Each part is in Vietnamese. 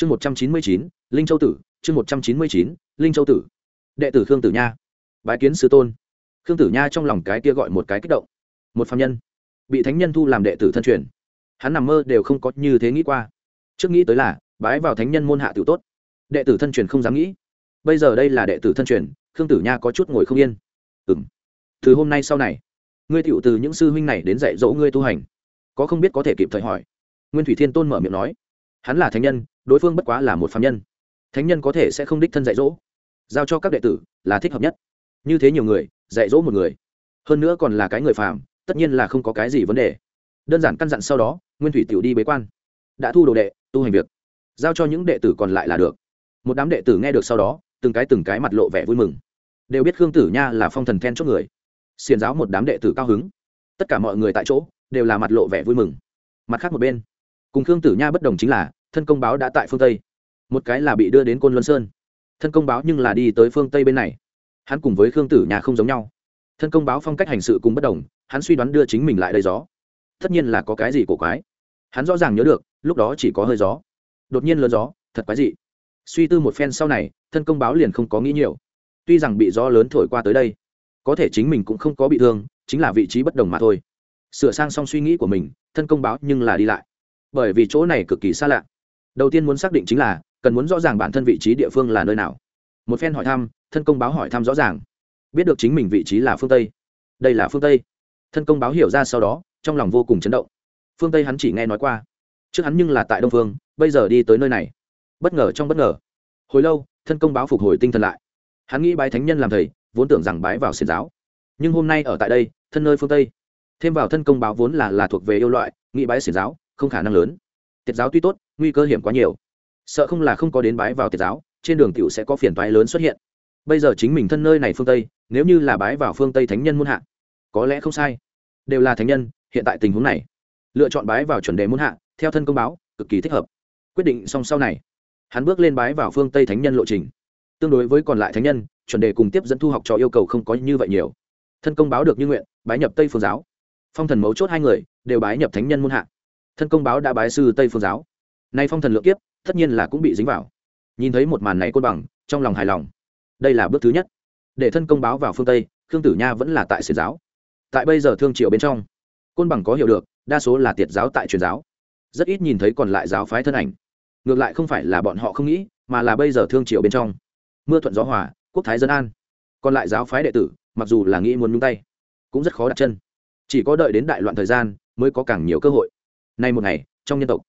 chương một trăm chín mươi chín, linh châu tử, chương một trăm chín mươi chín, linh châu tử. Đệ tử khương tử nha. Bái kiến sư tôn. Khương tử nha trong lòng cái kia gọi một cái kích động. Một phạm nhân. Bị thánh nhân thu làm đệ tử thân truyền. Hắn nằm mơ đều không có như thế nghĩ qua. Trước nghĩ tới là, bái vào thánh nhân môn hạ tử tốt. Đệ tử thân truyền không dám nghĩ. Bây giờ đây là đệ tử thân truyền, khương tử nha có chút ngồi không yên. Ừ m từ hôm nay sau này, ngươi tựu từ những sư huynh này đến dạy dỗ ngươi tu hành, có không biết có thể kịp thời hỏi. Nguyên thủy thiên tôn mở miệng nói. Hắn là thánh nhân đối phương bất quá là một phạm nhân. Thánh nhân có thể sẽ không đích thân dạy dỗ. Giao cho các đệ tử là thích hợp nhất. Như thế nhiều người, dạy dỗ một người. Hơn nữa còn là cái người phàm, tất nhiên là không có cái gì vấn đề. Đơn giản căn dặn sau đó, nguyên thủy tiểu đi bế quan. Đã thu đồ đệ, tu hành việc. Giao cho những đệ tử còn lại là được. Một đám đệ tử nghe được sau đó, từng cái từng cái mặt lộ vẻ vui mừng. Đều biết khương tử nha là phong thần then chốt người. Xiền giáo một đám đệ tử cao hứng. Tất cả mọi người tại chỗ, đều là mặt lộ vẻ vui mừng. Mặt khác một bên, cùng khương tử nha bất đồng chính là thân công báo đã tại phương tây. Một cái là bị đưa đến côn luân sơn. Thân công báo nhưng là đi tới phương tây bên này. Hắn cùng với khương tử nhà không giống nhau. Thân công báo phong cách hành sự cùng bất đồng, hắn suy đoán đưa chính mình lại đầy gió. Tất nhiên là có cái gì cổ quái. Hắn rõ ràng nhớ được, lúc đó chỉ có hơi gió. Đột nhiên lớn gió, thật quái dị. Suy tư một phen sau này, thân công báo liền không có nghĩ nhiều. Tuy rằng bị gió lớn thổi qua tới đây, có thể chính mình cũng không có bị thương, chính là vị trí bất đồng mà thôi. Sửa sang xong suy nghĩ của mình, thân công báo nhưng là đi lại. Bởi vì chỗ này cực kỳ xa lạ đầu tiên muốn xác định chính là, cần muốn rõ ràng bản thân vị trí địa phương là nơi nào. Một phen hỏi thăm, thân công báo hỏi thăm rõ ràng. Biết được chính mình vị trí là phương tây. Đây là phương tây. Thân công báo hiểu ra sau đó, trong lòng vô cùng chấn động. Phương tây hắn chỉ nghe nói qua. Trước hắn nhưng là tại đông phương, bây giờ đi tới nơi này. Bất ngờ trong bất ngờ. Hồi lâu, thân công báo phục hồi tinh thần lại. Hắn nghĩ bái thánh nhân làm thầy, vốn tưởng rằng bái vào xiền giáo. Nhưng hôm nay ở tại đây, thân nơi phương tây. Thêm vào thân công báo vốn là là thuộc về yêu loại, nghĩ bái xiển giáo, không khả năng lớn tiết giáo tuy tốt, nguy cơ hiểm quá nhiều. Sợ không là không có đến bái vào tiết giáo, trên đường tiểu sẽ có phiền toái lớn xuất hiện. Bây giờ chính mình thân nơi này phương tây, nếu như là bái vào phương tây thánh nhân muôn hạ, có lẽ không sai. Đều là thánh nhân, hiện tại tình huống này. Lựa chọn bái vào chuẩn đề muôn hạ, theo thân công báo, cực kỳ thích hợp. Quyết định xong sau này, hắn bước lên bái vào phương tây thánh nhân lộ trình. Tương đối với còn lại thánh nhân, chuẩn đề cùng tiếp dẫn thu học cho yêu cầu không có như vậy nhiều. Thân công báo được như nguyện, bái nhập tây phương giáo. Phong thần mấu chốt hai người, đều bái nhập thánh nhân muôn hạ thân công báo đã bái sư tây phương giáo nay phong thần lượng kiếp tất nhiên là cũng bị dính vào nhìn thấy một màn này côn bằng trong lòng hài lòng đây là bước thứ nhất để thân công báo vào phương tây khương tử nha vẫn là tại xiển giáo tại bây giờ thương triệu bên trong côn bằng có hiểu được đa số là tiệt giáo tại truyền giáo rất ít nhìn thấy còn lại giáo phái thân ảnh ngược lại không phải là bọn họ không nghĩ mà là bây giờ thương triệu bên trong mưa thuận gió hòa quốc thái dân an còn lại giáo phái đệ tử mặc dù là nghĩ muốn nhúng tay cũng rất khó đặt chân chỉ có đợi đến đại loạn thời gian mới có càng nhiều cơ hội nay một ngày, trong nhân tộc,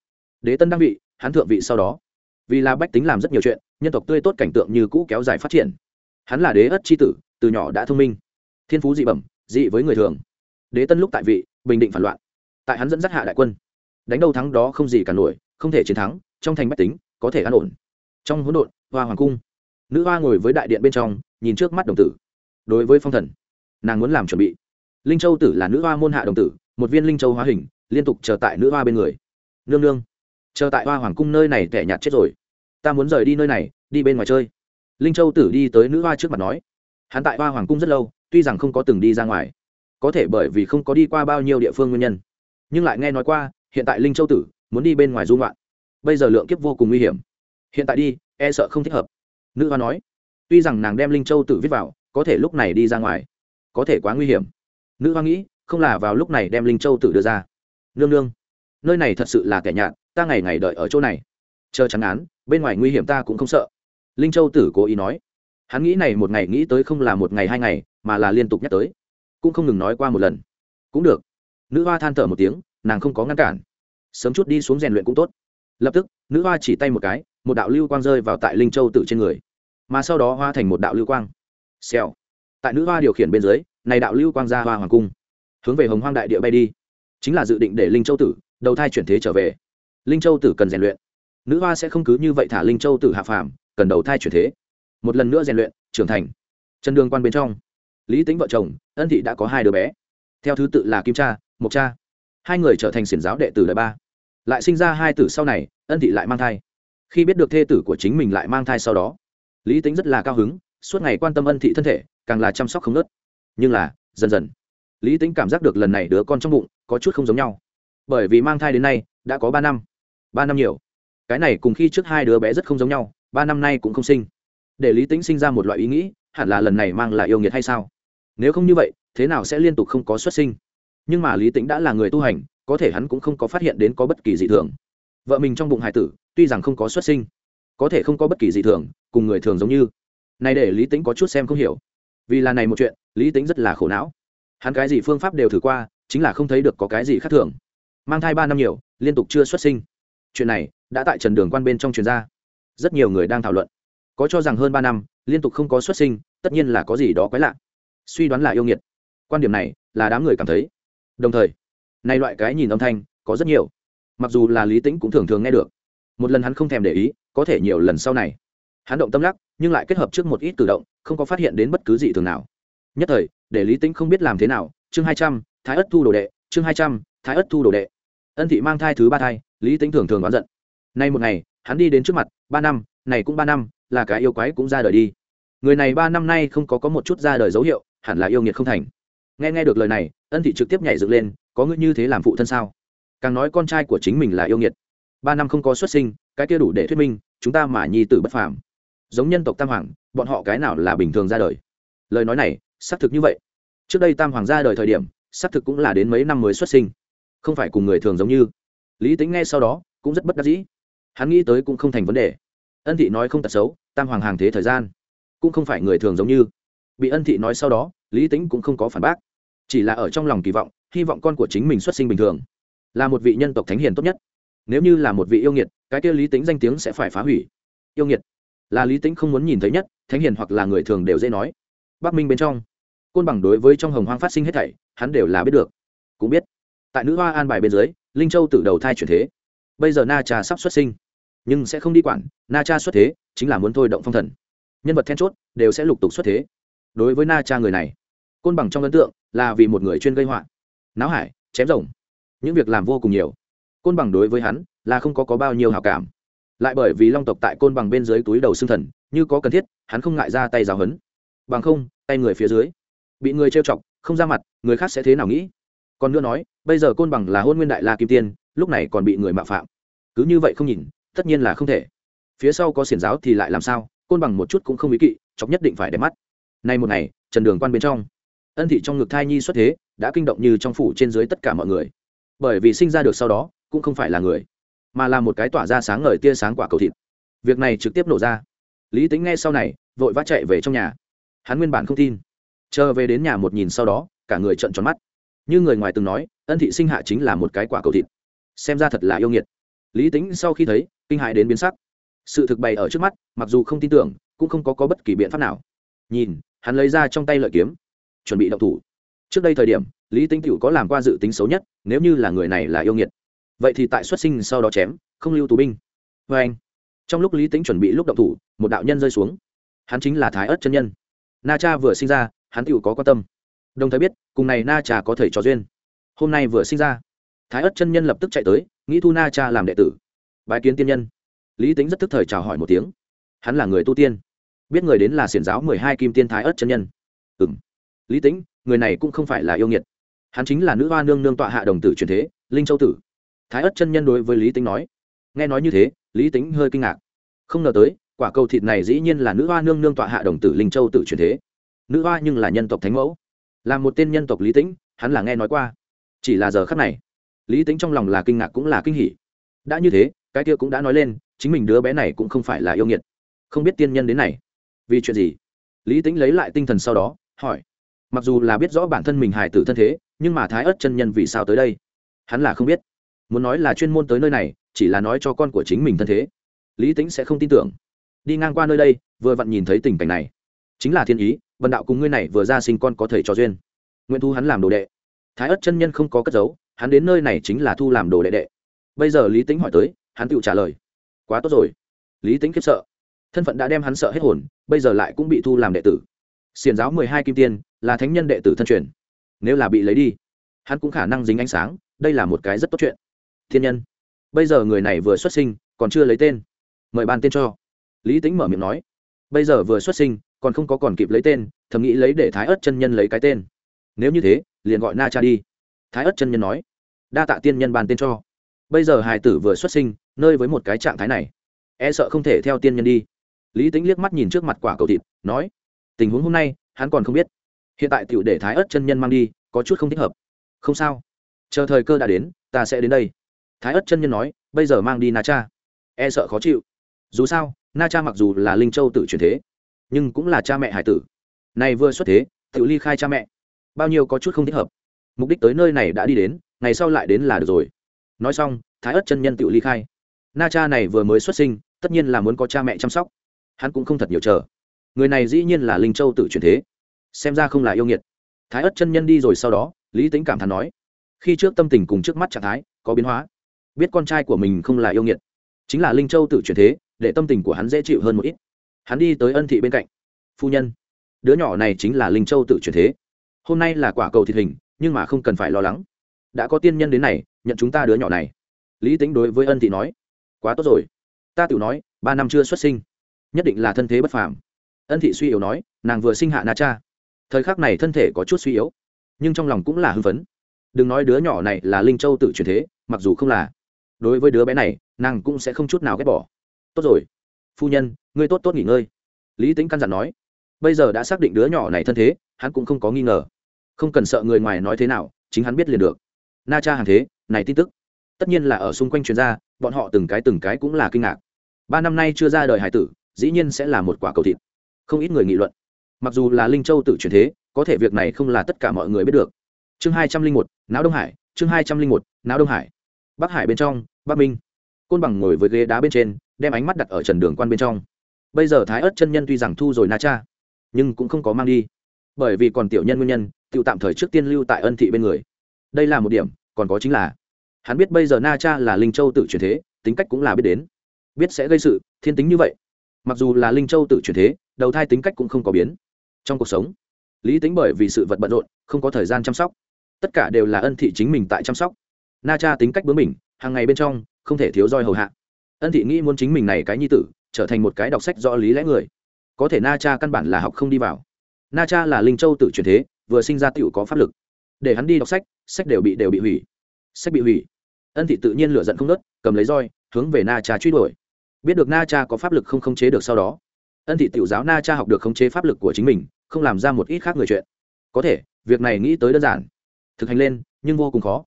đế tân đăng vị, hắn thượng vị sau đó. Vì là bách tính làm rất nhiều chuyện, nhân tộc tươi tốt cảnh tượng như cũ kéo dài phát triển. Hắn là đế ất c h i tử, từ nhỏ đã thông minh. Thiên phú dị bẩm, dị với người thường. Đế tân lúc tại vị, bình định phản loạn. Tại hắn dẫn dắt hạ đại quân. Đánh đâu thắng đó không gì cả nổi, không thể chiến thắng, trong thành bách tính, có thể an ổn. Trong hỗn độn, hoa hoàng cung. Nữ hoa ngồi với đại điện bên trong, nhìn trước mắt đồng tử. Đối với phong thần, nàng muốn làm chuẩn bị. Linh châu tử là nữ hoa môn hạ đồng tử, một viên linh châu hóa hình liên tục chờ tại nữ hoa bên người. Nương nương, chờ tại hoa hoàng cung nơi này tẻ nhạt chết rồi. Ta muốn rời đi nơi này, đi bên ngoài chơi. Linh châu tử đi tới nữ hoa trước mặt nói. Hắn tại hoa hoàng cung rất lâu, tuy rằng không có từng đi ra ngoài. Có thể bởi vì không có đi qua bao nhiêu địa phương nguyên nhân. Nhưng lại nghe nói qua, hiện tại linh châu tử muốn đi bên ngoài dung loạn bây giờ lượng kiếp vô cùng nguy hiểm. Hiện tại đi e sợ không thích hợp. Nữ hoa nói. Tuy rằng nàng đem linh châu tử viết vào, có thể lúc này đi ra ngoài. Có thể quá nguy hiểm. Nữ hoa nghĩ, không là vào lúc này đem linh châu tử đưa ra nương nương. Nơi này thật sự là kẻ nhạt, ta ngày ngày đợi ở chỗ này. Chờ chẳng án bên ngoài nguy hiểm ta cũng không sợ. Linh châu tử cố ý nói. Hắn nghĩ này một ngày nghĩ tới không là một ngày hai ngày, mà là liên tục nhắc tới. Cũng không ngừng nói qua một lần. Cũng được. Nữ hoa than thở một tiếng, nàng không có ngăn cản. Sớm chút đi xuống rèn luyện cũng tốt. Lập tức, nữ hoa chỉ tay một cái, một đạo lưu quang rơi vào tại linh châu tử trên người. Mà sau đó hoa thành một đạo lưu quang. Xèo. Tại nữ hoa điều khiển bên dưới, này đạo lưu quang ra hoa hoàng cung. Hướng về hồng hoang đại địa bay đi chính là dự định để linh châu tử đầu thai chuyển thế trở về linh châu tử cần rèn luyện nữ hoa sẽ không cứ như vậy thả linh châu tử hạ phàm cần đầu thai chuyển thế một lần nữa rèn luyện trưởng thành chân đường quan bên trong lý tính vợ chồng ân thị đã có hai đứa bé theo thứ tự là kim cha mộc cha hai người trở thành xiển giáo đệ tử đời ba lại sinh ra hai tử sau này ân thị lại mang thai khi biết được thê tử của chính mình lại mang thai sau đó lý tính rất là cao hứng suốt ngày quan tâm ân thị thân thể càng là chăm sóc không nớt nhưng là dần dần lý tính cảm giác được lần này đứa con trong bụng có chút không giống nhau. Bởi vì mang thai đến nay, đã có ba năm. Ba năm nhiều. Cái này cùng khi trước hai đứa bé rất không giống nhau, ba năm nay cũng không sinh. Để lý tính sinh ra một loại ý nghĩ, hẳn là lần này mang lại yêu nghiệt hay sao? Nếu không như vậy, thế nào sẽ liên tục không có xuất sinh? Nhưng mà lý tính đã là người tu hành, có thể hắn cũng không có phát hiện đến có bất kỳ dị thường. Vợ mình trong bụng hải tử, tuy rằng không có xuất sinh, có thể không có bất kỳ dị thường, cùng người thường giống như. Này để lý tính có chút xem không hiểu. Vì là này một chuyện, lý tính rất là khổ não hắn cái gì phương pháp đều thử qua, chính là không thấy được có cái gì khác thường. Mang thai ba năm nhiều, liên tục chưa xuất sinh. Chuyện này đã tại trần đường quan bên trong truyền ra. Rất nhiều người đang thảo luận. Có cho rằng hơn ba năm, liên tục không có xuất sinh, tất nhiên là có gì đó quái lạ. Suy đoán là yêu nghiệt. Quan điểm này là đám người cảm thấy. Đồng thời nay loại cái nhìn âm thanh có rất nhiều. Mặc dù là lý tĩnh cũng thường thường nghe được. Một lần hắn không thèm để ý, có thể nhiều lần sau này. Hắn động tâm lắc, nhưng lại kết hợp trước một ít cử động, không có phát hiện đến bất cứ gì thường nào nhất thời, để lý tĩnh không biết làm thế nào, chương hai trăm, thái ất thu đồ đệ, chương hai trăm, thái ất thu đồ đệ. Ân thị mang thai thứ ba thai, lý tĩnh thường thường đoán giận. Nay một ngày, hắn đi đến trước mặt, ba năm, này cũng ba năm, là cái yêu quái cũng ra đời đi. Người này ba năm nay không có có một chút ra đời dấu hiệu, hẳn là yêu nghiệt không thành. Nghe nghe được lời này, ân thị trực tiếp nhảy dựng lên, có ngươi như thế làm phụ thân sao? Càng nói con trai của chính mình là yêu nghiệt. Ba năm không có xuất sinh, cái kia đủ để thuyết minh, chúng ta mà nhi tử bất phàm. Giống nhân tộc tam hoàng, bọn họ cái nào là bình thường ra đời? Lời nói này xác thực như vậy. Trước đây tam hoàng gia đời thời điểm, xác thực cũng là đến mấy năm mới xuất sinh. Không phải cùng người thường giống như. Lý tính nghe sau đó, cũng rất bất đắc dĩ. Hắn nghĩ tới cũng không thành vấn đề. Ân thị nói không tật xấu, tam hoàng hàng thế thời gian, cũng không phải người thường giống như. Bị ân thị nói sau đó, lý tính cũng không có phản bác. Chỉ là ở trong lòng kỳ vọng, hy vọng con của chính mình xuất sinh bình thường, là một vị nhân tộc thánh hiền tốt nhất. Nếu như là một vị yêu nghiệt, cái kia lý tính danh tiếng sẽ phải phá hủy. Yêu nghiệt, là lý tính không muốn nhìn thấy nhất, thánh hiền hoặc là người thường đều dễ nói bắc minh bên trong. Côn bằng đối với trong hồng hoang phát sinh hết thảy hắn đều là biết được. Cũng biết. Tại nữ hoa an bài bên dưới linh châu từ đầu thai chuyển thế. Bây giờ na cha sắp xuất sinh. Nhưng sẽ không đi quản na cha xuất thế chính là muốn thôi động phong thần. Nhân vật then chốt đều sẽ lục tục xuất thế. Đối với na cha người này côn bằng trong ấn tượng là vì một người chuyên gây họa. Náo hải chém rồng. Những việc làm vô cùng nhiều. Côn bằng đối với hắn là không có, có bao nhiêu hào cảm. Lại bởi vì long tộc tại côn bằng bên dưới túi đầu xương thần như có cần thiết hắn không ngại ra tay giáo hấn bằng không, tay người phía dưới. Bị người trêu chọc, không ra mặt, người khác sẽ thế nào nghĩ? Còn nữa nói, bây giờ côn bằng là hôn nguyên đại la kim tiên, lúc này còn bị người mạo phạm. Cứ như vậy không nhìn, tất nhiên là không thể. Phía sau có xiển giáo thì lại làm sao? Côn bằng một chút cũng không ý kỵ, chọc nhất định phải để mắt. Nay một ngày, trần đường quan bên trong. Ân thị trong ngực thai nhi xuất thế, đã kinh động như trong phủ trên dưới tất cả mọi người. Bởi vì sinh ra được sau đó, cũng không phải là người, mà là một cái tỏa ra sáng ngời tia sáng quả cầu thịt. Việc này trực tiếp nổ ra. Lý tính nghe sau này, vội vã chạy về trong nhà hắn nguyên bản không tin. Chờ về đến nhà một nhìn sau đó cả người trận tròn mắt. Như người ngoài từng nói ân thị sinh hạ chính là một cái quả cầu thịt. Xem ra thật là yêu nghiệt. Lý tính sau khi thấy kinh hại đến biến sắc. Sự thực bày ở trước mắt mặc dù không tin tưởng cũng không có, có bất kỳ biện pháp nào. Nhìn hắn lấy ra trong tay lợi kiếm chuẩn bị động thủ. Trước đây thời điểm lý tính cựu có làm qua dự tính xấu nhất nếu như là người này là yêu nghiệt. Vậy thì tại xuất sinh sau đó chém không lưu tù binh. Vê anh trong lúc lý tính chuẩn bị lúc động thủ một đạo nhân rơi xuống. Hắn chính là thái ớt chân nhân na cha vừa sinh ra, hắn tựu có quan tâm. Đồng thời biết, cùng này na cha có thể trò duyên. Hôm nay vừa sinh ra, thái ất chân nhân lập tức chạy tới, nghĩ thu na cha làm đệ tử. Bài kiến tiên nhân. Lý tính rất thức thời chào hỏi một tiếng. Hắn là người tu tiên. Biết người đến là xiển giáo mười hai kim tiên thái ất chân nhân. Ừ m lý tính người này cũng không phải là yêu nghiệt. Hắn chính là nữ hoa nương nương tọa hạ đồng tử truyền thế, linh châu tử. Thái ất chân nhân đối với lý tính nói. Nghe nói như thế, lý tính hơi kinh ngạc. Không ngờ tới quả cầu thịt này dĩ nhiên là nữ hoa nương nương tọa hạ đồng tử linh châu tự truyền thế. Nữ hoa nhưng là nhân tộc thánh mẫu. Là một tên nhân tộc lý tĩnh, hắn là nghe nói qua. Chỉ là giờ khắc này lý tĩnh trong lòng là kinh ngạc cũng là kinh hỉ. Đã như thế cái kia cũng đã nói lên chính mình đứa bé này cũng không phải là yêu nghiệt. Không biết tiên nhân đến này. Vì chuyện gì? Lý tĩnh lấy lại tinh thần sau đó hỏi. Mặc dù là biết rõ bản thân mình hài tử thân thế nhưng mà thái ớt chân nhân vì sao tới đây? Hắn là không biết. Muốn nói là chuyên môn tới nơi này chỉ là nói cho con của chính mình thân thế. Lý tĩnh sẽ không tin tưởng đi ngang qua nơi đây, vừa vặn nhìn thấy tình cảnh này. Chính là thiên ý vận đạo cùng ngươi này vừa ra sinh con có thể cho duyên. Nguyện thu hắn làm đồ đệ. Thái ất chân nhân không có cất giấu, hắn đến nơi này chính là thu làm đồ đệ đệ. Bây giờ lý tính hỏi tới, hắn tự trả lời. Quá tốt rồi. Lý tính khiếp sợ. Thân phận đã đem hắn sợ hết hồn, bây giờ lại cũng bị thu làm đệ tử. Xiền giáo mười hai kim tiên, là thánh nhân đệ tử thân truyền. Nếu là bị lấy đi, hắn cũng khả năng dính ánh sáng, đây là một cái rất tốt chuyện. Thiên nhân, bây giờ người này vừa xuất sinh, còn chưa lấy tên. Mời ban tên cho lý tính mở miệng nói, bây giờ vừa xuất sinh, còn không có còn kịp lấy tên, thầm nghĩ lấy để thái ớt chân nhân lấy cái tên. Nếu như thế, liền gọi na cha đi. Thái ớt chân nhân nói, đa tạ tiên nhân bàn tên cho. Bây giờ hài tử vừa xuất sinh, nơi với một cái trạng thái này e sợ không thể theo tiên nhân đi. Lý tính liếc mắt nhìn trước mặt quả cầu thịt, nói, tình huống hôm nay, hắn còn không biết. Hiện tại tựu để thái ớt chân nhân mang đi, có chút không thích hợp. Không sao. Chờ thời cơ đã đến, ta sẽ đến đây. Thái ớt chân nhân nói, bây giờ mang đi na cha. E sợ khó chịu. Dù sao na cha mặc dù là linh châu tự truyền thế, nhưng cũng là cha mẹ hải tử. Này vừa xuất thế tự ly khai cha mẹ. Bao nhiêu có chút không thích hợp. Mục đích tới nơi này đã đi đến, ngày sau lại đến là được rồi. Nói xong, thái ớt chân nhân tự ly khai. Na cha này vừa mới xuất sinh, tất nhiên là muốn có cha mẹ chăm sóc. Hắn cũng không thật nhiều chờ. Người này dĩ nhiên là linh châu tự truyền thế. Xem ra không là yêu nghiệt. Thái ớt chân nhân đi rồi sau đó, lý tính cảm thán nói, khi trước tâm tình cùng trước mắt trạng thái có biến hóa, biết con trai của mình không là yêu nghiệt, chính là linh châu tự truyền thế để tâm tình của hắn dễ chịu hơn một ít. Hắn đi tới ân thị bên cạnh. Phu nhân, đứa nhỏ này chính là linh châu tự truyền thế. Hôm nay là quả cầu thịt hình, nhưng mà không cần phải lo lắng. Đã có tiên nhân đến này, nhận chúng ta đứa nhỏ này. Lý tính đối với ân thị nói, quá tốt rồi. Ta tự nói, ba năm chưa xuất sinh, nhất định là thân thế bất phàm. Ân thị suy yếu nói, nàng vừa sinh hạ na cha. Thời khắc này thân thể có chút suy yếu, nhưng trong lòng cũng là hưng phấn. Đừng nói đứa nhỏ này là linh châu tự truyền thế, mặc dù không là, đối với đứa bé này, nàng cũng sẽ không chút nào ghét bỏ tốt rồi. Phu nhân, ngươi tốt tốt nghỉ ngơi. Lý tính căn dặn nói. Bây giờ đã xác định đứa nhỏ này thân thế, hắn cũng không có nghi ngờ. Không cần sợ người ngoài nói thế nào, chính hắn biết liền được. Na cha hàng thế, này tin tức. Tất nhiên là ở xung quanh chuyên gia, bọn họ từng cái từng cái cũng là kinh ngạc. Ba năm nay chưa ra đời hải tử, dĩ nhiên sẽ là một quả cầu thịt. Không ít người nghị luận. Mặc dù là linh châu tự truyền thế, có thể việc này không là tất cả mọi người biết được. Chương hai trăm linh một não đông hải, chương hai trăm linh một não đông hải. Bắc hải bên trong, bắc minh. Côn bằng ngồi với ghế đá bên trên đem ánh mắt đặt ở trần đường quan bên trong. Bây giờ thái ớt chân nhân tuy rằng thu rồi na cha, nhưng cũng không có mang đi. Bởi vì còn tiểu nhân nguyên nhân tự tạm thời trước tiên lưu tại ân thị bên người. Đây là một điểm, còn có chính là, hắn biết bây giờ na cha là linh châu tự truyền thế, tính cách cũng là biết đến. Biết sẽ gây sự, thiên tính như vậy. Mặc dù là linh châu tự truyền thế, đầu thai tính cách cũng không có biến. Trong cuộc sống, lý tính bởi vì sự vật bận rộn, không có thời gian chăm sóc. Tất cả đều là ân thị chính mình tại chăm sóc. Na cha tính cách bướng mình hàng ngày bên trong, không thể thiếu roi hầu hạ ân thị nghĩ muốn chính mình này cái nhi tử, trở thành một cái đọc sách rõ lý lẽ người. Có thể na cha căn bản là học không đi vào. Na cha là linh châu tự truyền thế, vừa sinh ra tựu có pháp lực. Để hắn đi đọc sách sách đều bị đều bị hủy. Sách bị hủy. Ân thị tự nhiên lựa giận không nớt cầm lấy roi, hướng về na cha truy đuổi. Biết được na cha có pháp lực không khống chế được sau đó, ân thị tiểu giáo na cha học được khống chế pháp lực của chính mình, không làm ra một ít khác người chuyện. Có thể, việc này nghĩ tới đơn giản. Thực hành lên, nhưng vô cùng khó.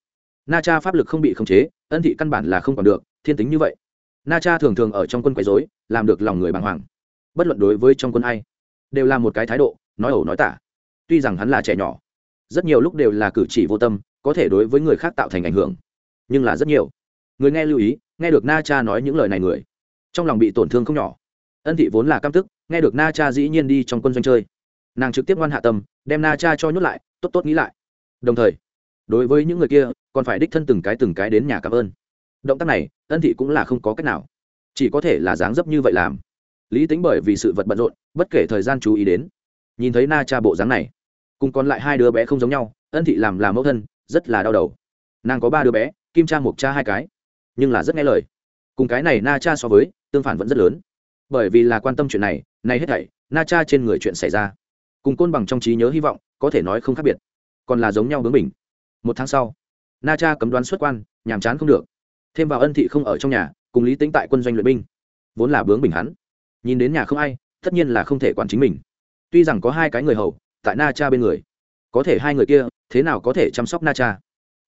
Na cha pháp lực không bị khống chế, ân thị căn bản là không còn được, thiên tính như vậy na cha thường thường ở trong quân quấy dối làm được lòng người bàng hoàng. Bất luận đối với trong quân ai, đều là một cái thái độ, nói ẩu nói tả. Tuy rằng hắn là trẻ nhỏ, rất nhiều lúc đều là cử chỉ vô tâm, có thể đối với người khác tạo thành ảnh hưởng. Nhưng là rất nhiều, người nghe lưu ý, nghe được na cha nói những lời này người, trong lòng bị tổn thương không nhỏ. Ân thị vốn là căm tức, nghe được na cha dĩ nhiên đi trong quân doanh chơi. Nàng trực tiếp ngoan hạ tâm, đem na cha cho nhốt lại, tốt tốt nghĩ lại. Đồng thời, đối với những người kia, còn phải đích thân từng cái từng cái đến nhà cảm ơn động tác này, ân thị cũng là không có cách nào. Chỉ có thể là dáng dấp như vậy làm. Lý tính bởi vì sự vật bận rộn, bất kể thời gian chú ý đến. Nhìn thấy na cha bộ dáng này, cùng còn lại hai đứa bé không giống nhau, ân thị làm làm mẫu thân, rất là đau đầu. Nàng có ba đứa bé, kim cha mục cha hai cái. Nhưng là rất nghe lời. Cùng cái này na cha so với, tương phản vẫn rất lớn. Bởi vì là quan tâm chuyện này nay hết thảy, na cha trên người chuyện xảy ra. Cùng côn bằng trong trí nhớ hy vọng, có thể nói không khác biệt. Còn là giống nhau bướng mình một tháng sau, na cha cấm đoán xuất quan, nhàm chán không được thêm vào ân thị không ở trong nhà, cùng lý tính tại quân doanh luyện binh. Vốn là bướng bình hắn. Nhìn đến nhà không ai, tất nhiên là không thể quản chính mình. Tuy rằng có hai cái người hầu, tại na cha bên người. Có thể hai người kia, thế nào có thể chăm sóc na cha?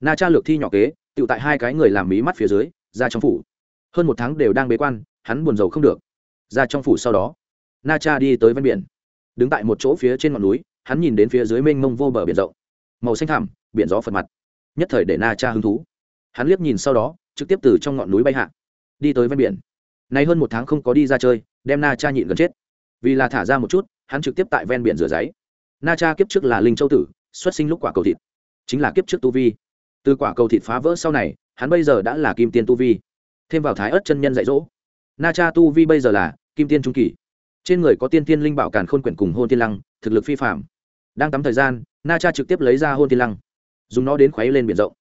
Na cha lược thi nhỏ kế tự tại hai cái người làm mí mắt phía dưới, ra trong phủ. Hơn một tháng đều đang bế quan, hắn buồn rầu không được. Ra trong phủ sau đó, na cha đi tới ven biển. Đứng tại một chỗ phía trên ngọn núi, hắn nhìn đến phía dưới mênh mông vô bờ biển rộng. Màu xanh thẳm, biển gió phật mặt. Nhất thời để na cha hứng thú hắn liếc nhìn sau đó, trực tiếp từ trong ngọn núi bay hạ, đi tới ven biển. Nay hơn một tháng không có đi ra chơi, đem na cha nhịn gần chết. Vì là thả ra một chút, hắn trực tiếp tại ven biển rửa giấy. Na cha kiếp trước là linh châu tử, xuất sinh lúc quả cầu thịt, chính là kiếp trước tu vi. Từ quả cầu thịt phá vỡ sau này, hắn bây giờ đã là kim tiên tu vi. Thêm vào thái ớt chân nhân dạy dỗ. Na cha tu vi bây giờ là kim tiên trung kỳ. Trên người có tiên tiên linh bảo càn khôn quyển cùng hôn tiên lăng, thực lực phi phạm đang tắm thời gian, na cha trực tiếp lấy ra hôn tiên lăng, dùng nó đến khuấy lên biển rộng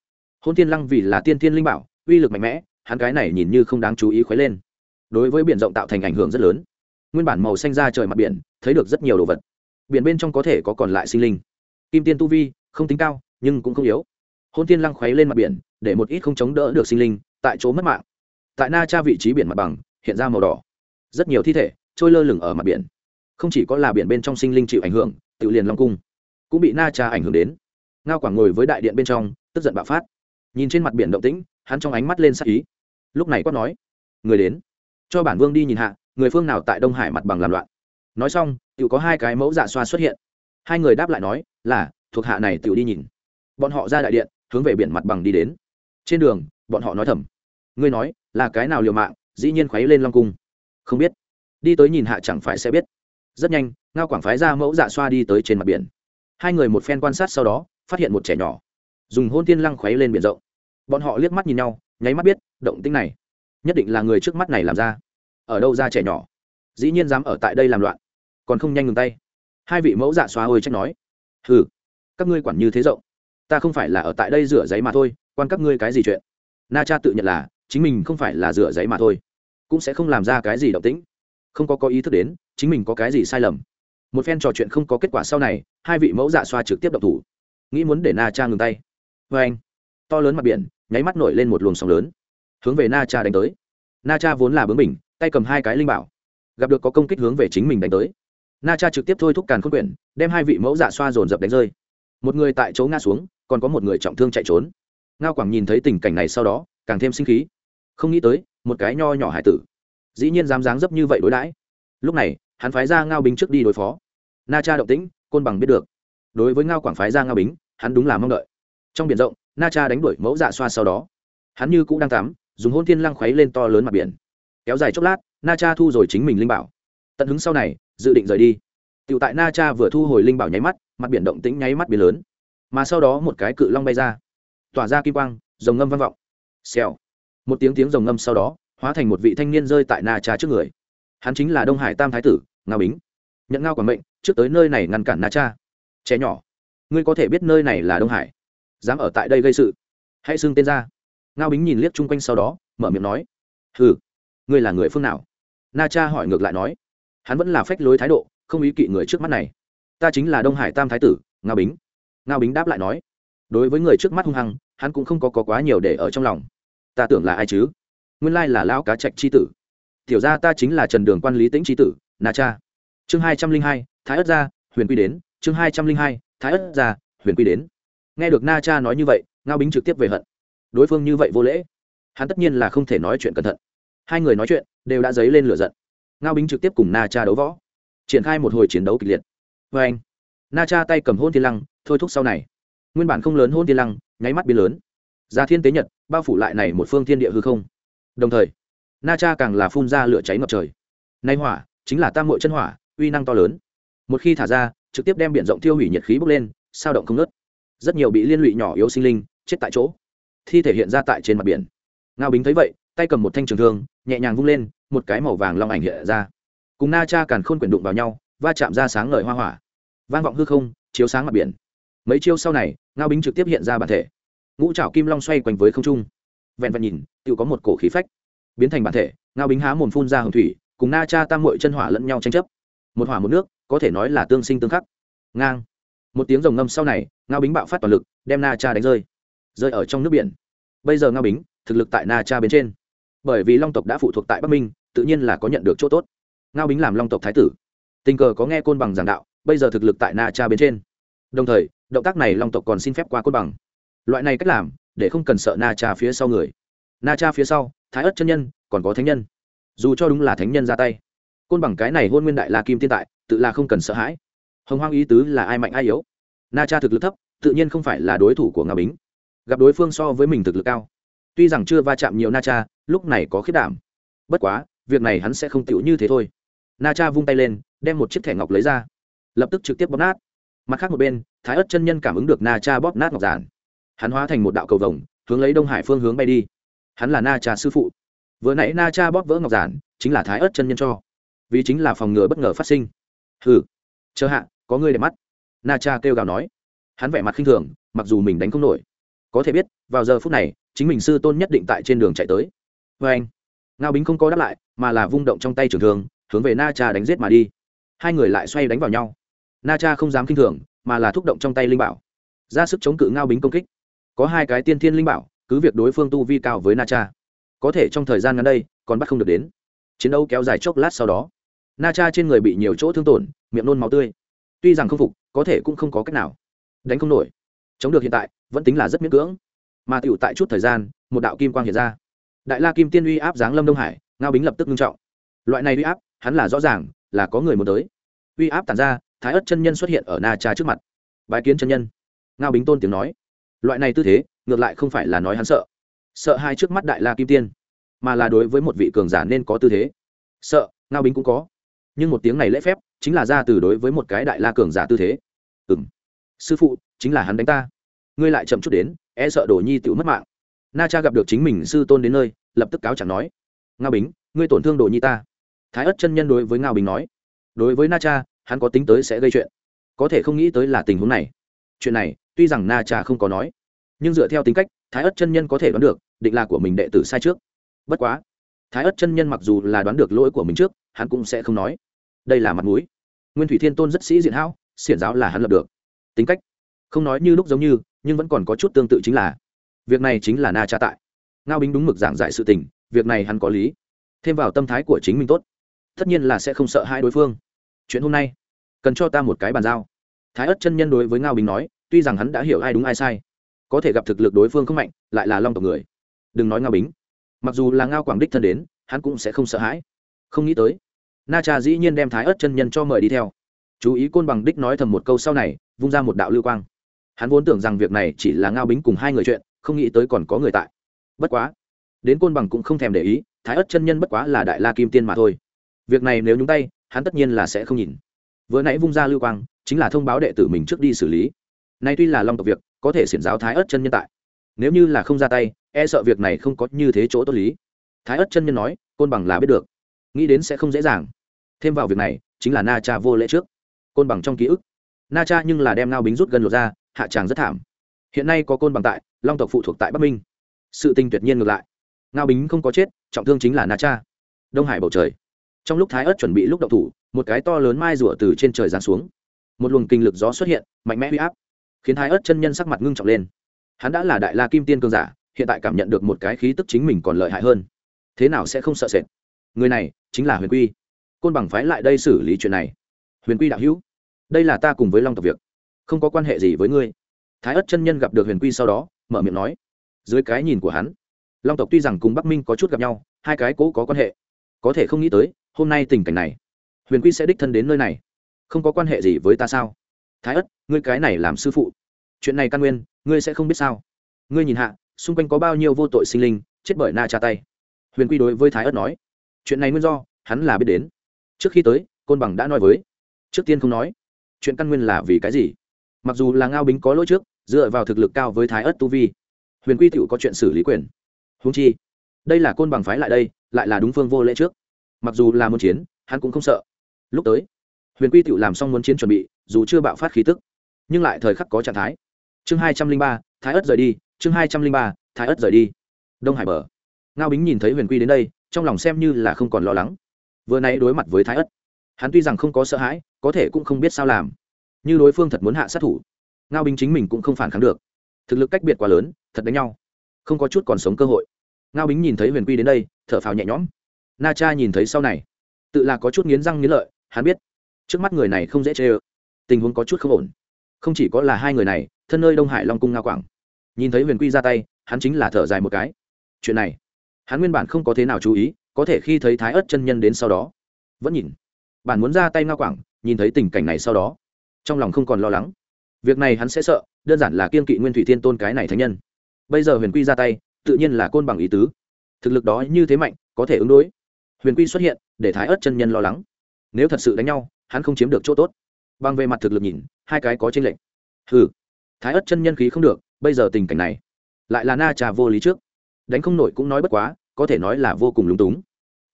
hôn tiên lăng vì là tiên tiên linh bảo, uy lực mạnh mẽ, hắn cái này nhìn như không đáng chú ý khuấy lên. Đối với biển rộng tạo thành ảnh hưởng rất lớn. Nguyên bản màu xanh ra trời mặt biển, thấy được rất nhiều đồ vật. Biển bên trong có thể có còn lại sinh linh. Kim tiên tu vi, không tính cao, nhưng cũng không yếu. Hôn tiên lăng khuấy lên mặt biển, để một ít không chống đỡ được sinh linh, tại chỗ mất mạng. Tại na cha vị trí biển mặt bằng, hiện ra màu đỏ. Rất nhiều thi thể, trôi lơ lửng ở mặt biển. Không chỉ có là biển bên trong sinh linh chịu ảnh hưởng, tự liền long cung cũng bị na cha ảnh hưởng đến. Ngao quảng ngồi với đại điện bên trong, tức giận bạo phát nhìn trên mặt biển động tĩnh, hắn trong ánh mắt lên sắc ý. Lúc này quát nói, người đến, cho bản vương đi nhìn hạ, người phương nào tại đông hải mặt bằng làm loạn. Nói xong tự có hai cái mẫu dạ xoa xuất hiện. Hai người đáp lại nói, là, thuộc hạ này tự đi nhìn. Bọn họ ra đại điện, hướng về biển mặt bằng đi đến. Trên đường, bọn họ nói thầm, ngươi nói, là cái nào liều mạng, dĩ nhiên khuấy lên long cung. Không biết. Đi tới nhìn hạ chẳng phải sẽ biết. Rất nhanh, ngao quảng phái ra mẫu dạ xoa đi tới trên mặt biển. Hai người một phen quan sát sau đó, phát hiện một trẻ nhỏ dùng hôn tiên lăng khuấy lên biển rộng. Bọn họ liếc mắt nhìn nhau, nháy mắt biết, động tinh này, nhất định là người trước mắt này làm ra. Ở đâu ra trẻ nhỏ? Dĩ nhiên dám ở tại đây làm loạn. Còn không nhanh ngừng tay. Hai vị mẫu dạ xoa ôi trách nói. Hừ, các ngươi quản như thế rộng. Ta không phải là ở tại đây rửa giấy mà thôi, quan các ngươi cái gì chuyện? Na cha tự nhận là, chính mình không phải là rửa giấy mà thôi. Cũng sẽ không làm ra cái gì động tĩnh. Không có có ý thức đến, chính mình có cái gì sai lầm. Một phen trò chuyện không có kết quả sau này, hai vị mẫu dạ xoa trực tiếp động thủ. Nghĩ muốn để na cha ngừng tay vê anh. To lớn mặt biển, nháy mắt nổi lên một luồng sóng lớn. Hướng về na cha đánh tới. Na cha vốn là bướng mình tay cầm hai cái linh bảo. Gặp được có công kích hướng về chính mình đánh tới. Na cha trực tiếp thôi thúc càn khôn quyển, đem hai vị mẫu dạ xoa dồn dập đánh rơi. Một người tại chỗ ngã xuống, còn có một người trọng thương chạy trốn. Ngao quảng nhìn thấy tình cảnh này sau đó, càng thêm sinh khí. Không nghĩ tới, một cái nho nhỏ hải tử. Dĩ nhiên dám dáng dấp như vậy đối đãi. Lúc này, hắn phái ra ngao bính trước đi đối phó. Na cha động tĩnh, côn bằng biết được. Đối với ngao quảng phái ra ngao bính, hắn đúng là mong đợi trong biển rộng, na cha đánh đuổi mẫu dạ xoa sau đó. Hắn như cũng đang tắm, dùng hôn thiên lăng khuấy lên to lớn mặt biển. Kéo dài chốc lát, na cha thu rồi chính mình linh bảo. Tận hứng sau này, dự định rời đi. Tựu tại na cha vừa thu hồi linh bảo nháy mắt, mặt biển động tĩnh nháy mắt biển lớn. Mà sau đó một cái cự long bay ra. Tỏa ra kim quang, rồng ngâm vang vọng. Xèo. Một tiếng tiếng rồng ngâm sau đó, hóa thành một vị thanh niên rơi tại na cha trước người. Hắn chính là đông hải tam thái tử, ngao bính. Nhận ngao quản mệnh, trước tới nơi này ngăn cản na cha. Trẻ nhỏ, ngươi có thể biết nơi này là đông hải dám ở tại đây gây sự. Hãy xưng tên ra. Ngao bính nhìn liếc chung quanh sau đó mở miệng nói ừ ngươi là người phương nào? Na cha hỏi ngược lại nói hắn vẫn là phách lối thái độ không ý kỵ người trước mắt này. Ta chính là đông hải tam thái tử ngao bính. Ngao bính đáp lại nói đối với người trước mắt hung hăng hắn cũng không có, có quá nhiều để ở trong lòng. Ta tưởng là ai chứ? Nguyên lai là lão cá trạch c h i tử. Tiểu ra ta chính là trần đường quan lý tĩnh c h i tử na cha. Chương hai trăm linh hai thái ất gia huyền quy đến. Chương hai trăm linh hai thái ất gia huyền quy đến nghe được na cha nói như vậy, ngao bính trực tiếp về hận. Đối phương như vậy vô lễ. Hắn tất nhiên là không thể nói chuyện cẩn thận. Hai người nói chuyện, đều đã dấy lên lửa giận. Ngao bính trực tiếp cùng na cha đấu võ. Triển khai một hồi chiến đấu kịch liệt. Vê anh, na cha tay cầm hôn thiên lăng, thôi thúc sau này. Nguyên bản không lớn hôn thiên lăng, nháy mắt biến lớn. Ra thiên tế nhật, bao phủ lại này một phương thiên địa hư không. Đồng thời, na cha càng là phun ra lửa cháy ngập trời. Nay hỏa, chính là tam mội chân hỏa, uy năng to lớn. Một khi thả ra, trực tiếp đem b i ể n rộng tiêu hủy nhiệt khí bốc lên, sao động không nớt rất nhiều bị liên lụy nhỏ yếu sinh linh chết tại chỗ, thi thể hiện ra tại trên mặt biển. Ngao bính thấy vậy, tay cầm một thanh trường thương, nhẹ nhàng vung lên, một cái màu vàng long ảnh hiện ra. Cùng na cha càn khôn quyển đụng vào nhau, va chạm ra sáng ngời hoa hỏa. Vang vọng hư không, chiếu sáng mặt biển. Mấy chiêu sau này, ngao bính trực tiếp hiện ra bản thể. Ngũ trảo kim long xoay quanh với không trung. Vẹn vẹn nhìn tự có một cổ khí phách. Biến thành bản thể, ngao bính há mồm phun ra hồng thủy, cùng na cha tam mội chân hỏa lẫn nhau tranh chấp. Một hỏa một nước, có thể nói là tương sinh tương khắc. Ngang một tiếng rồng ngâm sau này, ngao bính bạo phát toàn lực, đem na cha đánh rơi rơi ở trong nước biển. Bây giờ ngao bính, thực lực tại na cha bên trên. Bởi vì long tộc đã phụ thuộc tại bắc minh, tự nhiên là có nhận được chỗ tốt. Ngao bính làm long tộc thái tử. Tình cờ có nghe côn bằng giảng đạo, bây giờ thực lực tại na cha bên trên. Đồng thời, động tác này long tộc còn xin phép qua côn bằng. Loại này cách làm, để không cần sợ na cha phía sau người. Na cha phía sau, thái ất chân nhân, còn có thánh nhân. Dù cho đúng là thánh nhân ra tay, côn bằng cái này hôn nguyên đại la kim thiên tại, tự là không cần sợ hãi hồng hoang ý tứ là ai mạnh ai yếu? Na cha thực lực thấp, tự nhiên không phải là đối thủ của nga bính. Gặp đối phương so với mình thực lực cao. Tuy rằng chưa va chạm nhiều na cha, lúc này có khiết đảm. Bất quá, việc này hắn sẽ không tựu như thế thôi. Na cha vung tay lên, đem một chiếc thẻ ngọc lấy ra. Lập tức trực tiếp bóp nát. Mặt khác một bên, thái ất chân nhân cảm ứng được na cha bóp nát ngọc giản. Hắn hóa thành một đạo cầu vồng, hướng lấy đông hải phương hướng bay đi. Hắn là na cha sư phụ. Vừa nãy na cha bóp vỡ ngọc giản, chính là thái ất chân nhân cho. Vì chính là phòng ngừa bất ngờ phát sinh. Hừ chờ hạ, có người để mắt. Na cha kêu gào nói. Hắn vẻ mặt khinh thường, mặc dù mình đánh không nổi. Có thể biết, vào giờ phút này, chính mình sư tôn nhất định tại trên đường chạy tới. Vê anh, ngao bính không có đáp lại, mà là vung động trong tay trường thường hướng về na cha đánh giết mà đi. Hai người lại xoay đánh vào nhau. Na cha không dám k i n h thường, mà là thúc động trong tay linh bảo. Ra sức chống cự ngao bính công kích. Có hai cái tiên thiên linh bảo, cứ việc đối phương tu vi cao với na cha có thể trong thời gian ngắn đây, còn bắt không được đến. Chiến đấu kéo dài chốc lát sau đó na cha trên người bị nhiều chỗ thương tổn, miệng nôn máu tươi. Tuy rằng không phục, có thể cũng không có cách nào. Đánh không nổi. Chống được hiện tại, vẫn tính là rất miễn cưỡng. Mà tựu tại chút thời gian, một đạo kim quang hiện ra. Đại la kim tiên uy áp giáng lâm đông hải, ngao bính lập tức nghiêm trọng. Loại này uy áp, hắn là rõ ràng, là có người muốn tới. Uy áp tàn ra, thái ớt chân nhân xuất hiện ở na cha trước mặt. Bái kiến chân nhân. Ngao bính tôn tiếng nói. Loại này tư thế, ngược lại không phải là nói hắn sợ. Sợ hai trước mắt đại la kim tiên, mà là đối với một vị cường giả nên có tư thế. Sợ, ngao bính cũng có nhưng một tiếng này lễ phép chính là ra từ đối với một cái đại la cường giả tư thế. Ừ m sư phụ, chính là hắn đánh ta. Ngươi lại chậm chút đến e sợ đồ nhi tự mất mạng. Na cha gặp được chính mình sư tôn đến nơi, lập tức cáo chẳng nói. Ngao bính, ngươi tổn thương đồ nhi ta. Thái ất chân nhân đối với ngao bính nói. Đối với na cha, hắn có tính tới sẽ gây chuyện. Có thể không nghĩ tới là tình huống này. Chuyện này, tuy rằng na cha không có nói, nhưng dựa theo tính cách, thái ất chân nhân có thể đoán được, định là của mình đệ tử sai trước. Bất quá thái ất chân nhân mặc dù là đoán được lỗi của mình trước, hắn cũng sẽ không nói. Đây là mặt mũi. Nguyên thủy thiên tôn rất sĩ diện hão, xiển giáo là hắn lập được. Tính cách. Không nói như lúc giống như, nhưng vẫn còn có chút tương tự chính là. Việc này chính là na cha tại. Ngao bính đúng mực giảng giải sự tình, việc này hắn có lý. Thêm vào tâm thái của chính mình tốt, tất nhiên là sẽ không sợ hai đối phương. Chuyện hôm nay, cần cho ta một cái bàn giao. Thái ất chân nhân đối với ngao bính nói, tuy rằng hắn đã hiểu ai đúng ai sai, có thể gặp thực lực đối phương không mạnh, lại là long tộc người. Đừng nói ngao bính mặc dù là ngao quảng đích thân đến, hắn cũng sẽ không sợ hãi. Không nghĩ tới, na cha dĩ nhiên đem thái ớt chân nhân cho mời đi theo. Chú ý côn bằng đích nói thầm một câu sau này, vung ra một đạo lưu quang. Hắn vốn tưởng rằng việc này chỉ là ngao bính cùng hai người chuyện, không nghĩ tới còn có người tại. Bất quá, đến côn bằng cũng không thèm để ý, thái ớt chân nhân bất quá là đại la kim tiên mà thôi. Việc này nếu nhúng tay, hắn tất nhiên là sẽ không nhìn. Vừa nãy vung ra lưu quang, chính là thông báo đệ tử mình trước đi xử lý. Nay tuy là long tộc việc, có thể xiển giáo thái ớt chân nhân tại nếu như là không ra tay e sợ việc này không có như thế chỗ tốt lý. Thái ất chân nhân nói, côn bằng là biết được. Nghĩ đến sẽ không dễ dàng. Thêm vào việc này, chính là na cha vô lễ trước. Côn bằng trong ký ức. Na cha nhưng là đem ngao bính rút gần lột ra, hạ tràng rất thảm. Hiện nay có côn bằng tại, long tộc phụ thuộc tại bắc minh. Sự tình tuyệt nhiên ngược lại. Ngao bính không có chết, trọng thương chính là na cha. Đông hải bầu trời. Trong lúc thái ớt chuẩn bị lúc đậu thủ, một cái to lớn mai rủa từ trên trời giáng xuống. Một luồng kinh lực gió xuất hiện, mạnh mẽ huy áp, khiến thái ớt chân nhân sắc mặt ngưng trọng lên hắn đã là đại la kim tiên cương giả, hiện tại cảm nhận được một cái khí tức chính mình còn lợi hại hơn. Thế nào sẽ không sợ sệt? Người này chính là huyền quy. Côn bằng phái lại đây xử lý chuyện này. Huyền quy đạo hữu, đây là ta cùng với long tộc việc. Không có quan hệ gì với ngươi. Thái ất chân nhân gặp được huyền quy sau đó, mở miệng nói. Dưới cái nhìn của hắn, long tộc tuy rằng cùng bắc minh có chút gặp nhau, hai cái cố có quan hệ. Có thể không nghĩ tới, hôm nay tình cảnh này, huyền quy sẽ đích thân đến nơi này. Không có quan hệ gì với ta sao? Thái ất, ngươi cái này làm sư phụ chuyện này căn nguyên, ngươi sẽ không biết sao. Ngươi nhìn hạ, xung quanh có bao nhiêu vô tội sinh linh, chết bởi na cha tay. Huyền quy đối với thái ất nói, chuyện này nguyên do, hắn là biết đến. Trước khi tới, côn bằng đã nói với, trước tiên không nói, chuyện căn nguyên là vì cái gì? Mặc dù là ngao bính có lỗi trước, dựa vào thực lực cao với thái ất tu vi, huyền quy tựu có chuyện xử lý quyền. Húng chi, đây là côn bằng phái lại đây, lại là đúng phương vô lễ trước. Mặc dù là muốn chiến, hắn cũng không sợ. Lúc tới, huyền quy tựu làm xong muốn chiến chuẩn bị, dù chưa bạo phát khí tức, nhưng lại thời khắc có trạng thái chương hai trăm linh ba, thái ất rời đi, chương hai trăm linh ba, thái ất rời đi. Đông hải bờ. Ngao bính nhìn thấy huyền quy đến đây, trong lòng xem như là không còn lo lắng. Vừa nay đối mặt với thái ất, hắn tuy rằng không có sợ hãi, có thể cũng không biết sao làm. Như đối phương thật muốn hạ sát thủ, ngao bính chính mình cũng không phản kháng được. Thực lực cách biệt quá lớn, thật đánh nhau. Không có chút còn sống cơ hội. Ngao bính nhìn thấy huyền quy đến đây, thở phào nhẹ nhõm. Na cha nhìn thấy sau này, tự là có chút nghiến răng nghiến lợi, hắn biết, trước mắt người này không dễ chê ơ. Tình huống có chút không ổn. Không chỉ có là hai người này thân nơi đông hải long cung ngao quảng nhìn thấy huyền quy ra tay hắn chính là thở dài một cái chuyện này hắn nguyên bản không có thế nào chú ý có thể khi thấy thái ớt chân nhân đến sau đó vẫn nhìn bản muốn ra tay ngao quảng nhìn thấy tình cảnh này sau đó trong lòng không còn lo lắng việc này hắn sẽ sợ đơn giản là kiên kỵ nguyên thủy thiên tôn cái này thánh nhân bây giờ huyền quy ra tay tự nhiên là côn bằng ý tứ thực lực đó như thế mạnh có thể ứng đối huyền quy xuất hiện để thái ớt chân nhân lo lắng nếu thật sự đánh nhau hắn không chiếm được chỗ tốt bằng về mặt thực lực nhìn hai cái có tranh lệch hừ thái ất chân nhân khí không được, bây giờ tình cảnh này, lại là na trà vô lý trước. Đánh không nổi cũng nói bất quá, có thể nói là vô cùng lúng túng.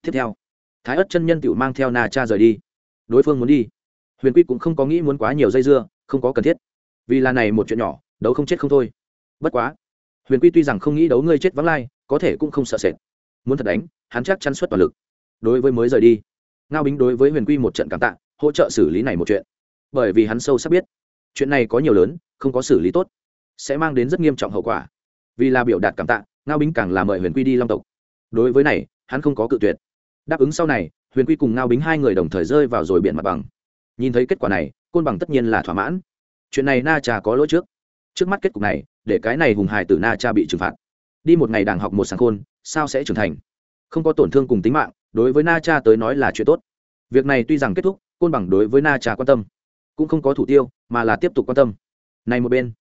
Tiếp theo, thái ất chân nhân tự mang theo na cha rời đi. Đối phương muốn đi. Huyền quy cũng không có nghĩ muốn quá nhiều dây dưa, không có cần thiết. Vì là này một chuyện nhỏ, đấu không chết không thôi. Bất quá, huyền quy tuy rằng không nghĩ đấu ngươi chết vắng lai, có thể cũng không sợ sệt. Muốn thật đánh, hắn chắc chắn xuất toàn lực. Đối với mới rời đi, ngao bính đối với huyền quy một trận cảm tạ, hỗ trợ xử lý này một chuyện. Bởi vì hắn sâu sắc biết, chuyện này có nhiều lớn không có xử lý tốt, sẽ mang đến rất nghiêm trọng hậu quả. Vì là biểu đạt cảm tạ, ngao bính càng là mời huyền quy đi long tộc. Đối với này, hắn không có cự tuyệt. Đáp ứng sau này, huyền quy cùng ngao bính hai người đồng thời rơi vào rồi biển mặt bằng. Nhìn thấy kết quả này, côn bằng tất nhiên là thỏa mãn. Chuyện này na cha có lỗi trước. Trước mắt kết cục này, để cái này hùng hài tử na cha bị trừng phạt. Đi một ngày đàng học một sáng khôn, sao sẽ trưởng thành? Không có tổn thương cùng tính mạng, đối với na cha tới nói là chuyện tốt. Việc này tuy rằng kết thúc, côn bằng đối với na cha quan tâm, cũng không có thủ tiêu, mà là tiếp tục quan tâm này một bên,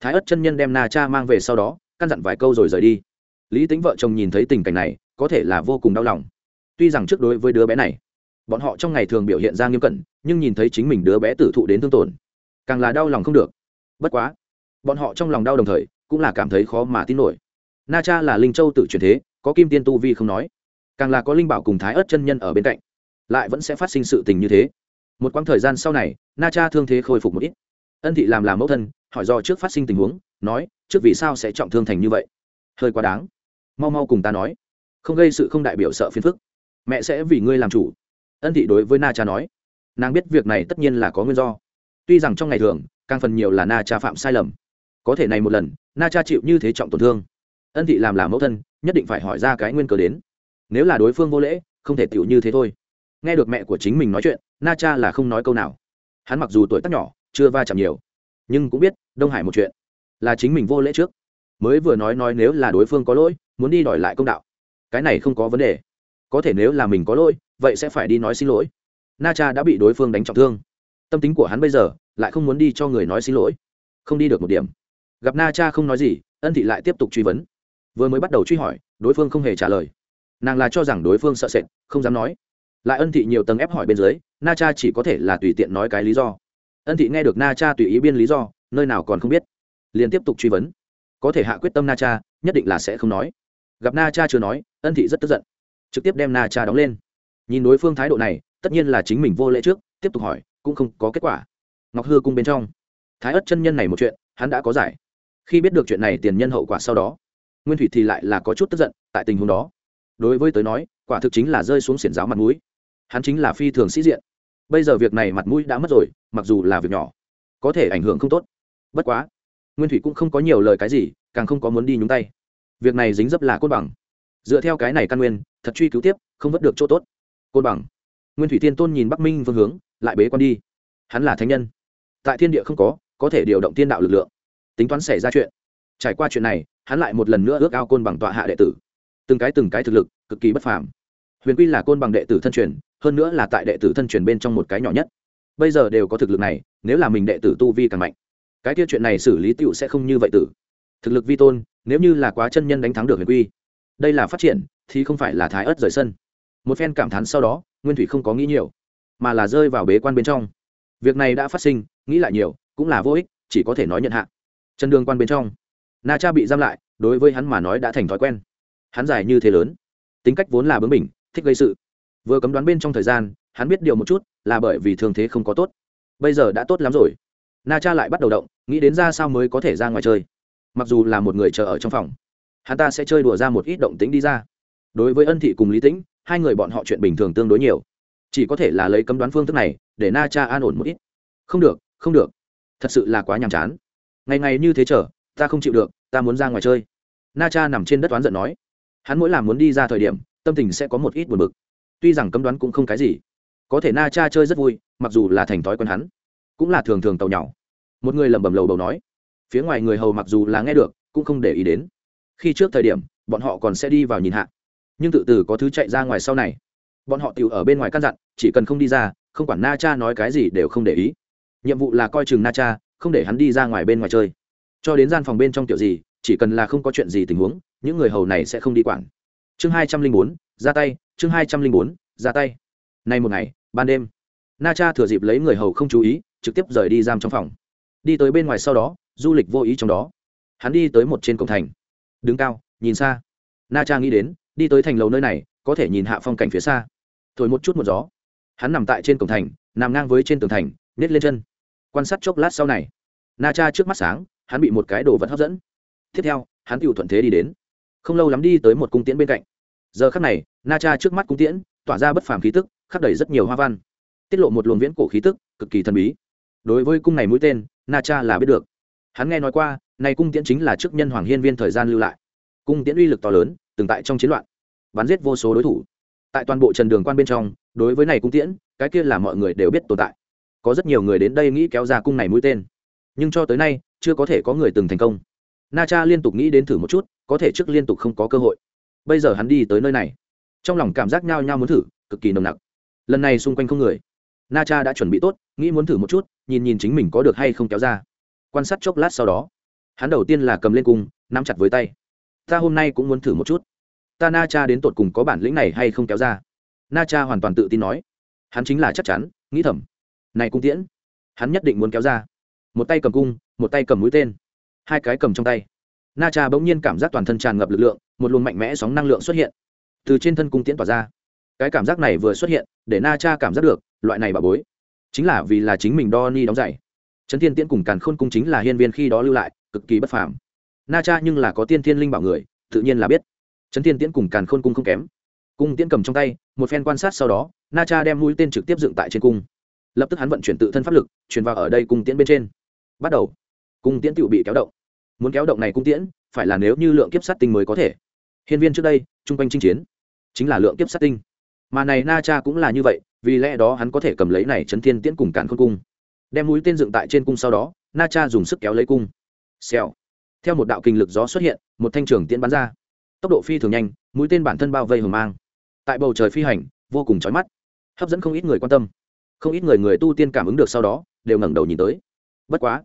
thái ất chân nhân đem na cha mang về sau đó, căn dặn vài câu rồi rời đi. Lý tính vợ chồng nhìn thấy tình cảnh này, có thể là vô cùng đau lòng. Tuy rằng trước đối với đứa bé này, bọn họ trong ngày thường biểu hiện ra nghiêm cẩn, nhưng nhìn thấy chính mình đứa bé tử thụ đến thương tổn, càng là đau lòng không được. Bất quá, bọn họ trong lòng đau đồng thời, cũng là cảm thấy khó mà tin nổi. Na cha là linh châu tự truyền thế, có kim tiên tu vi không nói, càng là có linh bảo cùng thái ớt chân nhân ở bên cạnh, lại vẫn sẽ phát sinh sự tình như thế. Một quãng thời gian sau này, na cha thương thế khôi phục một ít ân thị làm làm mẫu thân, hỏi do trước phát sinh tình huống, nói, trước vì sao sẽ trọng thương thành như vậy? Hơi quá đáng. Mau mau cùng ta nói. Không gây sự không đại biểu sợ phiền phức. Mẹ sẽ vì ngươi làm chủ. Ân thị đối với na cha nói. Nàng biết việc này tất nhiên là có nguyên do. Tuy rằng trong ngày thường, càng phần nhiều là na cha phạm sai lầm. Có thể này một lần, na cha chịu như thế trọng tổn thương. Ân thị làm làm mẫu thân, nhất định phải hỏi ra cái nguyên cớ đến. Nếu là đối phương vô lễ, không thể tựu như thế thôi. Nghe được mẹ của chính mình nói chuyện, na cha là không nói câu nào. Hắn mặc dù tuổi tác nhỏ chưa va chạm nhiều. Nhưng cũng biết, đông hải một chuyện, là chính mình vô lễ trước. Mới vừa nói nói nếu là đối phương có lỗi, muốn đi đòi lại công đạo. Cái này không có vấn đề. Có thể nếu là mình có lỗi, vậy sẽ phải đi nói xin lỗi. Na cha đã bị đối phương đánh trọng thương. Tâm tính của hắn bây giờ lại không muốn đi cho người nói xin lỗi. Không đi được một điểm. Gặp na cha không nói gì, ân thị lại tiếp tục truy vấn. Vừa mới bắt đầu truy hỏi, đối phương không hề trả lời. Nàng là cho rằng đối phương sợ sệt, không dám nói. Lại ân thị nhiều tầng ép hỏi bên dưới, na cha chỉ có thể là tùy tiện nói cái lý do ân thị nghe được na cha tùy ý biên lý do, nơi nào còn không biết, liền tiếp tục truy vấn. Có thể hạ quyết tâm na cha, nhất định là sẽ không nói. Gặp na cha chưa nói, ân thị rất tức giận, trực tiếp đem na cha đóng lên. Nhìn đối phương thái độ này, tất nhiên là chính mình vô lễ trước, tiếp tục hỏi, cũng không có kết quả. Ngọc hư cung bên trong, thái ất chân nhân này một chuyện, hắn đã có giải. Khi biết được chuyện này tiền nhân hậu quả sau đó, nguyên thủy thì lại là có chút tức giận, tại tình huống đó, đối với tới nói, quả thực chính là rơi xuống xiển giáo mặt mũi. Hắn chính là phi thường sĩ diện bây giờ việc này mặt mũi đã mất rồi, mặc dù là việc nhỏ, có thể ảnh hưởng không tốt. Bất quá, nguyên thủy cũng không có nhiều lời cái gì, càng không có muốn đi nhúng tay. Việc này dính dấp là cốt bằng. Dựa theo cái này căn nguyên, thật truy cứu tiếp, không vất được chỗ tốt. Côn bằng. Nguyên thủy thiên tôn nhìn bắc minh phương hướng, lại bế quan đi. Hắn là thánh nhân. Tại thiên địa không có có thể điều động tiên đạo lực lượng. Tính toán xảy ra chuyện. Trải qua chuyện này, hắn lại một lần nữa ước ao côn bằng tọa hạ đệ tử. Từng cái từng cái thực lực, cực kỳ bất phàm. Huyền quy là côn bằng đệ tử thân truyền hơn nữa là tại đệ tử thân truyền bên trong một cái nhỏ nhất. Bây giờ đều có thực lực này, nếu là mình đệ tử tu vi càng mạnh, cái kia chuyện này xử lý tựu sẽ không như vậy tử. Thực lực vi tôn, nếu như là quá chân nhân đánh thắng được huyền quy, đây là phát triển, thì không phải là thái ớt rời sân. Một phen cảm thán sau đó, nguyên thủy không có nghĩ nhiều, mà là rơi vào bế quan bên trong. Việc này đã phát sinh, nghĩ lại nhiều, cũng là vô ích, chỉ có thể nói nhận hạ. Chân đường quan bên trong, na cha bị giam lại, đối với hắn mà nói đã thành thói quen. Hắn dài như thế lớn, tính cách vốn là bướng bỉnh, thích gây sự vừa cấm đoán bên trong thời gian, hắn biết điều một chút, là bởi vì thường thế không có tốt. Bây giờ đã tốt lắm rồi. Na cha lại bắt đầu động, nghĩ đến ra sao mới có thể ra ngoài chơi. Mặc dù là một người chờ ở trong phòng, hắn ta sẽ chơi đùa ra một ít động tính đi ra. Đối với ân thị cùng lý tĩnh, hai người bọn họ chuyện bình thường tương đối nhiều. Chỉ có thể là lấy cấm đoán phương thức này, để na cha an ổn một ít. Không được không được. Thật sự là quá nhàm chán. Ngày ngày như thế chờ, ta không chịu được, ta muốn ra ngoài chơi. Na cha nằm trên đất oán giận nói. Hắn mỗi làm muốn đi ra thời điểm, tâm tình sẽ có một ít buồn bực tuy rằng cấm đoán cũng không cái gì, có thể na cha chơi rất vui, mặc dù là thành thói quen hắn, cũng là thường thường tàu nhỏ. Một người lẩm bẩm lầu đầu nói, phía ngoài người hầu mặc dù là nghe được, cũng không để ý đến. Khi trước thời điểm, bọn họ còn sẽ đi vào nhìn hạ, nhưng tự tử có thứ chạy ra ngoài sau này. Bọn họ tự ở bên ngoài căn dặn, chỉ cần không đi ra, không quản na cha nói cái gì đều không để ý. Nhiệm vụ là coi chừng na cha, không để hắn đi ra ngoài bên ngoài chơi. Cho đến gian phòng bên trong kiểu gì, chỉ cần là không có chuyện gì tình huống, những người hầu này sẽ không đi quản. Chương hai trăm linh bốn, ra tay chương hai trăm linh bốn, ra tay. Nay một ngày, ban đêm, na cha thừa dịp lấy người hầu không chú ý, trực tiếp rời đi giam trong phòng. Đi tới bên ngoài sau đó, du lịch vô ý trong đó. Hắn đi tới một trên cổng thành. Đứng cao, nhìn xa. Na cha nghĩ đến, đi tới thành lầu nơi này, có thể nhìn hạ phong cảnh phía xa. Thổi một chút một gió. Hắn nằm tại trên cổng thành, nằm ngang với trên tường thành nết lên chân. Quan sát chốc lát sau này, na cha trước mắt sáng, hắn bị một cái đồ vật hấp dẫn. Tiếp theo, hắn tự thuận thế đi đến. Không lâu lắm đi tới một cung tiễn bên cạnh giờ khắc này, na cha trước mắt cung tiễn, tỏa ra bất phàm khí tức, khắc đầy rất nhiều hoa văn. Tiết lộ một luồng viễn cổ khí tức, cực kỳ thần bí. Đối với cung này mũi tên, na cha là biết được. Hắn nghe nói qua, này cung tiễn chính là trước nhân hoàng hiên viên thời gian lưu lại. Cung tiễn uy lực to lớn, từng tại trong chiến loạn, bắn giết vô số đối thủ. Tại toàn bộ trần đường quan bên trong, đối với này cung tiễn, cái kia là mọi người đều biết tồn tại. Có rất nhiều người đến đây nghĩ kéo ra cung này mũi tên. Nhưng cho tới nay, chưa có thể có người từng thành công. Na cha liên tục nghĩ đến thử một chút, có thể trước liên tục không có cơ hội bây giờ hắn đi tới nơi này. Trong lòng cảm giác nhao nhao muốn thử, cực kỳ nồng nặc. Lần này xung quanh không người. Na cha đã chuẩn bị tốt, nghĩ muốn thử một chút, nhìn nhìn chính mình có được hay không kéo ra. Quan sát chốc lát sau đó, hắn đầu tiên là cầm lên cung, nắm chặt với tay. Ta hôm nay cũng muốn thử một chút. Ta na cha đến tột cùng có bản lĩnh này hay không kéo ra? Na cha hoàn toàn tự tin nói. Hắn chính là chắc chắn, nghĩ thầm. Này cung tiễn, hắn nhất định muốn kéo ra. Một tay cầm cung, một tay cầm mũi tên. Hai cái cầm trong tay. Na cha bỗng nhiên cảm giác toàn thân tràn ngập lực lượng một luồng mạnh mẽ sóng năng lượng xuất hiện từ trên thân cung tiễn tỏa ra. Cái cảm giác này vừa xuất hiện, để na cha cảm giác được, loại này bà bối, chính là vì là chính mình đo ni đóng giày. Trấn thiên tiễn cùng càn khôn cung chính là hiên viên khi đó lưu lại, cực kỳ bất phàm. Na cha nhưng là có tiên thiên linh bảo người, tự nhiên là biết. Trấn thiên tiễn cùng càn khôn cung không kém. Cung tiễn cầm trong tay, một phen quan sát sau đó, na cha đem mũi tên trực tiếp dựng tại trên cung. Lập tức hắn vận chuyển tự thân pháp lực, truyền vào ở đây cung tiễn bên trên. Bắt đầu. Cung tiễn tự bị kéo động muốn kéo động này cung tiễn, phải là nếu như lượng kiếp sát tinh mới có thể. Hiên viên trước đây, chung quanh chinh chiến, chính là lượng kiếp sát tinh. Mà này na cha cũng là như vậy, vì lẽ đó hắn có thể cầm lấy này chấn thiên tiễn cùng cản khôn cung. Đem mũi tên dựng tại trên cung sau đó, na cha dùng sức kéo lấy cung. Xèo. Theo một đạo kinh lực gió xuất hiện, một thanh trường tiễn bắn ra. Tốc độ phi thường nhanh, mũi tên bản thân bao vây hờ mang. Tại bầu trời phi hành, vô cùng chói mắt, hấp dẫn không ít người quan tâm. Không ít người người tu tiên cảm ứng được sau đó, đều ngẩng đầu nhìn tới. Bất quá,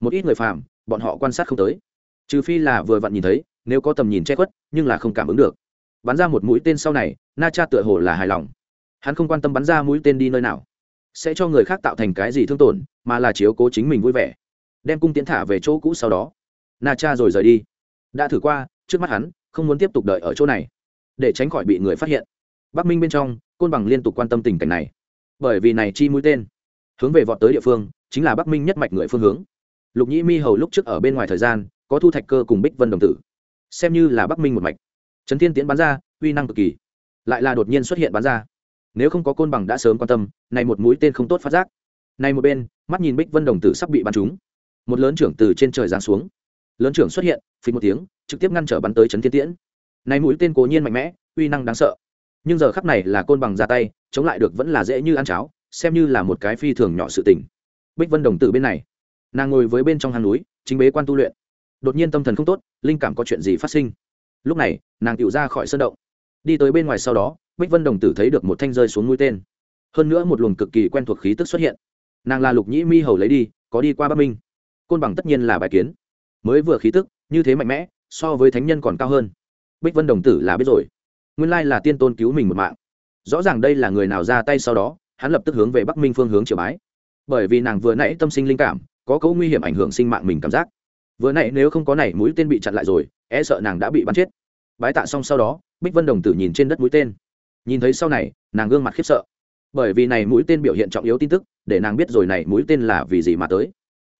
một ít người phàm bọn họ quan sát không tới. Trừ phi là vừa vặn nhìn thấy, nếu có tầm nhìn che khuất, nhưng là không cảm ứng được. Bắn ra một mũi tên sau này, na cha tựa hồ là hài lòng. Hắn không quan tâm bắn ra mũi tên đi nơi nào. Sẽ cho người khác tạo thành cái gì thương tổn, mà là chiếu cố chính mình vui vẻ. Đem cung tiến thả về chỗ cũ sau đó. Na cha rồi rời đi. Đã thử qua, trước mắt hắn, không muốn tiếp tục đợi ở chỗ này. Để tránh khỏi bị người phát hiện. Bắc minh bên trong, côn bằng liên tục quan tâm tình cảnh này. Bởi vì này chi mũi tên. Hướng về vọt tới địa phương, chính là bắc minh nhất mạch người phương hướng lục nhĩ mi hầu lúc trước ở bên ngoài thời gian, có thu thạch cơ cùng bích vân đồng tử. Xem như là bắc minh một mạch. Trấn thiên tiến bắn ra, uy năng cực kỳ. Lại là đột nhiên xuất hiện bắn ra. Nếu không có côn bằng đã sớm quan tâm, này một mũi tên không tốt phát giác. Này một bên, mắt nhìn bích vân đồng tử sắp bị bắn trúng. Một lớn trưởng từ trên trời giáng xuống. Lớn trưởng xuất hiện, phí một tiếng, trực tiếp ngăn trở bắn tới trấn thiên tiễn. Này mũi tên cố nhiên mạnh mẽ, uy năng đáng sợ. Nhưng giờ khắp này là côn bằng ra tay, chống lại được vẫn là dễ như ăn cháo, xem như là một cái phi thường nhỏ sự tình. Bích vân đồng tử bên này nàng ngồi với bên trong hang núi, chính bế quan tu luyện. Đột nhiên tâm thần không tốt, linh cảm có chuyện gì phát sinh? Lúc này, nàng tựu ra khỏi sân động. Đi tới bên ngoài sau đó, bích vân đồng tử thấy được một thanh rơi xuống mũi tên. Hơn nữa một luồng cực kỳ quen thuộc khí tức xuất hiện. Nàng là lục nhĩ mi hầu lấy đi, có đi qua bắc minh. Côn bằng tất nhiên là bài kiến. Mới vừa khí tức, như thế mạnh mẽ, so với thánh nhân còn cao hơn. Bích vân đồng tử là biết rồi. Nguyên lai là tiên tôn cứu mình một mạng. Rõ ràng đây là người nào ra tay sau đó, hắn lập tức hướng về bắc minh phương hướng triều bái. Bởi vì nàng vừa nãy tâm sinh linh cảm có cấu nguy hiểm ảnh hưởng sinh mạng mình cảm giác. Vừa nãy nếu không có này, mũi tên bị chặn lại rồi e sợ nàng đã bị bắn chết. Bái tạ xong sau đó, bích vân đồng tử nhìn trên đất mũi tên. Nhìn thấy sau này, nàng gương mặt khiếp sợ. Bởi vì này mũi tên biểu hiện trọng yếu tin tức, để nàng biết rồi này mũi tên là vì gì mà tới.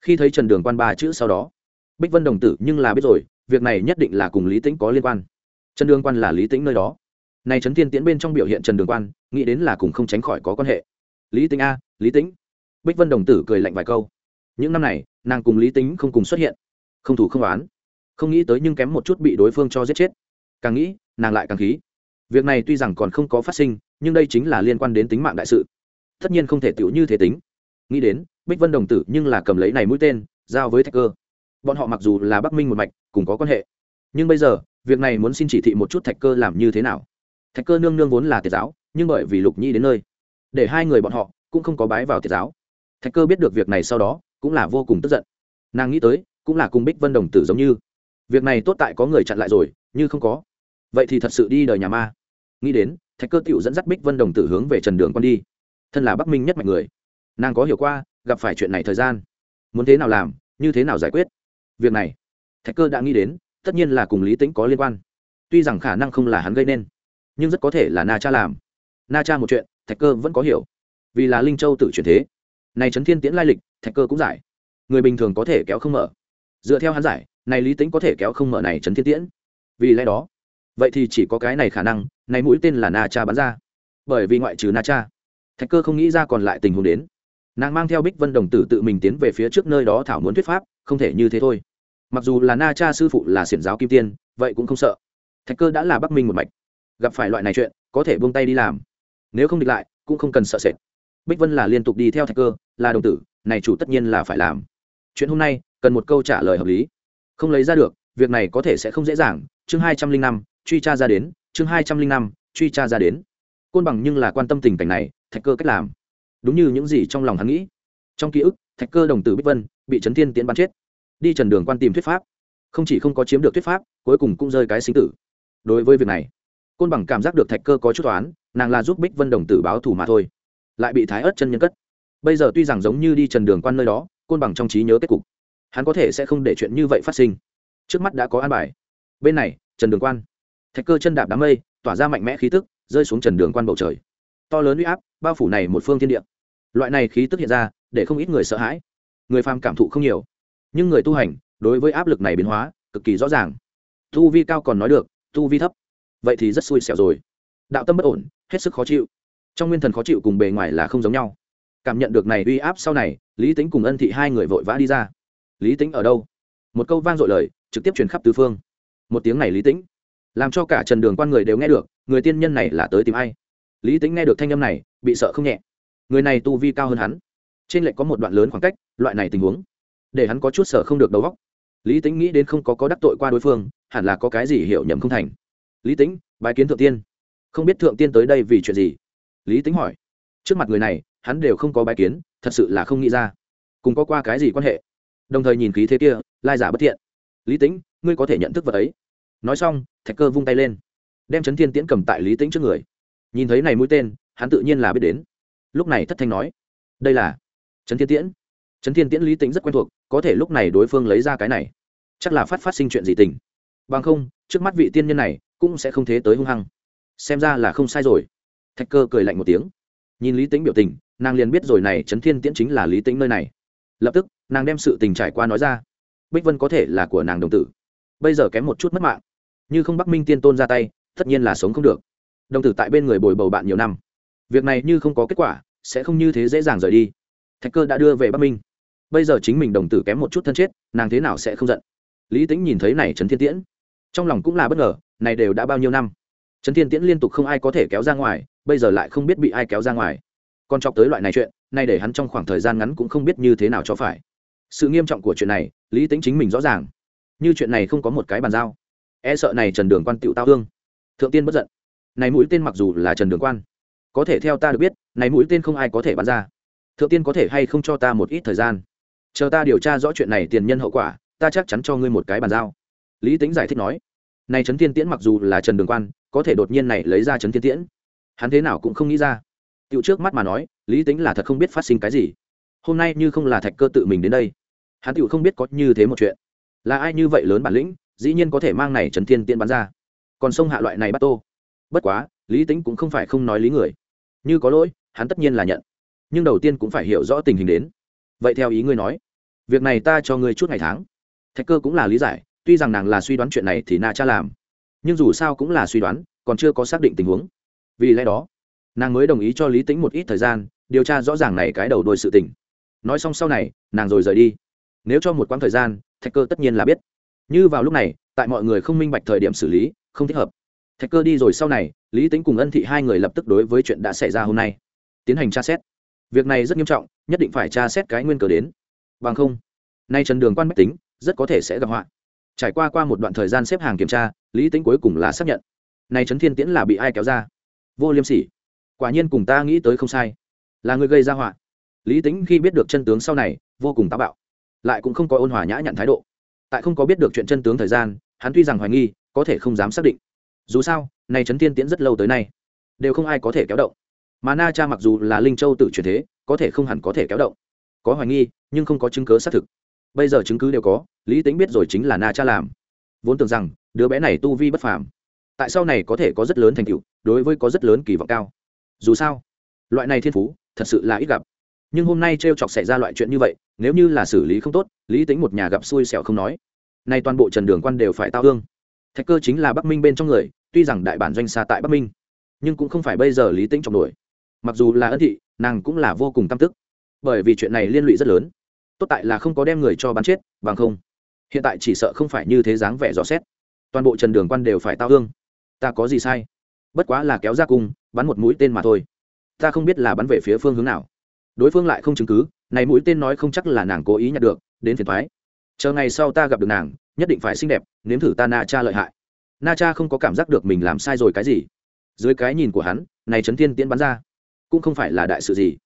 Khi thấy trần đường quan ba chữ sau đó, bích vân đồng tử nhưng là biết rồi, việc này nhất định là cùng lý tĩnh có liên quan. Trần đường quan là lý tĩnh nơi đó. Này trấn tiên tiễn bên trong biểu hiện trần đường quan, nghĩ đến là cùng không tránh khỏi có quan hệ. Lý tĩnh a, lý tĩnh. Bích vân đồng tử cười lạnh vài câu những năm này, nàng cùng lý tính không cùng xuất hiện. Không thủ không oán. Không nghĩ tới nhưng kém một chút bị đối phương cho giết chết. Càng nghĩ, nàng lại càng khí. Việc này tuy rằng còn không có phát sinh, nhưng đây chính là liên quan đến tính mạng đại sự. Tất nhiên không thể tựu như thế tính. Nghĩ đến, bích vân đồng tử nhưng là cầm lấy này mũi tên, giao với thạch cơ. Bọn họ mặc dù là bắc minh một mạch cùng có quan hệ. Nhưng bây giờ, việc này muốn xin chỉ thị một chút thạch cơ làm như thế nào? Thạch cơ nương nương vốn là tiệt giáo, nhưng bởi vì lục nhi đến nơi, để hai người bọn họ cũng không có bái vào tiệt giáo. Thạch cơ biết được việc này sau đó cũng là vô cùng tức giận. Nàng nghĩ tới, cũng là cùng bích vân đồng tử giống như. Việc này tốt tại có người chặn lại rồi, như không có. Vậy thì thật sự đi đời nhà ma. Nghĩ đến, thạch cơ tựu dẫn dắt bích vân đồng tử hướng về trần đường con đi. Thân là bắc minh nhất mạnh người, nàng có hiểu qua, gặp phải chuyện này thời gian. Muốn thế nào làm, như thế nào giải quyết? Việc này, thạch cơ đã nghĩ đến, tất nhiên là cùng lý tĩnh có liên quan. Tuy rằng khả năng không là hắn gây nên, nhưng rất có thể là na cha làm. Na cha một chuyện, thạch cơ vẫn có hiểu. Vì là linh châu tự chuyển thế này trấn thiên tiễn lai lịch, thạch cơ cũng giải. Người bình thường có thể kéo không mở. Dựa theo hắn giải, này lý tính có thể kéo không mở này trấn thiên tiễn. Vì lẽ đó, vậy thì chỉ có cái này khả năng, này mũi tên là na cha bắn ra. Bởi vì ngoại trừ na cha, thạch cơ không nghĩ ra còn lại tình huống đến. Nàng mang theo bích vân đồng tử tự mình tiến về phía trước nơi đó thảo muốn thuyết pháp, không thể như thế thôi. Mặc dù là na cha sư phụ là xiển giáo kim tiên, vậy cũng không sợ. Thạch cơ đã là bắc minh một mạch. Gặp phải loại này chuyện, có thể buông tay đi làm. Nếu không địch lại, cũng không cần sợ sệt bích vân là liên tục đi theo thạch cơ, là đồng tử, này chủ tất nhiên là phải làm. Chuyện hôm nay, cần một câu trả lời hợp lý. Không lấy ra được, việc này có thể sẽ không dễ dàng. Chương hai trăm linh năm, truy tra ra đến. Chương hai trăm linh năm, truy tra ra đến. Côn bằng nhưng là quan tâm tình cảnh này, thạch cơ cách làm. Đúng như những gì trong lòng hắn nghĩ. Trong ký ức, thạch cơ đồng tử bích vân, bị trấn thiên tiến bắn chết. Đi trần đường quan tìm thuyết pháp. Không chỉ không có chiếm được thuyết pháp, cuối cùng cũng rơi cái sinh tử. Đối với việc này, côn bằng cảm giác được thạch cơ có chút toán nàng là giúp bích vân đồng tử báo thù mà thôi lại bị thái ớt chân nhân cất. Bây giờ tuy rằng giống như đi trần đường quan nơi đó, côn bằng trong trí nhớ kết cục, hắn có thể sẽ không để chuyện như vậy phát sinh. Trước mắt đã có an bài. Bên này, trần đường quan. Thạch cơ chân đạp đám mây, tỏa ra mạnh mẽ khí tức, rơi xuống trần đường quan bầu trời. To lớn uy áp, bao phủ này một phương thiên địa. Loại này khí tức hiện ra, để không ít người sợ hãi. Người phàm cảm thụ không nhiều. Nhưng người tu hành, đối với áp lực này biến hóa, cực kỳ rõ ràng. Tu vi cao còn nói được, tu vi thấp. Vậy thì rất xui xẻo rồi. Đạo tâm bất ổn, hết sức khó chịu trong nguyên thần khó chịu cùng bề ngoài là không giống nhau. Cảm nhận được này uy áp sau này, lý tính cùng ân thị hai người vội vã đi ra. Lý tính ở đâu? Một câu vang dội lời, trực tiếp truyền khắp tứ phương. Một tiếng này lý tĩnh, làm cho cả trần đường quan người đều nghe được, người tiên nhân này là tới tìm ai? Lý tính nghe được thanh âm này, bị sợ không nhẹ. Người này tu vi cao hơn hắn. Trên lệch có một đoạn lớn khoảng cách, loại này tình huống, để hắn có chút sợ không được đầu góc lý tính nghĩ đến không có có đắc tội qua đối phương, hẳn là có cái gì hiểu nhầm không thành. Lý tính bài kiến thượng tiên. Không biết thượng tiên tới đây vì chuyện gì? Lý tính hỏi. Trước mặt người này, hắn đều không có bài kiến, thật sự là không nghĩ ra. Cùng có qua cái gì quan hệ? Đồng thời nhìn khí thế kia, lai giả bất thiện. Lý tính ngươi có thể nhận thức vật ấy. Nói xong, thạch cơ vung tay lên, đem Chấn thiên tiễn cầm tại lý tính trước người. Nhìn thấy này mũi tên, hắn tự nhiên là biết đến. Lúc này thất thanh nói, đây là Chấn thiên tiễn. Chấn thiên tiễn lý tính rất quen thuộc, có thể lúc này đối phương lấy ra cái này, chắc là phát phát sinh chuyện gì tình. Bằng không, trước mắt vị tiên nhân này cũng sẽ không thế tới hung hăng. Xem ra là không sai rồi thạch cơ cười lạnh một tiếng. Nhìn lý tính biểu tình, nàng liền biết rồi này trấn thiên tiễn chính là lý tính nơi này. Lập tức, nàng đem sự tình trải qua nói ra. Bích vân có thể là của nàng đồng tử. Bây giờ kém một chút mất mạng. Như không bắc minh tiên tôn ra tay, tất nhiên là sống không được. Đồng tử tại bên người bồi bầu bạn nhiều năm. Việc này như không có kết quả, sẽ không như thế dễ dàng rời đi. Thạch cơ đã đưa về bắc minh. Bây giờ chính mình đồng tử kém một chút thân chết, nàng thế nào sẽ không giận? Lý tính nhìn thấy này trấn thiên tiễn, trong lòng cũng là bất ngờ, này đều đã bao nhiêu năm? Trấn thiên tiễn liên tục không ai có thể kéo ra ngoài, bây giờ lại không biết bị ai kéo ra ngoài. Còn chọc tới loại này chuyện, nay để hắn trong khoảng thời gian ngắn cũng không biết như thế nào cho phải. Sự nghiêm trọng của chuyện này, lý tính chính mình rõ ràng. Như chuyện này không có một cái bàn giao. E sợ này trần đường quan tựu tao hương. Thượng tiên bất giận. Này mũi tên mặc dù là trần đường quan, có thể theo ta được biết, này mũi tên không ai có thể bắn ra. Thượng tiên có thể hay không cho ta một ít thời gian? Chờ ta điều tra rõ chuyện này tiền nhân hậu quả, ta chắc chắn cho ngươi một cái bàn giao. Lý tính giải thích nói này trấn thiên tiễn mặc dù là trần đường quan, có thể đột nhiên này lấy ra trấn thiên tiễn. Hắn thế nào cũng không nghĩ ra. Tựu trước mắt mà nói, lý tính là thật không biết phát sinh cái gì. Hôm nay như không là thạch cơ tự mình đến đây. Hắn tựu không biết có như thế một chuyện. Là ai như vậy lớn bản lĩnh, dĩ nhiên có thể mang này trấn thiên tiễn bắn ra. Còn sông hạ loại này bắt tô. Bất quá, lý tính cũng không phải không nói lý người. Như có lỗi, hắn tất nhiên là nhận. Nhưng đầu tiên cũng phải hiểu rõ tình hình đến. Vậy theo ý ngươi nói, việc này ta cho ngươi chút ngày tháng. Thạch cơ cũng là lý giải tuy rằng nàng là suy đoán chuyện này thì na cha làm, nhưng dù sao cũng là suy đoán, còn chưa có xác định tình huống. Vì lẽ đó, nàng mới đồng ý cho lý tính một ít thời gian, điều tra rõ ràng này cái đầu đôi sự tình. Nói xong sau này, nàng rồi rời đi. Nếu cho một quãng thời gian, thạch cơ tất nhiên là biết. Như vào lúc này, tại mọi người không minh bạch thời điểm xử lý, không thích hợp. Thạch cơ đi rồi sau này, lý tính cùng ân thị hai người lập tức đối với chuyện đã xảy ra hôm nay, tiến hành tra xét. Việc này rất nghiêm trọng, nhất định phải tra xét cái nguyên cờ đến. Bằng không, nay trần đường quan bách tính, rất có thể sẽ gặp họa trải qua qua một đoạn thời gian xếp hàng kiểm tra, lý tính cuối cùng là xác nhận. Nay trấn thiên tiễn là bị ai kéo ra? Vô liêm sỉ. Quả nhiên cùng ta nghĩ tới không sai. Là người gây ra họa. Lý tính khi biết được chân tướng sau này, vô cùng táo bạo. Lại cũng không có ôn hòa nhã nhận thái độ. Tại không có biết được chuyện chân tướng thời gian, hắn tuy rằng hoài nghi, có thể không dám xác định. Dù sao này trấn thiên tiễn rất lâu tới nay, đều không ai có thể kéo động. Mà na cha mặc dù là linh châu tự truyền thế, có thể không hẳn có thể kéo động. Có hoài nghi, nhưng không có chứng cớ xác thực bây giờ chứng cứ đều có, lý tính biết rồi chính là na cha làm. Vốn tưởng rằng, đứa bé này tu vi bất phàm. Tại sau này có thể có rất lớn thành tựu, đối với có rất lớn kỳ vọng cao. Dù sao, loại này thiên phú, thật sự là ít gặp. Nhưng hôm nay t r e o chọc xảy ra loại chuyện như vậy, nếu như là xử lý không tốt, lý tính một nhà gặp xui xẻo không nói. Nay toàn bộ trần đường quan đều phải tao hương. Thạch cơ chính là bắc minh bên trong người, tuy rằng đại bản doanh xa tại bắc minh, nhưng cũng không phải bây giờ lý tính trọng nổi. Mặc dù là ân thị, nàng cũng là vô cùng tâm tức. Bởi vì chuyện này liên lụy rất lớn tốt tại là không có đem người cho bắn chết, bằng không, hiện tại chỉ sợ không phải như thế dáng vẻ rõ xét. Toàn bộ trần đường quan đều phải tao hương ta có gì sai? Bất quá là kéo ra cung, bắn một mũi tên mà thôi. Ta không biết là bắn về phía phương hướng nào. Đối phương lại không chứng cứ, này mũi tên nói không chắc là nàng cố ý nhặt được, đến phiền thoái chờ ngày sau ta gặp được nàng, nhất định phải xinh đẹp, nếm thử ta na cha lợi hại. Na cha không có cảm giác được mình làm sai rồi cái gì. Dưới cái nhìn của hắn, này trấn thiên tiễn bắn ra, cũng không phải là đại sự gì.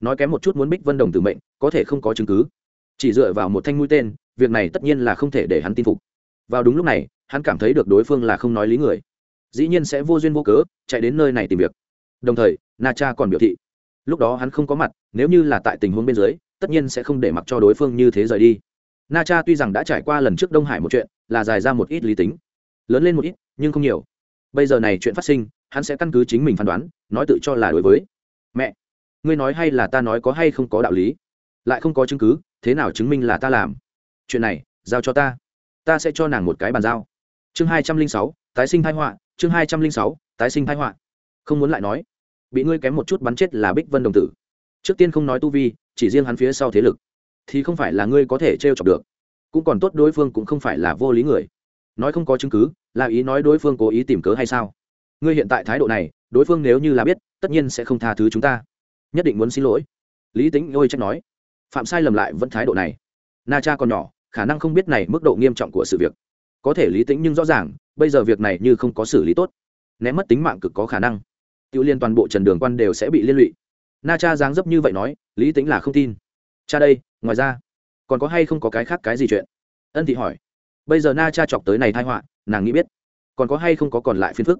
Nói kém một chút muốn bích vân đồng tử mệnh, có thể không có chứng cứ chỉ dựa vào một thanh mũi tên, việc này tất nhiên là không thể để hắn tin phục. Vào đúng lúc này, hắn cảm thấy được đối phương là không nói lý người. Dĩ nhiên sẽ vô duyên vô cớ, chạy đến nơi này tìm việc. Đồng thời, na cha còn biểu thị. Lúc đó hắn không có mặt, nếu như là tại tình huống bên dưới, tất nhiên sẽ không để mặc cho đối phương như thế rời đi. Na cha tuy rằng đã trải qua lần trước đông hải một chuyện, là dài ra một ít lý tính. Lớn lên một ít, nhưng không nhiều. Bây giờ này chuyện phát sinh, hắn sẽ căn cứ chính mình phán đoán, nói tự cho là đối với. Mẹ, ngươi nói hay là ta nói có hay không có đạo lý? Lại không có chứng cứ, thế nào chứng minh là ta làm? Chuyện này, giao cho ta. Ta sẽ cho nàng một cái bàn giao. Chương hai trăm linh sáu, tái sinh thái họa, chương hai trăm linh sáu, tái sinh thái họa. Không muốn lại nói. Bị ngươi kém một chút bắn chết là bích vân đồng tử. Trước tiên không nói tu vi, chỉ riêng hắn phía sau thế lực. Thì không phải là ngươi có thể t r e o chọc được. Cũng còn tốt đối phương cũng không phải là vô lý người. Nói không có chứng cứ, là ý nói đối phương cố ý tìm cớ hay sao? Ngươi hiện tại thái độ này, đối phương nếu như là biết, tất nhiên sẽ không tha thứ chúng ta. Nhất định muốn xin lỗi. Lý tính ôi trách nói phạm sai lầm lại vẫn thái độ này. Na cha còn nhỏ, khả năng không biết này mức độ nghiêm trọng của sự việc. Có thể lý tính nhưng rõ ràng, bây giờ việc này như không có xử lý tốt. Ném mất tính mạng cực có khả năng. Tiêu liên toàn bộ trần đường quan đều sẽ bị liên lụy. Na cha dáng dấp như vậy nói, lý tính là không tin. Cha đây, ngoài ra, còn có hay không có cái khác cái gì chuyện? Ân thị hỏi. Bây giờ na cha chọc tới này thai họa, nàng nghĩ biết. Còn có hay không có còn lại phiền phức?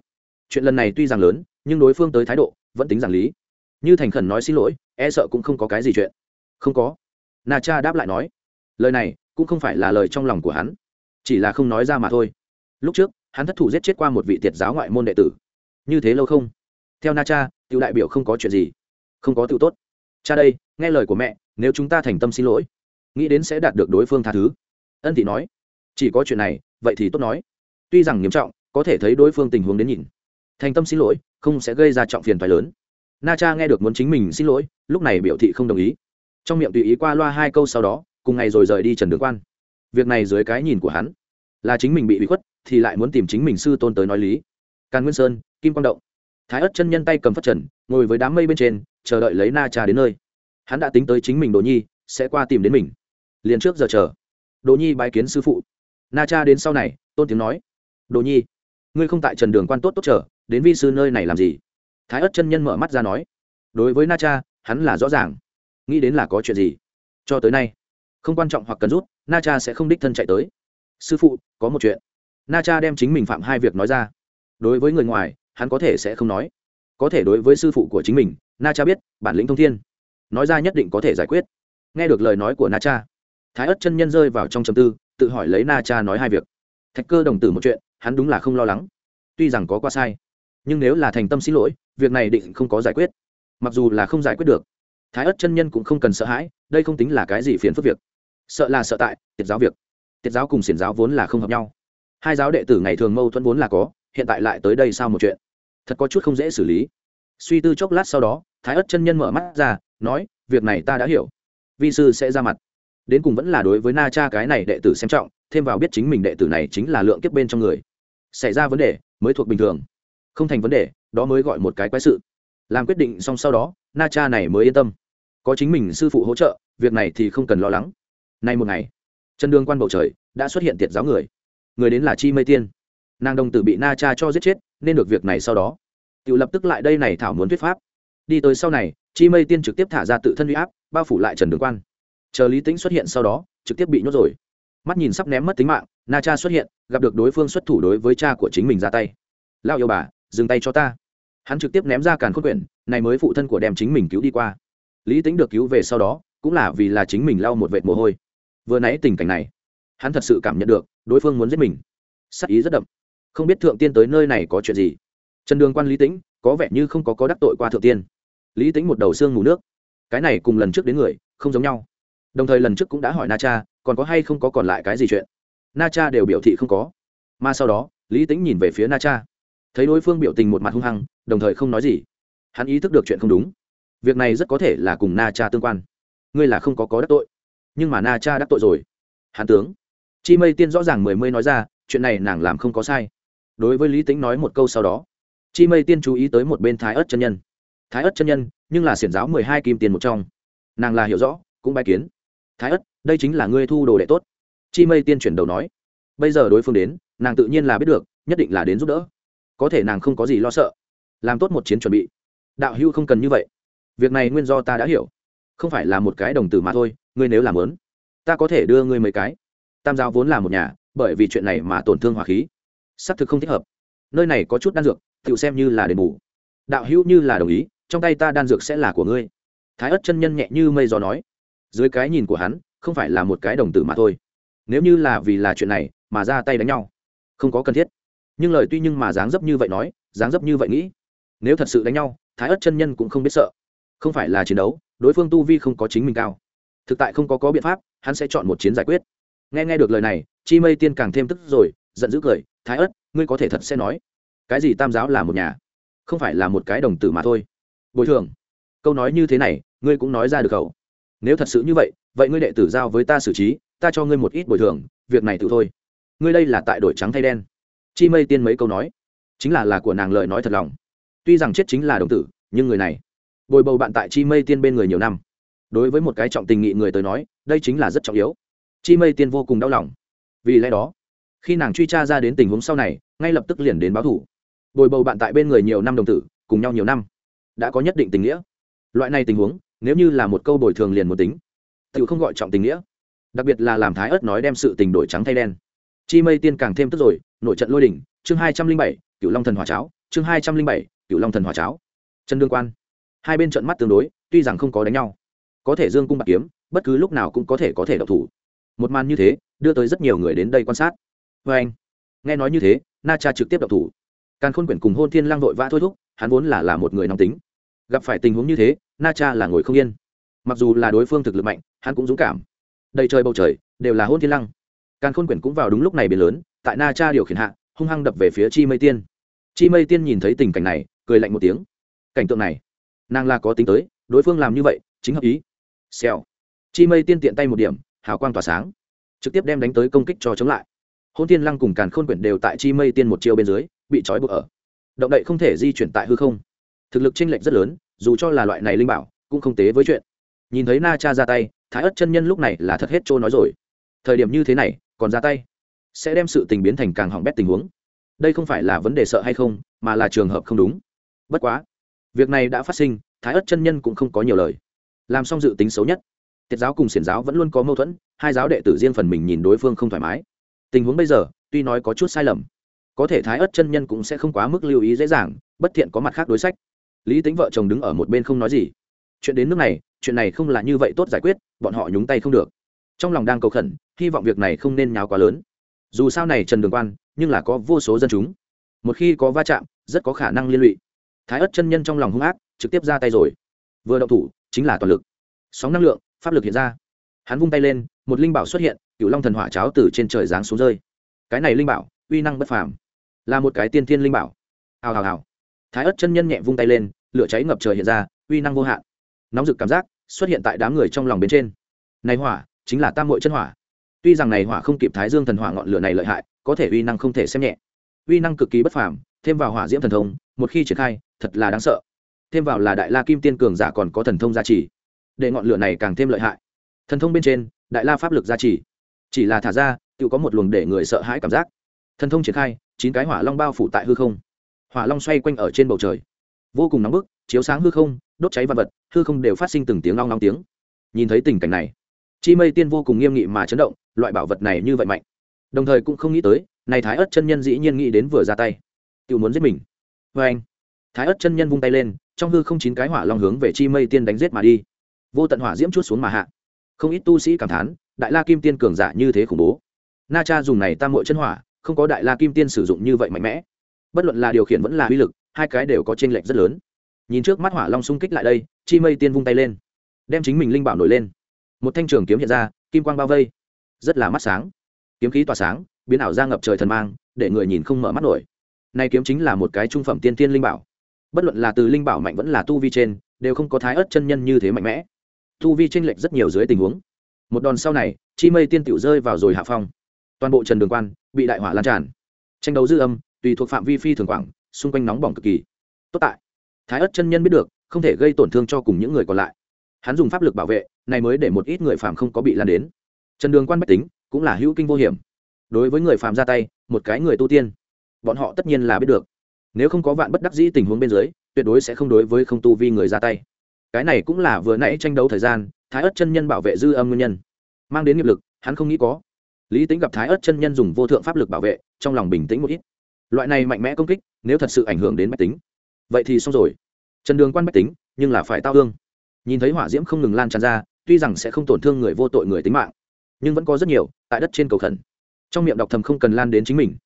Chuyện lần này tuy rằng lớn, nhưng đối phương tới thái độ, vẫn tính giảng lý. Như thành khẩn nói xin lỗi e sợ cũng không có cái gì chuyện không có. Na cha đáp lại nói, lời này cũng không phải là lời trong lòng của hắn, chỉ là không nói ra mà thôi. Lúc trước, hắn thất thủ giết chết qua một vị tiệt giáo ngoại môn đệ tử. Như thế lâu không? Theo na cha, tiểu đại biểu không có chuyện gì. Không có tự tốt. Cha đây, nghe lời của mẹ, nếu chúng ta thành tâm xin lỗi, nghĩ đến sẽ đạt được đối phương tha thứ. Ân thị nói, chỉ có chuyện này, vậy thì tốt nói. Tuy rằng nghiêm trọng, có thể thấy đối phương tình huống đến nhìn. Thành tâm xin lỗi, không sẽ gây ra trọng phiền phái lớn. Na cha nghe được muốn chính mình xin lỗi, lúc này biểu thị không đồng ý trong miệng tùy ý qua loa hai câu sau đó, cùng ngày rồi rời đi trần đường quan. Việc này dưới cái nhìn của hắn, là chính mình bị bị khuất, thì lại muốn tìm chính mình sư tôn tới nói lý. Càn nguyên sơn, kim quang động. Thái ất chân nhân tay cầm phát trần, ngồi với đám mây bên trên, chờ đợi lấy na cha đến nơi. Hắn đã tính tới chính mình đồ nhi, sẽ qua tìm đến mình. Liền trước giờ chờ. Đồ nhi bái kiến sư phụ. Na cha đến sau này, tôn tiếng nói. Đồ nhi, ngươi không tại trần đường quan tốt tốt chờ, đến vi sư nơi này làm gì? Thái ất chân nhân mở mắt ra nói. Đối với na cha, hắn là rõ ràng nghĩ đến là có chuyện gì? Cho tới nay, không quan trọng hoặc cần rút, na cha sẽ không đích thân chạy tới. Sư phụ, có một chuyện. Na cha đem chính mình phạm hai việc nói ra. Đối với người ngoài, hắn có thể sẽ không nói. Có thể đối với sư phụ của chính mình, na cha biết, bản lĩnh thông thiên. Nói ra nhất định có thể giải quyết. Nghe được lời nói của na cha, thái ất chân nhân rơi vào trong chầm tư, tự hỏi lấy na cha nói hai việc. Thạch cơ đồng tử một chuyện, hắn đúng là không lo lắng. Tuy rằng có qua sai, nhưng nếu là thành tâm xin lỗi, việc này định không có giải quyết. Mặc dù là không giải quyết được thái ất chân nhân cũng không cần sợ hãi, đây không tính là cái gì phiền phức việc. Sợ là sợ tại, tiết giáo việc. Tiết giáo cùng xiển giáo vốn là không hợp nhau. Hai giáo đệ tử ngày thường mâu thuẫn vốn là có, hiện tại lại tới đây sao một chuyện? Thật có chút không dễ xử lý. Suy tư chốc lát sau đó, thái ất chân nhân mở mắt ra, nói, việc này ta đã hiểu. Vi sư sẽ ra mặt. Đến cùng vẫn là đối với na cha cái này đệ tử xem trọng, thêm vào biết chính mình đệ tử này chính là lượng kiếp bên trong người. Xảy ra vấn đề, mới thuộc bình thường. Không thành vấn đề, đó mới gọi một cái quái sự. Làm quyết định xong sau đó, na cha này mới yên tâm có chính mình sư phụ hỗ trợ, việc này thì không cần lo lắng. Nay một ngày, chân đương quan bầu trời đã xuất hiện tiệt giáo người. Người đến là chi mây tiên. Nàng đồng tử bị na cha cho giết chết, nên được việc này sau đó. Tự lập tức lại đây này thảo muốn thuyết pháp. Đi tới sau này, chi mây tiên trực tiếp thả ra tự thân huy áp, bao phủ lại trần đường quan. Chờ lý tính xuất hiện sau đó, trực tiếp bị nhốt rồi. Mắt nhìn sắp ném mất tính mạng, na cha xuất hiện, gặp được đối phương xuất thủ đối với cha của chính mình ra tay. Lao yêu bà, dừng tay cho ta. Hắn trực tiếp ném ra càn khôn quyển, này mới phụ thân của đem chính mình cứu đi qua lý tính được cứu về sau đó, cũng là vì là chính mình lau một vệt mồ hôi. Vừa nãy tình cảnh này, hắn thật sự cảm nhận được, đối phương muốn giết mình. Sắc ý rất đậm. Không biết thượng tiên tới nơi này có chuyện gì. Trần đường quan lý tĩnh, có vẻ như không có có đắc tội qua thượng tiên. Lý tĩnh một đầu xương ngủ nước. Cái này cùng lần trước đến người, không giống nhau. Đồng thời lần trước cũng đã hỏi na cha, còn có hay không có còn lại cái gì chuyện? Na cha đều biểu thị không có. Mà sau đó, lý tĩnh nhìn về phía na cha. Thấy đối phương biểu tình một mặt hung hăng, đồng thời không nói gì. Hắn ý thức được chuyện không đúng việc này rất có thể là cùng na cha tương quan. Ngươi là không có có đắc tội. Nhưng mà na cha đắc tội rồi. Hán tướng. Chi mây tiên rõ ràng mười mươi nói ra, chuyện này nàng làm không có sai. Đối với lý tính nói một câu sau đó, chi mây tiên chú ý tới một bên thái ớt chân nhân. Thái ớt chân nhân, nhưng là xiển giáo mười hai kim tiền một trong. Nàng là hiểu rõ, cũng bài kiến. Thái ất, đây chính là ngươi thu đồ đệ tốt. Chi mây tiên chuyển đầu nói. Bây giờ đối phương đến, nàng tự nhiên là biết được, nhất định là đến giúp đỡ. Có thể nàng không có gì lo sợ. Làm tốt một chiến chuẩn bị. Đạo hưu không cần như vậy việc này nguyên do ta đã hiểu. Không phải là một cái đồng tử mà thôi, ngươi nếu làm lớn, ta có thể đưa ngươi mấy cái. Tam giáo vốn là một nhà, bởi vì chuyện này mà tổn thương hỏa khí. Xác thực không thích hợp. Nơi này có chút đan dược tự xem như là đền bù. Đạo hữu như là đồng ý, trong tay ta đan dược sẽ là của ngươi. Thái ất chân nhân nhẹ như mây gió nói. Dưới cái nhìn của hắn, không phải là một cái đồng tử mà thôi. Nếu như là vì là chuyện này, mà ra tay đánh nhau, không có cần thiết. Nhưng lời tuy nhưng mà dáng dấp như vậy nói, dáng dấp như vậy nghĩ. Nếu thật sự đánh nhau, thái ất chân nhân cũng không biết sợ không phải là chiến đấu, đối phương tu vi không có chính mình cao. Thực tại không có có biện pháp, hắn sẽ chọn một chiến giải quyết. Nghe nghe được lời này, chi mây tiên càng thêm tức rồi, giận dữ cười, thái ất ngươi có thể thật sẽ nói. Cái gì tam giáo là một nhà? Không phải là một cái đồng tử mà thôi. Bồi thường. Câu nói như thế này, ngươi cũng nói ra được khẩu. Nếu thật sự như vậy vậy ngươi đệ tử giao với ta xử trí, ta cho ngươi một ít bồi thường, việc này tự thôi. Ngươi đây là tại đổi trắng thay đen. Chi mây tiên mấy câu nói. Chính là là của nàng lời nói thật lòng. Tuy rằng chết chính là đồng tử, nhưng người này bồi bầu bạn tại chi mây tiên bên người nhiều năm. Đối với một cái trọng tình nghị người tới nói, đây chính là rất trọng yếu. Chi mây tiên vô cùng đau lòng. Vì lẽ đó, khi nàng truy tra ra đến tình huống sau này, ngay lập tức liền đến báo thủ bồi bầu bạn tại bên người nhiều năm đồng tử, cùng nhau nhiều năm, đã có nhất định tình nghĩa. Loại này tình huống, nếu như là một câu bồi thường liền một tính. Tự không gọi trọng tình nghĩa. Đặc biệt là làm thái ớt nói đem sự tình đổi trắng thay đen. Chi mây tiên càng thêm tức rồi nội trận lôi đỉnh, chương hai trăm linh bảy cựu long thần hòa cháo, chương hai trăm linh bảy cựu long thần hòa cháo. Chân đương quan hai bên trận mắt tương đối, tuy rằng không có đánh nhau. Có thể dương cung bạc kiếm, bất cứ lúc nào cũng có thể có thể độc thủ. Một màn như thế, đưa tới rất nhiều người đến đây quan sát. Vê anh, nghe nói như thế, na cha trực tiếp độc thủ. Càng khôn quyển cùng hôn thiên lang vội vã thôi thúc, hắn vốn là là một người nóng tính. Gặp phải tình huống như thế, na cha là ngồi không yên. Mặc dù là đối phương thực lực mạnh, hắn cũng dũng cảm. Đầy trời bầu trời, đều là hôn thiên lăng càng khôn quyển cũng vào đúng lúc này biến lớn, tại na cha điều khiển hạ, hung hăng đập về phía chi mây tiên. Chi mây tiên nhìn thấy tình cảnh này, cười lạnh một tiếng. Cảnh tượng này nàng là có tính tới, đối phương làm như vậy, chính hợp ý. Xèo. Chi mây tiên tiện tay một điểm, hào quang tỏa sáng. Trực tiếp đem đánh tới công kích cho chống lại. Hôn tiên lăng cùng càn khôn quyển đều tại chi mây tiên một chiêu bên dưới, bị trói buộc ở. Động đậy không thể di chuyển tại hư không. Thực lực chênh lệch rất lớn, dù cho là loại này linh bảo, cũng không tế với chuyện. Nhìn thấy na cha ra tay, thái ất chân nhân lúc này là thật hết trôi nói rồi. Thời điểm như thế này, còn ra tay, sẽ đem sự tình biến thành càng hỏng bét tình huống. Đây không phải là vấn đề sợ hay không, mà là trường hợp không đúng. Bất quá việc này đã phát sinh, thái ất chân nhân cũng không có nhiều lời. Làm xong dự tính xấu nhất, tiết giáo cùng xiển giáo vẫn luôn có mâu thuẫn, hai giáo đệ tử riêng phần mình nhìn đối phương không thoải mái. Tình huống bây giờ, tuy nói có chút sai lầm, có thể thái ất chân nhân cũng sẽ không quá mức lưu ý dễ dàng, bất thiện có mặt khác đối sách. Lý tính vợ chồng đứng ở một bên không nói gì. Chuyện đến nước này, chuyện này không là như vậy tốt giải quyết, bọn họ nhúng tay không được. Trong lòng đang cầu khẩn, hy vọng việc này không nên nháo quá lớn. Dù sao này trần đường quan, nhưng là có vô số dân chúng. Một khi có va chạm, rất có khả năng liên lụy thái ất chân nhân trong lòng hung ác, trực tiếp ra tay rồi. Vừa động thủ, chính là toàn lực. Sóng năng lượng, pháp lực hiện ra. Hắn vung tay lên, một linh bảo xuất hiện cựu long thần hỏa cháo từ trên trời giáng xuống rơi. Cái này linh bảo, uy năng bất phàm. Là một cái tiên thiên linh bảo. Hào hào hào. Thái ất chân nhân nhẹ vung tay lên, lửa cháy ngập trời hiện ra, uy năng vô hạn. Nóng rực cảm giác xuất hiện tại đám người trong lòng bên trên. Này hỏa, chính là tam mội chân hỏa. Tuy rằng này hỏa không kịp thái dương thần hỏa ngọn lửa này lợi hại, có thể uy năng không thể xem nhẹ. Uy năng cực kỳ bất phàm thêm vào hỏa diễm thần thông, một khi triển khai, thật là đáng sợ. Thêm vào là đại la kim tiên cường giả còn có thần thông gia trì. Để ngọn lửa này càng thêm lợi hại. Thần thông bên trên, đại la pháp lực gia trì. Chỉ là thả ra, tự có một luồng để người sợ hãi cảm giác. Thần thông triển khai, chín cái hỏa long bao phủ tại hư không. Hỏa long xoay quanh ở trên bầu trời. Vô cùng nóng bức, chiếu sáng hư không, đốt cháy vật vật, hư không đều phát sinh từng tiếng long long tiếng. Nhìn thấy tình cảnh này, chi mây tiên vô cùng nghiêm nghị mà chấn động, loại bảo vật này như vậy mạnh. Đồng thời cũng không nghĩ tới, này thái ớt chân nhân dĩ nhiên nghĩ đến vừa ra tay tự muốn giết mình. Vê anh, thái ớt chân nhân vung tay lên, trong hư không chín cái hỏa long hướng về chi mây tiên đánh giết mà đi. Vô tận hỏa diễm chút xuống mà hạ. Không ít tu sĩ cảm thán, đại la kim tiên cường giả như thế khủng bố. Na cha dùng này tam mội chân hỏa, không có đại la kim tiên sử dụng như vậy mạnh mẽ. Bất luận là điều khiển vẫn là uy lực, hai cái đều có t r ê n lệch rất lớn. Nhìn trước mắt hỏa long xung kích lại đây, chi mây tiên vung tay lên, đem chính mình linh bảo nổi lên. Một thanh trường kiếm hiện ra, kim quang bao vây. Rất là mắt sáng. Kiếm khí tỏa sáng, biến ảo ra ngập trời thần mang, để người nhìn không mở mắt nổi nay kiếm chính là một cái trung phẩm tiên tiên linh bảo. Bất luận là từ linh bảo mạnh vẫn là tu vi trên, đều không có thái ớt chân nhân như thế mạnh mẽ. Tu vi tranh lệch rất nhiều dưới tình huống. Một đòn sau này, chi mây tiên tiểu rơi vào rồi hạ phong. Toàn bộ trần đường quan bị đại hỏa lan tràn. Tranh đấu dư âm, tùy thuộc phạm vi phi thường quảng, xung quanh nóng bỏng cực kỳ. Tốt tại, thái ất chân nhân biết được, không thể gây tổn thương cho cùng những người còn lại. Hắn dùng pháp lực bảo vệ, này mới để một ít người phàm không có bị lan đến. Trần đường quan bách tính, cũng là hữu kinh vô hiểm. Đối với người phàm ra tay, một cái người tu tiên bọn họ tất nhiên là biết được. Nếu không có vạn bất đắc dĩ tình huống bên dưới, tuyệt đối sẽ không đối với không tu vi người ra tay. Cái này cũng là vừa nãy tranh đấu thời gian, thái ất chân nhân bảo vệ dư âm nguyên nhân. Mang đến nghiệp lực, hắn không nghĩ có. Lý tính gặp thái ất chân nhân dùng vô thượng pháp lực bảo vệ, trong lòng bình tĩnh một ít. Loại này mạnh mẽ công kích, nếu thật sự ảnh hưởng đến mách tính, vậy thì xong rồi. Trần đường quan mách tính, nhưng là phải tao hương nhìn thấy hỏa diễm không ngừng lan tràn ra, tuy rằng sẽ không tổn thương người vô tội người tính mạng, nhưng vẫn có rất nhiều, tại đất trên cầu khẩn. Trong miệng đọc thầm không cần lan đến chính mình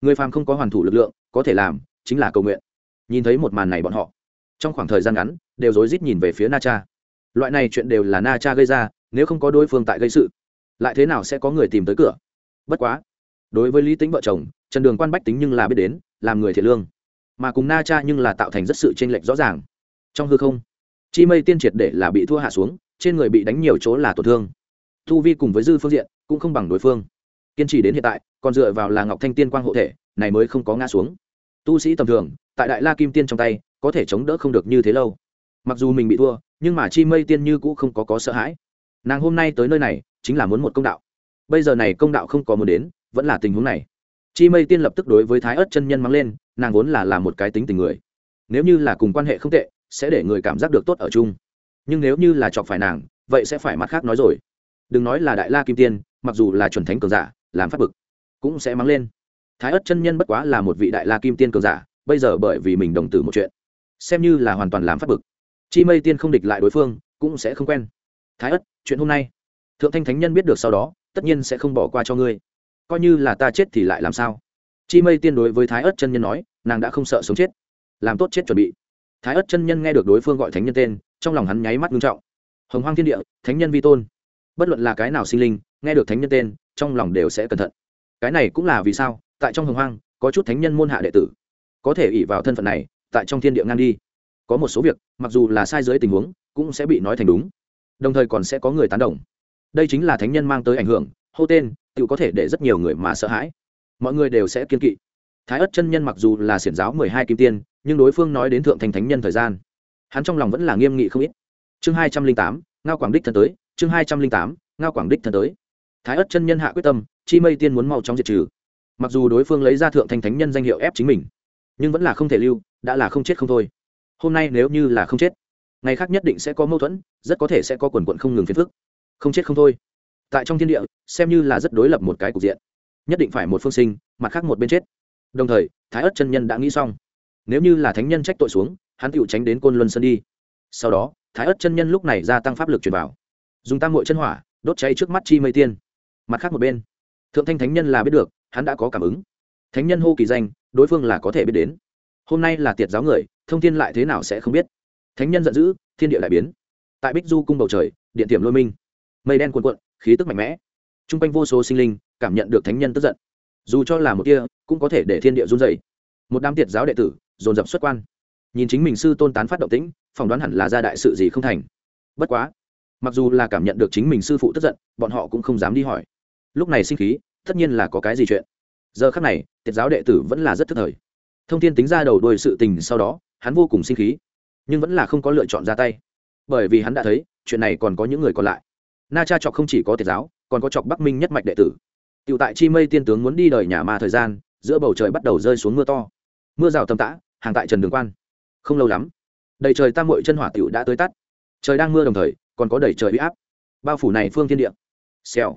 người phàm không có hoàn thủ lực lượng, có thể làm, chính là cầu nguyện. Nhìn thấy một màn này bọn họ, trong khoảng thời gian ngắn, đều rối rít nhìn về phía na cha. Loại này chuyện đều là na cha gây ra, nếu không có đối phương tại gây sự, lại thế nào sẽ có người tìm tới cửa? Bất quá, đối với lý tính vợ chồng, trần đường quan bách tính nhưng là biết đến, làm người thiệt lương. Mà cùng na cha nhưng là tạo thành rất sự tranh lệch rõ ràng. Trong hư không, chi mây tiên triệt để là bị thua hạ xuống, trên người bị đánh nhiều chỗ là tổn thương. Thu vi cùng với dư phương diện cũng không bằng đối phương kiên trì đến hiện tại, còn dựa vào là ngọc thanh tiên quang hộ thể, này mới không có ngã xuống. Tu sĩ tầm thường, tại đại la kim tiên trong tay, có thể chống đỡ không được như thế lâu. Mặc dù mình bị thua, nhưng mà chi mây tiên như cũ không có có sợ hãi. Nàng hôm nay tới nơi này, chính là muốn một công đạo. Bây giờ này công đạo không có muốn đến, vẫn là tình huống này. Chi mây tiên lập tức đối với thái ớt chân nhân mắng lên, nàng vốn là là một cái tính tình người. Nếu như là cùng quan hệ không tệ, sẽ để người cảm giác được tốt ở chung. Nhưng nếu như là chọc phải nàng, vậy sẽ phải mặt khác nói rồi. Đừng nói là đại la kim tiên, mặc dù là chuẩn thánh cường giả làm phát bực, cũng sẽ mắng lên. Thái ất chân nhân bất quá là một vị đại la kim tiên cường giả, bây giờ bởi vì mình đồng tử một chuyện, xem như là hoàn toàn làm phát bực. Chi mây tiên không địch lại đối phương, cũng sẽ không quen. Thái ất chuyện hôm nay, thượng thanh thánh nhân biết được sau đó, tất nhiên sẽ không bỏ qua cho ngươi. Coi như là ta chết thì lại làm sao? Chi mây tiên đối với thái ất chân nhân nói, nàng đã không sợ sống chết, làm tốt chết chuẩn bị. Thái ất chân nhân nghe được đối phương gọi thánh nhân tên, trong lòng hắn nháy mắt nghiêm trọng. Hồng hoang thiên địa, thánh nhân vi tôn. Bất luận là cái nào sinh linh, nghe được thánh nhân tên trong lòng đều sẽ cẩn thận. Cái này cũng là vì sao, tại trong hồng hoang, có chút thánh nhân môn hạ đệ tử. Có thể ỉ vào thân phận này, tại trong thiên địa ngang đi. Có một số việc, mặc dù là sai dưới tình huống, cũng sẽ bị nói thành đúng. Đồng thời còn sẽ có người tán đồng. Đây chính là thánh nhân mang tới ảnh hưởng, hô tên, tự có thể để rất nhiều người mà sợ hãi. Mọi người đều sẽ kiên kỵ. Thái ất chân nhân mặc dù là xiển giáo mười hai kim tiên, nhưng đối phương nói đến thượng thành thánh nhân thời gian, hắn trong lòng vẫn là nghiêm nghị không ít. Chương hai trăm linh tám, ngao quảng đích thân tới, chương hai trăm linh tám, ngao quảng đích thân tới thái ất chân nhân hạ quyết tâm, chi mây tiên muốn mau chóng diệt trừ. Mặc dù đối phương lấy ra thượng thanh thánh nhân danh hiệu ép chính mình, nhưng vẫn là không thể lưu, đã là không chết không thôi. Hôm nay nếu như là không chết, ngày khác nhất định sẽ có mâu thuẫn, rất có thể sẽ có quần quận không ngừng phiền phức. Không chết không thôi. Tại trong thiên địa, xem như là rất đối lập một cái cục diện. Nhất định phải một phương sinh, mặt khác một bên chết. Đồng thời, thái ất chân nhân đã nghĩ xong. Nếu như là thánh nhân trách tội xuống, hắn tựu tránh đến côn luân sơn đi. Sau đó, thái ất chân nhân lúc này gia tăng pháp lực truyền vào. Dùng tăng mội chân hỏa, đốt cháy trước mắt chi mây tiên mặt khác một bên. Thượng thanh thánh nhân là biết được, hắn đã có cảm ứng. Thánh nhân hô kỳ danh, đối phương là có thể biết đến. Hôm nay là tiệt giáo người, thông tin lại thế nào sẽ không biết. Thánh nhân giận dữ, thiên địa lại biến. Tại bích du cung bầu trời, điện tiềm lôi minh. Mây đen cuồn cuộn, khí tức mạnh mẽ. T r u n g quanh vô số sinh linh cảm nhận được thánh nhân tức giận. Dù cho là một kia cũng có thể để thiên địa run dày một đám tiệt giáo đệ tử, dồn dập xuất quan. Nhìn chính mình sư tôn tán phát động tĩnh, phỏng đoán hẳn là ra đại sự gì không thành. Bất quá, mặc dù là cảm nhận được chính mình sư phụ tức giận, bọn họ cũng không dám đi hỏi lúc này sinh khí, tất nhiên là có cái gì chuyện. Giờ khắc này, tiết giáo đệ tử vẫn là rất thức thời. Thông tin tính ra đầu đuôi sự tình sau đó, hắn vô cùng sinh khí, nhưng vẫn là không có lựa chọn ra tay. Bởi vì hắn đã thấy, chuyện này còn có những người còn lại. Na cha chọc không chỉ có tiết giáo, còn có chọc bắc minh nhất mạch đệ tử. Tựu tại chi mây tiên tướng muốn đi đời nhà ma thời gian, giữa bầu trời bắt đầu rơi xuống mưa to. Mưa rào tầm tã, hàng tại trần đường quan. Không lâu lắm, đầy trời tam mội chân hỏa tựu đã tới tắt. Trời đang mưa đồng thời, còn có đẩy trời bị áp. Bao phủ này phương thiên địa. Xèo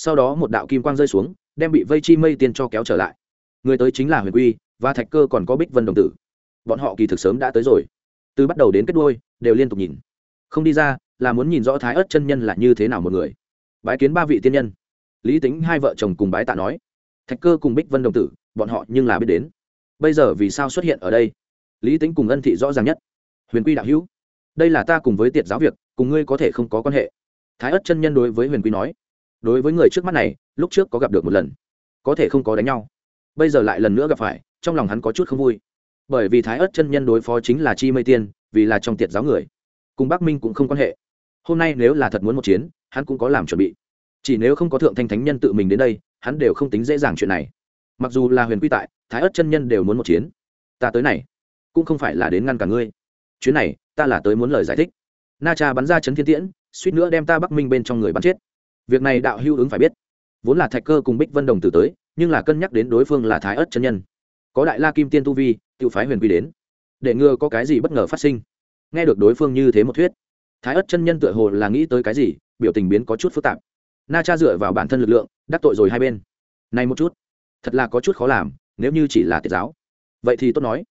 sau đó một đạo kim quang rơi xuống, đem bị vây chi mây tiên cho kéo trở lại. Người tới chính là huyền quy và thạch cơ còn có bích vân đồng tử. Bọn họ kỳ thực sớm đã tới rồi. Từ bắt đầu đến kết đôi đều liên tục nhìn. Không đi ra, là muốn nhìn rõ thái ớt chân nhân là như thế nào một người. Bái kiến ba vị tiên nhân. Lý tính hai vợ chồng cùng bái tạ nói. Thạch cơ cùng bích vân đồng tử, bọn họ nhưng là biết đến. Bây giờ vì sao xuất hiện ở đây? Lý tính cùng ân thị rõ ràng nhất. Huyền quy đạo hữu, đây là ta cùng với tiệt giáo việc, cùng ngươi có thể không có quan hệ. Thái ất chân nhân đối với huyền quy nói đối với người trước mắt này, lúc trước có gặp được một lần. Có thể không có đánh nhau. Bây giờ lại lần nữa gặp phải, trong lòng hắn có chút không vui. Bởi vì thái ớt chân nhân đối phó chính là chi mây tiên, vì là trong tiệt giáo người. Cùng bắc minh cũng không quan hệ. Hôm nay nếu là thật muốn một chiến, hắn cũng có làm chuẩn bị. Chỉ nếu không có thượng thanh thánh nhân tự mình đến đây, hắn đều không tính dễ dàng chuyện này. Mặc dù là huyền quy tại, thái ớt chân nhân đều muốn một chiến. Ta tới này, cũng không phải là đến ngăn cả ngươi. Chuyến này, ta là tới muốn lời giải thích. Na cha bắn ra chấn thiên tiễn, suýt nữa đem ta bắc minh bên trong người bắn chết việc này đạo hưu ứng phải biết. Vốn là thạch cơ cùng bích vân đồng tử tới, nhưng là cân nhắc đến đối phương là thái ớt chân nhân. Có đại la kim tiên tu vi tự phái huyền quy đến. Để ngừa có cái gì bất ngờ phát sinh. Nghe được đối phương như thế một thuyết, thái ớt chân nhân tựa hồ là nghĩ tới cái gì, biểu tình biến có chút phức tạp. Na cha dựa vào bản thân lực lượng, đắc tội rồi hai bên. Này một chút, thật là có chút khó làm, nếu như chỉ là tiết giáo. Vậy thì tốt nói.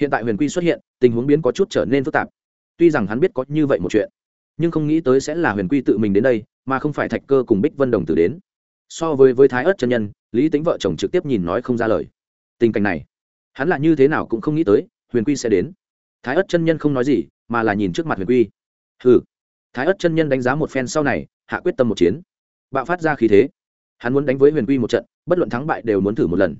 Hiện tại huyền quy xuất hiện, tình huống biến có chút trở nên phức tạp. Tuy rằng hắn biết có như vậy một chuyện, nhưng không nghĩ tới sẽ là huyền quy tự mình đến đây mà không phải thạch cơ cùng bích vân đồng tử đến. So với với thái ớt chân nhân, lý tính vợ chồng trực tiếp nhìn nói không ra lời. Tình cảnh này, hắn là như thế nào cũng không nghĩ tới, huyền quy sẽ đến. Thái ớt chân nhân không nói gì, mà là nhìn trước mặt huyền quy. Hừ. Thái ớt chân nhân đánh giá một phen sau này, hạ quyết tâm một chiến. Bạo phát ra khí thế. Hắn muốn đánh với huyền quy một trận, bất luận thắng bại đều muốn thử một lần.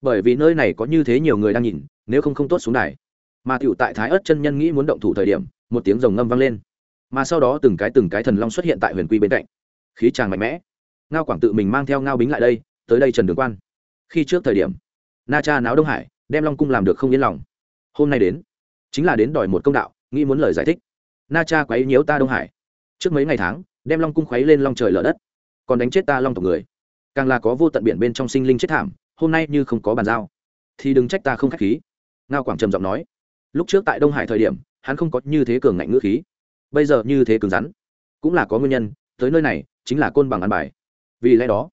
Bởi vì nơi này có như thế nhiều người đang nhìn, nếu không không tốt xuống đài. Mà tựu tại thái ớt chân nhân nghĩ muốn động thủ thời điểm, một tiếng rồng ngâm vang lên mà sau đó từng cái từng cái thần long xuất hiện tại huyền quy bên cạnh. Khí tràng mạnh mẽ. Ngao quảng tự mình mang theo ngao bính lại đây, tới đây trần đường quan. Khi trước thời điểm, na cha náo đông hải, đem long cung làm được không yên lòng. Hôm nay đến, chính là đến đòi một công đạo, nghĩ muốn lời giải thích. Na cha quấy nhiễu ta đông hải. Trước mấy ngày tháng, đem long cung khuấy lên long trời lở đất. Còn đánh chết ta long tộc người. Càng là có vô tận biển bên trong sinh linh chết thảm, hôm nay như không có bàn giao. Thì đừng trách ta không k h á c h khí. Ngao quảng trầm giọng nói. Lúc trước tại đông hải thời điểm, hắn không có như thế cường ngạnh ngữ khí bây giờ như thế cứng rắn. Cũng là có nguyên nhân, tới nơi này chính là côn bằng ăn bài. Vì lẽ đó,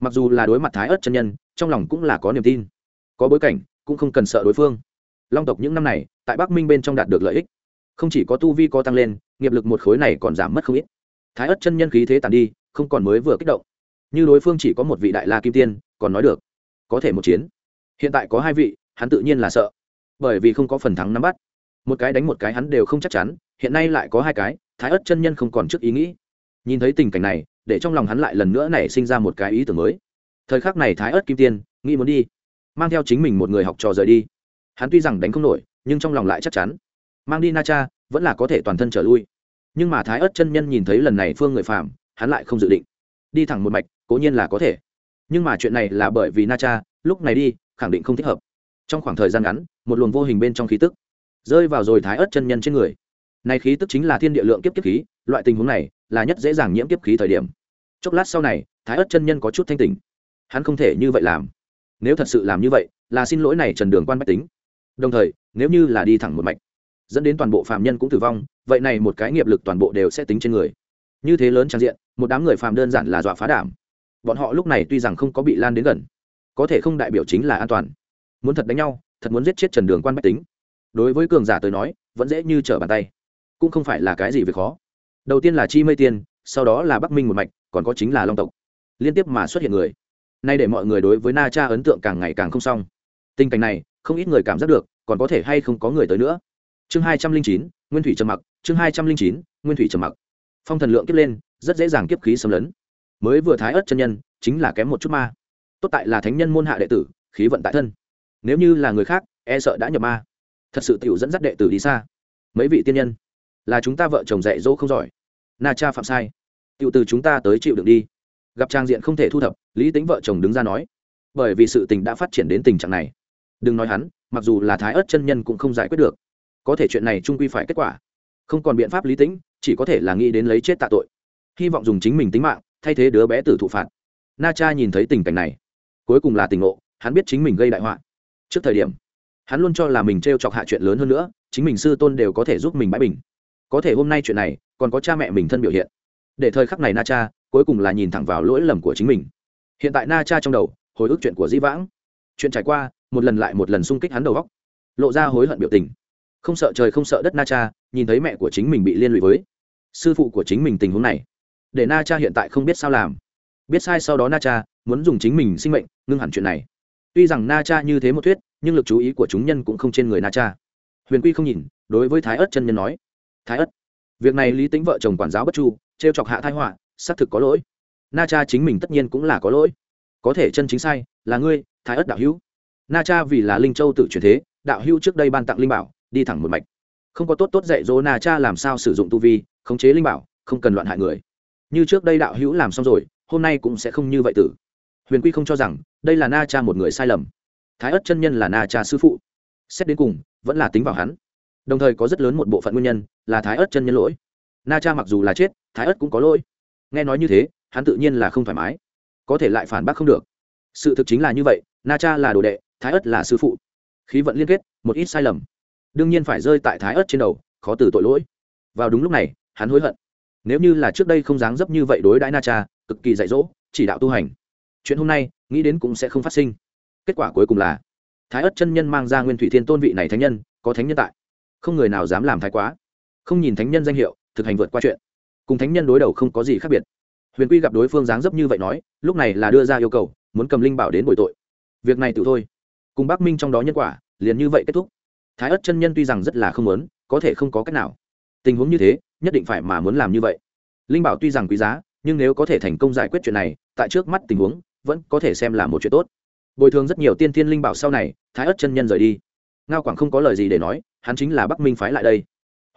mặc dù là đối mặt thái ớt chân nhân, trong lòng cũng là có niềm tin. Có bối cảnh, cũng không cần sợ đối phương. Long tộc những năm này, tại bắc minh bên trong đạt được lợi ích. Không chỉ có tu vi có tăng lên, nghiệp lực một khối này còn giảm mất không ít. Thái ớt chân nhân khí thế tàn đi, không còn mới vừa kích động. Như đối phương chỉ có một vị đại la kim tiên, còn nói được. Có thể một chiến. Hiện tại có hai vị, hắn tự nhiên là sợ. Bởi vì không có phần thắng nắm bắt. Một cái đánh một cái hắn đều không chắc chắn hiện nay lại có hai cái, thái ớt chân nhân không còn trước ý nghĩ. Nhìn thấy tình cảnh này, để trong lòng hắn lại lần nữa nảy sinh ra một cái ý tưởng mới. Thời khắc này thái ớt kim tiên, nghĩ muốn đi, mang theo chính mình một người học trò rời đi. Hắn tuy rằng đánh không nổi, nhưng trong lòng lại chắc chắn. Mang đi na cha, vẫn là có thể toàn thân trở lui. Nhưng mà thái ớt chân nhân nhìn thấy lần này phương người phàm, hắn lại không dự định. Đi thẳng một mạch, cố nhiên là có thể. Nhưng mà chuyện này là bởi vì na cha, lúc này đi, khẳng định không thích hợp. Trong khoảng thời gian ngắn, một luồng vô hình bên trong khí tức rơi vào rồi thái ớt chân nhân trên người này khí tức chính là thiên địa lượng kiếp kiếp khí, loại tình huống này là nhất dễ dàng nhiễm kiếp khí thời điểm. Chốc lát sau này, thái ất chân nhân có chút thanh tỉnh. Hắn không thể như vậy làm. Nếu thật sự làm như vậy, là xin lỗi này trần đường quan bách tính. Đồng thời, nếu như là đi thẳng một mạch, dẫn đến toàn bộ phạm nhân cũng tử vong, vậy này một cái nghiệp lực toàn bộ đều sẽ tính trên người. Như thế lớn trang diện, một đám người phạm đơn giản là dọa phá đảm. Bọn họ lúc này tuy rằng không có bị lan đến gần, có thể không đại biểu chính là an toàn. Muốn thật đánh nhau, thật muốn giết chết trần đường quan bách tính. Đối với cường giả tới nói, vẫn dễ như trở bàn tay cũng không phải là cái gì việc khó. Đầu tiên là chi mây tiên, sau đó là bắc minh một mạch, còn có chính là long tộc. Liên tiếp mà xuất hiện người. Nay để mọi người đối với na cha ấn tượng càng ngày càng không xong. Tình cảnh này, không ít người cảm giác được, còn có thể hay không có người tới nữa. Chương hai trăm linh chín, nguyên thủy trầm mặc, chương hai trăm linh chín, nguyên thủy trầm mặc. Phong thần lượng kiếp lên, rất dễ dàng kiếp khí xâm lấn. Mới vừa thái ớt chân nhân, chính là kém một chút ma. Tốt tại là thánh nhân môn hạ đệ tử, khí vận tại thân. Nếu như là người khác e sợ đã nhập ma. Thật sự tiểu dẫn dắt đệ tử đi xa. Mấy vị tiên nhân là chúng ta vợ chồng dạy dỗ không giỏi. Na cha phạm sai. Tiểu từ chúng ta tới chịu đựng đi. Gặp trang diện không thể thu thập, lý tính vợ chồng đứng ra nói. Bởi vì sự tình đã phát triển đến tình trạng này. Đừng nói hắn, mặc dù là thái ớt chân nhân cũng không giải quyết được. Có thể chuyện này trung quy phải kết quả. Không còn biện pháp lý tính chỉ có thể là nghĩ đến lấy chết tạ tội. Hy vọng dùng chính mình tính mạng, thay thế đứa bé tử thụ phạt. Na cha nhìn thấy tình cảnh này. Cuối cùng là tình ngộ, hắn biết chính mình gây đại họa. Trước thời điểm, hắn luôn cho là mình t r e o chọc hạ chuyện lớn hơn nữa, chính mình sư tôn đều có thể giúp mình bãi bình có thể hôm nay chuyện này còn có cha mẹ mình thân biểu hiện. Để thời khắc này na cha cuối cùng là nhìn thẳng vào lỗi lầm của chính mình. Hiện tại na cha trong đầu, hồi ức chuyện của dĩ vãng. Chuyện trải qua, một lần lại một lần xung kích hắn đầu góc lộ ra hối hận biểu tình. Không sợ trời không sợ đất na cha, nhìn thấy mẹ của chính mình bị liên lụy với sư phụ của chính mình tình huống này. Để na cha hiện tại không biết sao làm. Biết sai sau đó na cha muốn dùng chính mình sinh mệnh ngưng hẳn chuyện này. Tuy rằng na cha như thế một thuyết, nhưng lực chú ý của chúng nhân cũng không trên người na cha. Huyền quy không nhìn, đối với thái ớt chân nhân nói thái ất. Việc này lý tính vợ chồng quản giáo bất chu t r e o chọc hạ thái họa, xác thực có lỗi. Na cha chính mình tất nhiên cũng là có lỗi. Có thể chân chính sai là ngươi, thái ất đạo hữu. Na cha vì là linh châu tự truyền thế, đạo hữu trước đây ban tặng linh bảo, đi thẳng một mạch. Không có tốt tốt dạy dỗ na cha làm sao sử dụng tu vi, khống chế linh bảo, không cần loạn hại người. Như trước đây đạo hữu làm xong rồi, hôm nay cũng sẽ không như vậy tử. Huyền quy không cho rằng đây là na cha một người sai lầm. Thái ất chân nhân là na cha sư phụ. Xét đến cùng, vẫn là tính vào hắn đồng thời có rất lớn một bộ phận nguyên nhân là thái ớt chân nhân lỗi. Na cha mặc dù là chết, thái ớt cũng có lỗi. Nghe nói như thế, hắn tự nhiên là không thoải mái. Có thể lại phản bác không được. Sự thực chính là như vậy, na cha là đồ đệ, thái ớt là sư phụ. Khí vận liên kết, một ít sai lầm. Đương nhiên phải rơi tại thái ớt trên đầu, khó từ tội lỗi. Vào đúng lúc này, hắn hối hận. Nếu như là trước đây không dáng dấp như vậy đối đãi na cha, cực kỳ dạy dỗ, chỉ đạo tu hành. Chuyện hôm nay, nghĩ đến cũng sẽ không phát sinh. Kết quả cuối cùng là, thái ớt chân nhân mang ra nguyên thủy thiên tôn vị này thánh nhân, có thánh nhân tại không người nào dám làm thái quá. Không nhìn thánh nhân danh hiệu, thực hành vượt qua chuyện. Cùng thánh nhân đối đầu không có gì khác biệt. Huyền quy gặp đối phương dáng dấp như vậy nói, lúc này là đưa ra yêu cầu, muốn cầm linh bảo đến bồi tội. Việc này tự thôi. Cùng bác minh trong đó nhân quả, liền như vậy kết thúc. Thái ất chân nhân tuy rằng rất là không muốn, có thể không có cách nào. Tình huống như thế, nhất định phải mà muốn làm như vậy. Linh bảo tuy rằng quý giá, nhưng nếu có thể thành công giải quyết chuyện này, tại trước mắt tình huống, vẫn có thể xem là một chuyện tốt. Bồi thường rất nhiều tiên thiên linh bảo sau này, thái ất chân nhân rời đi. Ngao quảng không có lời gì để nói hắn chính là bắc minh phái lại đây.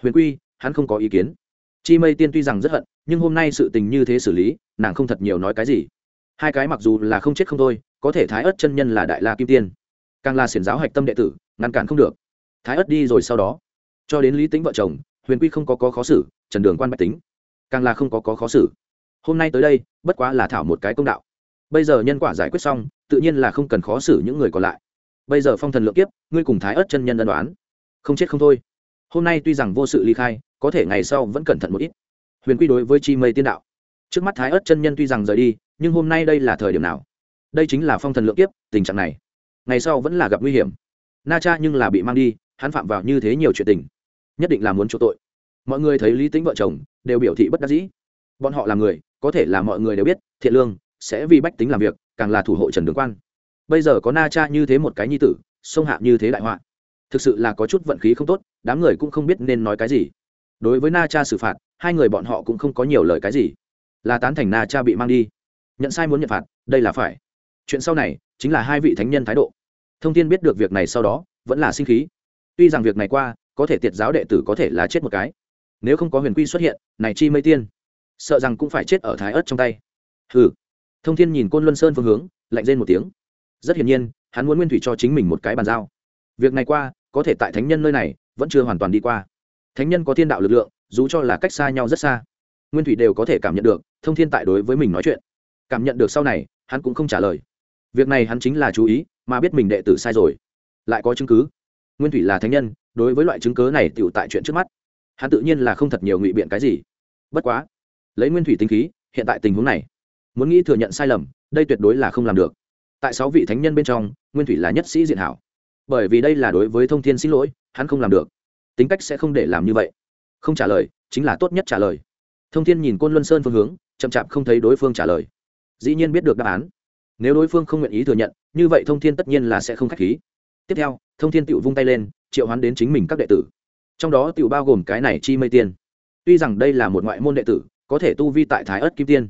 Huyền quy, hắn không có ý kiến. Chi mây tiên tuy rằng rất hận, nhưng hôm nay sự tình như thế xử lý, nàng không thật nhiều nói cái gì. Hai cái mặc dù là không chết không thôi, có thể thái ất chân nhân là đại la kim tiên. Càng là xiển giáo hạch tâm đệ tử, ngăn cản không được. Thái ất đi rồi sau đó, cho đến lý tính vợ chồng, huyền quy không có có khó xử, trần đường quan bạch tính, càng là không có có khó xử. Hôm nay tới đây, bất quá là thảo một cái công đạo. Bây giờ nhân quả giải quyết xong, tự nhiên là không cần khó xử những người còn lại. Bây giờ phong thần lượng kiếp, ngươi cùng thái ớt chân nhân ân đoán không chết không thôi. Hôm nay tuy rằng vô sự ly khai, có thể ngày sau vẫn cẩn thận một ít. Huyền quy đối với chi mây tiên đạo. Trước mắt thái ớt chân nhân tuy rằng rời đi, nhưng hôm nay đây là thời điểm nào? Đây chính là phong thần lượng kiếp, tình trạng này, ngày sau vẫn là gặp nguy hiểm. Na cha nhưng là bị mang đi, hắn phạm vào như thế nhiều chuyện tình, nhất định là muốn chỗ tội. Mọi người thấy lý tính vợ chồng, đều biểu thị bất đắc dĩ. Bọn họ là người, có thể là mọi người đều biết, thiện lương sẽ vì bách tính làm việc, càng là thủ hộ trần đường quan. Bây giờ có na cha như thế một cái nhi tử, sông hạ như thế đại họa thực sự là có chút vận khí không tốt, đám người cũng không biết nên nói cái gì. Đối với na cha xử phạt, hai người bọn họ cũng không có nhiều lời cái gì. Là tán thành na cha bị mang đi. Nhận sai muốn nhận phạt, đây là phải. Chuyện sau này, chính là hai vị thánh nhân thái độ. Thông tin biết được việc này sau đó, vẫn là sinh khí. Tuy rằng việc này qua, có thể tiệt giáo đệ tử có thể là chết một cái. Nếu không có huyền quy xuất hiện, này chi mây tiên. Sợ rằng cũng phải chết ở thái ớt trong tay. Hừ. Thông thiên nhìn côn luân sơn phương hướng, lạnh rên một tiếng. Rất hiển nhiên, hắn muốn nguyên thủy cho chính mình một cái bàn giao. Việc này qua có thể tại thánh nhân nơi này vẫn chưa hoàn toàn đi qua. Thánh nhân có thiên đạo lực lượng, dù cho là cách xa nhau rất xa, nguyên thủy đều có thể cảm nhận được, thông thiên tại đối với mình nói chuyện. Cảm nhận được sau này, hắn cũng không trả lời. Việc này hắn chính là chú ý, mà biết mình đệ tử sai rồi. Lại có chứng cứ. Nguyên thủy là thánh nhân, đối với loại chứng cớ này tựu tại chuyện trước mắt. Hắn tự nhiên là không thật nhiều ngụy biện cái gì. Bất quá, lấy nguyên thủy tính khí, hiện tại tình huống này, muốn nghĩ thừa nhận sai lầm, đây tuyệt đối là không làm được. Tại sáu vị thánh nhân bên trong, nguyên thủy là nhất sĩ diện hảo bởi vì đây là đối với thông thiên xin lỗi, hắn không làm được. Tính cách sẽ không để làm như vậy. Không trả lời, chính là tốt nhất trả lời. Thông thiên nhìn côn luân sơn phương hướng, chậm chạp không thấy đối phương trả lời. Dĩ nhiên biết được đáp án. Nếu đối phương không nguyện ý thừa nhận, như vậy thông thiên tất nhiên là sẽ không k h á c h khí. Tiếp theo, thông thiên tự vung tay lên, triệu hoán đến chính mình các đệ tử. Trong đó tự bao gồm cái này chi mây tiên. Tuy rằng đây là một ngoại môn đệ tử, có thể tu vi tại thái ớt kim tiên.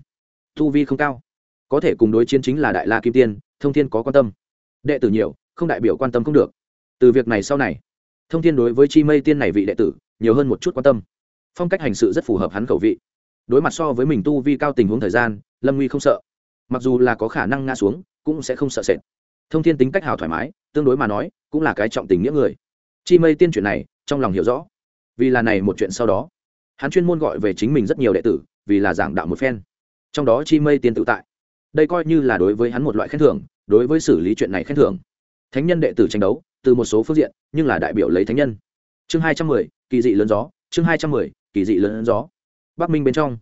Tu vi không cao. Có thể cùng đối chiến chính là đại la kim tiên, thông thiên có quan tâm. Đệ tử nhiều không đại biểu quan tâm không được. Từ việc này sau này, thông thiên đối với chi mây tiên này vị đệ tử nhiều hơn một chút quan tâm. Phong cách hành sự rất phù hợp hắn khẩu vị. Đối mặt so với mình tu vi cao tình huống thời gian, lâm nguy không sợ. Mặc dù là có khả năng ngã xuống, cũng sẽ không sợ sệt. Thông thiên tính cách hào thoải mái, tương đối mà nói, cũng là cái trọng tình nghĩa người. Chi mây tiên chuyện này, trong lòng hiểu rõ. Vì là này một chuyện sau đó, hắn chuyên môn gọi về chính mình rất nhiều đệ tử, vì là giảng đạo một phen. Trong đó chi mây tiên tự tại. Đây coi như là đối với hắn một loại khen thưởng, đối với xử lý chuyện này khen thưởng thánh nhân đệ tử tranh đấu, từ một số phương diện, nhưng là đại biểu lấy thánh nhân. Chương hai trăm mười, kỳ dị lớn gió, chương hai trăm mười, kỳ dị lớn gió. Bắc minh bên trong,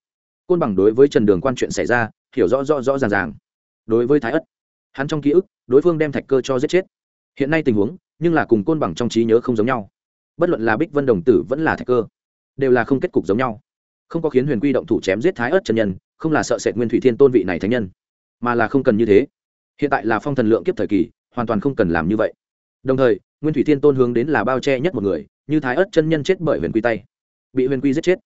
côn bằng đối với trần đường quan chuyện xảy ra, hiểu rõ rõ rõ ràng ràng. Đối với thái ất, hắn trong ký ức, đối phương đem thạch cơ cho giết chết. Hiện nay tình huống, nhưng là cùng côn bằng trong trí nhớ không giống nhau. Bất luận là bích vân đồng tử vẫn là thạch cơ, đều là không kết cục giống nhau. Không có khiến huyền quy động thủ chém giết thái ớt chân nhân, không là sợ sệt nguyên thủy thiên tôn vị này thánh nhân, mà là không cần như thế. Hiện tại là phong thần lượng kiếp thời kỳ hoàn toàn không cần làm như vậy. Đồng thời, nguyên thủy thiên tôn hướng đến là bao che nhất một người, như thái ớt chân nhân chết bởi huyền quy tay. Bị huyền quy giết chết,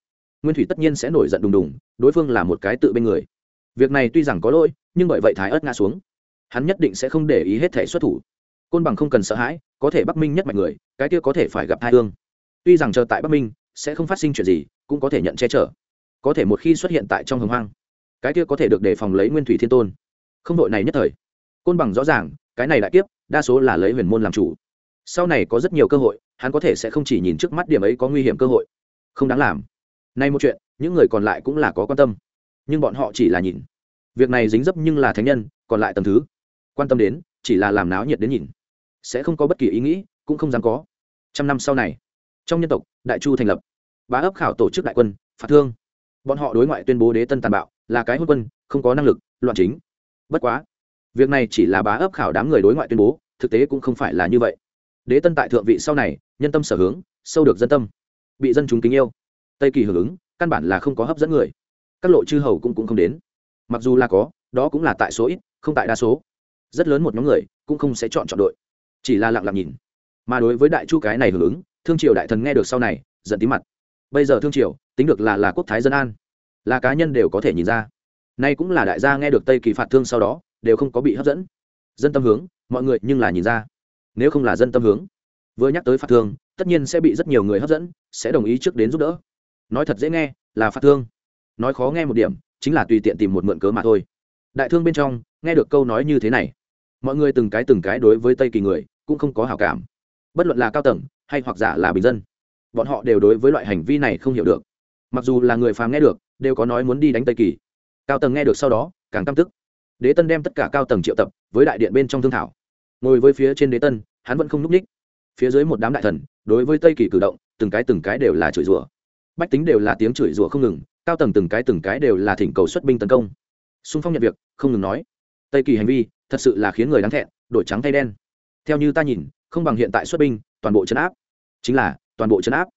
nguyên thủy tất nhiên sẽ nổi giận đùng đùng, đối phương là một cái tự bên người. Việc này tuy rằng có lỗi, nhưng bởi vậy thái ớt ngã xuống. Hắn nhất định sẽ không để ý hết thể xuất thủ. Côn bằng không cần sợ hãi, có thể bắc minh nhất mạnh người, cái kia có thể phải gặp hai thương. tuy rằng chờ tại bắc minh, sẽ không phát sinh chuyện gì, cũng có thể nhận che chở. Có thể một khi xuất hiện tại trong hồng hoang, cái kia có thể được đề phòng lấy nguyên thủy thiên tôn. Không đội này nhất thời. Côn bằng rõ ràng cái này lại tiếp, đa số là lấy huyền môn làm chủ. Sau này có rất nhiều cơ hội hắn có thể sẽ không chỉ nhìn trước mắt điểm ấy có nguy hiểm cơ hội. Không đáng làm. Nay một chuyện những người còn lại cũng là có quan tâm. Nhưng bọn họ chỉ là nhìn. Việc này dính dấp nhưng là thánh nhân còn lại tầm thứ. Quan tâm đến chỉ là làm náo nhiệt đến nhìn. Sẽ không có bất kỳ ý nghĩ cũng không dám có. Trăm năm sau này trong nhân tộc đại chu thành lập. Bá ấp khảo tổ chức đại quân phạt thương. Bọn họ đối ngoại tuyên bố đế tân tàn bạo là cái hôn quân không có năng lực loạn chính. Bất quá việc này chỉ là bá ấp khảo đám người đối ngoại tuyên bố, thực tế cũng không phải là như vậy. Đế tân tại thượng vị sau này, nhân tâm sở hướng, sâu được dân tâm. Bị dân chúng kính yêu. Tây kỳ hưởng ứng, căn bản là không có hấp dẫn người. Các lộ chư hầu cũng cũng không đến. Mặc dù là có, đó cũng là tại số ít, không tại đa số. Rất lớn một nhóm người, cũng không sẽ chọn chọn đội. Chỉ là lặng lặng nhìn. Mà đối với đại chu cái này hưởng ứng, thương triều đại thần nghe được sau này, giận tí mặt. Bây giờ thương triều, tính được là là quốc thái dân an. Là cá nhân đều có thể nhìn ra. Nay cũng là đại gia nghe được tây kỳ phạt thương sau đó đều không có bị hấp dẫn. Dân tâm hướng, mọi người nhưng là nhìn ra. Nếu không là dân tâm hướng, vừa nhắc tới phạt thương, tất nhiên sẽ bị rất nhiều người hấp dẫn, sẽ đồng ý trước đến giúp đỡ. Nói thật dễ nghe, là phạt thương. Nói khó nghe một điểm, chính là tùy tiện tìm một mượn cớ mà thôi. Đại thương bên trong, nghe được câu nói như thế này, mọi người từng cái từng cái đối với tây kỳ người, cũng không có hảo cảm. Bất luận là cao tầng, hay hoặc giả là bình dân, bọn họ đều đối với loại hành vi này không hiểu được. Mặc dù là người phàm nghe được, đều có nói muốn đi đánh tây kỳ. Cao tầng nghe được sau đó, càng căm tức đế tân đem tất cả cao tầng triệu tập với đại điện bên trong thương thảo. Ngồi với phía trên đế tân, hắn vẫn không n ú c ních. Phía dưới một đám đại thần, đối với tây kỳ cử động, từng cái từng cái đều là chửi rủa. Bách tính đều là tiếng chửi rủa không ngừng, cao tầng từng cái từng cái đều là thỉnh cầu xuất binh tấn công. Xung phong nhận việc, không ngừng nói, tây kỳ hành vi, thật sự là khiến người đáng thẹn, đổi trắng thay đen. Theo như ta nhìn, không bằng hiện tại xuất binh, toàn bộ chấn áp. Chính là, toàn bộ chấn áp.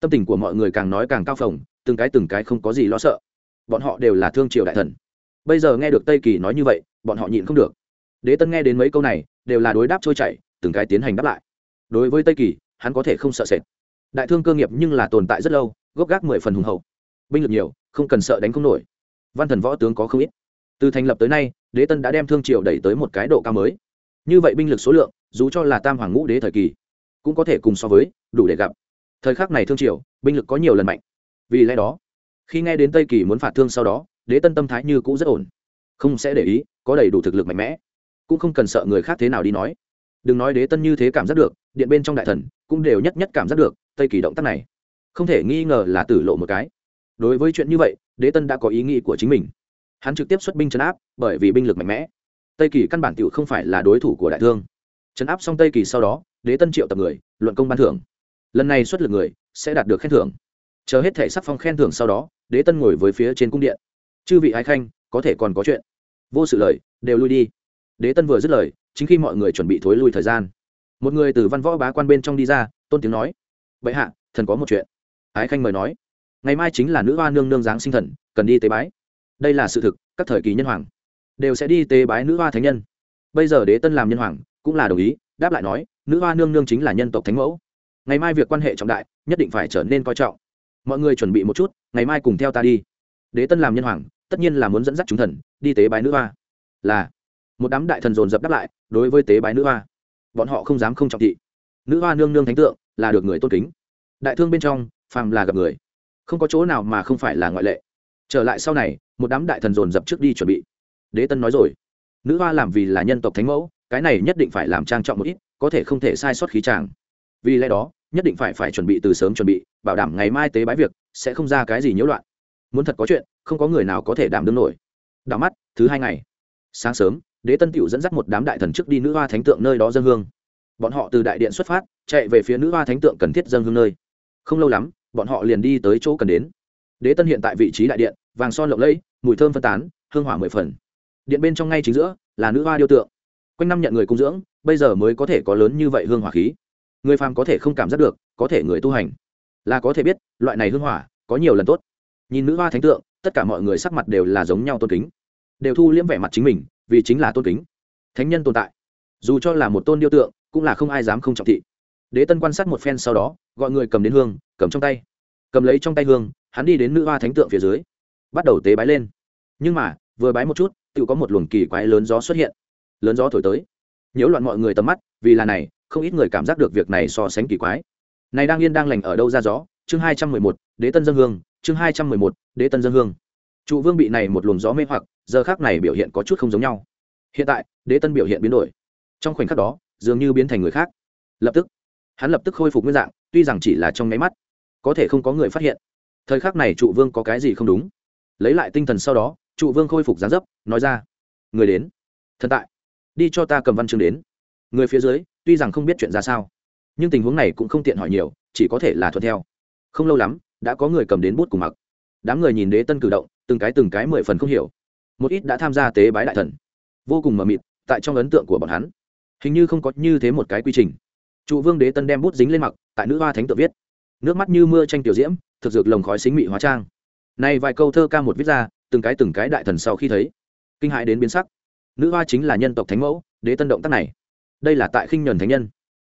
Tâm tình của mọi người càng nói càng cao phồng, từng cái từng cái không có gì lo sợ. Bọn họ đều là thương triều đại thần bây giờ nghe được tây kỳ nói như vậy, bọn họ nhịn không được. Đế tân nghe đến mấy câu này, đều là đối đáp trôi chảy, từng cái tiến hành đáp lại. Đối với tây kỳ, hắn có thể không sợ sệt. Đại thương cơ nghiệp nhưng là tồn tại rất lâu, gốc gác mười phần hùng hậu. Binh lực nhiều, không cần sợ đánh không nổi. Văn thần võ tướng có không ít. Từ thành lập tới nay, đế tân đã đem thương triều đẩy tới một cái độ cao mới. Như vậy binh lực số lượng, dù cho là tam hoàng ngũ đế thời kỳ, cũng có thể cùng so với, đủ để gặp. Thời khắc này thương triều, binh lực có nhiều lần mạnh. Vì lẽ đó, khi nghe đến tây kỳ muốn phạt thương sau đó đế tân tâm thái như cũ rất ổn. Không sẽ để ý, có đầy đủ thực lực mạnh mẽ. Cũng không cần sợ người khác thế nào đi nói. Đừng nói đế tân như thế cảm giác được, điện bên trong đại thần cũng đều nhất nhất cảm giác được, tây kỳ động tác này. Không thể nghi ngờ là tử lộ một cái. Đối với chuyện như vậy, đế tân đã có ý nghĩ của chính mình. Hắn trực tiếp xuất binh chấn áp, bởi vì binh lực mạnh mẽ. Tây kỳ căn bản t không phải là đối thủ của đại thương. Chấn áp xong tây kỳ sau đó, đế tân triệu tập người, luận công ban thưởng. Lần này xuất lực người sẽ đạt được khen thưởng. Chờ hết thể sắc phong khen thưởng sau đó, đế tân ngồi với phía trên cung điện chư vị ái khanh, có thể còn có chuyện. Vô sự lời, đều lui đi. Đế tân vừa dứt lời, chính khi mọi người chuẩn bị thối lui thời gian, một người từ văn võ bá quan bên trong đi ra, tôn tiếng nói, bệ hạ, thần có một chuyện. Ái khanh mời nói, ngày mai chính là nữ hoa nương nương giáng sinh thần, cần đi tế bái. Đây là sự thực, các thời kỳ nhân hoàng đều sẽ đi tế bái nữ hoa thánh nhân. Bây giờ đế tân làm nhân hoàng, cũng là đồng ý, đáp lại nói, nữ hoa nương nương chính là nhân tộc thánh mẫu. Ngày mai việc quan hệ trọng đại, nhất định phải trở nên coi trọng. Mọi người chuẩn bị một chút, ngày mai cùng theo ta đi. Đế tân làm nhân hoàng tất nhiên là muốn dẫn dắt chúng thần, đi tế bái nữ hoa. Là. Một đám đại thần dồn dập đáp lại, đối với tế bái nữ hoa. Bọn họ không dám không trọng thị. Nữ hoa nương nương thánh tượng, là được người tôn kính. Đại thương bên trong, phàm là gặp người. Không có chỗ nào mà không phải là ngoại lệ. Trở lại sau này, một đám đại thần dồn dập trước đi chuẩn bị. Đế tân nói rồi. Nữ hoa làm vì là nhân tộc thánh mẫu, cái này nhất định phải làm trang trọng một ít, có thể không thể sai sót khí tràng vì lẽ đó, nhất định phải phải chuẩn bị từ sớm chuẩn bị, bảo đảm ngày mai tế bái việc, sẽ không ra cái gì nhiễu loạn. Muốn thật có chuyện không có người nào có thể đảm đương nổi. Đảo mắt, thứ hai ngày. Sáng sớm, đế tân tiểu dẫn dắt một đám đại thần trước đi nữ hoa thánh tượng nơi đó dân hương. Bọn họ từ đại điện xuất phát, chạy về phía nữ hoa thánh tượng cần thiết dân hương nơi. Không lâu lắm, bọn họ liền đi tới chỗ cần đến. Đế tân hiện tại vị trí đại điện, vàng son lộng lẫy, mùi thơm phân tán, hương hỏa mười phần. Điện bên trong ngay chính giữa, là nữ hoa điêu tượng. Quanh năm nhận người cung dưỡng, bây giờ mới có thể có lớn như vậy hương hỏa khí. Người phàm có thể không cảm giác được, có thể người tu hành. Là có thể biết, loại này hương hỏa, có nhiều lần tốt. Nhìn nữ hoa thánh tượng tất cả mọi người sắc mặt đều là giống nhau tôn kính, đều thu liễm vẻ mặt chính mình, vì chính là tôn kính, thánh nhân tồn tại. Dù cho là một tôn điêu tượng, cũng là không ai dám không trọng thị. Đế tân quan sát một phen sau đó, gọi người cầm đến hương, cầm trong tay. Cầm lấy trong tay hương, hắn đi đến nữ hoa thánh tượng phía dưới, bắt đầu tế bái lên. Nhưng mà, vừa bái một chút tự có một luồng kỳ quái lớn gió xuất hiện. Lớn gió thổi tới. Nhiễu loạn mọi người tầm mắt, vì là này, không ít người cảm giác được việc này so sánh kỳ quái. Này đang yên đang lành ở đâu ra gió? Chương hai trăm mười một, đế tân dân hương chương hai trăm mười một, đế tân dân hương. Trụ vương bị này một luồng gió mê hoặc, giờ khác này biểu hiện có chút không giống nhau. Hiện tại, đế tân biểu hiện biến đổi. Trong khoảnh khắc đó, dường như biến thành người khác. Lập tức, hắn lập tức khôi phục nguyên dạng, tuy rằng chỉ là trong nháy mắt, có thể không có người phát hiện. Thời khắc này trụ vương có cái gì không đúng? Lấy lại tinh thần sau đó, trụ vương khôi phục gián dấp, nói ra, người đến, thần tại, đi cho ta cầm văn chương đến. Người phía dưới, tuy rằng không biết chuyện ra sao, nhưng tình huống này cũng không tiện hỏi nhiều, chỉ có thể là thuận theo. Không lâu lắm đã có người cầm đến bút cùng mặc. Đám người nhìn đế tân cử động, từng cái từng cái mười phần không hiểu. Một ít đã tham gia tế bái đại thần. Vô cùng mờ mịt, tại trong ấn tượng của bọn hắn, hình như không có như thế một cái quy trình. Trụ vương đế tân đem bút dính lên mặc, tại nữ hoa thánh tự viết. Nước mắt như mưa tranh tiểu diễm, thực dược lồng khói xính mị hóa trang. Nay vài câu thơ ca một viết ra, từng cái từng cái đại thần sau khi thấy, kinh hãi đến biến sắc. Nữ hoa chính là nhân tộc thánh mẫu, đế tân động tác này. Đây là tại khinh nhuần thánh nhân.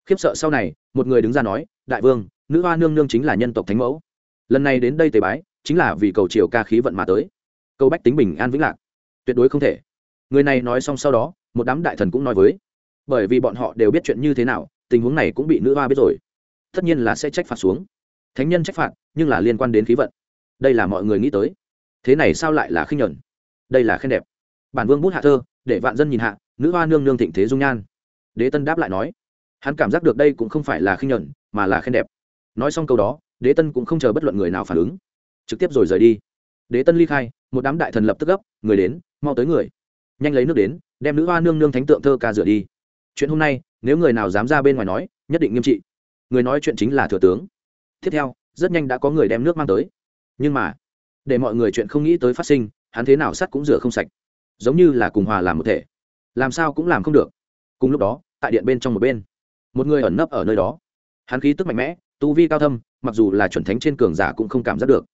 Khiếp sợ sau này, một người đứng ra nói, đại vương, nữ hoa nương nương chính là nhân tộc thánh mẫu lần này đến đây tế bái, chính là vì cầu triều ca khí vận mà tới. Câu bách tính bình an vĩnh lạc. Tuyệt đối không thể. Người này nói xong sau đó, một đám đại thần cũng nói với. Bởi vì bọn họ đều biết chuyện như thế nào, tình huống này cũng bị nữ hoa biết rồi. Tất nhiên là sẽ trách phạt xuống. Thánh nhân trách phạt, nhưng là liên quan đến khí vận. Đây là mọi người nghĩ tới. Thế này sao lại là khinh nhuận? Đây là khen đẹp. Bản vương bút hạ thơ, để vạn dân nhìn hạ, nữ hoa nương nương thịnh thế dung nhan. Đế tân đáp lại nói. Hắn cảm giác được đây cũng không phải là khinh nhuận, mà là khen đẹp. Nói xong câu đó đế tân cũng không chờ bất luận người nào phản ứng. Trực tiếp rồi rời đi. Đế tân ly khai, một đám đại thần lập tức gấp, người đến, mau tới người. Nhanh lấy nước đến, đem nữ hoa nương nương thánh tượng thơ ca rửa đi. Chuyện hôm nay, nếu người nào dám ra bên ngoài nói, nhất định nghiêm trị. Người nói chuyện chính là thừa tướng. Tiếp theo, rất nhanh đã có người đem nước mang tới. Nhưng mà, để mọi người chuyện không nghĩ tới phát sinh, hắn thế nào sắt cũng rửa không sạch. Giống như là cùng hòa làm một thể. Làm sao cũng làm không được. Cùng lúc đó, tại điện bên trong một bên, một người ẩn nấp ở nơi đó. Hắn khí tức mạnh mẽ, tu vi cao thâm mặc dù là chuẩn thánh trên cường giả cũng không cảm giác được.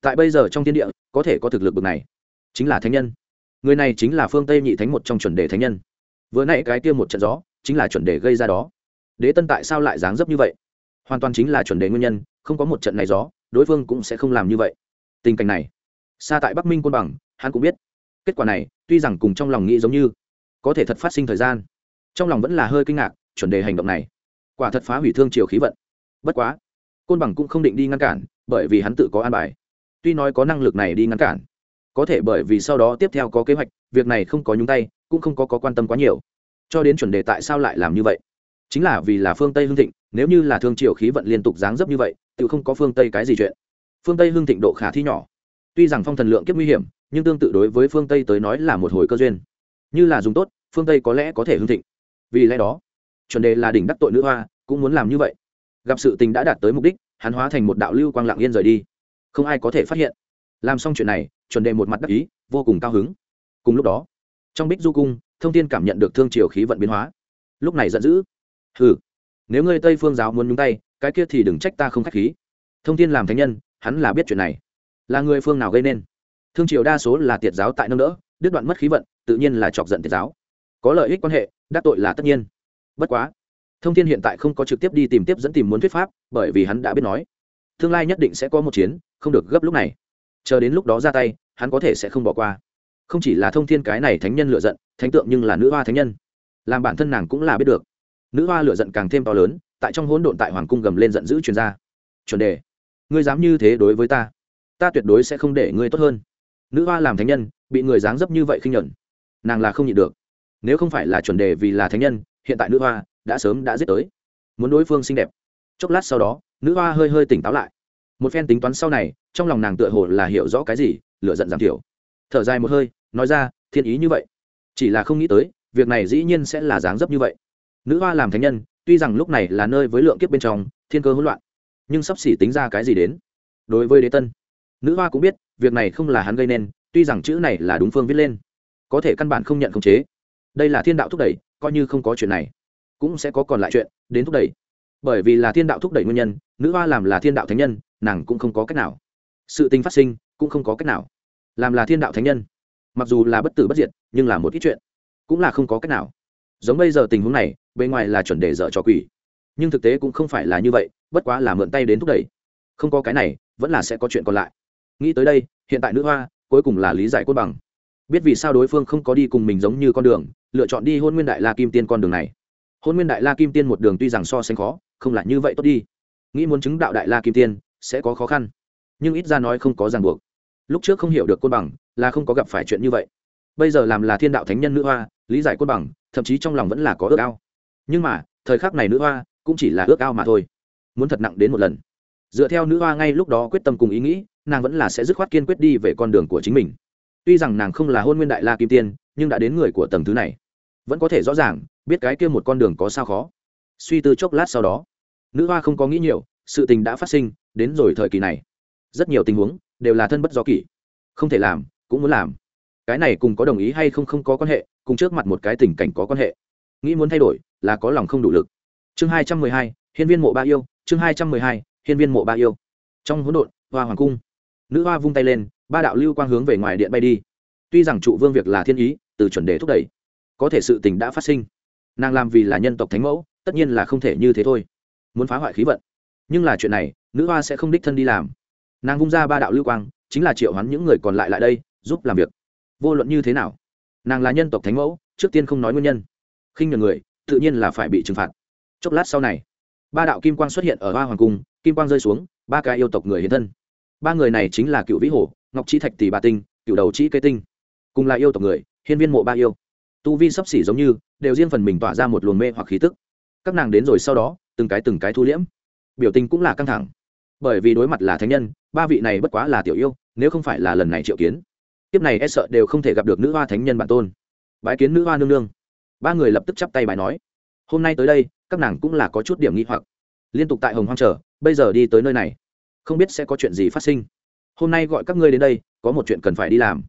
Tại bây giờ trong thiên địa, có thể có thực lực bực này, chính là thánh nhân. Người này chính là phương tây nhị thánh một trong chuẩn đề thánh nhân. Vừa nãy cái kia một trận gió, chính là chuẩn đề gây ra đó. Đế tân tại sao lại dáng dấp như vậy? Hoàn toàn chính là chuẩn đề nguyên nhân, không có một trận này gió, đối phương cũng sẽ không làm như vậy. Tình cảnh này, xa tại bắc minh côn bằng, hắn cũng biết. Kết quả này, tuy rằng cùng trong lòng nghĩ giống như, có thể thật phát sinh thời gian, trong lòng vẫn là hơi kinh ngạc, chuẩn đề hành động này, quả thật phá hủy thương triều khí vận. Bất quá côn bằng cũng không định đi ngăn cản bởi vì hắn tự có an bài. Tuy nói có năng lực này đi ngăn cản có thể bởi vì sau đó tiếp theo có kế hoạch việc này không có nhúng tay cũng không có, có quan tâm quá nhiều. Cho đến chuẩn đề tại sao lại làm như vậy? Chính là vì là phương tây hưng thịnh nếu như là thương triều khí vận liên tục giáng dấp như vậy tự không có phương tây cái gì chuyện. Phương tây hưng thịnh độ khả thi nhỏ. Tuy rằng phong thần lượng kiếp nguy hiểm nhưng tương tự đối với phương tây tới nói là một hồi cơ duyên. Như là dùng tốt phương tây có lẽ có thể hưng thịnh. Vì lẽ đó chuẩn đề là đỉnh đắc tội nữ hoa cũng muốn làm như vậy. Gặp sự tình đã đạt tới mục đích hắn hóa thành một đạo lưu quang lặng yên rời đi. Không ai có thể phát hiện. Làm xong chuyện này, chuẩn đề một mặt đắc ý, vô cùng cao hứng. Cùng lúc đó, trong bích du cung, thông tin cảm nhận được thương triều khí vận biến hóa. Lúc này giận dữ. Hừ, nếu ngươi tây phương giáo muốn nhúng tay, cái kia thì đừng trách ta không k h á c h khí. Thông tin làm thánh nhân, hắn là biết chuyện này. Là người phương nào gây nên? Thương triều đa số là tiệt giáo tại nâng đỡ, đứt đoạn mất khí vận, tự nhiên là chọc giận tiệt giáo. Có lợi ích quan hệ, đắc tội là tất nhiên. Bất quá thông thiên hiện tại không có trực tiếp đi tìm tiếp dẫn tìm muốn thuyết pháp bởi vì hắn đã biết nói tương lai nhất định sẽ có một chiến không được gấp lúc này. Chờ đến lúc đó ra tay hắn có thể sẽ không bỏ qua. Không chỉ là thông thiên cái này thánh nhân lựa giận thánh tượng nhưng là nữ hoa thánh nhân. Làm bản thân nàng cũng là biết được. Nữ hoa lựa giận càng thêm to lớn tại trong hỗn độn tại hoàng cung gầm lên giận dữ truyền ra. Chuẩn đề ngươi dám như thế đối với ta ta tuyệt đối sẽ không để ngươi tốt hơn. Nữ hoa làm thánh nhân bị người dáng dấp như vậy khinh nhẫn, nàng là không nhịn được. Nếu không phải là chuẩn đề vì là thánh nhân hiện tại nữ hoa đã sớm đã giết tới. Muốn đối phương xinh đẹp. Chốc lát sau đó, nữ hoa hơi hơi tỉnh táo lại. Một phen tính toán sau này, trong lòng nàng tựa hồ là hiểu rõ cái gì lựa giận giảm thiểu. Thở dài một hơi, nói ra, thiên ý như vậy. Chỉ là không nghĩ tới, việc này dĩ nhiên sẽ là dáng dấp như vậy. Nữ hoa làm thánh nhân, tuy rằng lúc này là nơi với lượng kiếp bên trong, thiên cơ hỗn loạn, nhưng sắp xỉ tính ra cái gì đến? Đối với đế tân, nữ hoa cũng biết, việc này không là hắn gây nên, tuy rằng chữ này là đúng phương viết lên. Có thể căn bản không nhận khống chế. Đây là thiên đạo thúc đẩy, coi như không có chuyện này cũng sẽ có còn lại chuyện, đến thúc đẩy. Bởi vì là thiên đạo thúc đẩy nguyên nhân, nữ hoa làm là thiên đạo thánh nhân, nàng cũng không có cách nào. Sự tình phát sinh cũng không có cách nào. Làm là thiên đạo thánh nhân, mặc dù là bất tử bất diệt, nhưng là một ít chuyện cũng là không có cách nào. Giống bây giờ tình huống này bề ngoài là chuẩn để dở cho quỷ. Nhưng thực tế cũng không phải là như vậy, bất quá là mượn tay đến thúc đẩy. Không có cái này, vẫn là sẽ có chuyện còn lại. Nghĩ tới đây, hiện tại nữ hoa, cuối cùng là lý giải cốt bằng. Biết vì sao đối phương không có đi cùng mình giống như con đường, lựa chọn đi hôn nguyên đại la kim tiên con đường này hôn nguyên đại la kim tiên một đường tuy rằng so sánh khó, không là như vậy tốt đi. Nghĩ muốn chứng đạo đại la kim tiên, sẽ có khó khăn. Nhưng ít ra nói không có ràng buộc. Lúc trước không hiểu được côn bằng, là không có gặp phải chuyện như vậy. Bây giờ làm là thiên đạo thánh nhân nữ hoa, lý giải côn bằng, thậm chí trong lòng vẫn là có ước ao. Nhưng mà, thời khắc này nữ hoa, cũng chỉ là ước ao mà thôi. Muốn thật nặng đến một lần. Dựa theo nữ hoa ngay lúc đó quyết tâm cùng ý nghĩ, nàng vẫn là sẽ dứt khoát kiên quyết đi về con đường của chính mình. Tuy rằng nàng không là hôn nguyên đại la kim tiên, nhưng đã đến người của tầng thứ này vẫn có thể rõ ràng biết cái kia một con đường có sao khó. Suy tư chốc lát sau đó, nữ hoa không có nghĩ nhiều, sự tình đã phát sinh, đến rồi thời kỳ này. Rất nhiều tình huống đều là thân bất do kỷ. Không thể làm, cũng muốn làm. Cái này cùng có đồng ý hay không không có quan hệ, cùng trước mặt một cái tình cảnh có quan hệ. Nghĩ muốn thay đổi là có lòng không đủ lực. Chương hai trăm mười hai, hiên viên mộ ba yêu, chương hai trăm mười hai, hiên viên mộ ba yêu. Trong hỗn độn, hoa hoàng cung, nữ hoa vung tay lên, ba đạo lưu quang hướng về ngoài điện bay đi. Tuy rằng trụ vương việc là thiên ý, từ chuẩn đề thúc đẩy có thể sự tình đã phát sinh. Nàng làm vì là nhân tộc thánh mẫu, tất nhiên là không thể như thế thôi. Muốn phá hoại khí vận. Nhưng là chuyện này, nữ hoa sẽ không đích thân đi làm. Nàng vung ra ba đạo lưu quang, chính là triệu hoán những người còn lại lại đây, giúp làm việc. Vô luận như thế nào, nàng là nhân tộc thánh mẫu, trước tiên không nói nguyên nhân. Khinh nhường người, tự nhiên là phải bị trừng phạt. Chốc lát sau này, ba đạo kim quang xuất hiện ở hoa hoàng cung, kim quang rơi xuống, ba cái yêu tộc người hiện thân. Ba người này chính là cựu vĩ hổ ngọc trí thạch tỷ bà tinh, cựu đầu trí cây tinh. Cùng là yêu tộc người, hiên viên mộ ba yêu tu vi sắp xỉ giống như, đều riêng phần mình tỏa ra một luồng mê hoặc khí tức. Các nàng đến rồi sau đó, từng cái từng cái thu liễm. Biểu tình cũng là căng thẳng. Bởi vì đối mặt là thánh nhân, ba vị này bất quá là tiểu yêu, nếu không phải là lần này triệu kiến tiếp này e sợ đều không thể gặp được nữ hoa thánh nhân bản tôn. Bái kiến nữ hoa nương nương. Ba người lập tức chắp tay bài nói. Hôm nay tới đây, các nàng cũng là có chút điểm nghi hoặc. Liên tục tại hồng hoang trở bây giờ đi tới nơi này. Không biết sẽ có chuyện gì phát sinh. Hôm nay gọi các ngươi đến đây, có một chuyện cần phải đi làm.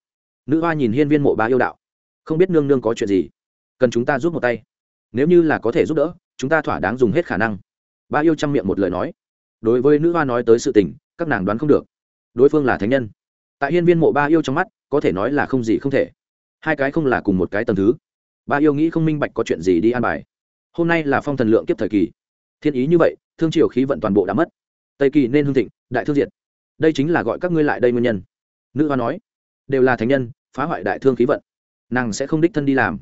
Nữ hoa nhìn hiên viên mộ ba yêu đạo không biết nương nương có chuyện gì? Cần chúng ta giúp một tay. Nếu như là có thể giúp đỡ, chúng ta thỏa đáng dùng hết khả năng. Ba yêu chăm miệng một lời nói. Đối với nữ hoa nói tới sự tình, các nàng đoán không được. Đối phương là thánh nhân. Tại hiên viên mộ ba yêu trong mắt, có thể nói là không gì không thể. Hai cái không là cùng một cái tầm thứ. Ba yêu nghĩ không minh bạch có chuyện gì đi an bài. Hôm nay là phong thần lượng kiếp thời kỳ. Thiên ý như vậy, thương triều khí vận toàn bộ đã mất. Tây kỳ nên hương thịnh, đại thương diệt. Đây chính là gọi các ngươi lại đây nguyên nhân. Nữ hoa nói, đều là thánh nhân, phá hoại đại thương khí vận nàng sẽ không đích thân đi làm.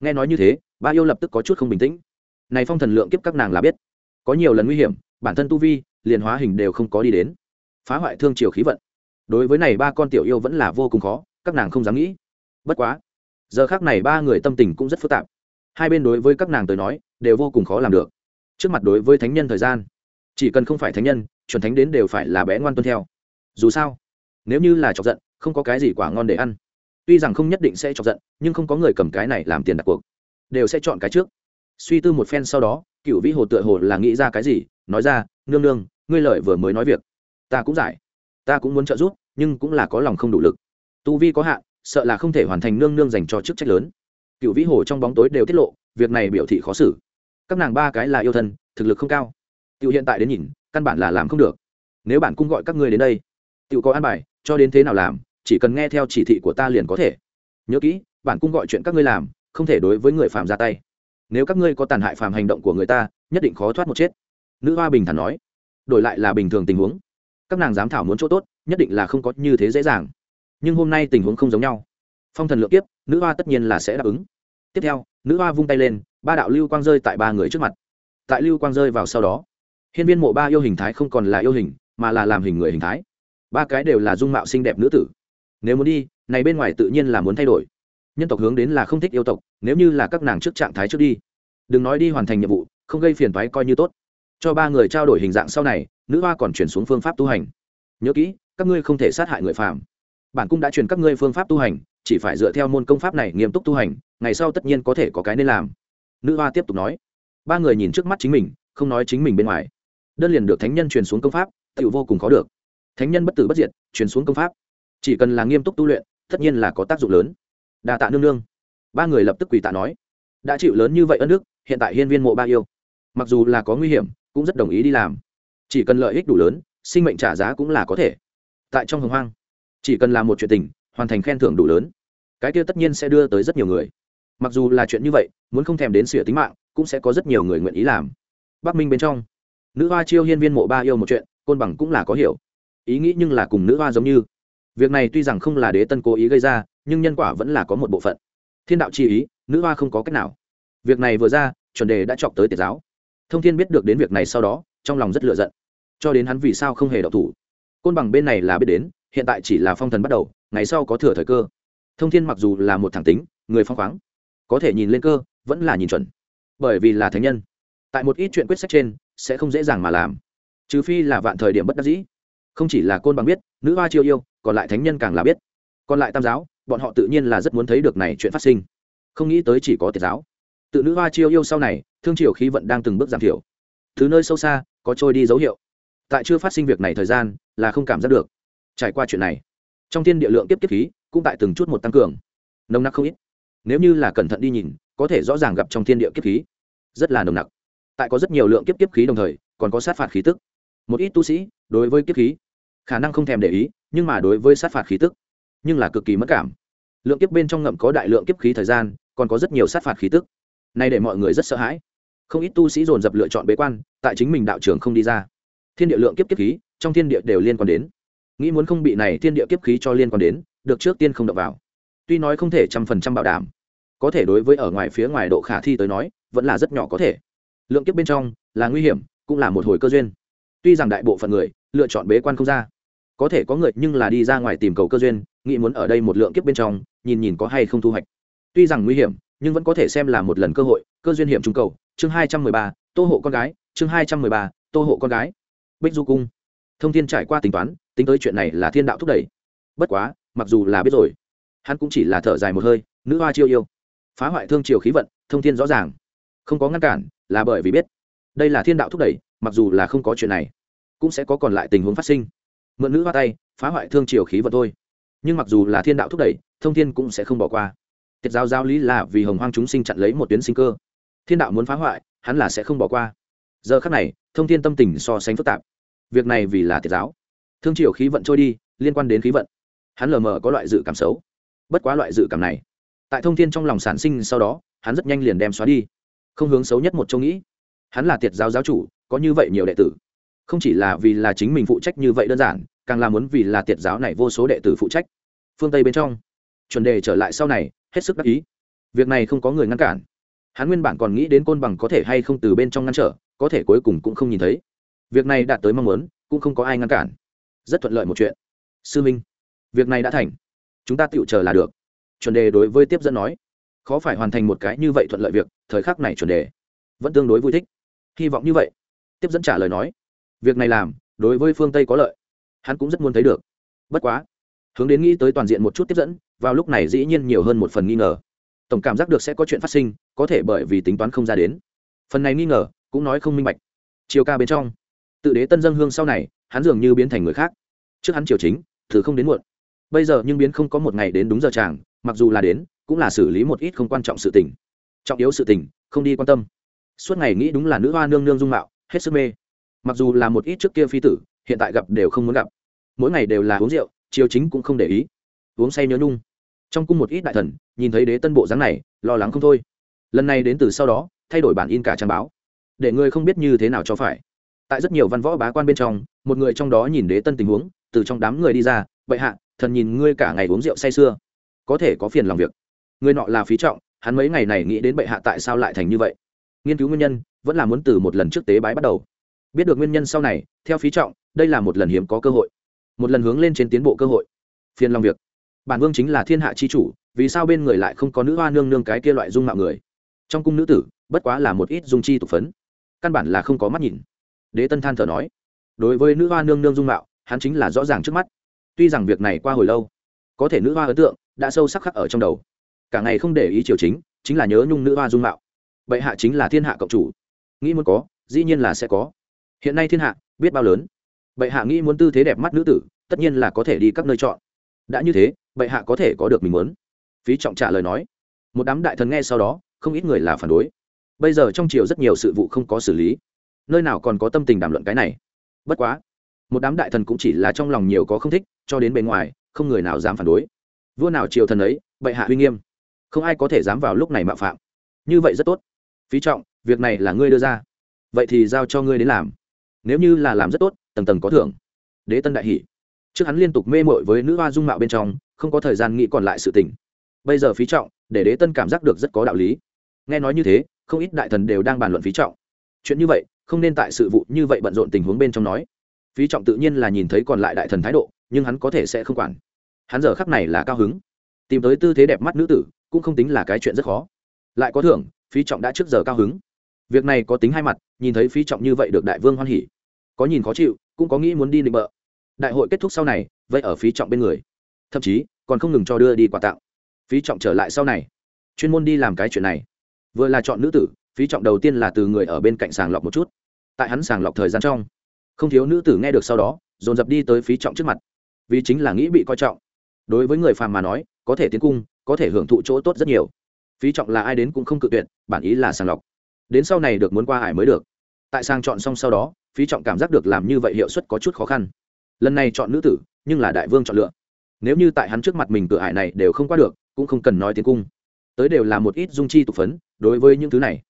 Nghe nói như thế, ba yêu lập tức có chút không bình tĩnh. Này phong thần lượng kiếp các nàng là biết. Có nhiều lần nguy hiểm, bản thân tu vi, liền hóa hình đều không có đi đến. Phá hoại thương triều khí vận. Đối với này ba con tiểu yêu vẫn là vô cùng khó, các nàng không dám nghĩ. Bất quá, giờ khác này ba người tâm tình cũng rất phức tạp. Hai bên đối với các nàng tới nói, đều vô cùng khó làm được. Trước mặt đối với thánh nhân thời gian, chỉ cần không phải thánh nhân, chuẩn thánh đến đều phải là bé ngoan tuân theo. Dù sao, nếu như là chọc giận, không có cái gì quả ngon để ăn tuy rằng không nhất định sẽ chọc giận, nhưng không có người cầm cái này làm tiền đặt cuộc. Đều sẽ chọn cái trước. Suy tư một phen sau đó cựu vĩ hồ tựa hồ là nghĩ ra cái gì, nói ra, nương nương, ngươi lợi vừa mới nói việc, ta cũng giải. Ta cũng muốn trợ giúp, nhưng cũng là có lòng không đủ lực. Tu vi có hạn, sợ là không thể hoàn thành nương nương dành cho chức trách lớn. Cựu vĩ hồ trong bóng tối đều tiết lộ, việc này biểu thị khó xử. Các nàng ba cái là yêu thân, thực lực không cao. Tiểu hiện tại đến nhìn, căn bản là làm không được. Nếu bản cung gọi các ngươi đến đây, tiểu có an bài, cho đến thế nào làm chỉ cần nghe theo chỉ thị của ta liền có thể. Nhớ kỹ, bản cung gọi chuyện các ngươi làm, không thể đối với người phàm ra tay. Nếu các ngươi có tàn hại phàm hành động của người ta, nhất định khó thoát một chết. Nữ hoa bình thản nói. Đổi lại là bình thường tình huống. Các nàng giám thảo muốn chỗ tốt, nhất định là không có như thế dễ dàng. Nhưng hôm nay tình huống không giống nhau. Phong thần lượng kiếp, nữ hoa tất nhiên là sẽ đáp ứng. Tiếp theo, nữ hoa vung tay lên, ba đạo lưu quang rơi tại ba người trước mặt. Tại lưu quang rơi vào sau đó, hiên viên mộ ba yêu hình thái không còn là yêu hình, mà là làm hình người hình thái. Ba cái đều là dung mạo xinh đẹp nữ tử nếu muốn đi, này bên ngoài tự nhiên là muốn thay đổi. Nhân tộc hướng đến là không thích yêu tộc, nếu như là các nàng trước trạng thái trước đi. Đừng nói đi hoàn thành nhiệm vụ, không gây phiền thoái coi như tốt. Cho ba người trao đổi hình dạng sau này, nữ hoa còn chuyển xuống phương pháp tu hành. Nhớ kỹ, các ngươi không thể sát hại người phàm. Bản cung đã truyền các ngươi phương pháp tu hành, chỉ phải dựa theo môn công pháp này nghiêm túc tu hành, ngày sau tất nhiên có thể có cái nên làm. Nữ hoa tiếp tục nói. Ba người nhìn trước mắt chính mình, không nói chính mình bên ngoài. Đơn liền được thánh nhân truyền xuống công pháp tự vô cùng khó được. Thánh nhân bất tử bất diệt, truyền xuống công pháp chỉ cần là nghiêm túc tu luyện, tất nhiên là có tác dụng lớn. Đà tạ nương nương. Ba người lập tức quỳ tạ nói. Đã chịu lớn như vậy ân đức, hiện tại hiên viên mộ ba yêu. Mặc dù là có nguy hiểm, cũng rất đồng ý đi làm. Chỉ cần lợi ích đủ lớn, sinh mệnh trả giá cũng là có thể. Tại trong hồng hoang, chỉ cần làm một chuyện tình, hoàn thành khen thưởng đủ lớn, cái kia tất nhiên sẽ đưa tới rất nhiều người. Mặc dù là chuyện như vậy, muốn không thèm đến sửa tính mạng, cũng sẽ có rất nhiều người nguyện ý làm. Bắc minh bên trong, nữ hoa chiêu hiên viên mộ ba yêu một chuyện, côn bằng cũng là có hiểu. Ý nghĩ nhưng là cùng nữ hoa giống như việc này tuy rằng không là đế tân cố ý gây ra, nhưng nhân quả vẫn là có một bộ phận. Thiên đạo chi ý, nữ hoa không có cách nào. Việc này vừa ra, chuẩn đề đã chọc tới tiệt giáo. Thông thiên biết được đến việc này sau đó, trong lòng rất lựa giận. Cho đến hắn vì sao không hề đọc thủ? Côn bằng bên này là biết đến, hiện tại chỉ là phong thần bắt đầu, ngày sau có thừa thời cơ. Thông thiên mặc dù là một thẳng tính, người phong khoáng, có thể nhìn lên cơ, vẫn là nhìn chuẩn. Bởi vì là thánh nhân, tại một ít chuyện quyết sách trên, sẽ không dễ dàng mà làm. Trừ phi là vạn thời điểm bất đắc dĩ. Không chỉ là côn bằng biết, nữ hoa chiêu yêu còn lại thánh nhân càng là biết. Còn lại tam giáo, bọn họ tự nhiên là rất muốn thấy được này chuyện phát sinh. Không nghĩ tới chỉ có tiệt giáo. Tự nữ hoa chiêu yêu sau này, thương triều khí vận đang từng bước giảm thiểu. Thứ nơi sâu xa, có trôi đi dấu hiệu. Tại chưa phát sinh việc này thời gian, là không cảm giác được. Trải qua chuyện này, trong thiên địa lượng kiếp kiếp khí cũng tại từng chút một tăng cường. Nồng nặc không ít. Nếu như là cẩn thận đi nhìn, có thể rõ ràng gặp trong thiên địa kiếp khí. Rất là nồng nặc. Tại có rất nhiều lượng kiếp kiếp khí đồng thời, còn có sát phạt khí tức. Một ít tu sĩ, đối với kiếp khí khả năng không thèm để ý, nhưng mà đối với sát phạt khí tức, nhưng là cực kỳ mất cảm. Lượng kiếp bên trong ngậm có đại lượng kiếp khí thời gian, còn có rất nhiều sát phạt khí tức. Nay để mọi người rất sợ hãi. Không ít tu sĩ dồn dập lựa chọn bế quan, tại chính mình đạo trường không đi ra. Thiên địa lượng kiếp kiếp khí, trong thiên địa đều liên quan đến. Nghĩ muốn không bị này thiên địa kiếp khí cho liên quan đến, được trước tiên không đập vào. Tuy nói không thể trăm phần trăm bảo đảm, có thể đối với ở ngoài phía ngoài độ khả thi tới nói, vẫn là rất nhỏ có thể. Lượng kiếp bên trong là nguy hiểm, cũng là một hồi cơ duyên. Tuy rằng đại bộ phận người lựa chọn bế quan không ra có thể có người nhưng là đi ra ngoài tìm cầu cơ duyên, nghĩ muốn ở đây một lượng kiếp bên trong, nhìn nhìn có hay không thu hoạch. Tuy rằng nguy hiểm, nhưng vẫn có thể xem là một lần cơ hội, cơ duyên hiểm trung cầu. Chương hai trăm mười ba, tô hộ con gái. Chương hai trăm mười ba, tô hộ con gái. Bích du cung. Thông thiên trải qua tính toán, tính tới chuyện này là thiên đạo thúc đẩy. Bất quá, mặc dù là biết rồi, hắn cũng chỉ là thở dài một hơi, nữ hoa chiêu yêu. Phá hoại thương triều khí vận, thông thiên rõ ràng. Không có ngăn cản, là bởi vì biết. Đây là thiên đạo thúc đẩy, mặc dù là không có chuyện này, cũng sẽ có còn lại tình huống phát sinh mượn nữ hoa tay, phá hoại thương triều khí vận thôi. Nhưng mặc dù là thiên đạo thúc đẩy, thông thiên cũng sẽ không bỏ qua. Tiết giáo giáo lý là vì hồng hoang chúng sinh chặn lấy một tuyến sinh cơ. Thiên đạo muốn phá hoại, hắn là sẽ không bỏ qua. Giờ khắc này, thông thiên tâm tình so sánh phức tạp. Việc này vì là tiết giáo. Thương triều khí vận trôi đi, liên quan đến khí vận. Hắn lờ mờ có loại dự cảm xấu. Bất quá loại dự cảm này, tại thông thiên trong lòng sản sinh sau đó, hắn rất nhanh liền đem xóa đi. Không hướng xấu nhất một châu nghĩ. Hắn là tiệt giáo giáo chủ, có như vậy nhiều đệ tử. Không chỉ là vì là chính mình phụ trách như vậy đơn giản càng là muốn vì là tiệt giáo này vô số đệ tử phụ trách. Phương tây bên trong, chuẩn đề trở lại sau này, hết sức đắc ý. Việc này không có người ngăn cản. Hắn nguyên bản còn nghĩ đến côn bằng có thể hay không từ bên trong ngăn trở, có thể cuối cùng cũng không nhìn thấy. Việc này đạt tới mong muốn, cũng không có ai ngăn cản. Rất thuận lợi một chuyện. Sư minh, việc này đã thành. Chúng ta tựu chờ là được. Chuẩn đề đối với tiếp dẫn nói. Khó phải hoàn thành một cái như vậy thuận lợi việc, thời khắc này chuẩn đề vẫn tương đối vui thích. Hy vọng như vậy. Tiếp dẫn trả lời nói. Việc này làm, đối với phương tây có lợi hắn cũng rất muốn thấy được. Bất quá, hướng đến nghĩ tới toàn diện một chút tiếp dẫn, vào lúc này dĩ nhiên nhiều hơn một phần nghi ngờ. Tổng cảm giác được sẽ có chuyện phát sinh, có thể bởi vì tính toán không ra đến. Phần này nghi ngờ, cũng nói không minh bạch. Chiều ca bên trong, tự đế tân dân hương sau này, hắn dường như biến thành người khác. Trước hắn triều chính thử không đến muộn. Bây giờ nhưng biến không có một ngày đến đúng giờ chàng, mặc dù là đến, cũng là xử lý một ít không quan trọng sự tình. Trọng yếu sự tình, không đi quan tâm. Suốt ngày nghĩ đúng là nữ hoa nương nương dung mạo, hết sức mê. Mặc dù là một ít trước kia phi tử hiện tại gặp đều không muốn gặp. Mỗi ngày đều là uống rượu, chiều chính cũng không để ý. Uống say nhớ nhung. Trong cung một ít đại thần, nhìn thấy đế tân bộ dáng này, lo lắng không thôi. Lần này đến từ sau đó, thay đổi bản in cả trang báo. Để người không biết như thế nào cho phải. Tại rất nhiều văn võ bá quan bên trong, một người trong đó nhìn đế tân tình huống, từ trong đám người đi ra, bệ hạ, thần nhìn ngươi cả ngày uống rượu say sưa. Có thể có phiền lòng việc. Người nọ là phí trọng, hắn mấy ngày này nghĩ đến bệ hạ tại sao lại thành như vậy. Nghiên cứu nguyên nhân, vẫn là muốn từ một lần trước tế bái bắt đầu biết được nguyên nhân sau này, theo phí trọng, đây là một lần hiếm có cơ hội. Một lần hướng lên trên tiến bộ cơ hội. Phiền lòng việc. Bản vương chính là thiên hạ chi chủ, vì sao bên người lại không có nữ hoa nương nương cái kia loại dung mạo người? Trong cung nữ tử, bất quá là một ít dung chi tục phấn. Căn bản là không có mắt nhìn. Đế tân than thở nói, đối với nữ hoa nương nương dung mạo, hắn chính là rõ ràng trước mắt. Tuy rằng việc này qua hồi lâu, có thể nữ hoa ấn tượng đã sâu sắc khắc ở trong đầu. Cả ngày không để ý triều chính chính là nhớ nhung nữ hoa dung mạo. Bệ hạ chính là thiên hạ cộng chủ. Nghĩ muốn có, dĩ nhiên là sẽ có hiện nay thiên hạ, biết bao lớn. Bệ hạ nghĩ muốn tư thế đẹp mắt nữ tử, tất nhiên là có thể đi các nơi chọn. Đã như thế, bệ hạ có thể có được mình muốn. Phí trọng trả lời nói. Một đám đại thần nghe sau đó, không ít người là phản đối. Bây giờ trong triều rất nhiều sự vụ không có xử lý. Nơi nào còn có tâm tình đàm luận cái này? Bất quá, một đám đại thần cũng chỉ là trong lòng nhiều có không thích, cho đến bên ngoài, không người nào dám phản đối. Vua nào triều thần ấy, bệ hạ uy nghiêm. Không ai có thể dám vào lúc này mạo phạm. Như vậy rất tốt. Phí trọng, việc này là ngươi đưa ra. Vậy thì giao cho ngươi đến làm nếu như là làm rất tốt, tầng tầng có thưởng. Đế tân đại hỷ. Trước hắn liên tục mê mội với nữ hoa dung mạo bên trong, không có thời gian nghĩ còn lại sự tình. Bây giờ phí trọng, để đế tân cảm giác được rất có đạo lý. Nghe nói như thế, không ít đại thần đều đang bàn luận phí trọng. Chuyện như vậy, không nên tại sự vụ như vậy bận rộn tình huống bên trong nói. Phí trọng tự nhiên là nhìn thấy còn lại đại thần thái độ, nhưng hắn có thể sẽ không quản. Hắn giờ khắc này là cao hứng. Tìm tới tư thế đẹp mắt nữ tử, cũng không tính là cái chuyện rất khó. Lại có thưởng, phí trọng đã trước giờ cao hứng việc này có tính hai mặt, nhìn thấy phí trọng như vậy được đại vương hoan hỉ. Có nhìn khó chịu, cũng có nghĩ muốn đi định bợ. Đại hội kết thúc sau này, vậy ở phí trọng bên người. Thậm chí, còn không ngừng cho đưa đi quà tặng. Phí trọng trở lại sau này. Chuyên môn đi làm cái chuyện này. Vừa là chọn nữ tử, phí trọng đầu tiên là từ người ở bên cạnh sàng lọc một chút. Tại hắn sàng lọc thời gian trong, không thiếu nữ tử nghe được sau đó, dồn dập đi tới phí trọng trước mặt. Vì chính là nghĩ bị coi trọng. Đối với người phàm mà nói, có thể tiến cung, có thể hưởng thụ chỗ tốt rất nhiều. Phí trọng là ai đến cũng không cự tuyệt, bản ý là sàng lọc đến sau này được muốn qua ải mới được. Tại sang chọn xong sau đó, phí trọng cảm giác được làm như vậy hiệu suất có chút khó khăn. Lần này chọn nữ tử, nhưng là đại vương chọn lựa. Nếu như tại hắn trước mặt mình cửa ải này đều không qua được, cũng không cần nói tiếng cung. Tới đều là một ít dung chi tục phấn, đối với những thứ này,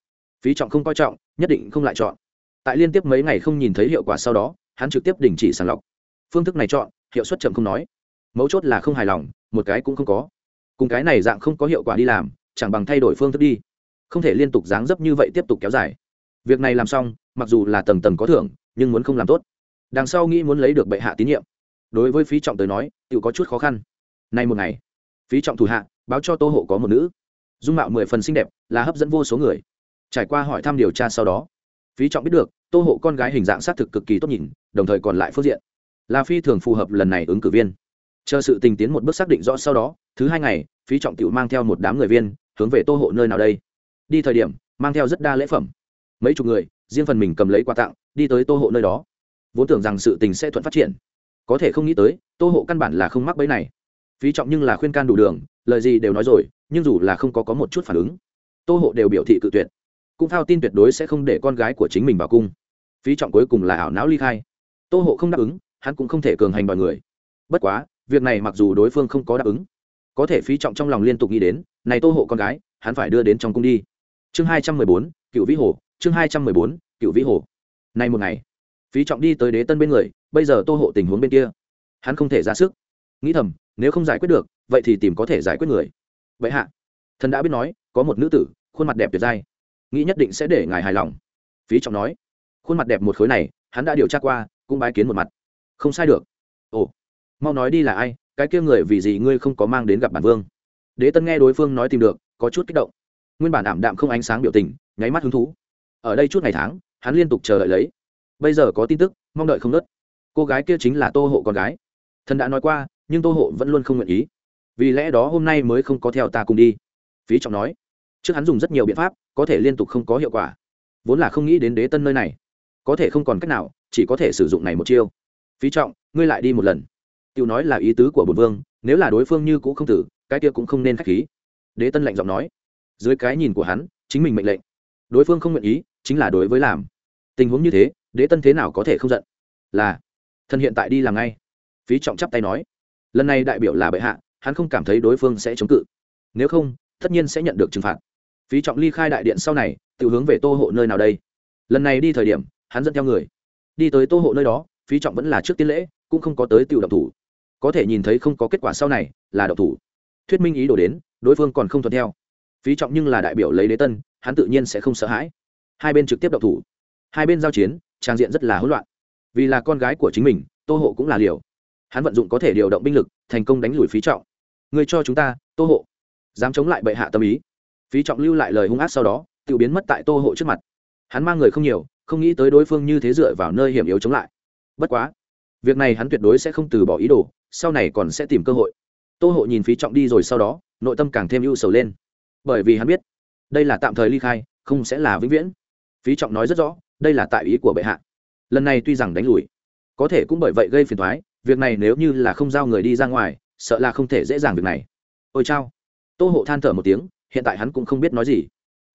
phí trọng không coi trọng, nhất định không lại chọn. Tại liên tiếp mấy ngày không nhìn thấy hiệu quả sau đó, hắn trực tiếp đình chỉ sàng lọc. Phương thức này chọn, hiệu suất chậm không nói. Mấu chốt là không hài lòng, một cái cũng không có. Cùng cái này dạng không có hiệu quả đi làm, chẳng bằng thay đổi phương thức đi không thể liên tục dáng dấp như vậy tiếp tục kéo dài. Việc này làm xong, mặc dù là tầng tầng có thưởng, nhưng muốn không làm tốt. Đằng sau nghĩ muốn lấy được bệ hạ tín nhiệm. Đối với phí trọng tới nói tự có chút khó khăn. Nay một ngày, phí trọng thủ hạ, báo cho tô hộ có một nữ. Dung mạo mười phần xinh đẹp, là hấp dẫn vô số người. Trải qua hỏi thăm điều tra sau đó, phí trọng biết được, tô hộ con gái hình dạng xác thực cực kỳ tốt nhìn, đồng thời còn lại phương diện. Là phi thường phù hợp lần này ứng cử viên. Chờ sự tình tiến một bước xác định rõ sau đó, thứ hai ngày, phí trọng tự mang theo một đám người viên, hướng về tô hộ nơi nào đây? Đi thời điểm, mang theo rất đa lễ phẩm. Mấy chục người, riêng phần mình cầm lấy quà tặng, đi tới tô hộ nơi đó. Vốn tưởng rằng sự tình sẽ thuận phát triển. Có thể không nghĩ tới, tô hộ căn bản là không mắc bẫy này. Phí trọng nhưng là khuyên can đủ đường, lời gì đều nói rồi, nhưng dù là không có có một chút phản ứng, tô hộ đều biểu thị cự tuyệt. Cũng thao tin tuyệt đối sẽ không để con gái của chính mình vào cung. Phí trọng cuối cùng là ảo não ly khai. Tô hộ không đáp ứng, hắn cũng không thể cường hành mọi người. Bất quá, việc này mặc dù đối phương không có đáp ứng, có thể phí trọng trong lòng liên tục nghĩ đến, này tô hộ con gái, hắn phải đưa đến trong cung đi chương hai trăm mười bốn, cựu vĩ hồ, chương hai trăm mười bốn, cựu vĩ hồ. Nay một ngày, phí trọng đi tới đế tân bên người, bây giờ tô hộ tình huống bên kia. Hắn không thể ra sức. Nghĩ thầm, nếu không giải quyết được, vậy thì tìm có thể giải quyết người. Vậy hạ, thần đã biết nói, có một nữ tử, khuôn mặt đẹp tuyệt dai nghĩ nhất định sẽ để ngài hài lòng. Phí trọng nói, khuôn mặt đẹp một khối này, hắn đã điều tra qua, cũng bái kiến một mặt. Không sai được. Ồ, mau nói đi là ai, cái kia người vì gì ngươi không có mang đến gặp bản vương? Đế tân nghe đối phương nói tìm được, có chút kích động nguyên bản ảm đạm không ánh sáng biểu tình, nháy mắt hứng thú. Ở đây chút ngày tháng, hắn liên tục chờ đợi lấy. Bây giờ có tin tức, mong đợi không nớt. Cô gái kia chính là tô hộ con gái. Thần đã nói qua, nhưng tô hộ vẫn luôn không nguyện ý. Vì lẽ đó hôm nay mới không có theo ta cùng đi. Phí trọng nói. Trước hắn dùng rất nhiều biện pháp, có thể liên tục không có hiệu quả. Vốn là không nghĩ đến đế tân nơi này. Có thể không còn cách nào, chỉ có thể sử dụng này một chiêu. Phí trọng, ngươi lại đi một lần. Tiểu nói là ý tứ của bổn vương, nếu là đối phương như cũ không tử, cái kia cũng không nên khách khí. Đế tân lạnh giọng nói dưới cái nhìn của hắn, chính mình mệnh lệnh. Đối phương không nguyện ý, chính là đối với làm. Tình huống như thế, đế tân thế nào có thể không giận? Là, thân hiện tại đi làm ngay. Phí trọng chắp tay nói. Lần này đại biểu là bệ hạ, hắn không cảm thấy đối phương sẽ chống cự. Nếu không, tất nhiên sẽ nhận được trừng phạt. Phí trọng ly khai đại điện sau này, tự hướng về tô hộ nơi nào đây? Lần này đi thời điểm, hắn dẫn theo người. Đi tới tô hộ nơi đó, phí trọng vẫn là trước tiên lễ, cũng không có tới tiểu độc thủ. Có thể nhìn thấy không có kết quả sau này, là độc thủ. Thuyết minh ý đồ đến, đối phương còn không thuận theo phí trọng nhưng là đại biểu lấy đế tân, hắn tự nhiên sẽ không sợ hãi. Hai bên trực tiếp đậu thủ. Hai bên giao chiến, trang diện rất là hỗn loạn. Vì là con gái của chính mình, tô hộ cũng là liều. Hắn vận dụng có thể điều động binh lực, thành công đánh lùi phí trọng. Người cho chúng ta, tô hộ. Dám chống lại bệ hạ tâm ý. Phí trọng lưu lại lời hung ác sau đó, tự biến mất tại tô hộ trước mặt. Hắn mang người không nhiều, không nghĩ tới đối phương như thế dựa vào nơi hiểm yếu chống lại. Bất quá, việc này hắn tuyệt đối sẽ không từ bỏ ý đồ, sau này còn sẽ tìm cơ hội. Tô hộ nhìn phí trọng đi rồi sau đó, nội tâm càng thêm ưu sầu lên bởi vì hắn biết đây là tạm thời ly khai, không sẽ là vĩnh viễn. Phí trọng nói rất rõ, đây là tại ý của bệ hạ. Lần này tuy rằng đánh lùi, có thể cũng bởi vậy gây phiền thoái việc này nếu như là không giao người đi ra ngoài, sợ là không thể dễ dàng việc này. Ôi chao. Tô hộ than thở một tiếng, hiện tại hắn cũng không biết nói gì.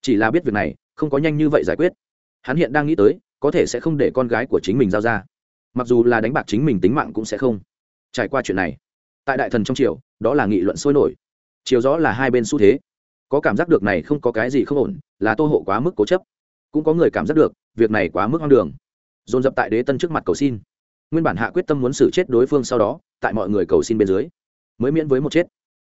Chỉ là biết việc này, không có nhanh như vậy giải quyết. Hắn hiện đang nghĩ tới, có thể sẽ không để con gái của chính mình giao ra. Mặc dù là đánh bạc chính mình tính mạng cũng sẽ không. Trải qua chuyện này, tại đại thần trong triều, đó là nghị luận sôi nổi. Chiều rõ là hai bên xu thế có cảm giác được này không có cái gì không ổn, là tô hộ quá mức cố chấp. Cũng có người cảm giác được, việc này quá mức hoang đường. Dồn dập tại đế tân trước mặt cầu xin. Nguyên bản hạ quyết tâm muốn xử chết đối phương sau đó, tại mọi người cầu xin bên dưới, mới miễn với một chết.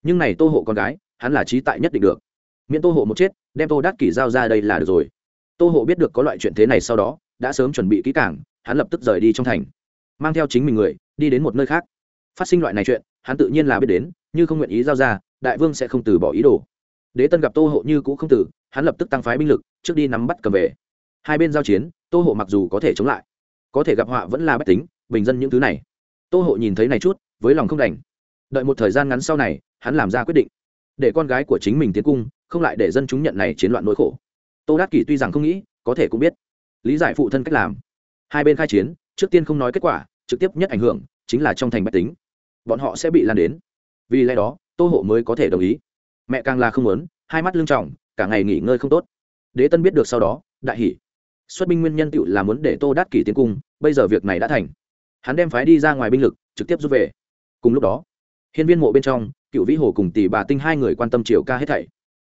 Nhưng này tô hộ con gái, hắn là trí tại nhất định được. Miễn tô hộ một chết, đem tô đắc kỷ giao ra đây là được rồi. Tô hộ biết được có loại chuyện thế này sau đó, đã sớm chuẩn bị kỹ cảng hắn lập tức rời đi trong thành. Mang theo chính mình người, đi đến một nơi khác. Phát sinh loại này chuyện, hắn tự nhiên là biết đến nhưng không nguyện ý giao ra, đại vương sẽ không từ bỏ ý đồ đế tân gặp tô hộ như cũ không tử, hắn lập tức tăng phái binh lực, trước đi nắm bắt cầm về. Hai bên giao chiến, tô hộ mặc dù có thể chống lại, có thể gặp họa vẫn là bách tính, bình dân những thứ này. Tô hộ nhìn thấy này chút, với lòng không đành. Đợi một thời gian ngắn sau này, hắn làm ra quyết định, để con gái của chính mình tiến cung, không lại để dân chúng nhận này chiến loạn nỗi khổ. Tô đát kỷ tuy rằng không nghĩ, có thể cũng biết, lý giải phụ thân cách làm. Hai bên khai chiến, trước tiên không nói kết quả, trực tiếp nhất ảnh hưởng, chính là trong thành bách tính. Bọn họ sẽ bị lan đến. Vì lẽ đó, tô hộ mới có thể đồng ý mẹ càng là không muốn hai mắt lưng trọng cả ngày nghỉ ngơi không tốt. Đế tân biết được sau đó đại hỷ xuất binh nguyên nhân tựu là muốn để tô Đát kỷ tiến cung bây giờ việc này đã thành. Hắn đem phái đi ra ngoài binh lực trực tiếp rút về. Cùng lúc đó hiên viên mộ bên trong cựu vĩ hồ cùng tỷ bà tinh hai người quan tâm triều ca hết thảy.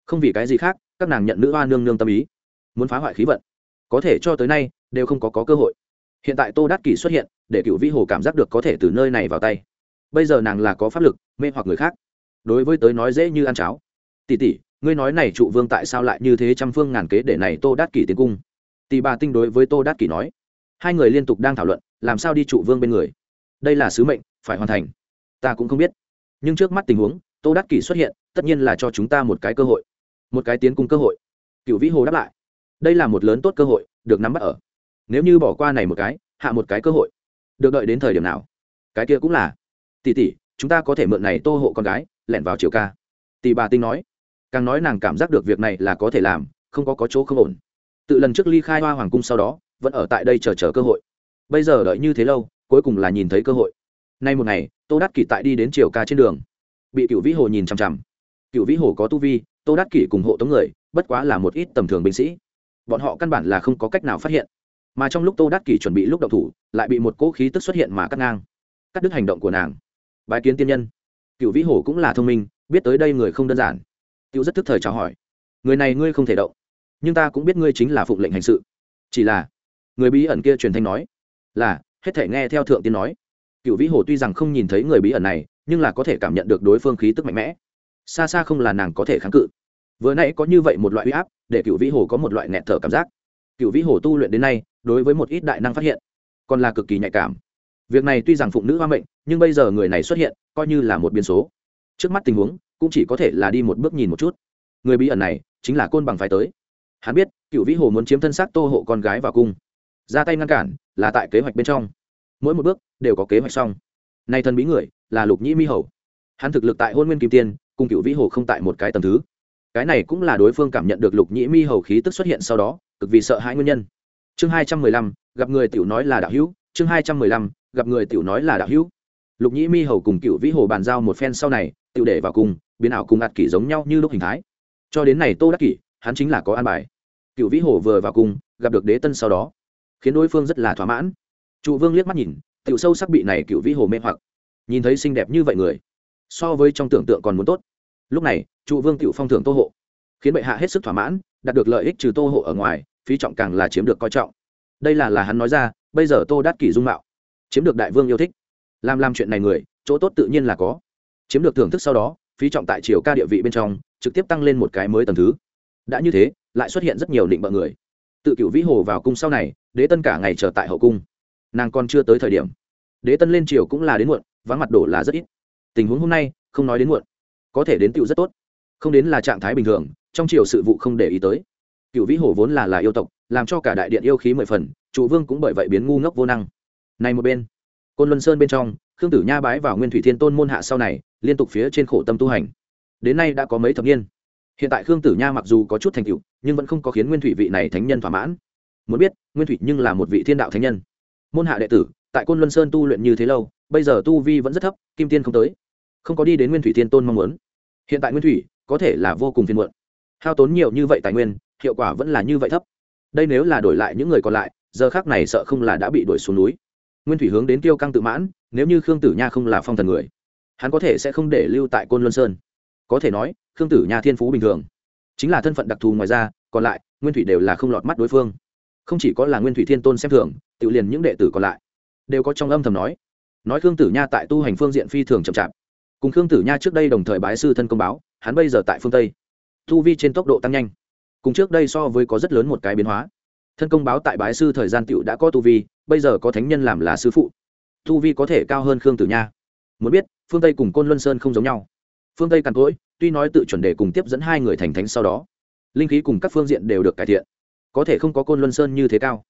Không vì cái gì khác các nàng nhận nữ hoa nương nương tâm ý. Muốn phá hoại khí vận. Có thể cho tới nay đều không có, có cơ hội. Hiện tại tô Đát kỷ xuất hiện để cựu vĩ hồ cảm giác được có thể từ nơi này vào tay. Bây giờ nàng là có pháp lực mê hoặc người khác đối với tới nói dễ như ăn cháo. Tỷ tỷ, ngươi nói này trụ vương tại sao lại như thế trăm phương ngàn kế để này tô đát kỷ tiến cung? Tỷ bà tinh đối với tô đát kỷ nói. Hai người liên tục đang thảo luận, làm sao đi trụ vương bên người? Đây là sứ mệnh, phải hoàn thành. Ta cũng không biết. Nhưng trước mắt tình huống, tô đát kỷ xuất hiện, tất nhiên là cho chúng ta một cái cơ hội. Một cái tiến cung cơ hội. Cựu vĩ hồ đáp lại. Đây là một lớn tốt cơ hội, được nắm bắt ở. Nếu như bỏ qua này một cái, hạ một cái cơ hội. Được đợi đến thời điểm nào? Cái kia cũng là. Tỷ tỷ, chúng ta có thể mượn này tô hộ con gái lẻn vào chiều ca. Tỷ bà tinh nói, càng nói nàng cảm giác được việc này là có thể làm, không có có chỗ không ổn. Tự lần trước ly khai hoa hoàng cung sau đó, vẫn ở tại đây chờ chờ cơ hội. Bây giờ đợi như thế lâu, cuối cùng là nhìn thấy cơ hội. Nay một ngày, tô đắc kỷ tại đi đến triều ca trên đường. Bị cựu vĩ hồ nhìn chằm chằm. Cựu vĩ hồ có tu vi, tô đắc kỷ cùng hộ tống người, bất quá là một ít tầm thường binh sĩ. Bọn họ căn bản là không có cách nào phát hiện. Mà trong lúc tô đắc kỷ chuẩn bị lúc đậu thủ, lại bị một cỗ khí tức xuất hiện mà cắt ngang. Cắt đứt hành động của nàng. Bài kiến tiên nhân cựu vĩ hồ cũng là thông minh, biết tới đây người không đơn giản. Cựu rất thức thời chào hỏi. Người này ngươi không thể động, nhưng ta cũng biết ngươi chính là phụng lệnh hành sự. Chỉ là, người bí ẩn kia truyền thanh nói, là, hết thể nghe theo thượng tiên nói. Cựu vĩ hồ tuy rằng không nhìn thấy người bí ẩn này, nhưng là có thể cảm nhận được đối phương khí tức mạnh mẽ. Xa xa không là nàng có thể kháng cự. Vừa nãy có như vậy một loại huy áp, để cựu vĩ hồ có một loại nghẹt thở cảm giác. Cựu vĩ hồ tu luyện đến nay, đối với một ít đại năng phát hiện, còn là cực kỳ nhạy cảm việc này tuy rằng phụng nữ hoa mệnh, nhưng bây giờ người này xuất hiện, coi như là một biến số. Trước mắt tình huống, cũng chỉ có thể là đi một bước nhìn một chút. Người bí ẩn này, chính là côn bằng phải tới. Hắn biết, cựu vĩ hồ muốn chiếm thân xác tô hộ con gái vào cung. Ra tay ngăn cản, là tại kế hoạch bên trong. Mỗi một bước, đều có kế hoạch xong. Nay thần bí người, là lục nhĩ mi hầu. Hắn thực lực tại hôn nguyên kim tiên, cùng cựu vĩ hồ không tại một cái tầm thứ. Cái này cũng là đối phương cảm nhận được lục nhĩ mi hầu khí tức xuất hiện sau đó, cực vì sợ hãi nguyên nhân. Chương hai trăm mười lăm, gặp người tiểu nói là đạo hữu. Chương hai trăm mười lăm gặp người tiểu nói là đạo hữu. Lục nhĩ mi hầu cùng cựu vĩ hồ bàn giao một phen sau này, tiểu để vào cùng, biến ảo cùng ạt kỷ giống nhau như lúc hình thái. Cho đến này tô đắc kỷ, hắn chính là có an bài. Cựu vĩ hồ vừa vào cùng, gặp được đế tân sau đó, khiến đối phương rất là thỏa mãn. Trụ vương liếc mắt nhìn, tiểu sâu sắc bị này cựu vĩ hồ mê hoặc. Nhìn thấy xinh đẹp như vậy người, so với trong tưởng tượng còn muốn tốt. Lúc này, trụ vương tiểu phong thưởng tô hộ, khiến bệ hạ hết sức thỏa mãn, đạt được lợi ích trừ tô hộ ở ngoài, phí trọng càng là chiếm được coi trọng. Đây là là hắn nói ra, bây giờ tô đắc kỷ dung mạo chiếm được đại vương yêu thích. Làm làm chuyện này người, chỗ tốt tự nhiên là có. Chiếm được thưởng thức sau đó, phí trọng tại triều ca địa vị bên trong, trực tiếp tăng lên một cái mới tầm thứ. Đã như thế, lại xuất hiện rất nhiều định bợ người. Tự cựu vĩ hồ vào cung sau này, đế tân cả ngày chờ tại hậu cung. Nàng còn chưa tới thời điểm. Đế tân lên triều cũng là đến muộn, vắng mặt đổ là rất ít. Tình huống hôm nay, không nói đến muộn. Có thể đến tựu rất tốt. Không đến là trạng thái bình thường, trong triều sự vụ không để ý tới. Cựu vĩ hồ vốn là là yêu tộc, làm cho cả đại điện yêu khí mười phần, trụ vương cũng bởi vậy biến ngu ngốc vô năng này một bên, côn luân sơn bên trong, khương tử nha bái vào nguyên thủy thiên tôn môn hạ sau này, liên tục phía trên khổ tâm tu hành. Đến nay đã có mấy thập niên. Hiện tại khương tử nha mặc dù có chút thành tựu, nhưng vẫn không có khiến nguyên thủy vị này thánh nhân thỏa mãn. Muốn biết, nguyên thủy nhưng là một vị thiên đạo thánh nhân. Môn hạ đệ tử, tại côn luân sơn tu luyện như thế lâu, bây giờ tu vi vẫn rất thấp, kim tiên không tới. Không có đi đến nguyên thủy thiên tôn mong muốn. Hiện tại nguyên thủy, có thể là vô cùng phiền muộn. Hao tốn nhiều như vậy tài nguyên, hiệu quả vẫn là như vậy thấp. Đây nếu là đổi lại những người còn lại, giờ khác này sợ không là đã bị đuổi xuống núi nguyên thủy hướng đến tiêu căng tự mãn, nếu như khương tử nha không là phong thần người, hắn có thể sẽ không để lưu tại côn luân sơn. Có thể nói, khương tử nha thiên phú bình thường. Chính là thân phận đặc thù ngoài ra, còn lại, nguyên thủy đều là không lọt mắt đối phương. Không chỉ có là nguyên thủy thiên tôn xem thường, tự liền những đệ tử còn lại, đều có trong âm thầm nói. Nói khương tử nha tại tu hành phương diện phi thường chậm chạp. Cùng khương tử nha trước đây đồng thời bái sư thân công báo, hắn bây giờ tại phương tây. Tu vi trên tốc độ tăng nhanh. Cùng trước đây so với có rất lớn một cái biến hóa thân công báo tại bái sư thời gian tựu đã có tu vi, bây giờ có thánh nhân làm là sư phụ. Tu vi có thể cao hơn khương tử nha. Muốn biết, phương tây cùng côn luân sơn không giống nhau. Phương tây càn cỗi, tuy nói tự chuẩn đề cùng tiếp dẫn hai người thành thánh sau đó, linh khí cùng các phương diện đều được cải thiện. Có thể không có côn luân sơn như thế cao.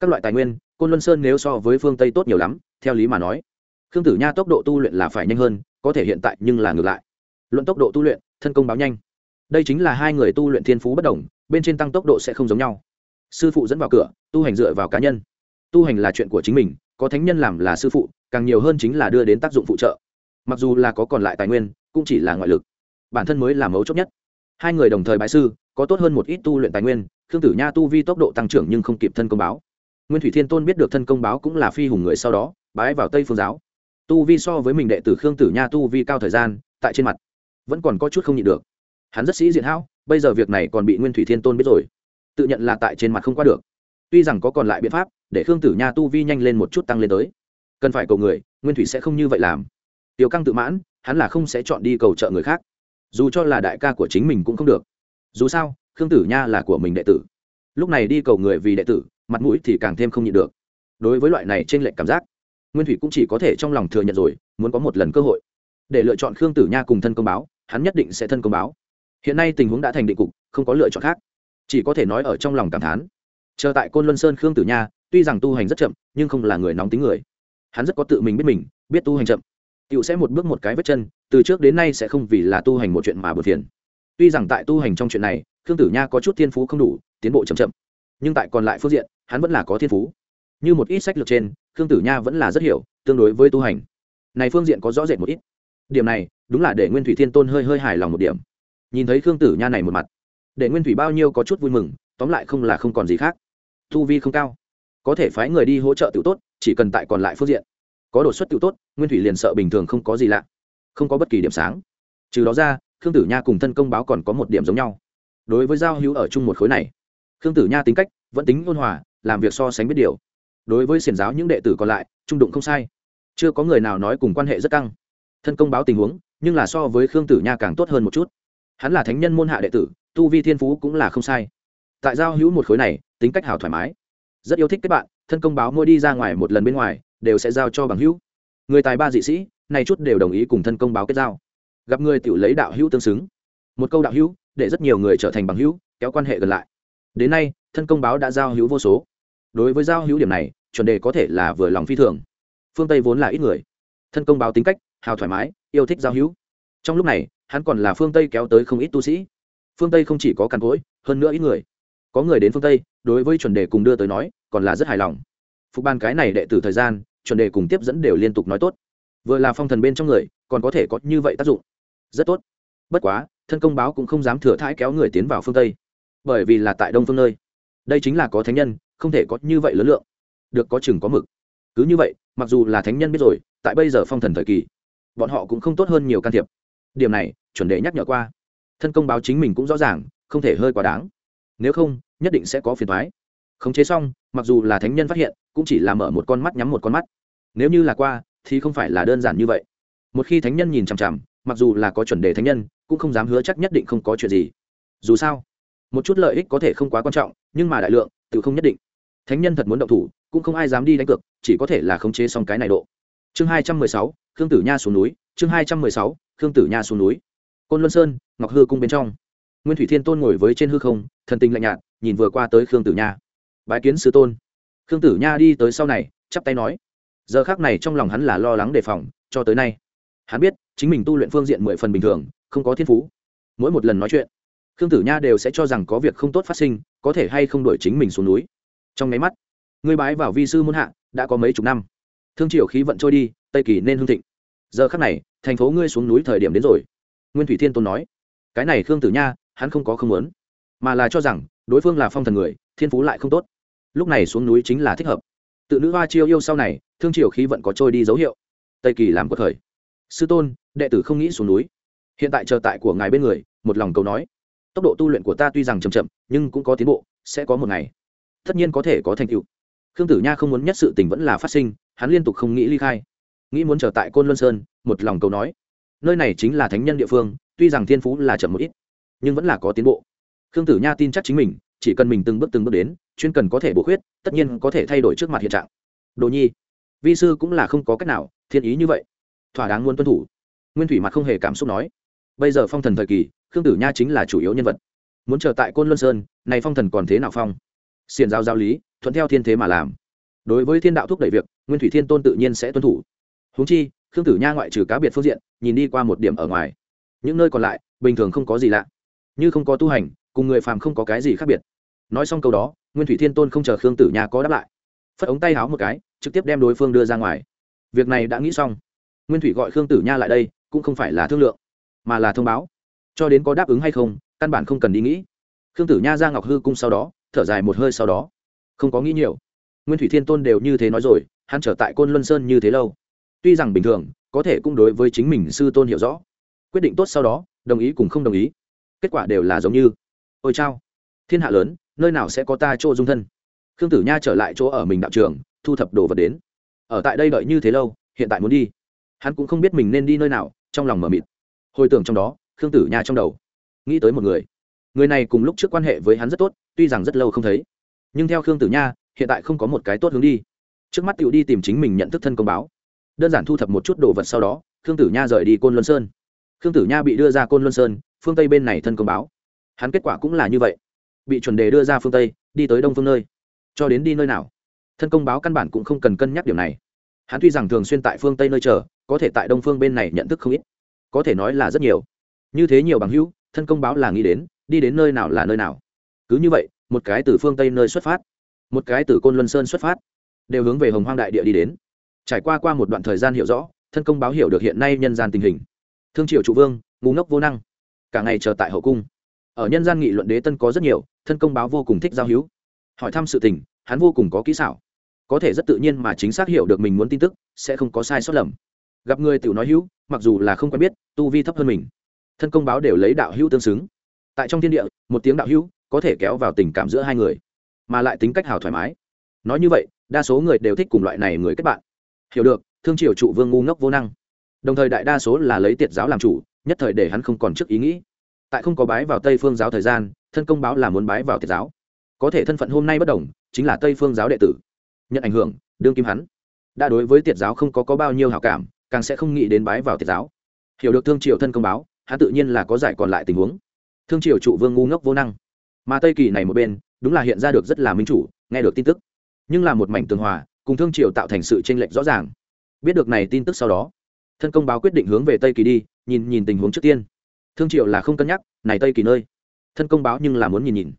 Các loại tài nguyên, côn luân sơn nếu so với phương tây tốt nhiều lắm, theo lý mà nói, khương tử nha tốc độ tu luyện là phải nhanh hơn, có thể hiện tại nhưng là ngược lại. Luận tốc độ tu luyện, thân công báo nhanh. Đây chính là hai người tu luyện thiên phú bất đồng, bên trên tăng tốc độ sẽ không giống nhau sư phụ dẫn vào cửa, tu hành dựa vào cá nhân. Tu hành là chuyện của chính mình, có thánh nhân làm là sư phụ, càng nhiều hơn chính là đưa đến tác dụng phụ trợ. Mặc dù là có còn lại tài nguyên, cũng chỉ là ngoại lực. Bản thân mới là mấu chốt nhất. Hai người đồng thời bái sư, có tốt hơn một ít tu luyện tài nguyên, khương tử nha tu vi tốc độ tăng trưởng nhưng không kịp thân công báo. Nguyên thủy thiên tôn biết được thân công báo cũng là phi hùng người sau đó, bái vào tây phương giáo. Tu vi so với mình đệ tử khương tử nha tu vi cao thời gian, tại trên mặt, vẫn còn có chút không nhịn được. Hắn rất sĩ diện hão, bây giờ việc này còn bị nguyên thủy thiên tôn biết rồi tự nhận là tại trên mặt không qua được. Tuy rằng có còn lại biện pháp, để khương tử nha tu vi nhanh lên một chút tăng lên tới. Cần phải cầu người, nguyên thủy sẽ không như vậy làm. Tiểu căng tự mãn, hắn là không sẽ chọn đi cầu trợ người khác. Dù cho là đại ca của chính mình cũng không được. Dù sao, khương tử nha là của mình đệ tử. Lúc này đi cầu người vì đệ tử, mặt mũi thì càng thêm không nhịn được. Đối với loại này trên lệnh cảm giác, nguyên thủy cũng chỉ có thể trong lòng thừa nhận rồi, muốn có một lần cơ hội. Để lựa chọn khương tử nha cùng thân công báo, hắn nhất định sẽ thân công báo. Hiện nay tình huống đã thành định cục, không có lựa chọn khác chỉ có thể nói ở trong lòng cảm thán. Chờ tại côn luân sơn khương tử nha, tuy rằng tu hành rất chậm, nhưng không là người nóng tính người. Hắn rất có tự mình biết mình, biết tu hành chậm. Cựu sẽ một bước một cái vết chân, từ trước đến nay sẽ không vì là tu hành một chuyện mà bật phiền. Tuy rằng tại tu hành trong chuyện này, khương tử nha có chút thiên phú không đủ, tiến bộ chậm chậm. Nhưng tại còn lại phương diện, hắn vẫn là có thiên phú. Như một ít sách lược trên, khương tử nha vẫn là rất hiểu, tương đối với tu hành. Này phương diện có rõ rệt một ít. Điểm này, đúng là để nguyên thủy thiên tôn hơi hơi hài lòng một điểm. Nhìn thấy khương tử nha này một mặt để nguyên thủy bao nhiêu có chút vui mừng, tóm lại không là không còn gì khác. Thu vi không cao. Có thể phái người đi hỗ trợ tự tốt, chỉ cần tại còn lại phương diện. Có đột xuất tự tốt, nguyên thủy liền sợ bình thường không có gì lạ. Không có bất kỳ điểm sáng. Trừ đó ra, khương tử nha cùng thân công báo còn có một điểm giống nhau. Đối với giao hữu ở chung một khối này, khương tử nha tính cách vẫn tính ôn hòa, làm việc so sánh biết điều. Đối với xiển giáo những đệ tử còn lại, trung đụng không sai. Chưa có người nào nói cùng quan hệ rất căng. Thân công báo tình huống, nhưng là so với khương tử nha càng tốt hơn một chút. Hắn là thánh nhân môn hạ đệ tử tu vi thiên phú cũng là không sai. Tại giao hữu một khối này, tính cách hào thoải mái. Rất yêu thích các bạn, thân công báo mua đi ra ngoài một lần bên ngoài, đều sẽ giao cho bằng hữu. Người tài ba dị sĩ này chút đều đồng ý cùng thân công báo kết giao. Gặp người tự lấy đạo hữu tương xứng. Một câu đạo hữu, để rất nhiều người trở thành bằng hữu, kéo quan hệ gần lại. Đến nay, thân công báo đã giao hữu vô số. Đối với giao hữu điểm này, chuẩn đề có thể là vừa lòng phi thường. Phương tây vốn là ít người. Thân công báo tính cách, hào thoải mái, yêu thích giao hữu. Trong lúc này, hắn còn là phương tây kéo tới không ít tu sĩ phương tây không chỉ có càn cỗi, hơn nữa ít người. Có người đến phương tây, đối với chuẩn đề cùng đưa tới nói, còn là rất hài lòng. Phục ban cái này đệ tử thời gian, chuẩn đề cùng tiếp dẫn đều liên tục nói tốt. Vừa là phong thần bên trong người, còn có thể có như vậy tác dụng. Rất tốt. Bất quá, thân công báo cũng không dám thừa thãi kéo người tiến vào phương tây. Bởi vì là tại đông phương nơi. Đây chính là có thánh nhân, không thể có như vậy lớn lượng. Được có chừng có mực. Cứ như vậy, mặc dù là thánh nhân biết rồi, tại bây giờ phong thần thời kỳ, bọn họ cũng không tốt hơn nhiều can thiệp. Điểm này, chuẩn đề nhắc nhở qua thân công báo chính mình cũng rõ ràng, không thể hơi quá đáng. Nếu không, nhất định sẽ có phiền thoái khống chế xong, mặc dù là thánh nhân phát hiện, cũng chỉ là mở một con mắt nhắm một con mắt. Nếu như là qua, thì không phải là đơn giản như vậy. Một khi thánh nhân nhìn chằm chằm, mặc dù là có chuẩn đề thánh nhân, cũng không dám hứa chắc nhất định không có chuyện gì. Dù sao, một chút lợi ích có thể không quá quan trọng, nhưng mà đại lượng, tự không nhất định. Thánh nhân thật muốn động thủ, cũng không ai dám đi đánh cược, chỉ có thể là khống chế xong cái này độ. Chương hai trăm mười sáu, khương tử nha xuống núi, chương hai trăm mười sáu, khương tử nha xuống núi côn luân sơn, ngọc hư cung bên trong. Nguyên thủy thiên tôn ngồi với trên hư không, thần tình lạnh nhạt, nhìn vừa qua tới khương tử nha. Bái kiến sư tôn. Khương tử nha đi tới sau này, chắp tay nói. Giờ khác này trong lòng hắn là lo lắng đề phòng, cho tới nay. Hắn biết, chính mình tu luyện phương diện mười phần bình thường, không có thiên phú. Mỗi một lần nói chuyện, khương tử nha đều sẽ cho rằng có việc không tốt phát sinh, có thể hay không đổi chính mình xuống núi. Trong máy mắt, người bái vào vi sư muôn hạ, đã có mấy chục năm. Thương triều khí vận trôi đi, tây kỳ nên hương thịnh. Giờ khắc này, thành phố ngươi xuống núi thời điểm đến rồi nguyên thủy thiên tôn nói, cái này khương tử nha, hắn không có không muốn, mà là cho rằng đối phương là phong thần người, thiên phú lại không tốt. Lúc này xuống núi chính là thích hợp. Tự nữ hoa chiêu yêu sau này, thương triều khí vận có trôi đi dấu hiệu. Tây kỳ làm cuộc khởi. Sư tôn, đệ tử không nghĩ xuống núi. Hiện tại chờ tại của ngài bên người, một lòng cầu nói. Tốc độ tu luyện của ta tuy rằng chậm chậm, nhưng cũng có tiến bộ, sẽ có một ngày. Tất nhiên có thể có thành tựu. Khương tử nha không muốn nhất sự tình vẫn là phát sinh, hắn liên tục không nghĩ ly khai. Nghĩ muốn trở tại côn luân sơn, một lòng cầu nói nơi này chính là thánh nhân địa phương, tuy rằng thiên phú là chậm một ít, nhưng vẫn là có tiến bộ. Khương tử nha tin chắc chính mình, chỉ cần mình từng bước từng bước đến, chuyên cần có thể bổ khuyết, tất nhiên có thể thay đổi trước mặt hiện trạng. Đồ nhi, vi sư cũng là không có cách nào, thiên ý như vậy. Thỏa đáng muốn tuân thủ. Nguyên thủy mặt không hề cảm xúc nói. Bây giờ phong thần thời kỳ, khương tử nha chính là chủ yếu nhân vật. Muốn trở tại côn luân sơn, này phong thần còn thế nào phong? Xiền giao giao lý, thuận theo thiên thế mà làm. Đối với thiên đạo thúc đẩy việc, nguyên thủy thiên tôn tự nhiên sẽ tuân thủ. Húng chi khương tử nha ngoại trừ cá biệt phương diện, nhìn đi qua một điểm ở ngoài. Những nơi còn lại, bình thường không có gì lạ. Như không có tu hành, cùng người phàm không có cái gì khác biệt. Nói xong câu đó, nguyên thủy thiên tôn không chờ khương tử nha có đáp lại. Phất ống tay háo một cái, trực tiếp đem đối phương đưa ra ngoài. Việc này đã nghĩ xong. Nguyên thủy gọi khương tử nha lại đây, cũng không phải là thương lượng, mà là thông báo. Cho đến có đáp ứng hay không, căn bản không cần đi nghĩ. Khương tử nha ra ngọc hư cung sau đó, thở dài một hơi sau đó. Không có nghĩ nhiều. Nguyên thủy thiên tôn đều như thế nói rồi, hắn trở tại côn luân sơn như thế lâu tuy rằng bình thường, có thể cũng đối với chính mình sư tôn hiểu rõ. Quyết định tốt sau đó, đồng ý cùng không đồng ý. Kết quả đều là giống như, ôi chao, thiên hạ lớn, nơi nào sẽ có ta chỗ dung thân? Khương tử nha trở lại chỗ ở mình đạo trường, thu thập đồ vật đến. Ở tại đây đợi như thế lâu, hiện tại muốn đi. Hắn cũng không biết mình nên đi nơi nào, trong lòng mờ mịt. Hồi tưởng trong đó, khương tử nha trong đầu, nghĩ tới một người. Người này cùng lúc trước quan hệ với hắn rất tốt, tuy rằng rất lâu không thấy. Nhưng theo khương tử nha, hiện tại không có một cái tốt hướng đi. Trước mắt tựu đi tìm chính mình nhận thức thân công báo đơn giản thu thập một chút đồ vật sau đó, khương tử nha rời đi côn luân sơn. Khương tử nha bị đưa ra côn luân sơn, phương tây bên này thân công báo. Hắn kết quả cũng là như vậy. Bị chuẩn đề đưa ra phương tây, đi tới đông phương nơi. Cho đến đi nơi nào? Thân công báo căn bản cũng không cần cân nhắc điểm này. Hắn tuy rằng thường xuyên tại phương tây nơi chờ, có thể tại đông phương bên này nhận thức không ít. Có thể nói là rất nhiều. Như thế nhiều bằng hữu, thân công báo là nghĩ đến, đi đến nơi nào là nơi nào. Cứ như vậy, một cái từ phương tây nơi xuất phát, một cái từ côn luân sơn xuất phát, đều hướng về hồng hoang đại địa đi đến trải qua qua một đoạn thời gian hiểu rõ, thân công báo hiểu được hiện nay nhân gian tình hình. Thương triều trụ vương, ngu ngốc vô năng. Cả ngày chờ tại hậu cung. Ở nhân gian nghị luận đế tân có rất nhiều, thân công báo vô cùng thích giao hữu. Hỏi thăm sự tình, hắn vô cùng có kỹ xảo. Có thể rất tự nhiên mà chính xác hiểu được mình muốn tin tức, sẽ không có sai sót lầm. Gặp người tự nói hữu, mặc dù là không quen biết, tu vi thấp hơn mình. Thân công báo đều lấy đạo hữu tương xứng. Tại trong thiên địa, một tiếng đạo hữu có thể kéo vào tình cảm giữa hai người, mà lại tính cách hào thoải mái. Nói như vậy, đa số người đều thích cùng loại này người kết bạn hiểu được thương triều trụ vương ngu ngốc vô năng. Đồng thời đại đa số là lấy tiệt giáo làm chủ nhất thời để hắn không còn trước ý nghĩ. Tại không có bái vào tây phương giáo thời gian thân công báo là muốn bái vào tiệt giáo. Có thể thân phận hôm nay bất đồng chính là tây phương giáo đệ tử. Nhận ảnh hưởng đương kim hắn. Đã đối với tiệt giáo không có, có bao nhiêu hảo cảm càng sẽ không nghĩ đến bái vào tiệt giáo. Hiểu được thương triều thân công báo hắn tự nhiên là có giải còn lại tình huống. Thương triều trụ vương ngu ngốc vô năng. Mà tây kỳ này một bên đúng là hiện ra được rất là minh chủ nghe được tin tức. Nhưng là một mảnh tường hòa cùng thương triều tạo thành sự tranh lệch rõ ràng. Biết được này tin tức sau đó, thân công báo quyết định hướng về tây kỳ đi, nhìn nhìn tình huống trước tiên. Thương triều là không cân nhắc, này tây kỳ nơi. Thân công báo nhưng là muốn nhìn nhìn.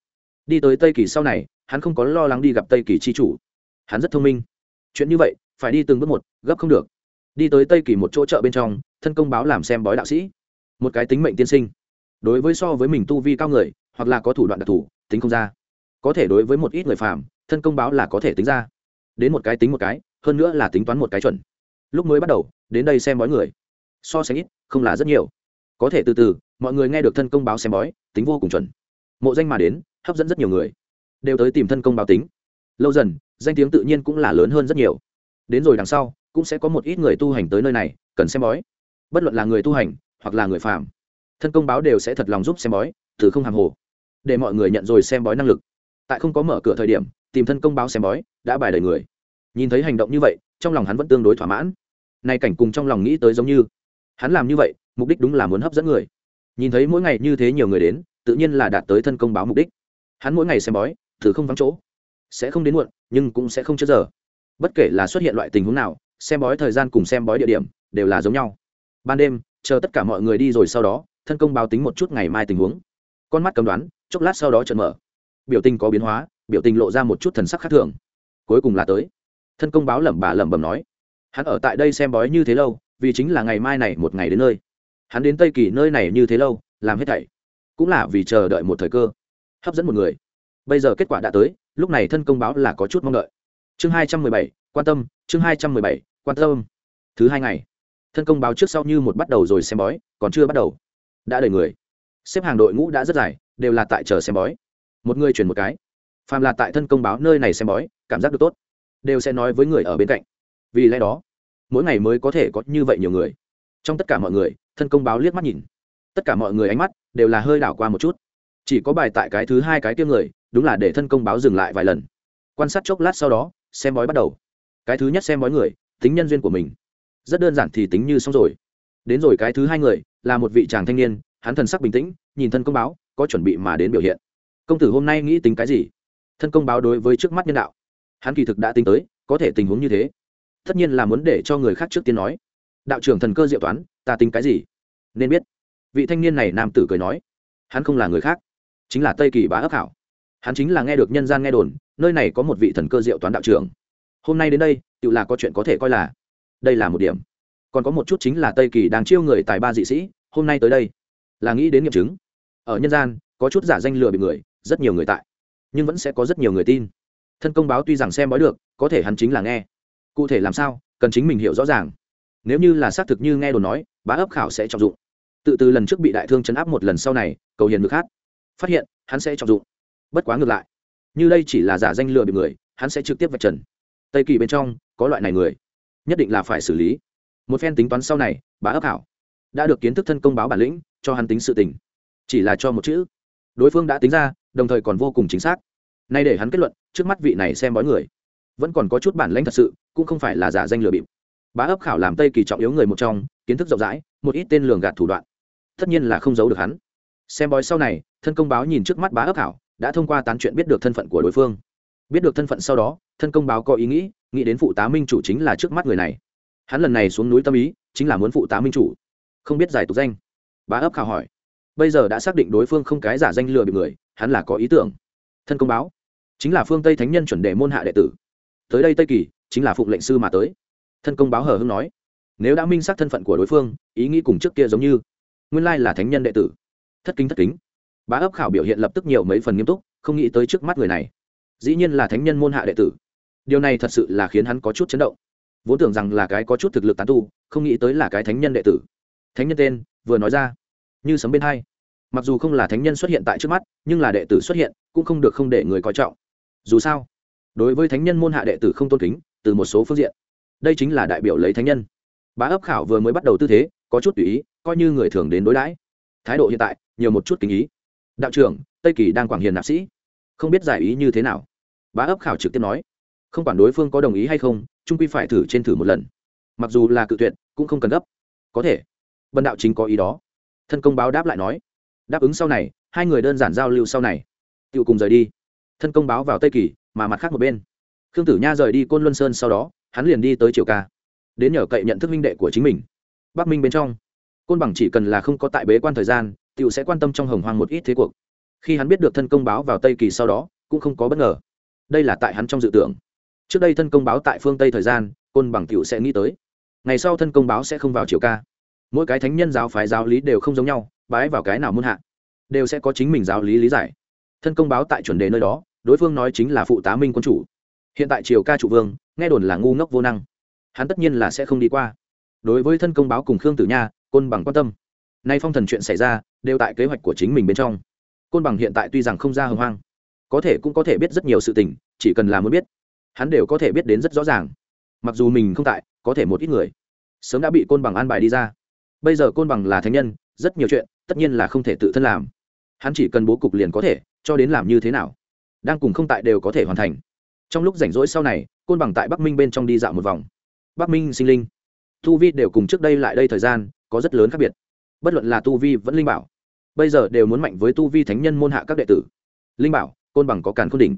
Đi tới tây kỳ sau này, hắn không có lo lắng đi gặp tây kỳ chi chủ. Hắn rất thông minh. Chuyện như vậy, phải đi từng bước một, gấp không được. Đi tới tây kỳ một chỗ chợ bên trong, thân công báo làm xem bói đạo sĩ. Một cái tính mệnh tiên sinh. Đối với so với mình tu vi cao người, hoặc là có thủ đoạn đặc thù, tính không ra. Có thể đối với một ít người phàm, thân công báo là có thể tính ra đến một cái tính một cái, hơn nữa là tính toán một cái chuẩn. Lúc mới bắt đầu, đến đây xem bói người. So sánh ít, không là rất nhiều. Có thể từ từ, mọi người nghe được thân công báo xem bói, tính vô cùng chuẩn. Mộ danh mà đến, hấp dẫn rất nhiều người. Đều tới tìm thân công báo tính. Lâu dần, danh tiếng tự nhiên cũng là lớn hơn rất nhiều. Đến rồi đằng sau, cũng sẽ có một ít người tu hành tới nơi này, cần xem bói. Bất luận là người tu hành, hoặc là người phàm, thân công báo đều sẽ thật lòng giúp xem bói, từ không hàng hồ. Để mọi người nhận rồi xem bói năng lực. Tại không có mở cửa thời điểm tìm thân công báo xem bói, đã bài đời người. Nhìn thấy hành động như vậy, trong lòng hắn vẫn tương đối thỏa mãn. Nay cảnh cùng trong lòng nghĩ tới giống như, hắn làm như vậy, mục đích đúng là muốn hấp dẫn người. Nhìn thấy mỗi ngày như thế nhiều người đến, tự nhiên là đạt tới thân công báo mục đích. Hắn mỗi ngày xem bói, thử không vắng chỗ. Sẽ không đến muộn, nhưng cũng sẽ không chết giờ. Bất kể là xuất hiện loại tình huống nào, xem bói thời gian cùng xem bói địa điểm, đều là giống nhau. Ban đêm, chờ tất cả mọi người đi rồi sau đó, thân công báo tính một chút ngày mai tình huống. Con mắt cầm đoán, chốc lát sau đó chợt mở. Biểu tình có biến hóa biểu tình lộ ra một chút thần sắc khác thường. Cuối cùng là tới. Thân công báo lẩm bà lẩm bẩm nói, hắn ở tại đây xem bói như thế lâu, vì chính là ngày mai này một ngày đến nơi. Hắn đến tây kỳ nơi này như thế lâu, làm hết thảy cũng là vì chờ đợi một thời cơ. Hấp dẫn một người. Bây giờ kết quả đã tới, lúc này thân công báo là có chút mong đợi. Chương hai trăm mười bảy, quan tâm, chương hai trăm mười bảy, quan tâm. Thứ hai ngày, thân công báo trước sau như một bắt đầu rồi xem bói, còn chưa bắt đầu. Đã đầy người. Xếp hàng đội ngũ đã rất dài, đều là tại chờ xem bói. Một người chuyển một cái phàm là tại thân công báo nơi này xem bói, cảm giác được tốt, đều sẽ nói với người ở bên cạnh. Vì lẽ đó, mỗi ngày mới có thể có như vậy nhiều người. Trong tất cả mọi người, thân công báo liếc mắt nhìn. Tất cả mọi người ánh mắt đều là hơi đảo qua một chút. Chỉ có bài tại cái thứ hai cái kia người, đúng là để thân công báo dừng lại vài lần. Quan sát chốc lát sau đó, xem bói bắt đầu. Cái thứ nhất xem bói người, tính nhân duyên của mình. Rất đơn giản thì tính như xong rồi. Đến rồi cái thứ hai người, là một vị chàng thanh niên, hắn thần sắc bình tĩnh, nhìn thân công báo, có chuẩn bị mà đến biểu hiện. Công tử hôm nay nghĩ tính cái gì? Thân công báo đối với trước mắt nhân đạo. Hắn kỳ thực đã tính tới, có thể tình huống như thế. Tất nhiên là muốn để cho người khác trước tiên nói. Đạo trưởng thần cơ diệu toán, ta tính cái gì? Nên biết. Vị thanh niên này nam tử cười nói. Hắn không là người khác, chính là tây kỳ bá ấp hảo. Hắn chính là nghe được nhân gian nghe đồn, nơi này có một vị thần cơ diệu toán đạo trưởng. Hôm nay đến đây, tự là có chuyện có thể coi là. Đây là một điểm. Còn có một chút chính là tây kỳ đang chiêu người tài ba dị sĩ, hôm nay tới đây. Là nghĩ đến nghiệm chứng. Ở nhân gian, có chút giả danh lừa bị người, rất nhiều người tại nhưng vẫn sẽ có rất nhiều người tin. Thân công báo tuy rằng xem bói được, có thể hắn chính là nghe. Cụ thể làm sao, cần chính mình hiểu rõ ràng. Nếu như là xác thực như nghe đồn nói, bá ấp khảo sẽ trọng dụng. Tự từ lần trước bị đại thương chấn áp một lần sau này, cầu hiền ngược hát. Phát hiện, hắn sẽ trọng dụng. Bất quá ngược lại. Như đây chỉ là giả danh lừa bị người, hắn sẽ trực tiếp vạch trần. Tây kỳ bên trong, có loại này người. Nhất định là phải xử lý. Một phen tính toán sau này, bá ấp hảo đã được kiến thức thân công báo bản lĩnh, cho hắn tính sự tình. Chỉ là cho một chữ đối phương đã tính ra, đồng thời còn vô cùng chính xác. Nay để hắn kết luận, trước mắt vị này xem bói người, vẫn còn có chút bản lãnh thật sự, cũng không phải là giả danh lừa bịp. Bá ấp khảo làm tây kỳ trọng yếu người một trong, kiến thức rộng rãi, một ít tên lường gạt thủ đoạn. Tất nhiên là không giấu được hắn. Xem bói sau này, thân công báo nhìn trước mắt bá ấp khảo, đã thông qua tán chuyện biết được thân phận của đối phương. Biết được thân phận sau đó, thân công báo có ý nghĩ nghĩ đến phụ tá minh chủ chính là trước mắt người này. Hắn lần này xuống núi tâm ý, chính là muốn phụ tá minh chủ. Không biết giải tục danh. Bá ấp khảo hỏi bây giờ đã xác định đối phương không cái giả danh lừa bị người, hắn là có ý tưởng. Thân công báo. Chính là phương tây thánh nhân chuẩn đề môn hạ đệ tử. Tới đây tây kỳ, chính là phụng lệnh sư mà tới. Thân công báo hờ hưng nói. Nếu đã minh xác thân phận của đối phương, ý nghĩ cùng trước kia giống như. Nguyên lai là thánh nhân đệ tử. Thất kính thất kính. Bá ấp khảo biểu hiện lập tức nhiều mấy phần nghiêm túc, không nghĩ tới trước mắt người này. Dĩ nhiên là thánh nhân môn hạ đệ tử. Điều này thật sự là khiến hắn có chút chấn động. Vốn tưởng rằng là cái có chút thực lực tán tu, không nghĩ tới là cái thánh nhân đệ tử. Thánh nhân tên, vừa nói ra như sấm bên hai. Mặc dù không là thánh nhân xuất hiện tại trước mắt, nhưng là đệ tử xuất hiện cũng không được không để người coi trọng. Dù sao, đối với thánh nhân môn hạ đệ tử không tôn kính, từ một số phương diện, đây chính là đại biểu lấy thánh nhân. Bá ấp khảo vừa mới bắt đầu tư thế, có chút tùy ý, coi như người thường đến đối đãi. Thái độ hiện tại, nhiều một chút kính ý. Đạo trưởng, tây kỳ đang quảng hiền nạp sĩ. Không biết giải ý như thế nào? Bá ấp khảo trực tiếp nói. Không quản đối phương có đồng ý hay không trung quy phải thử trên thử một lần. Mặc dù là cự tuyệt, cũng không cần gấp. Có thể. Bần đạo chính có ý đó thân công báo đáp lại nói, đáp ứng sau này, hai người đơn giản giao lưu sau này. Tự cùng rời đi. Thân công báo vào tây kỳ, mà mặt khác một bên. Khương tử nha rời đi côn luân sơn sau đó, hắn liền đi tới triều ca. Đến nhờ cậy nhận thức minh đệ của chính mình. Bắc minh bên trong, côn bằng chỉ cần là không có tại bế quan thời gian tự sẽ quan tâm trong hồng hoang một ít thế cuộc. Khi hắn biết được thân công báo vào tây kỳ sau đó, cũng không có bất ngờ. Đây là tại hắn trong dự tưởng. Trước đây thân công báo tại phương tây thời gian, côn bằng Tiểu sẽ nghĩ tới. Ngày sau thân công báo sẽ không vào triều ca mỗi cái thánh nhân giáo phái giáo lý đều không giống nhau, bái vào cái nào muôn hạ, đều sẽ có chính mình giáo lý lý giải. Thân công báo tại chuẩn đề nơi đó, đối phương nói chính là phụ tá minh quân chủ. Hiện tại triều ca chủ vương, nghe đồn là ngu ngốc vô năng. Hắn tất nhiên là sẽ không đi qua. Đối với thân công báo cùng khương tử nha, côn bằng quan tâm. Nay phong thần chuyện xảy ra, đều tại kế hoạch của chính mình bên trong. Côn bằng hiện tại tuy rằng không ra hồng hoang, có thể cũng có thể biết rất nhiều sự tình, chỉ cần là muốn biết, hắn đều có thể biết đến rất rõ ràng. Mặc dù mình không tại, có thể một ít người sớm đã bị côn bằng an bài đi ra bây giờ côn bằng là thánh nhân, rất nhiều chuyện, tất nhiên là không thể tự thân làm. Hắn chỉ cần bố cục liền có thể, cho đến làm như thế nào? Đang cùng không tại đều có thể hoàn thành. Trong lúc rảnh rỗi sau này, côn bằng tại bắc minh bên trong đi dạo một vòng. Bắc minh sinh linh. Tu vi đều cùng trước đây lại đây thời gian, có rất lớn khác biệt. Bất luận là tu vi vẫn linh bảo. Bây giờ đều muốn mạnh với tu vi thánh nhân môn hạ các đệ tử. Linh bảo, côn bằng có càn khôn đỉnh.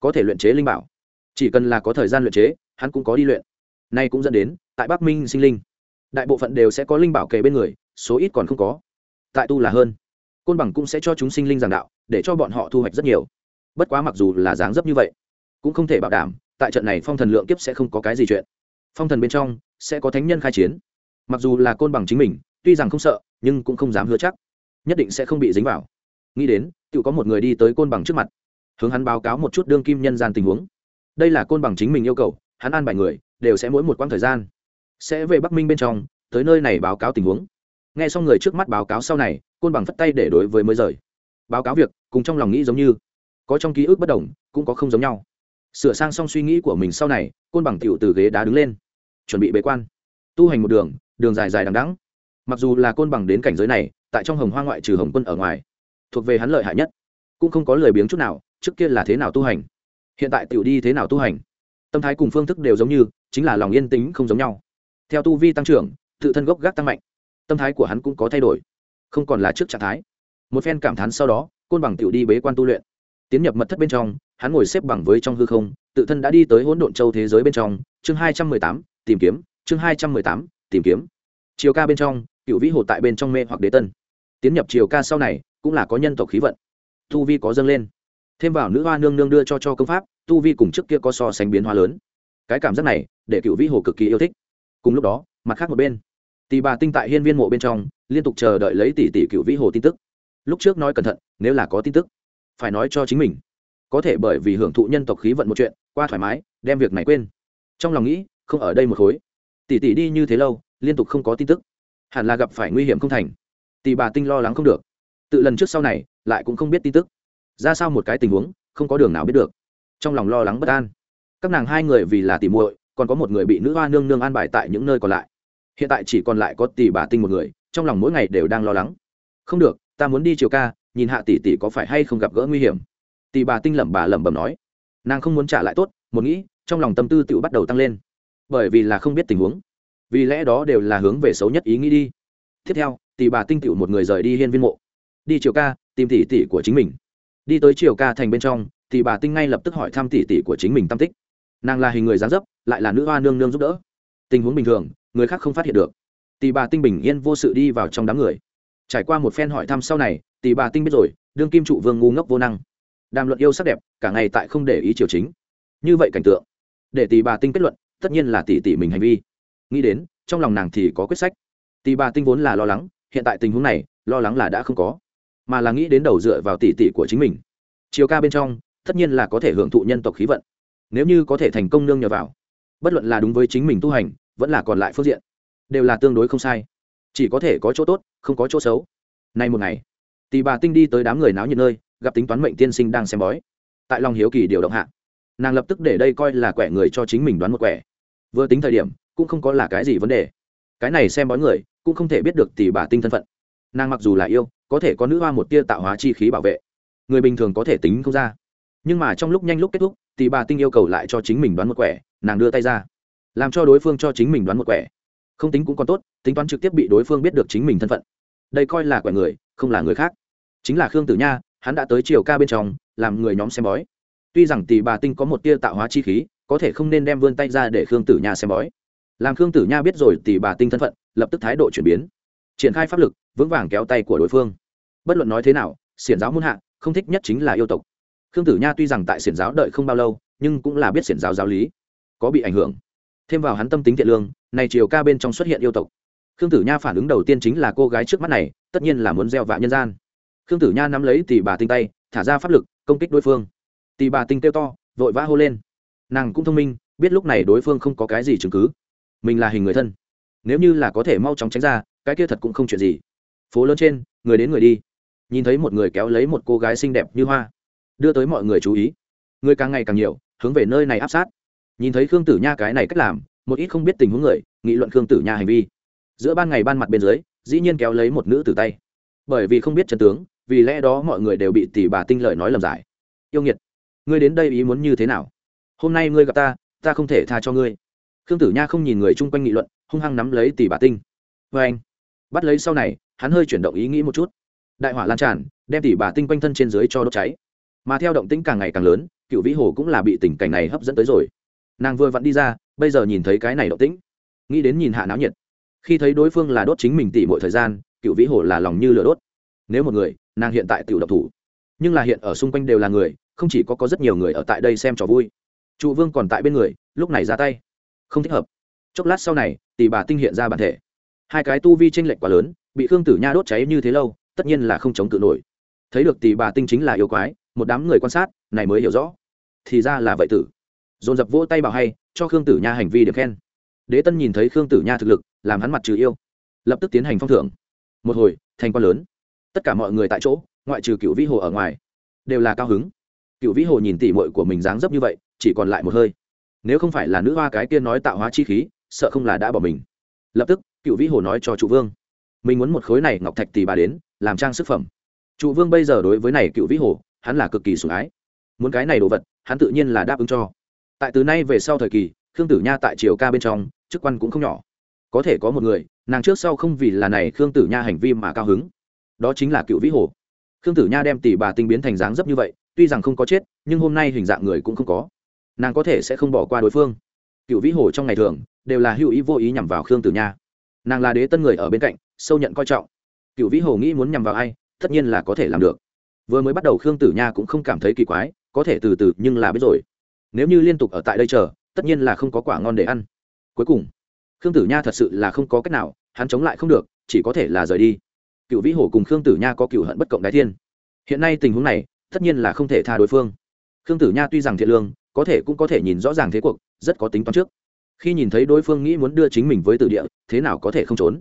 Có thể luyện chế linh bảo. Chỉ cần là có thời gian luyện chế, hắn cũng có đi luyện. Nay cũng dẫn đến, tại bắc minh sinh linh đại bộ phận đều sẽ có linh bảo kề bên người, số ít còn không có. Tại tu là hơn. Côn bằng cũng sẽ cho chúng sinh linh giảng đạo, để cho bọn họ thu hoạch rất nhiều. Bất quá mặc dù là dáng dấp như vậy, cũng không thể bảo đảm, tại trận này phong thần lượng kiếp sẽ không có cái gì chuyện. Phong thần bên trong, sẽ có thánh nhân khai chiến. Mặc dù là côn bằng chính mình, tuy rằng không sợ, nhưng cũng không dám hứa chắc. Nhất định sẽ không bị dính vào. Nghĩ đến, tự có một người đi tới côn bằng trước mặt, hướng hắn báo cáo một chút đương kim nhân gian tình huống. Đây là côn bằng chính mình yêu cầu, hắn an bài người, đều sẽ mỗi một quãng thời gian sẽ về bắc minh bên trong, tới nơi này báo cáo tình huống. Nghe xong người trước mắt báo cáo sau này, côn bằng phất tay để đối với mới rời. Báo cáo việc, cùng trong lòng nghĩ giống như. Có trong ký ức bất đồng, cũng có không giống nhau. Sửa sang xong suy nghĩ của mình sau này, côn bằng tiểu từ ghế đá đứng lên. Chuẩn bị bế quan. Tu hành một đường đường dài dài đằng đắng mặc dù là côn bằng đến cảnh giới này, tại trong hồng hoa ngoại trừ hồng quân ở ngoài, thuộc về hắn lợi hại nhất. Cũng không có lời biếng chút nào, trước kia là thế nào tu hành? Hiện tại tiểu đi thế nào tu hành? Tâm thái cùng phương thức đều giống như, chính là lòng yên tĩnh không giống nhau theo tu vi tăng trưởng, tự thân gốc gác tăng mạnh. Tâm thái của hắn cũng có thay đổi. Không còn là trước trạng thái. Một phen cảm thán sau đó, côn bằng tiểu đi bế quan tu luyện. Tiến nhập mật thất bên trong, hắn ngồi xếp bằng với trong hư không, tự thân đã đi tới hỗn độn châu thế giới bên trong. Chương hai trăm mười tám, tìm kiếm. Chương hai trăm mười tám, tìm kiếm. Chiều ca bên trong, cựu vĩ hồ tại bên trong mê hoặc đế tân. Tiến nhập chiều ca sau này, cũng là có nhân tộc khí vận. Tu vi có dâng lên. Thêm vào nữ hoa nương nương đưa cho cho công pháp, tu vi cùng trước kia có so sánh biến hóa lớn. Cái cảm giác này, để cựu vĩ hồ cực kỳ yêu thích cùng lúc đó, mặt khác một bên tỷ bà tinh tại hiên viên mộ bên trong, liên tục chờ đợi lấy tỷ tỷ cựu vĩ hồ tin tức. Lúc trước nói cẩn thận, nếu là có tin tức, phải nói cho chính mình. Có thể bởi vì hưởng thụ nhân tộc khí vận một chuyện, qua thoải mái, đem việc này quên. Trong lòng nghĩ, không ở đây một khối. Tỷ tỷ đi như thế lâu, liên tục không có tin tức. Hẳn là gặp phải nguy hiểm không thành. Tỷ bà tinh lo lắng không được. Tự lần trước sau này, lại cũng không biết tin tức. Ra sao một cái tình huống, không có đường nào biết được. Trong lòng lo lắng bất an. Các nàng hai người vì là tỷ muội còn có một người bị nữ hoa nương nương an bài tại những nơi còn lại. Hiện tại chỉ còn lại có tỷ bà tinh một người, trong lòng mỗi ngày đều đang lo lắng. Không được, ta muốn đi chiều ca, nhìn hạ tỷ tỷ có phải hay không gặp gỡ nguy hiểm. Tỷ bà tinh lẩm bà lẩm bẩm nói. Nàng không muốn trả lại tốt, một nghĩ, trong lòng tâm tư tự bắt đầu tăng lên. Bởi vì là không biết tình huống. Vì lẽ đó đều là hướng về xấu nhất ý nghĩ đi. Tiếp theo, tỷ bà tinh tựu một người rời đi hiên viên mộ. Đi chiều ca, tìm tỷ tỷ của chính mình. Đi tới chiều ca thành bên trong, tỷ bà tinh ngay lập tức hỏi thăm tỷ tỷ của chính mình tâm tích nàng là hình người dáng dấp, lại là nữ hoa nương nương giúp đỡ. Tình huống bình thường, người khác không phát hiện được. Tỷ bà tinh bình yên vô sự đi vào trong đám người. Trải qua một phen hỏi thăm sau này tỷ bà tinh biết rồi, đương kim trụ vương ngu ngốc vô năng. Đàm luận yêu sắc đẹp, cả ngày tại không để ý triều chính. Như vậy cảnh tượng, để tỷ bà tinh kết luận, tất nhiên là tỷ tỷ mình hành vi. Nghĩ đến, trong lòng nàng thì có quyết sách. Tỷ bà tinh vốn là lo lắng, hiện tại tình huống này, lo lắng là đã không có. Mà là nghĩ đến đầu dựa vào tỷ tỷ của chính mình. Chiều ca bên trong, tất nhiên là có thể hưởng thụ nhân tộc khí vận nếu như có thể thành công nương nhờ vào, bất luận là đúng với chính mình tu hành, vẫn là còn lại phương diện, đều là tương đối không sai. Chỉ có thể có chỗ tốt, không có chỗ xấu. Nay một ngày tỷ bà tinh đi tới đám người náo nhiệt nơi, gặp tính toán mệnh tiên sinh đang xem bói. Tại lòng hiếu kỳ điều động hạ, nàng lập tức để đây coi là quẻ người cho chính mình đoán một quẻ. Vừa tính thời điểm, cũng không có là cái gì vấn đề. Cái này xem bói người, cũng không thể biết được tỷ bà tinh thân phận. Nàng mặc dù là yêu, có thể có nữ hoa một tia tạo hóa chi khí bảo vệ. Người bình thường có thể tính không ra nhưng mà trong lúc nhanh lúc kết thúc tỷ bà tinh yêu cầu lại cho chính mình đoán một quẻ, nàng đưa tay ra. Làm cho đối phương cho chính mình đoán một quẻ. Không tính cũng còn tốt, tính toán trực tiếp bị đối phương biết được chính mình thân phận. Đây coi là quẻ người, không là người khác. Chính là khương tử nha, hắn đã tới chiều ca bên trong, làm người nhóm xem bói. Tuy rằng tỷ bà tinh có một tia tạo hóa chi khí, có thể không nên đem vươn tay ra để khương tử nha xem bói. Làm khương tử nha biết rồi tỷ bà tinh thân phận, lập tức thái độ chuyển biến. Triển khai pháp lực, vững vàng kéo tay của đối phương. Bất luận nói thế nào, xiển giáo muôn hạ, không thích nhất chính là yêu tộc khương tử nha tuy rằng tại xiển giáo đợi không bao lâu, nhưng cũng là biết xiển giáo giáo lý, có bị ảnh hưởng. Thêm vào hắn tâm tính thiện lương, này chiều ca bên trong xuất hiện yêu tộc. Khương tử nha phản ứng đầu tiên chính là cô gái trước mắt này, tất nhiên là muốn gieo vạ nhân gian. Khương tử nha nắm lấy tỷ bà tinh tay, thả ra pháp lực, công kích đối phương. Tỷ bà tinh kêu to, vội vã hô lên. Nàng cũng thông minh, biết lúc này đối phương không có cái gì chứng cứ. Mình là hình người thân. Nếu như là có thể mau chóng tránh ra, cái kia thật cũng không chuyện gì. Phố lớn trên, người đến người đi. Nhìn thấy một người kéo lấy một cô gái xinh đẹp như hoa đưa tới mọi người chú ý. Người càng ngày càng nhiều, hướng về nơi này áp sát. Nhìn thấy khương tử nha cái này cách làm, một ít không biết tình huống người, nghị luận khương tử nha hành vi. Giữa ban ngày ban mặt bên dưới, dĩ nhiên kéo lấy một nữ tử tay. Bởi vì không biết chân tướng, vì lẽ đó mọi người đều bị tỷ bà tinh lợi nói lầm giải. Yêu nghiệt, ngươi đến đây ý muốn như thế nào? Hôm nay ngươi gặp ta ta không thể tha cho ngươi. Khương tử nha không nhìn người chung quanh nghị luận, hung hăng nắm lấy tỷ bà tinh. Vê anh, bắt lấy sau này, hắn hơi chuyển động ý nghĩ một chút. Đại hỏa lan tràn, đem tỷ bà tinh quanh thân trên dưới cho đốt cháy mà theo động tĩnh càng ngày càng lớn, cựu vĩ hồ cũng là bị tình cảnh này hấp dẫn tới rồi. Nàng vừa vặn đi ra, bây giờ nhìn thấy cái này động tĩnh, nghĩ đến nhìn hạ náo nhiệt. Khi thấy đối phương là đốt chính mình tỉ mọi thời gian, cựu vĩ hồ là lòng như lửa đốt. Nếu một người, nàng hiện tại tự độc thủ. Nhưng là hiện ở xung quanh đều là người, không chỉ có có rất nhiều người ở tại đây xem trò vui. Trụ vương còn tại bên người, lúc này ra tay. Không thích hợp. Chốc lát sau này, tỷ bà tinh hiện ra bản thể. Hai cái tu vi tranh lệch quá lớn, bị khương tử nha đốt cháy như thế lâu, tất nhiên là không chống cự nổi. Thấy được tỷ bà tinh chính là yêu quái một đám người quan sát, này mới hiểu rõ. Thì ra là vậy tử. Dồn dập vỗ tay bảo hay, cho khương tử nha hành vi được khen. Đế tân nhìn thấy khương tử nha thực lực, làm hắn mặt trừ yêu. Lập tức tiến hành phong thưởng. Một hồi, thành quan lớn. Tất cả mọi người tại chỗ, ngoại trừ cựu vĩ hồ ở ngoài, đều là cao hứng. Cựu vĩ hồ nhìn tỉ mội của mình dáng dấp như vậy, chỉ còn lại một hơi. Nếu không phải là nữ hoa cái kia nói tạo hóa chi khí, sợ không là đã bỏ mình. Lập tức cựu vĩ hồ nói cho trụ vương, mình muốn một khối này ngọc thạch tỷ bà đến, làm trang sức phẩm. Trụ vương bây giờ đối với này cựu vĩ hồ hắn là cực kỳ sủng ái. Muốn cái này đồ vật, hắn tự nhiên là đáp ứng cho. Tại từ nay về sau thời kỳ, khương tử nha tại triều ca bên trong, chức quan cũng không nhỏ. Có thể có một người, nàng trước sau không vì là này khương tử nha hành vi mà cao hứng. Đó chính là cựu vĩ hồ. Khương tử nha đem tỷ bà tinh biến thành dáng dấp như vậy, tuy rằng không có chết, nhưng hôm nay hình dạng người cũng không có. Nàng có thể sẽ không bỏ qua đối phương. Cựu vĩ hồ trong ngày thường, đều là hữu ý vô ý nhằm vào khương tử nha. Nàng là đế tân người ở bên cạnh, sâu nhận coi trọng. Cựu vĩ hồ nghĩ muốn nhằm vào ai, tất nhiên là có thể làm được vừa mới bắt đầu khương tử nha cũng không cảm thấy kỳ quái, có thể từ từ nhưng là biết rồi. Nếu như liên tục ở tại đây chờ, tất nhiên là không có quả ngon để ăn. Cuối cùng, khương tử nha thật sự là không có cách nào, hắn chống lại không được, chỉ có thể là rời đi. Cựu vĩ hổ cùng khương tử nha có cựu hận bất cộng đái thiên. Hiện nay tình huống này, tất nhiên là không thể tha đối phương. Khương tử nha tuy rằng thiện lương, có thể cũng có thể nhìn rõ ràng thế cuộc, rất có tính toán trước. Khi nhìn thấy đối phương nghĩ muốn đưa chính mình với tử địa, thế nào có thể không trốn?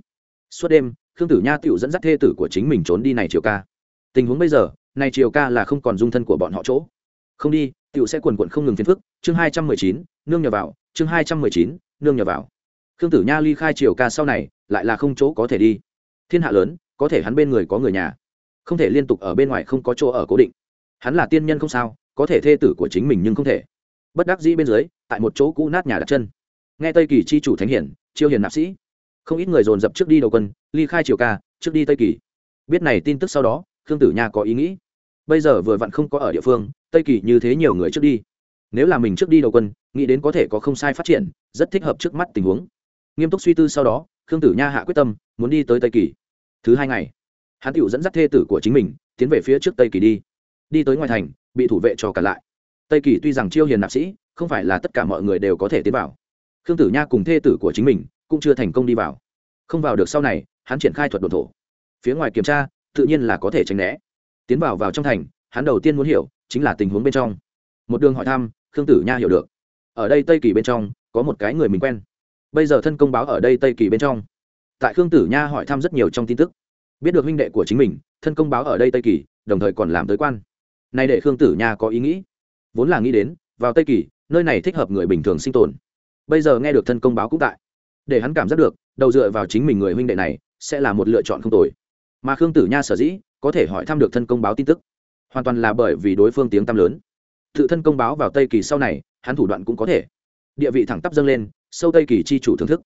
Suốt đêm, khương tử nha tựu dẫn dắt thê tử của chính mình trốn đi này chiều ca. Tình huống bây giờ này triều ca là không còn dung thân của bọn họ chỗ. Không đi, tiểu sẽ quần quận không ngừng phiền phức. Chương hai trăm mười chín, nương nhờ vào. Chương hai trăm mười chín, nương nhờ vào. Khương tử nha ly khai triều ca sau này, lại là không chỗ có thể đi. Thiên hạ lớn, có thể hắn bên người có người nhà. Không thể liên tục ở bên ngoài, không có chỗ ở cố định. Hắn là tiên nhân không sao, có thể thê tử của chính mình nhưng không thể. Bất đắc dĩ bên dưới, tại một chỗ cũ nát nhà đặt chân. Nghe tây kỳ chi chủ thánh hiển, chiêu hiền nạp sĩ. Không ít người dồn dập trước đi đầu quân, ly khai triều ca, trước đi tây kỳ. Biết này tin tức sau đó khương tử nha có ý nghĩ. Bây giờ vừa vặn không có ở địa phương, tây kỳ như thế nhiều người trước đi. Nếu là mình trước đi đầu quân, nghĩ đến có thể có không sai phát triển, rất thích hợp trước mắt tình huống. Nghiêm túc suy tư sau đó, khương tử nha hạ quyết tâm, muốn đi tới tây kỳ. Thứ hai ngày, hắn tựu dẫn dắt thê tử của chính mình, tiến về phía trước tây kỳ đi. Đi tới ngoài thành, bị thủ vệ cho cả lại. Tây kỳ tuy rằng chiêu hiền nạp sĩ, không phải là tất cả mọi người đều có thể tiến vào. Khương tử nha cùng thê tử của chính mình cũng chưa thành công đi vào. Không vào được sau này, hắn triển khai thuật đồn thổ. Phía ngoài kiểm tra tự nhiên là có thể tránh né. Tiến vào vào trong thành, hắn đầu tiên muốn hiểu chính là tình huống bên trong. Một đường hỏi thăm, khương tử nha hiểu được. Ở đây tây kỳ bên trong, có một cái người mình quen. Bây giờ thân công báo ở đây tây kỳ bên trong. Tại khương tử nha hỏi thăm rất nhiều trong tin tức. Biết được huynh đệ của chính mình, thân công báo ở đây tây kỳ, đồng thời còn làm tới quan. Nay để khương tử nha có ý nghĩ. Vốn là nghĩ đến, vào tây kỳ, nơi này thích hợp người bình thường sinh tồn. Bây giờ nghe được thân công báo cũng tại. Để hắn cảm giác được, đầu dựa vào chính mình người huynh đệ này, sẽ là một lựa chọn không tồi mà khương tử nha sở dĩ có thể hỏi thăm được thân công báo tin tức. Hoàn toàn là bởi vì đối phương tiếng tăm lớn. Tự thân công báo vào tây kỳ sau này, hắn thủ đoạn cũng có thể. Địa vị thẳng tắp dâng lên, sâu tây kỳ chi chủ thưởng thức.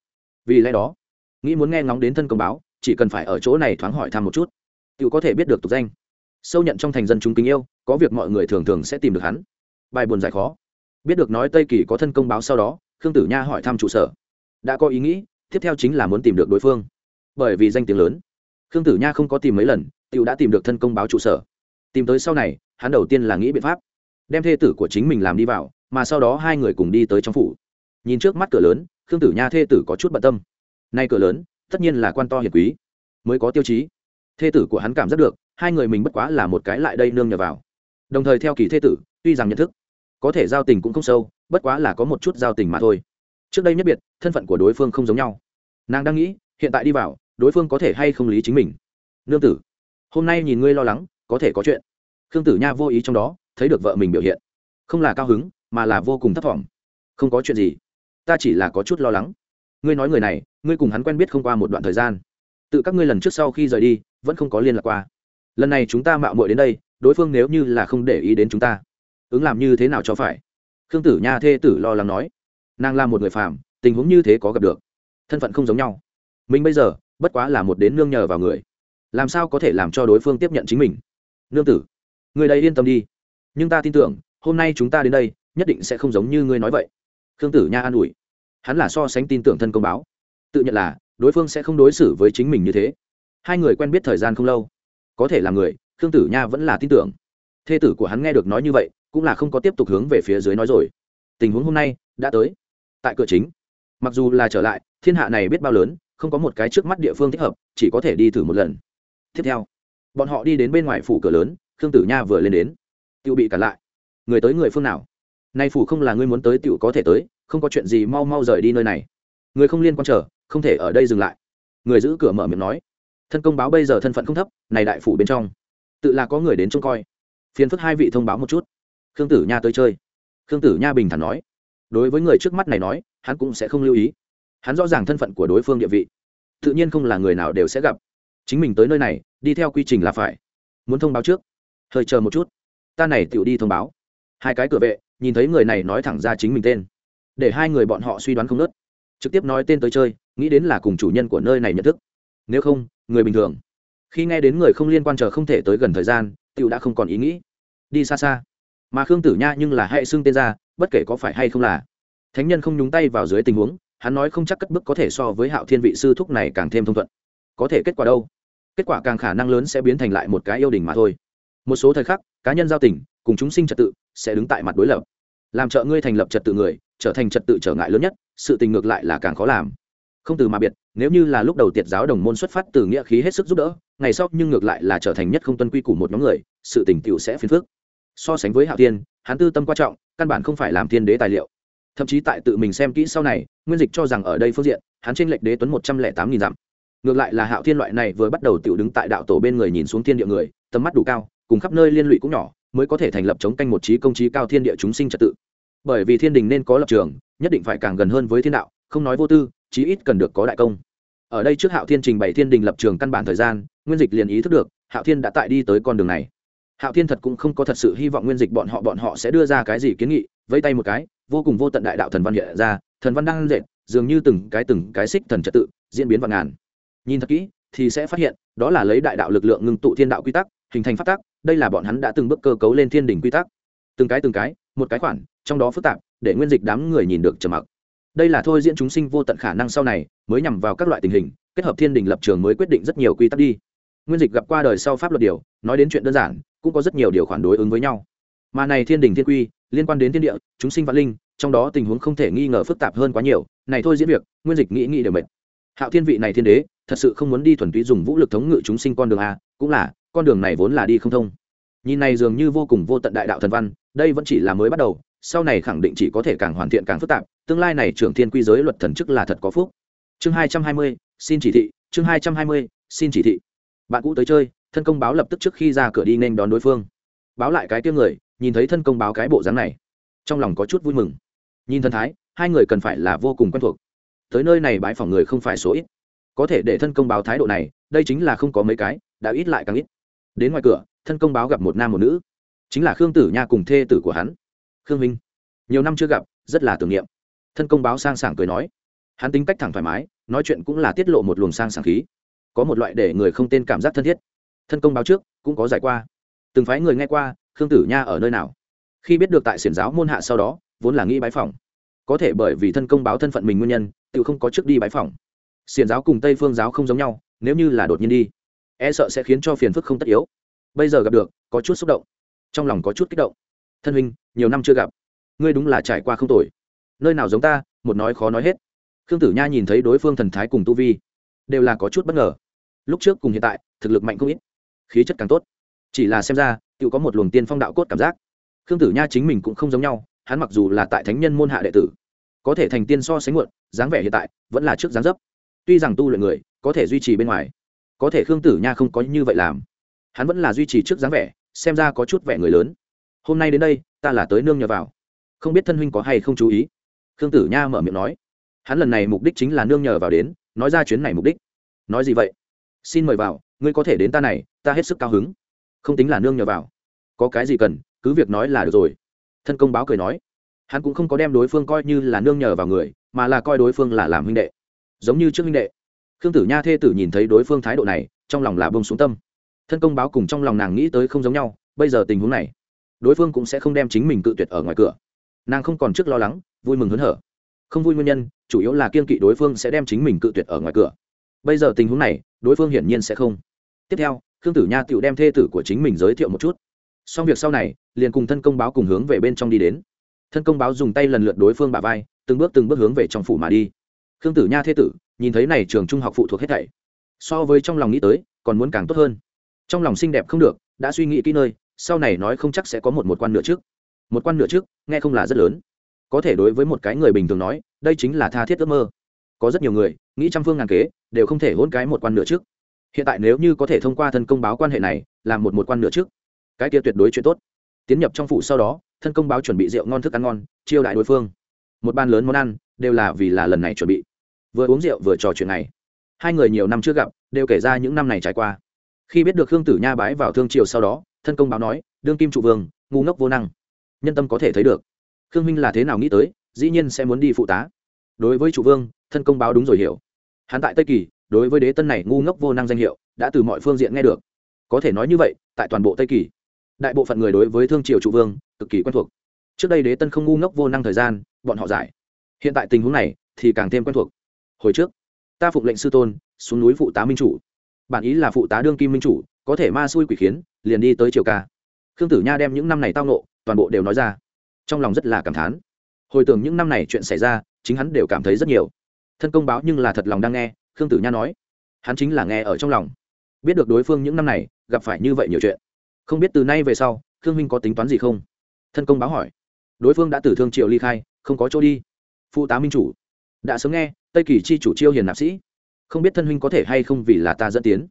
Vì lẽ đó, nghĩ muốn nghe ngóng đến thân công báo, chỉ cần phải ở chỗ này thoáng hỏi thăm một chút tự có thể biết được tục danh. Sâu nhận trong thành dân chúng kính yêu, có việc mọi người thường thường sẽ tìm được hắn. Bài buồn giải khó. Biết được nói tây kỳ có thân công báo sau đó, khương tử nha hỏi thăm trụ sở. Đã có ý nghĩ, tiếp theo chính là muốn tìm được đối phương. Bởi vì danh tiếng lớn khương tử nha không có tìm mấy lần t i ể u đã tìm được thân công báo trụ sở. Tìm tới sau này, hắn đầu tiên là nghĩ biện pháp, đem thê tử của chính mình làm đi vào, mà sau đó hai người cùng đi tới trong phủ. Nhìn trước mắt cửa lớn, khương tử nha thê tử có chút bận tâm. Nay cửa lớn, tất nhiên là quan to hiền quý, mới có tiêu chí. Thê tử của hắn cảm giác được, hai người mình bất quá là một cái lại đây nương nhờ vào. Đồng thời theo kỳ thê tử, tuy rằng nhận thức, có thể giao tình cũng không sâu, bất quá là có một chút giao tình mà thôi. Trước đây nhất biệt, thân phận của đối phương không giống nhau. Nàng đang nghĩ, hiện tại đi vào đối phương có thể hay không lý chính mình. Nương tử, hôm nay nhìn ngươi lo lắng, có thể có chuyện. Khương tử nha vô ý trong đó, thấy được vợ mình biểu hiện. Không là cao hứng, mà là vô cùng thấp t không có chuyện gì. Ta chỉ là có chút lo lắng. Ngươi nói người này, ngươi cùng hắn quen biết không qua một đoạn thời gian. Tự các ngươi lần trước sau khi rời đi, vẫn không có liên lạc qua. Lần này chúng ta mạo muội đến đây, đối phương nếu như là không để ý đến chúng ta, ứng làm như thế nào cho phải? Khương tử nha thê tử lo lắng nói. Nàng là một người phàm, tình huống như thế có gặp được. Thân phận không giống nhau. Mình bây giờ bất quá là một đến nương nhờ vào người. Làm sao có thể làm cho đối phương tiếp nhận chính mình? Nương tử, người đây yên tâm đi. Nhưng ta tin tưởng, hôm nay chúng ta đến đây, nhất định sẽ không giống như ngươi nói vậy. Khương tử nha an ủi. Hắn là so sánh tin tưởng thân công báo. Tự nhận là, đối phương sẽ không đối xử với chính mình như thế. Hai người quen biết thời gian không lâu. Có thể là người, khương tử nha vẫn là tin tưởng. Thê tử của hắn nghe được nói như vậy, cũng là không có tiếp tục hướng về phía dưới nói rồi. Tình huống hôm nay, đã tới. Tại cửa chính. Mặc dù là trở lại, thiên hạ này biết bao lớn không có một cái trước mắt địa phương thích hợp, chỉ có thể đi thử một lần. Tiếp theo, bọn họ đi đến bên ngoài phủ cửa lớn, khương tử nha vừa lên đến. Tự bị cản lại. Người tới người phương nào? Nay phủ không là ngươi muốn tới tự có thể tới, không có chuyện gì mau mau rời đi nơi này. Người không liên quan trở không thể ở đây dừng lại. Người giữ cửa mở miệng nói. Thân công báo bây giờ thân phận không thấp, này đại phủ bên trong, tự là có người đến trông coi. Phiền phức hai vị thông báo một chút. Khương tử nha tới chơi. Khương tử nha bình thản nói. Đối với người trước mắt này nói, hắn cũng sẽ không lưu ý hắn rõ ràng thân phận của đối phương địa vị. Tự nhiên không là người nào đều sẽ gặp. Chính mình tới nơi này, đi theo quy trình là phải. Muốn thông báo trước. Hơi chờ một chút. Ta này tựu đi thông báo. Hai cái cửa vệ, nhìn thấy người này nói thẳng ra chính mình tên. Để hai người bọn họ suy đoán không nớt. Trực tiếp nói tên tới chơi, nghĩ đến là cùng chủ nhân của nơi này nhận thức. Nếu không, người bình thường. Khi nghe đến người không liên quan chờ không thể tới gần thời gian tựu đã không còn ý nghĩ. Đi xa xa. Mà khương tử nha nhưng là hãy xưng tên ra, bất kể có phải hay không là. Thánh nhân không nhúng tay vào dưới tình huống hắn nói không chắc cất bước có thể so với hạo thiên vị sư thúc này càng thêm thông thuận. Có thể kết quả đâu? Kết quả càng khả năng lớn sẽ biến thành lại một cái yêu đình mà thôi. Một số thời khắc, cá nhân giao tình, cùng chúng sinh trật tự, sẽ đứng tại mặt đối lập. Làm trợ ngươi thành lập trật tự người, trở thành trật tự trở ngại lớn nhất, sự tình ngược lại là càng khó làm. Không từ mà biệt, nếu như là lúc đầu tiệt giáo đồng môn xuất phát từ nghĩa khí hết sức giúp đỡ, ngày sau nhưng ngược lại là trở thành nhất không tuân quy củ một nhóm người, sự tình tiểu sẽ phiền phức. So sánh với hạo tiên hắn tư tâm quan trọng, căn bản không phải làm thiên đế tài liệu thậm chí tại tự mình xem kỹ sau này, nguyên dịch cho rằng ở đây phương diện, hắn trên lệch đế tuấn một trăm lẻ tám nghìn dặm. Ngược lại là hạo thiên loại này vừa bắt đầu tiểu đứng tại đạo tổ bên người nhìn xuống thiên địa người, tầm mắt đủ cao, cùng khắp nơi liên lụy cũng nhỏ, mới có thể thành lập chống canh một trí công trí cao thiên địa chúng sinh trật tự. Bởi vì thiên đình nên có lập trường, nhất định phải càng gần hơn với thiên đạo, không nói vô tư, chí ít cần được có đại công. Ở đây trước hạo thiên trình bày thiên đình lập trường căn bản thời gian, nguyên dịch liền ý thức được, hạo thiên đã tại đi tới con đường này. Hạo thiên thật cũng không có thật sự hy vọng nguyên dịch bọn họ bọn họ sẽ đưa ra cái gì kiến nghị, vẫy tay một cái vô cùng vô tận đại đạo thần văn hiện ra, thần văn đang dệt dường như từng cái từng cái xích thần trật tự, diễn biến vạn ngàn. Nhìn thật kỹ, thì sẽ phát hiện, đó là lấy đại đạo lực lượng ngưng tụ thiên đạo quy tắc, hình thành phát tắc, đây là bọn hắn đã từng bước cơ cấu lên thiên đỉnh quy tắc. Từng cái từng cái, một cái khoản, trong đó phức tạp, để nguyên dịch đám người nhìn được trầm mặc. Đây là thôi diễn chúng sinh vô tận khả năng sau này, mới nhằm vào các loại tình hình, kết hợp thiên đình lập trường mới quyết định rất nhiều quy tắc đi. Nguyên dịch gặp qua đời sau pháp luật điều, nói đến chuyện đơn giản, cũng có rất nhiều điều khoản đối ứng với nhau. Mà này thiên đình thiên quy liên quan đến thiên địa, chúng sinh vạn linh, trong đó tình huống không thể nghi ngờ phức tạp hơn quá nhiều. Này thôi diễn việc, nguyên dịch nghĩ nghĩ đều mệt. Hạo thiên vị này thiên đế, thật sự không muốn đi thuần túy dùng vũ lực thống ngự chúng sinh con đường a, cũng là, con đường này vốn là đi không thông. Nhìn này dường như vô cùng vô tận đại đạo thần văn, đây vẫn chỉ là mới bắt đầu, sau này khẳng định chỉ có thể càng hoàn thiện càng phức tạp, tương lai này trưởng thiên quy giới luật thần chức là thật có phúc. Chương hai trăm hai mươi, xin chỉ thị, chương hai trăm hai mươi, xin chỉ thị. Bạn cũ tới chơi, thân công báo lập tức trước khi ra cửa đi nên đón đối phương. Báo lại cái tiếng người nhìn thấy thân công báo cái bộ dáng này, trong lòng có chút vui mừng. Nhìn thân thái, hai người cần phải là vô cùng quen thuộc. Tới nơi này bãi phỏng người không phải số ít. Có thể để thân công báo thái độ này, đây chính là không có mấy cái, đã ít lại càng ít. Đến ngoài cửa, thân công báo gặp một nam một nữ. Chính là khương tử nha cùng thê tử của hắn. Khương minh. Nhiều năm chưa gặp, rất là tưởng niệm. Thân công báo sang sảng cười nói. Hắn tính cách thẳng thoải mái, nói chuyện cũng là tiết lộ một luồng sang sảng khí. Có một loại để người không tên cảm giác thân thiết. Thân công báo trước, cũng có giải qua. Từng phái người nghe qua khương tử nha ở nơi nào? Khi biết được tại xiển giáo môn hạ sau đó, vốn là nghĩ bái phỏng. Có thể bởi vì thân công báo thân phận mình nguyên nhân, tự không có trước đi bái phỏng. Xiển giáo cùng tây phương giáo không giống nhau, nếu như là đột nhiên đi e sợ sẽ khiến cho phiền phức không tất yếu. Bây giờ gặp được, có chút xúc động. Trong lòng có chút kích động. Thân huynh, nhiều năm chưa gặp. Ngươi đúng là trải qua không tồi. Nơi nào giống ta, một nói khó nói hết. Khương tử nha nhìn thấy đối phương thần thái cùng tu vi, đều là có chút bất ngờ. Lúc trước cùng hiện tại, thực lực mạnh không ít. Khí chất càng tốt. Chỉ là xem ra tự có một luồng tiên phong đạo cốt cảm giác. Khương tử nha chính mình cũng không giống nhau, hắn mặc dù là tại thánh nhân môn hạ đệ tử, có thể thành tiên so sánh muộn, dáng vẻ hiện tại vẫn là trước dáng dấp. Tuy rằng tu luyện người có thể duy trì bên ngoài, có thể khương tử nha không có như vậy làm. Hắn vẫn là duy trì trước dáng vẻ, xem ra có chút vẻ người lớn. Hôm nay đến đây, ta là tới nương nhờ vào. Không biết thân huynh có hay không chú ý? Khương tử nha mở miệng nói. Hắn lần này mục đích chính là nương nhờ vào đến, nói ra chuyến này mục đích. Nói gì vậy? Xin mời vào, ngươi có thể đến ta này, ta hết sức cao hứng không tính là nương nhờ vào. Có cái gì cần, cứ việc nói là được rồi. Thân công báo cười nói. Hắn cũng không có đem đối phương coi như là nương nhờ vào người, mà là coi đối phương là làm huynh đệ. Giống như trước huynh đệ. Khương tử nha thê tử nhìn thấy đối phương thái độ này, trong lòng là bông xuống tâm. Thân công báo cùng trong lòng nàng nghĩ tới không giống nhau, bây giờ tình huống này, đối phương cũng sẽ không đem chính mình cự tuyệt ở ngoài cửa. Nàng không còn trước lo lắng, vui mừng hớn hở. Không vui nguyên nhân, chủ yếu là kiên kỵ đối phương sẽ đem chính mình cự tuyệt ở ngoài cửa. Bây giờ tình huống này, đối phương hiển nhiên sẽ không. Tiếp theo khương tử nha tựu đem thê tử của chính mình giới thiệu một chút. Xong việc sau này, liền cùng thân công báo cùng hướng về bên trong đi đến. Thân công báo dùng tay lần lượt đối phương bà vai, từng bước từng bước hướng về trong phủ mà đi. Khương tử nha thê tử, nhìn thấy này trường trung học phụ thuộc hết thảy, so với trong lòng nghĩ tới, còn muốn càng tốt hơn. Trong lòng xinh đẹp không được, đã suy nghĩ kỹ nơi, sau này nói không chắc sẽ có một một quan nửa trước. Một quan nửa trước, nghe không là rất lớn. Có thể đối với một cái người bình thường nói, đây chính là tha thiết ước mơ. Có rất nhiều người, nghĩ trăm phương ngàn kế, đều không thể hôn cái một quan nửa trước hiện tại nếu như có thể thông qua thân công báo quan hệ này, làm một một quan nửa trước. Cái kia tuyệt đối chuyện tốt. Tiến nhập trong phủ sau đó, thân công báo chuẩn bị rượu ngon thức ăn ngon, chiêu đại đối phương. Một ban lớn món ăn, đều là vì là lần này chuẩn bị. Vừa uống rượu vừa trò chuyện này. Hai người nhiều năm chưa gặp, đều kể ra những năm này trải qua. Khi biết được khương tử nha bái vào thương triều sau đó, thân công báo nói, đương kim trụ vương, ngu ngốc vô năng. Nhân tâm có thể thấy được. Khương minh là thế nào nghĩ tới, dĩ nhiên sẽ muốn đi phụ tá. Đối với trụ vương, thân công báo đúng rồi hiểu. Hắn tại tây kỳ đối với đế tân này ngu ngốc vô năng danh hiệu, đã từ mọi phương diện nghe được. Có thể nói như vậy, tại toàn bộ tây kỳ, đại bộ phận người đối với thương triều trụ vương, cực kỳ quen thuộc. Trước đây đế tân không ngu ngốc vô năng thời gian, bọn họ giải. Hiện tại tình huống này, thì càng thêm quen thuộc. Hồi trước, ta phụng lệnh sư tôn, xuống núi phụ tá minh chủ. Bản ý là phụ tá đương kim minh chủ, có thể ma xui quỷ khiến, liền đi tới triều ca. Khương tử nha đem những năm này tao nộ toàn bộ đều nói ra. Trong lòng rất là cảm thán. Hồi tưởng những năm này chuyện xảy ra, chính hắn đều cảm thấy rất nhiều. Thân công báo nhưng là thật lòng đang nghe khương tử nha nói, hắn chính là nghe ở trong lòng. Biết được đối phương những năm này gặp phải như vậy nhiều chuyện. Không biết từ nay về sau, khương minh có tính toán gì không? Thân công báo hỏi. Đối phương đã từ thương triệu ly khai, không có chỗ đi. Phụ tá minh chủ, đã sớm nghe, tây kỳ chi chủ chiêu hiền nạp sĩ. Không biết thân huynh có thể hay không vì là ta dẫn tiến.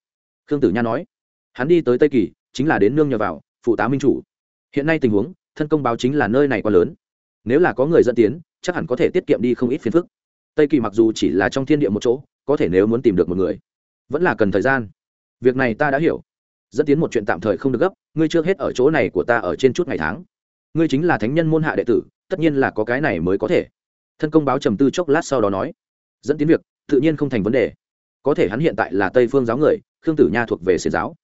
Khương tử nha nói, hắn đi tới tây kỳ, chính là đến nương nhờ vào, phụ tá minh chủ. Hiện nay tình huống, thân công báo chính là nơi này quá lớn. Nếu là có người dẫn tiến, chắc hẳn có thể tiết kiệm đi không ít phiền phức. Tây kỳ mặc dù chỉ là trong thiên địa một chỗ có thể nếu muốn tìm được một người, vẫn là cần thời gian. Việc này ta đã hiểu. Dẫn tiến một chuyện tạm thời không được gấp, ngươi chưa hết ở chỗ này của ta ở trên chút ngày tháng. Ngươi chính là thánh nhân môn hạ đệ tử, tất nhiên là có cái này mới có thể. Thân công báo trầm tư chốc lát sau đó nói, dẫn tiến việc, tự nhiên không thành vấn đề. Có thể hắn hiện tại là tây phương giáo người, khương tử nha thuộc về xiển giáo.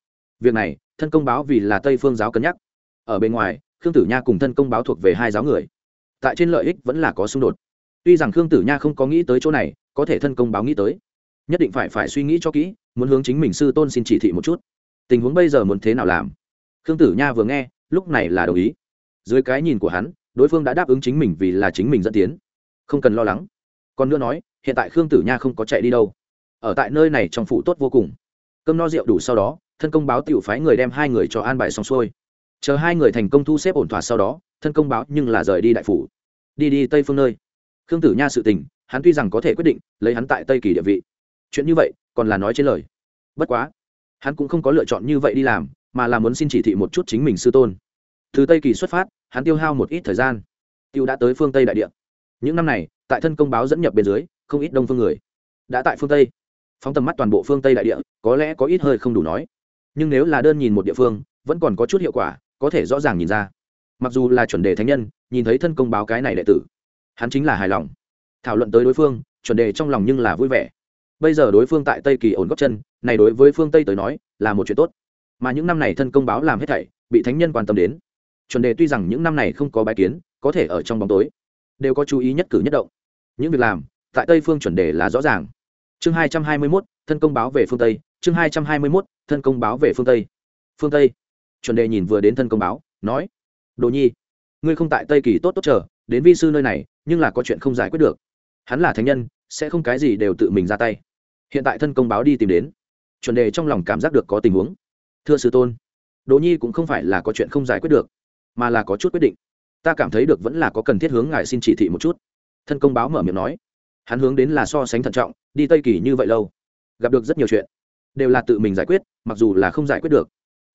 Việc này, thân công báo vì là tây phương giáo cân nhắc. Ở bên ngoài, khương tử nha cùng thân công báo thuộc về hai giáo người. Tại trên lợi ích vẫn là có xung đột. Tuy rằng khương tử nha không có nghĩ tới chỗ này, có thể thân công báo nghĩ tới nhất định phải phải suy nghĩ cho kỹ, muốn hướng chính mình sư tôn xin chỉ thị một chút. Tình huống bây giờ muốn thế nào làm? Khương tử nha vừa nghe, lúc này là đồng ý. Dưới cái nhìn của hắn, đối phương đã đáp ứng chính mình vì là chính mình dẫn tiến. Không cần lo lắng. Còn nữa nói, hiện tại khương tử nha không có chạy đi đâu. Ở tại nơi này trong phụ tốt vô cùng. Cơm no rượu đủ sau đó, thân công báo t i ể u phái người đem hai người cho an bài xong xuôi. Chờ hai người thành công thu xếp ổn thỏa sau đó, thân công báo nhưng là rời đi đại phủ. Đi đi tây phương nơi. Khương tử nha sự tình, hắn tuy rằng có thể quyết định, lấy hắn tại tây kỳ địa vị chuyện như vậy còn là nói trên lời. Bất quá, hắn cũng không có lựa chọn như vậy đi làm, mà là muốn xin chỉ thị một chút chính mình sư tôn. Từ tây kỳ xuất phát, hắn tiêu hao một ít thời gian. Tiêu đã tới phương tây đại địa. Những năm này, tại thân công báo dẫn nhập bên dưới, không ít đông phương người đã tại phương tây. Phóng tầm mắt toàn bộ phương tây đại địa, có lẽ có ít hơi không đủ nói. Nhưng nếu là đơn nhìn một địa phương, vẫn còn có chút hiệu quả, có thể rõ ràng nhìn ra. Mặc dù là chuẩn đề thánh nhân, nhìn thấy thân công báo cái này đệ tử, hắn chính là hài lòng. Thảo luận tới đối phương, chuẩn đề trong lòng nhưng là vui vẻ bây giờ đối phương tại tây kỳ ổn góc chân, này đối với phương tây tới nói là một chuyện tốt. Mà những năm này thân công báo làm hết thảy, bị thánh nhân quan tâm đến. Chuẩn đề tuy rằng những năm này không có bài kiến, có thể ở trong bóng tối, đều có chú ý nhất cử nhất động. Những việc làm, tại tây phương chuẩn đề là rõ ràng. Chương hai trăm hai mươi mốt, thân công báo về phương tây, chương hai trăm hai mươi mốt, thân công báo về phương tây. Phương tây. Chuẩn đề nhìn vừa đến thân công báo, nói, đồ nhi, ngươi không tại tây kỳ tốt tốt chờ, đến vi sư nơi này, nhưng là có chuyện không giải quyết được. Hắn là thánh nhân, sẽ không cái gì đều tự mình ra tay hiện tại thân công báo đi tìm đến. Chuẩn đề trong lòng cảm giác được có tình huống. Thưa sư tôn, đỗ nhi cũng không phải là có chuyện không giải quyết được, mà là có chút quyết định. Ta cảm thấy được vẫn là có cần thiết hướng ngài xin chỉ thị một chút. Thân công báo mở miệng nói. Hắn hướng đến là so sánh thận trọng, đi tây kỳ như vậy lâu, gặp được rất nhiều chuyện, đều là tự mình giải quyết, mặc dù là không giải quyết được.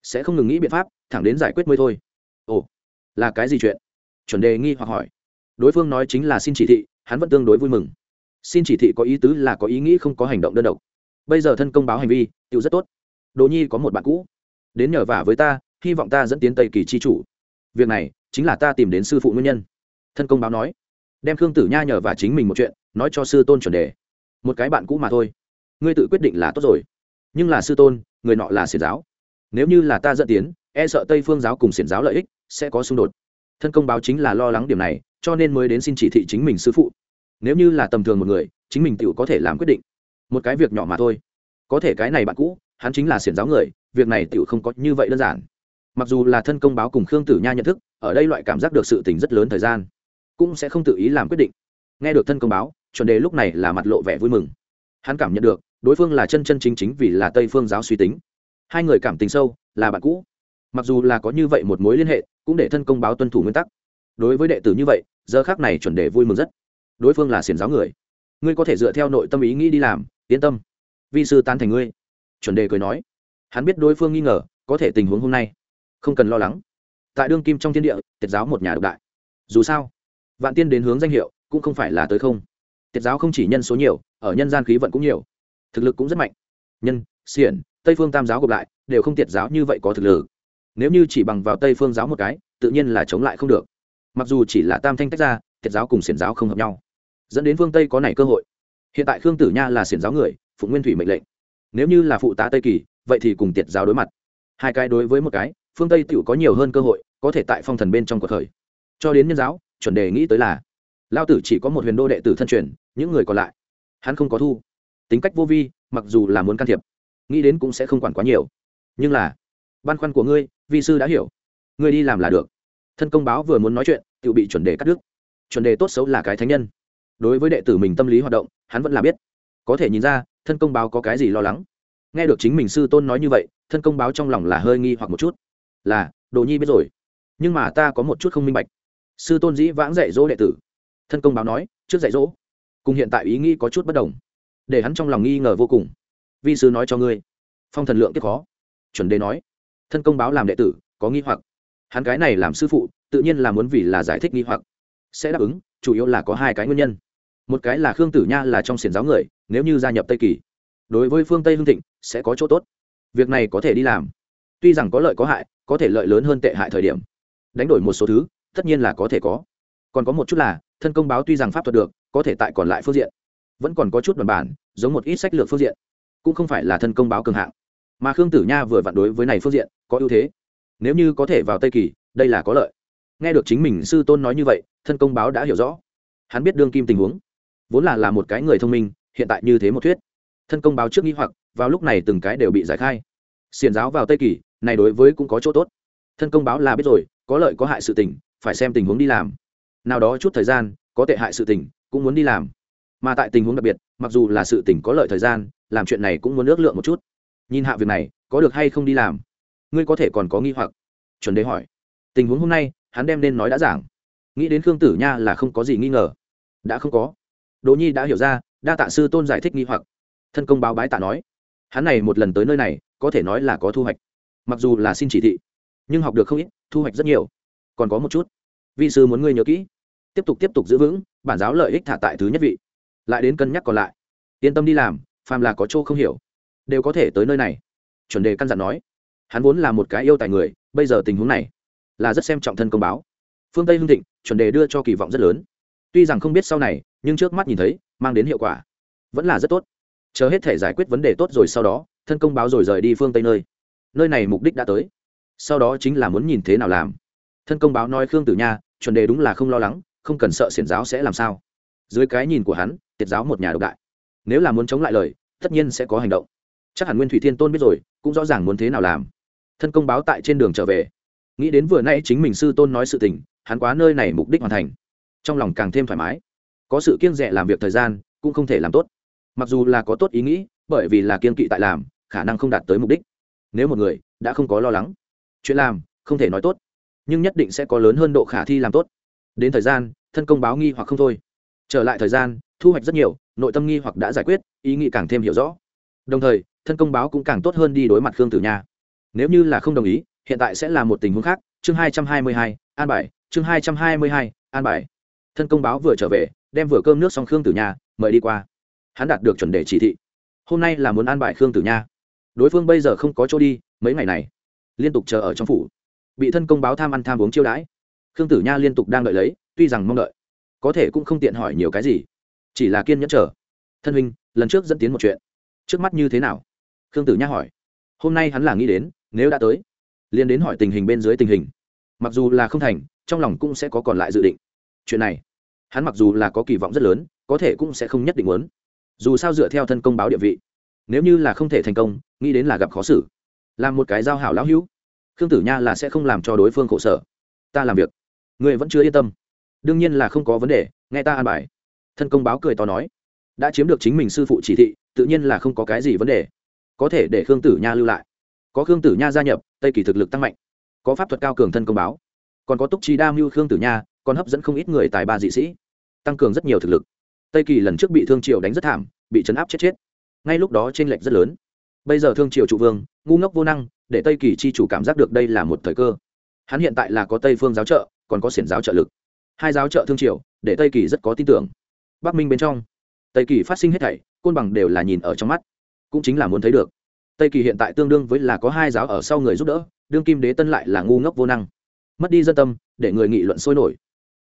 Sẽ không ngừng nghĩ biện pháp, thẳng đến giải quyết mới thôi. Ồ, là cái gì chuyện? Chuẩn đề nghi hoặc hỏi. Đối phương nói chính là xin chỉ thị, hắn vẫn tương đối vui mừng xin chỉ thị có ý tứ là có ý nghĩ không có hành động đơn độc. Bây giờ thân công báo hành vi tiêu rất tốt. Đồ nhi có một bạn cũ. Đến nhờ vả với ta, hy vọng ta dẫn tiến tây kỳ chi chủ. Việc này chính là ta tìm đến sư phụ nguyên nhân. Thân công báo nói. Đem khương tử nha nhờ vả chính mình một chuyện, nói cho sư tôn chuẩn đề. Một cái bạn cũ mà thôi. Ngươi tự quyết định là tốt rồi. Nhưng là sư tôn, người nọ là xiển giáo. Nếu như là ta dẫn tiến e sợ tây phương giáo cùng xiển giáo lợi ích sẽ có xung đột. Thân công báo chính là lo lắng điểm này, cho nên mới đến xin chỉ thị chính mình sư phụ nếu như là tầm thường một người, chính mình tự có thể làm quyết định. Một cái việc nhỏ mà thôi. Có thể cái này bạn cũ, hắn chính là xiển giáo người, việc này tự không có như vậy đơn giản. Mặc dù là thân công báo cùng khương tử nha nhận thức, ở đây loại cảm giác được sự tình rất lớn thời gian, cũng sẽ không tự ý làm quyết định. Nghe được thân công báo, chuẩn đề lúc này là mặt lộ vẻ vui mừng. Hắn cảm nhận được, đối phương là chân chân chính chính vì là tây phương giáo suy tính. Hai người cảm tình sâu, là bạn cũ. Mặc dù là có như vậy một mối liên hệ, cũng để thân công báo tuân thủ nguyên tắc. Đối với đệ tử như vậy, giờ khác này chuẩn đề vui mừng rất đối phương là xiển giáo người. Ngươi có thể dựa theo nội tâm ý nghĩ đi làm, yên tâm. Vi sư tán thành ngươi. Chuẩn đề cười nói. Hắn biết đối phương nghi ngờ, có thể tình huống hôm nay. Không cần lo lắng. Tại đương kim trong thiên địa, tiệt giáo một nhà độc đại. Dù sao, vạn tiên đến hướng danh hiệu, cũng không phải là tới không. Tiệt giáo không chỉ nhân số nhiều, ở nhân gian khí vận cũng nhiều. Thực lực cũng rất mạnh. Nhân, xiển, tây phương tam giáo gộp lại, đều không tiệt giáo như vậy có thực lực. Nếu như chỉ bằng vào tây phương giáo một cái, tự nhiên là chống lại không được. Mặc dù chỉ là tam thanh tách ra tiệt giáo cùng xiển giáo không hợp nhau dẫn đến phương tây có này cơ hội hiện tại khương tử nha là xiển giáo người phụ nguyên thủy mệnh lệnh nếu như là phụ tá tây kỳ vậy thì cùng tiệt giáo đối mặt hai cái đối với một cái phương tây tựu có nhiều hơn cơ hội có thể tại phong thần bên trong cuộc khởi cho đến nhân giáo chuẩn đề nghĩ tới là lao tử chỉ có một huyền đô đệ tử thân truyền những người còn lại hắn không có thu tính cách vô vi mặc dù là muốn can thiệp nghĩ đến cũng sẽ không quản quá nhiều nhưng là băn khoăn của ngươi vi sư đã hiểu ngươi đi làm là được thân công báo vừa muốn nói chuyện tự bị chuẩn đề cắt đứt chuẩn đề tốt xấu là cái thánh nhân đối với đệ tử mình tâm lý hoạt động, hắn vẫn là biết. Có thể nhìn ra, thân công báo có cái gì lo lắng. Nghe được chính mình sư tôn nói như vậy, thân công báo trong lòng là hơi nghi hoặc một chút. Là, đồ nhi biết rồi. Nhưng mà ta có một chút không minh bạch. Sư tôn dĩ vãng dạy dỗ đệ tử. Thân công báo nói, trước dạy dỗ. Cùng hiện tại ý nghĩ có chút bất đồng. Để hắn trong lòng nghi ngờ vô cùng. Vi sư nói cho ngươi. Phong thần lượng tiếp khó. Chuẩn đề nói. Thân công báo làm đệ tử, có nghi hoặc. Hắn cái này làm sư phụ, tự nhiên là muốn vì là giải thích nghi hoặc. Sẽ đáp ứng, chủ yếu là có hai cái nguyên nhân một cái là khương tử nha là trong xiển giáo người, nếu như gia nhập tây kỳ, đối với phương tây hương thịnh sẽ có chỗ tốt. Việc này có thể đi làm. Tuy rằng có lợi có hại, có thể lợi lớn hơn tệ hại thời điểm. Đánh đổi một số thứ, tất nhiên là có thể có. Còn có một chút là, thân công báo tuy rằng pháp thuật được, có thể tại còn lại phương diện. Vẫn còn có chút bản bản, giống một ít sách lược phương diện. Cũng không phải là thân công báo cường hạng. Mà khương tử nha vừa vặn đối với này phương diện, có ưu thế. Nếu như có thể vào tây kỳ, đây là có lợi. Nghe được chính mình sư tôn nói như vậy, thân công báo đã hiểu rõ. Hắn biết đương kim tình huống vốn là là một cái người thông minh, hiện tại như thế một thuyết. Thân công báo trước nghĩ hoặc, vào lúc này từng cái đều bị giải khai. Xiền giáo vào tây kỳ, này đối với cũng có chỗ tốt. Thân công báo là biết rồi, có lợi có hại sự tình, phải xem tình huống đi làm. Nào đó chút thời gian, có tệ hại sự tình, cũng muốn đi làm. Mà tại tình huống đặc biệt, mặc dù là sự tình có lợi thời gian, làm chuyện này cũng muốn ước lượng một chút. Nhìn hạ việc này, có được hay không đi làm? Ngươi có thể còn có nghi hoặc. Chuẩn đế hỏi. Tình huống hôm nay, hắn đem nên nói đã giảng. Nghĩ đến khương tử nha là không có gì nghi ngờ. Đã không có đỗ nhi đã hiểu ra, đa tạ sư tôn giải thích nghi hoặc. Thân công báo bái tạ nói. Hắn này một lần tới nơi này, có thể nói là có thu hoạch. Mặc dù là xin chỉ thị, nhưng học được không ít, thu hoạch rất nhiều. Còn có một chút. Vị sư muốn ngươi nhớ kỹ. Tiếp tục tiếp tục giữ vững, bản giáo lợi ích thả tại thứ nhất vị. Lại đến cân nhắc còn lại. Yên tâm đi làm, phàm là có chỗ không hiểu, đều có thể tới nơi này. Chuẩn đề căn dặn nói. Hắn vốn là một cái yêu tài người, bây giờ tình huống này là rất xem trọng thân công báo. Phương tây hưng thịnh, chuẩn đề đưa cho kỳ vọng rất lớn tuy rằng không biết sau này, nhưng trước mắt nhìn thấy, mang đến hiệu quả. Vẫn là rất tốt. Chờ hết thể giải quyết vấn đề tốt rồi sau đó, thân công báo rồi rời đi phương tây nơi. Nơi này mục đích đã tới. Sau đó chính là muốn nhìn thế nào làm. Thân công báo nói, khương tử nha, chuẩn đề đúng là không lo lắng, không cần sợ xiển giáo sẽ làm sao. Dưới cái nhìn của hắn tiệt giáo một nhà độc đại. Nếu là muốn chống lại lời, tất nhiên sẽ có hành động. Chắc hẳn nguyên thủy thiên tôn biết rồi, cũng rõ ràng muốn thế nào làm. Thân công báo tại trên đường trở về. Nghĩ đến vừa nay chính mình sư tôn nói sự tình, hắn quá nơi này mục đích hoàn thành trong lòng càng thêm thoải mái. Có sự kiêng rẻ làm việc thời gian cũng không thể làm tốt. Mặc dù là có tốt ý nghĩ, bởi vì là kiên kỵ tại làm, khả năng không đạt tới mục đích. Nếu một người đã không có lo lắng, chuyện làm không thể nói tốt, nhưng nhất định sẽ có lớn hơn độ khả thi làm tốt. Đến thời gian, thân công báo nghi hoặc không thôi. Trở lại thời gian, thu hoạch rất nhiều, nội tâm nghi hoặc đã giải quyết, ý nghĩ càng thêm hiểu rõ. Đồng thời, thân công báo cũng càng tốt hơn đi đối mặt khương tử nha. Nếu như là không đồng ý, hiện tại sẽ là một tình huống khác. Chương hai trăm hai mươi hai, an bài. Chương hai trăm hai mươi hai, an bài thân công báo vừa trở về, đem vừa cơm nước xong khương tử nha, mời đi qua. Hắn đạt được chuẩn đề chỉ thị. Hôm nay là muốn an bài khương tử nha. Đối phương bây giờ không có chỗ đi, mấy ngày này, liên tục chờ ở trong phủ. Bị thân công báo tham ăn tham uống chiêu đãi. Khương tử nha liên tục đang đợi lấy, tuy rằng mong đợi, có thể cũng không tiện hỏi nhiều cái gì. Chỉ là kiên nhẫn chờ. Thân huynh, lần trước dẫn tiến một chuyện, trước mắt như thế nào? Khương tử nha hỏi. Hôm nay hắn là nghĩ đến, nếu đã tới, liền đến hỏi tình hình bên dưới tình hình. Mặc dù là không thành, trong lòng cũng sẽ có còn lại dự định chuyện này, hắn mặc dù là có kỳ vọng rất lớn, có thể cũng sẽ không nhất định muốn. Dù sao dựa theo thân công báo địa vị, nếu như là không thể thành công, nghĩ đến là gặp khó xử. Làm một cái giao hảo lão hữu, khương tử nha là sẽ không làm cho đối phương khổ sở. Ta làm việc, người vẫn chưa yên tâm. Đương nhiên là không có vấn đề, nghe ta an bài. Thân công báo cười to nói, đã chiếm được chính mình sư phụ chỉ thị, tự nhiên là không có cái gì vấn đề. Có thể để khương tử nha lưu lại. Có khương tử nha gia nhập, tây kỳ thực lực tăng mạnh. Có pháp thuật cao cường thân công báo. Còn có túc trí đa mưu khương tử nha còn hấp dẫn không ít người tài ba dị sĩ, tăng cường rất nhiều thực lực. Tây kỳ lần trước bị thương triều đánh rất thảm, bị chấn áp chết chết. Ngay lúc đó t r ê n lệch rất lớn. Bây giờ thương triều trụ vương, ngu ngốc vô năng, để tây kỳ chi chủ cảm giác được đây là một thời cơ. Hắn hiện tại là có tây phương giáo trợ, còn có xiển giáo trợ lực. Hai giáo trợ thương triều, để tây kỳ rất có tin tưởng. Bắc minh bên trong, tây kỳ phát sinh hết thảy, côn bằng đều là nhìn ở trong mắt. Cũng chính là muốn thấy được. Tây kỳ hiện tại tương đương với là có hai giáo ở sau người giúp đỡ, đương kim đế tân lại là ngu ngốc vô năng. Mất đi dân tâm, để người nghị luận sôi nổi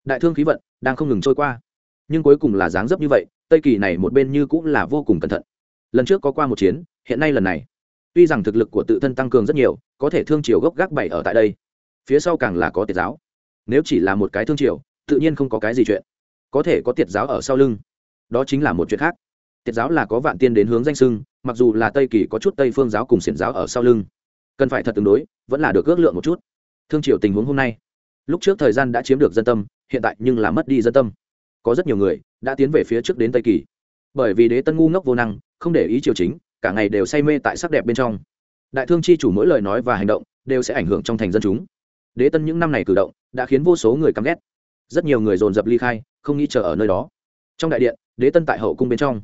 đại thương khí vận đang không ngừng trôi qua. Nhưng cuối cùng là dáng dấp như vậy, tây kỳ này một bên như cũng là vô cùng cẩn thận. Lần trước có qua một chiến, hiện nay lần này. Tuy rằng thực lực của tự thân tăng cường rất nhiều, có thể thương triều gốc gác bảy ở tại đây. Phía sau càng là có tiệt giáo. Nếu chỉ là một cái thương triều, tự nhiên không có cái gì chuyện. Có thể có tiệt giáo ở sau lưng. Đó chính là một chuyện khác. Tiệt giáo là có vạn tiên đến hướng danh sưng mặc dù là tây kỳ có chút tây phương giáo cùng xiển giáo ở sau lưng. Cần phải thật tương đối, vẫn là được ước lượng một chút. Thương triều tình huống hôm nay lúc trước thời gian đã chiếm được dân tâm, hiện tại nhưng là mất đi dân tâm. Có rất nhiều người đã tiến về phía trước đến tây kỳ. Bởi vì đế tân ngu ngốc vô năng, không để ý triều chính, cả ngày đều say mê tại sắc đẹp bên trong. Đại thương chi chủ mỗi lời nói và hành động đều sẽ ảnh hưởng trong thành dân chúng. Đế tân những năm này cử động đã khiến vô số người căm ghét. Rất nhiều người dồn dập ly khai, không nghĩ chờ ở nơi đó. Trong đại điện, đế tân tại hậu cung bên trong.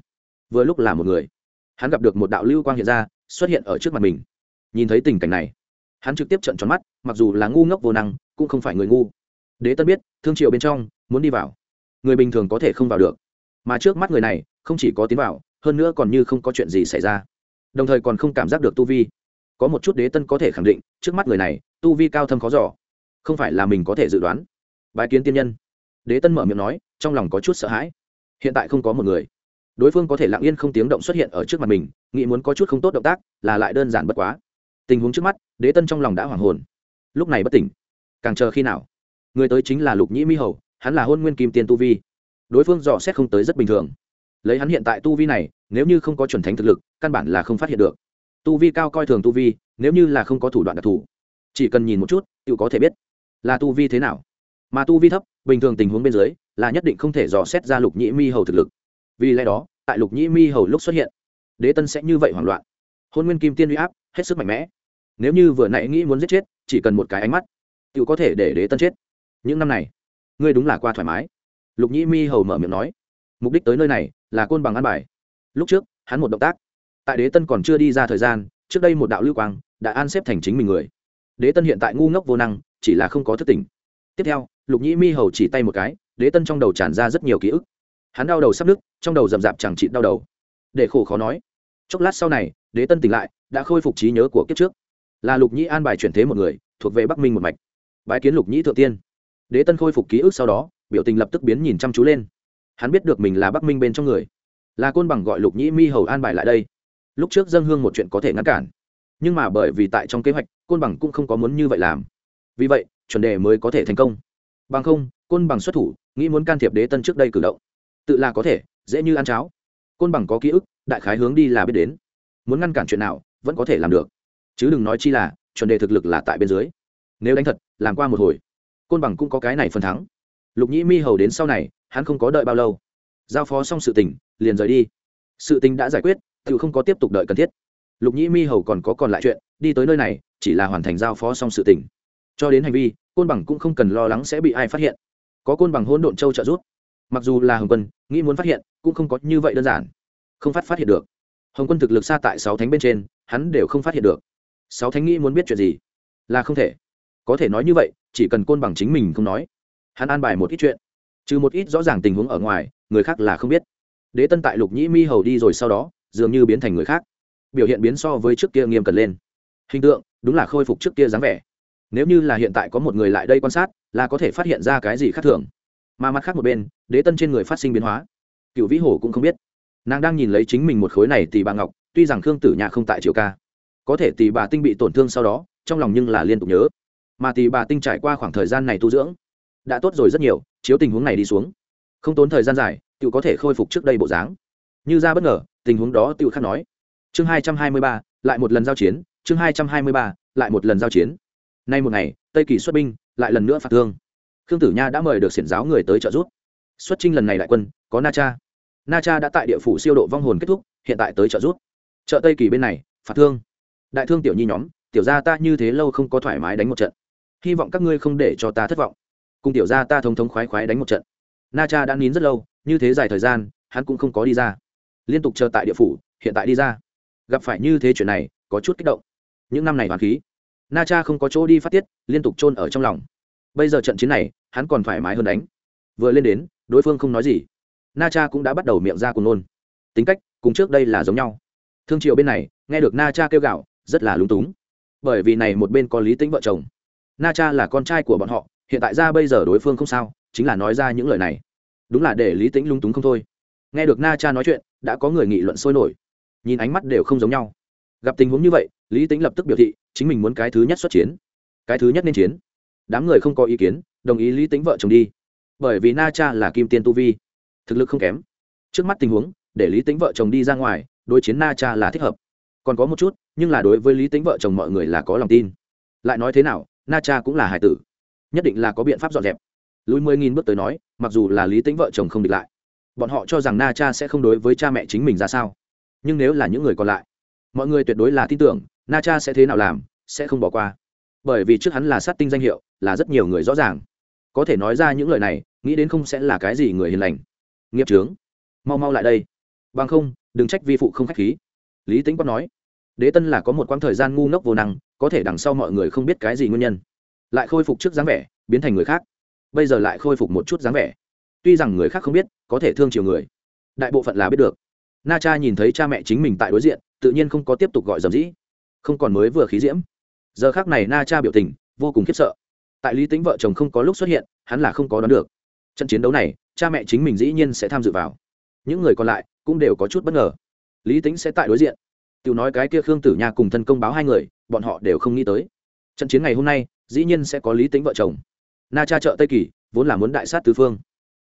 Vừa lúc là một người. Hắn gặp được một đạo lưu quang hiện ra, xuất hiện ở trước mặt mình. Nhìn thấy tình cảnh này hắn trực tiếp trận tròn mắt, mặc dù là ngu ngốc vô năng, cũng không phải người ngu. Đế tân biết, thương triều bên trong, muốn đi vào. Người bình thường có thể không vào được. Mà trước mắt người này, không chỉ có tiến vào, hơn nữa còn như không có chuyện gì xảy ra. Đồng thời còn không cảm giác được tu vi. Có một chút đế tân có thể khẳng định, trước mắt người này, tu vi cao thâm khó giỏ không phải là mình có thể dự đoán. Bài kiến tiên nhân. Đế tân mở miệng nói, trong lòng có chút sợ hãi. Hiện tại không có một người. Đối phương có thể lặng yên không tiếng động xuất hiện ở trước mặt mình, nghĩ muốn có chút không tốt động tác, là lại đơn giản bất quá tình huống trước mắt, đế tân trong lòng đã hoảng hồn. Lúc này bất tỉnh. Càng chờ khi nào? Người tới chính là lục nhĩ mi hầu, hắn là hôn nguyên kim tiên tu vi. Đối phương dò xét không tới rất bình thường. Lấy hắn hiện tại tu vi này, nếu như không có chuẩn thánh thực lực, căn bản là không phát hiện được. Tu vi cao coi thường tu vi, nếu như là không có thủ đoạn đặc thù. Chỉ cần nhìn một chút tự có thể biết là tu vi thế nào. Mà tu vi thấp, bình thường tình huống bên dưới, là nhất định không thể dò xét ra lục nhĩ mi hầu thực lực. Vì lẽ đó, tại lục nhĩ mi hầu lúc xuất hiện, đế tân sẽ như vậy hoảng loạn. Hôn nguyên kim tiên uy áp, hết sức mạnh mẽ nếu như vừa nãy nghĩ muốn giết chết, chỉ cần một cái ánh mắt tự có thể để đế tân chết. Những năm này, ngươi đúng là qua thoải mái. Lục nhĩ mi hầu mở miệng nói, mục đích tới nơi này là côn bằng ăn bài. Lúc trước, hắn một động tác, tại đế tân còn chưa đi ra thời gian, trước đây một đạo lưu quang đã an xếp thành chính mình người. Đế tân hiện tại ngu ngốc vô năng, chỉ là không có thức tỉnh. Tiếp theo, lục nhĩ mi hầu chỉ tay một cái, đế tân trong đầu tràn ra rất nhiều ký ức. Hắn đau đầu sắp nứt, trong đầu rậm rạp chẳng chịt đau đầu. Để khổ khó nói, chốc lát sau này, đế tân tỉnh lại, đã khôi phục trí nhớ của kiếp trước là lục nhĩ an bài chuyển thế một người, thuộc về bắc minh một mạch. Bái kiến lục nhĩ thượng tiên. Đế tân khôi phục ký ức sau đó, biểu tình lập tức biến nhìn chăm chú lên. Hắn biết được mình là bắc minh bên trong người, là côn bằng gọi lục nhĩ mi hầu an bài lại đây. Lúc trước dân hương một chuyện có thể ngăn cản, nhưng mà bởi vì tại trong kế hoạch, côn bằng cũng không có muốn như vậy làm. Vì vậy, chuẩn đề mới có thể thành công. Bằng không, côn bằng xuất thủ, nghĩ muốn can thiệp đế tân trước đây cử động, tự là có thể, dễ như ăn cháo. Côn bằng có ký ức, đại khái hướng đi là biết đến. Muốn ngăn cản chuyện nào, vẫn có thể làm được chứ đừng nói chi là chuẩn đề thực lực là tại bên dưới. Nếu đánh thật, làm qua một hồi, côn bằng cũng có cái này phần thắng. Lục nhĩ mi hầu đến sau này, hắn không có đợi bao lâu. Giao phó xong sự tình, liền rời đi. Sự tình đã giải quyết tự không có tiếp tục đợi cần thiết. Lục nhĩ mi hầu còn có còn lại chuyện, đi tới nơi này, chỉ là hoàn thành giao phó xong sự tình. Cho đến hành vi, côn bằng cũng không cần lo lắng sẽ bị ai phát hiện. Có côn bằng hôn độn châu trợ giúp. Mặc dù là hồng quân, nghĩ muốn phát hiện, cũng không có như vậy đơn giản. Không phát phát hiện được. Hồng quân thực lực xa tại sáu thánh bên trên, hắn đều không phát hiện được sáu thánh nghĩ muốn biết chuyện gì? Là không thể. Có thể nói như vậy, chỉ cần côn bằng chính mình không nói. Hắn an bài một ít chuyện. Trừ một ít rõ ràng tình huống ở ngoài, người khác là không biết. Đế tân tại lục nhĩ mi hầu đi rồi sau đó, dường như biến thành người khác. Biểu hiện biến so với trước kia nghiêm cẩn lên. Hình tượng, đúng là khôi phục trước kia dáng vẻ. Nếu như là hiện tại có một người lại đây quan sát, là có thể phát hiện ra cái gì khác thường. Mà mặt khác một bên, đế tân trên người phát sinh biến hóa. Cựu vĩ hổ cũng không biết. Nàng đang nhìn lấy chính mình một khối này thì bà ngọc, tuy rằng khương tử nhà không tại triều ca có thể tỷ bà tinh bị tổn thương sau đó, trong lòng nhưng là liên tục nhớ. Mà tỷ bà tinh trải qua khoảng thời gian này tu dưỡng, đã tốt rồi rất nhiều, chiếu tình huống này đi xuống. Không tốn thời gian dài tự có thể khôi phục trước đây bộ dáng. Như ra bất ngờ, tình huống đó tự khắc nói. Chương hai trăm hai mươi ba, lại một lần giao chiến, chương hai trăm hai mươi ba, lại một lần giao chiến. Nay một ngày, tây kỳ xuất binh, lại lần nữa phạt thương. Khương tử nha đã mời được xiển giáo người tới trợ giúp. Xuất trinh lần này đại quân, có na cha. Na cha đã tại địa phủ siêu độ vong hồn kết thúc, hiện tại tới trợ giúp. Chợ tây kỳ bên này, phạt thương đại thương tiểu nhi nhóm, tiểu gia ta như thế lâu không có thoải mái đánh một trận. Hy vọng các ngươi không để cho ta thất vọng. Cùng tiểu gia ta thống thống khoái khoái đánh một trận. Na cha đã nín rất lâu, như thế dài thời gian, hắn cũng không có đi ra. Liên tục chờ tại địa phủ, hiện tại đi ra. Gặp phải như thế chuyện này, có chút kích động. Những năm này hoàn khí. Na cha không có chỗ đi phát tiết, liên tục chôn ở trong lòng. Bây giờ trận chiến này, hắn còn thoải mái hơn đánh. Vừa lên đến, đối phương không nói gì. Na cha cũng đã bắt đầu miệng ra cùng nôn. Tính cách, cùng trước đây là giống nhau. Thương triệu bên này, nghe được na cha kêu gạo rất là lúng túng. Bởi vì này một bên có lý tính vợ chồng. Na cha là con trai của bọn họ, hiện tại ra bây giờ đối phương không sao, chính là nói ra những lời này. Đúng là để lý tính lúng túng không thôi. Nghe được na cha nói chuyện, đã có người nghị luận sôi nổi. Nhìn ánh mắt đều không giống nhau. Gặp tình huống như vậy, lý tính lập tức biểu thị, chính mình muốn cái thứ nhất xuất chiến. Cái thứ nhất nên chiến. Đám người không có ý kiến, đồng ý lý tính vợ chồng đi. Bởi vì na cha là kim tiên tu vi, thực lực không kém. Trước mắt tình huống, để lý tính vợ chồng đi ra ngoài, đối chiến na cha là thích hợp còn có một chút, nhưng là đối với lý tính vợ chồng mọi người là có lòng tin. Lại nói thế nào, na cha cũng là hải tử. Nhất định là có biện pháp dọn dẹp. Lùi mười nghìn bước tới nói, mặc dù là lý tính vợ chồng không địch lại, bọn họ cho rằng na cha sẽ không đối với cha mẹ chính mình ra sao. Nhưng nếu là những người còn lại, mọi người tuyệt đối là tin tưởng, na cha sẽ thế nào làm, sẽ không bỏ qua. Bởi vì trước hắn là sát tinh danh hiệu, là rất nhiều người rõ ràng. Có thể nói ra những lời này, nghĩ đến không sẽ là cái gì người hiền lành. Nghiệp trướng mau mau lại đây. Bằng không, đừng trách vi phụ không k h á c h khí lý tính quát nói, đế tân là có một quãng thời gian ngu ngốc vô năng, có thể đằng sau mọi người không biết cái gì nguyên nhân. Lại khôi phục trước dáng vẻ, biến thành người khác. Bây giờ lại khôi phục một chút dáng vẻ. Tuy rằng người khác không biết, có thể thương chiều người. Đại bộ phận là biết được. Na cha nhìn thấy cha mẹ chính mình tại đối diện, tự nhiên không có tiếp tục gọi dầm dĩ. Không còn mới vừa khí diễm. Giờ khác này na cha biểu tình, vô cùng khiếp sợ. Tại lý tính vợ chồng không có lúc xuất hiện, hắn là không có đoán được. Trận chiến đấu này, cha mẹ chính mình dĩ nhiên sẽ tham dự vào. Những người còn lại cũng đều có chút bất ngờ lý tính sẽ tại đối diện. Tiểu nói cái kia khương tử nha cùng thân công báo hai người, bọn họ đều không nghĩ tới. Trận chiến ngày hôm nay, dĩ nhiên sẽ có lý tính vợ chồng. Na cha chợ tây kỳ, vốn là muốn đại sát tứ phương.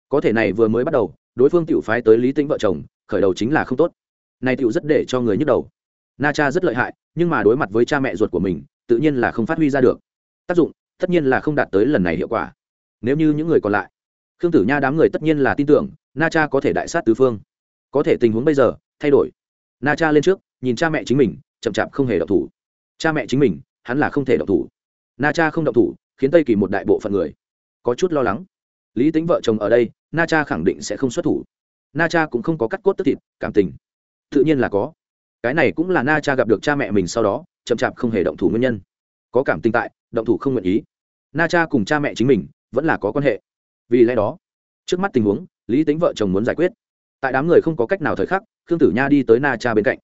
Có thể này vừa mới bắt đầu, đối phương tiểu phái tới lý tính vợ chồng, khởi đầu chính là không tốt. Này tiểu rất để cho người nhức đầu. Na cha rất lợi hại, nhưng mà đối mặt với cha mẹ ruột của mình, tự nhiên là không phát huy ra được. Tác dụng, tất nhiên là không đạt tới lần này hiệu quả. Nếu như những người còn lại, khương tử nha đám người tất nhiên là tin tưởng, na cha có thể đại sát tứ phương. Có thể tình huống bây giờ, thay đổi na cha lên trước, nhìn cha mẹ chính mình, chậm chạp không hề động thủ. Cha mẹ chính mình, hắn là không thể động thủ. Na cha không động thủ, khiến tây kỳ một đại bộ phận người có chút lo lắng. Lý tính vợ chồng ở đây, na cha khẳng định sẽ không xuất thủ. Na cha cũng không có cắt cốt tức thịt, cảm tình. Tự nhiên là có. Cái này cũng là na cha gặp được cha mẹ mình sau đó, chậm chạp không hề động thủ nguyên nhân. Có cảm tình tại, động thủ không nguyện ý. Na cha cùng cha mẹ chính mình, vẫn là có quan hệ. Vì lẽ đó, trước mắt tình huống, lý tính vợ chồng muốn giải quyết tại đám người không có cách nào thời khắc, khương tử nha đi tới na cha bên cạnh.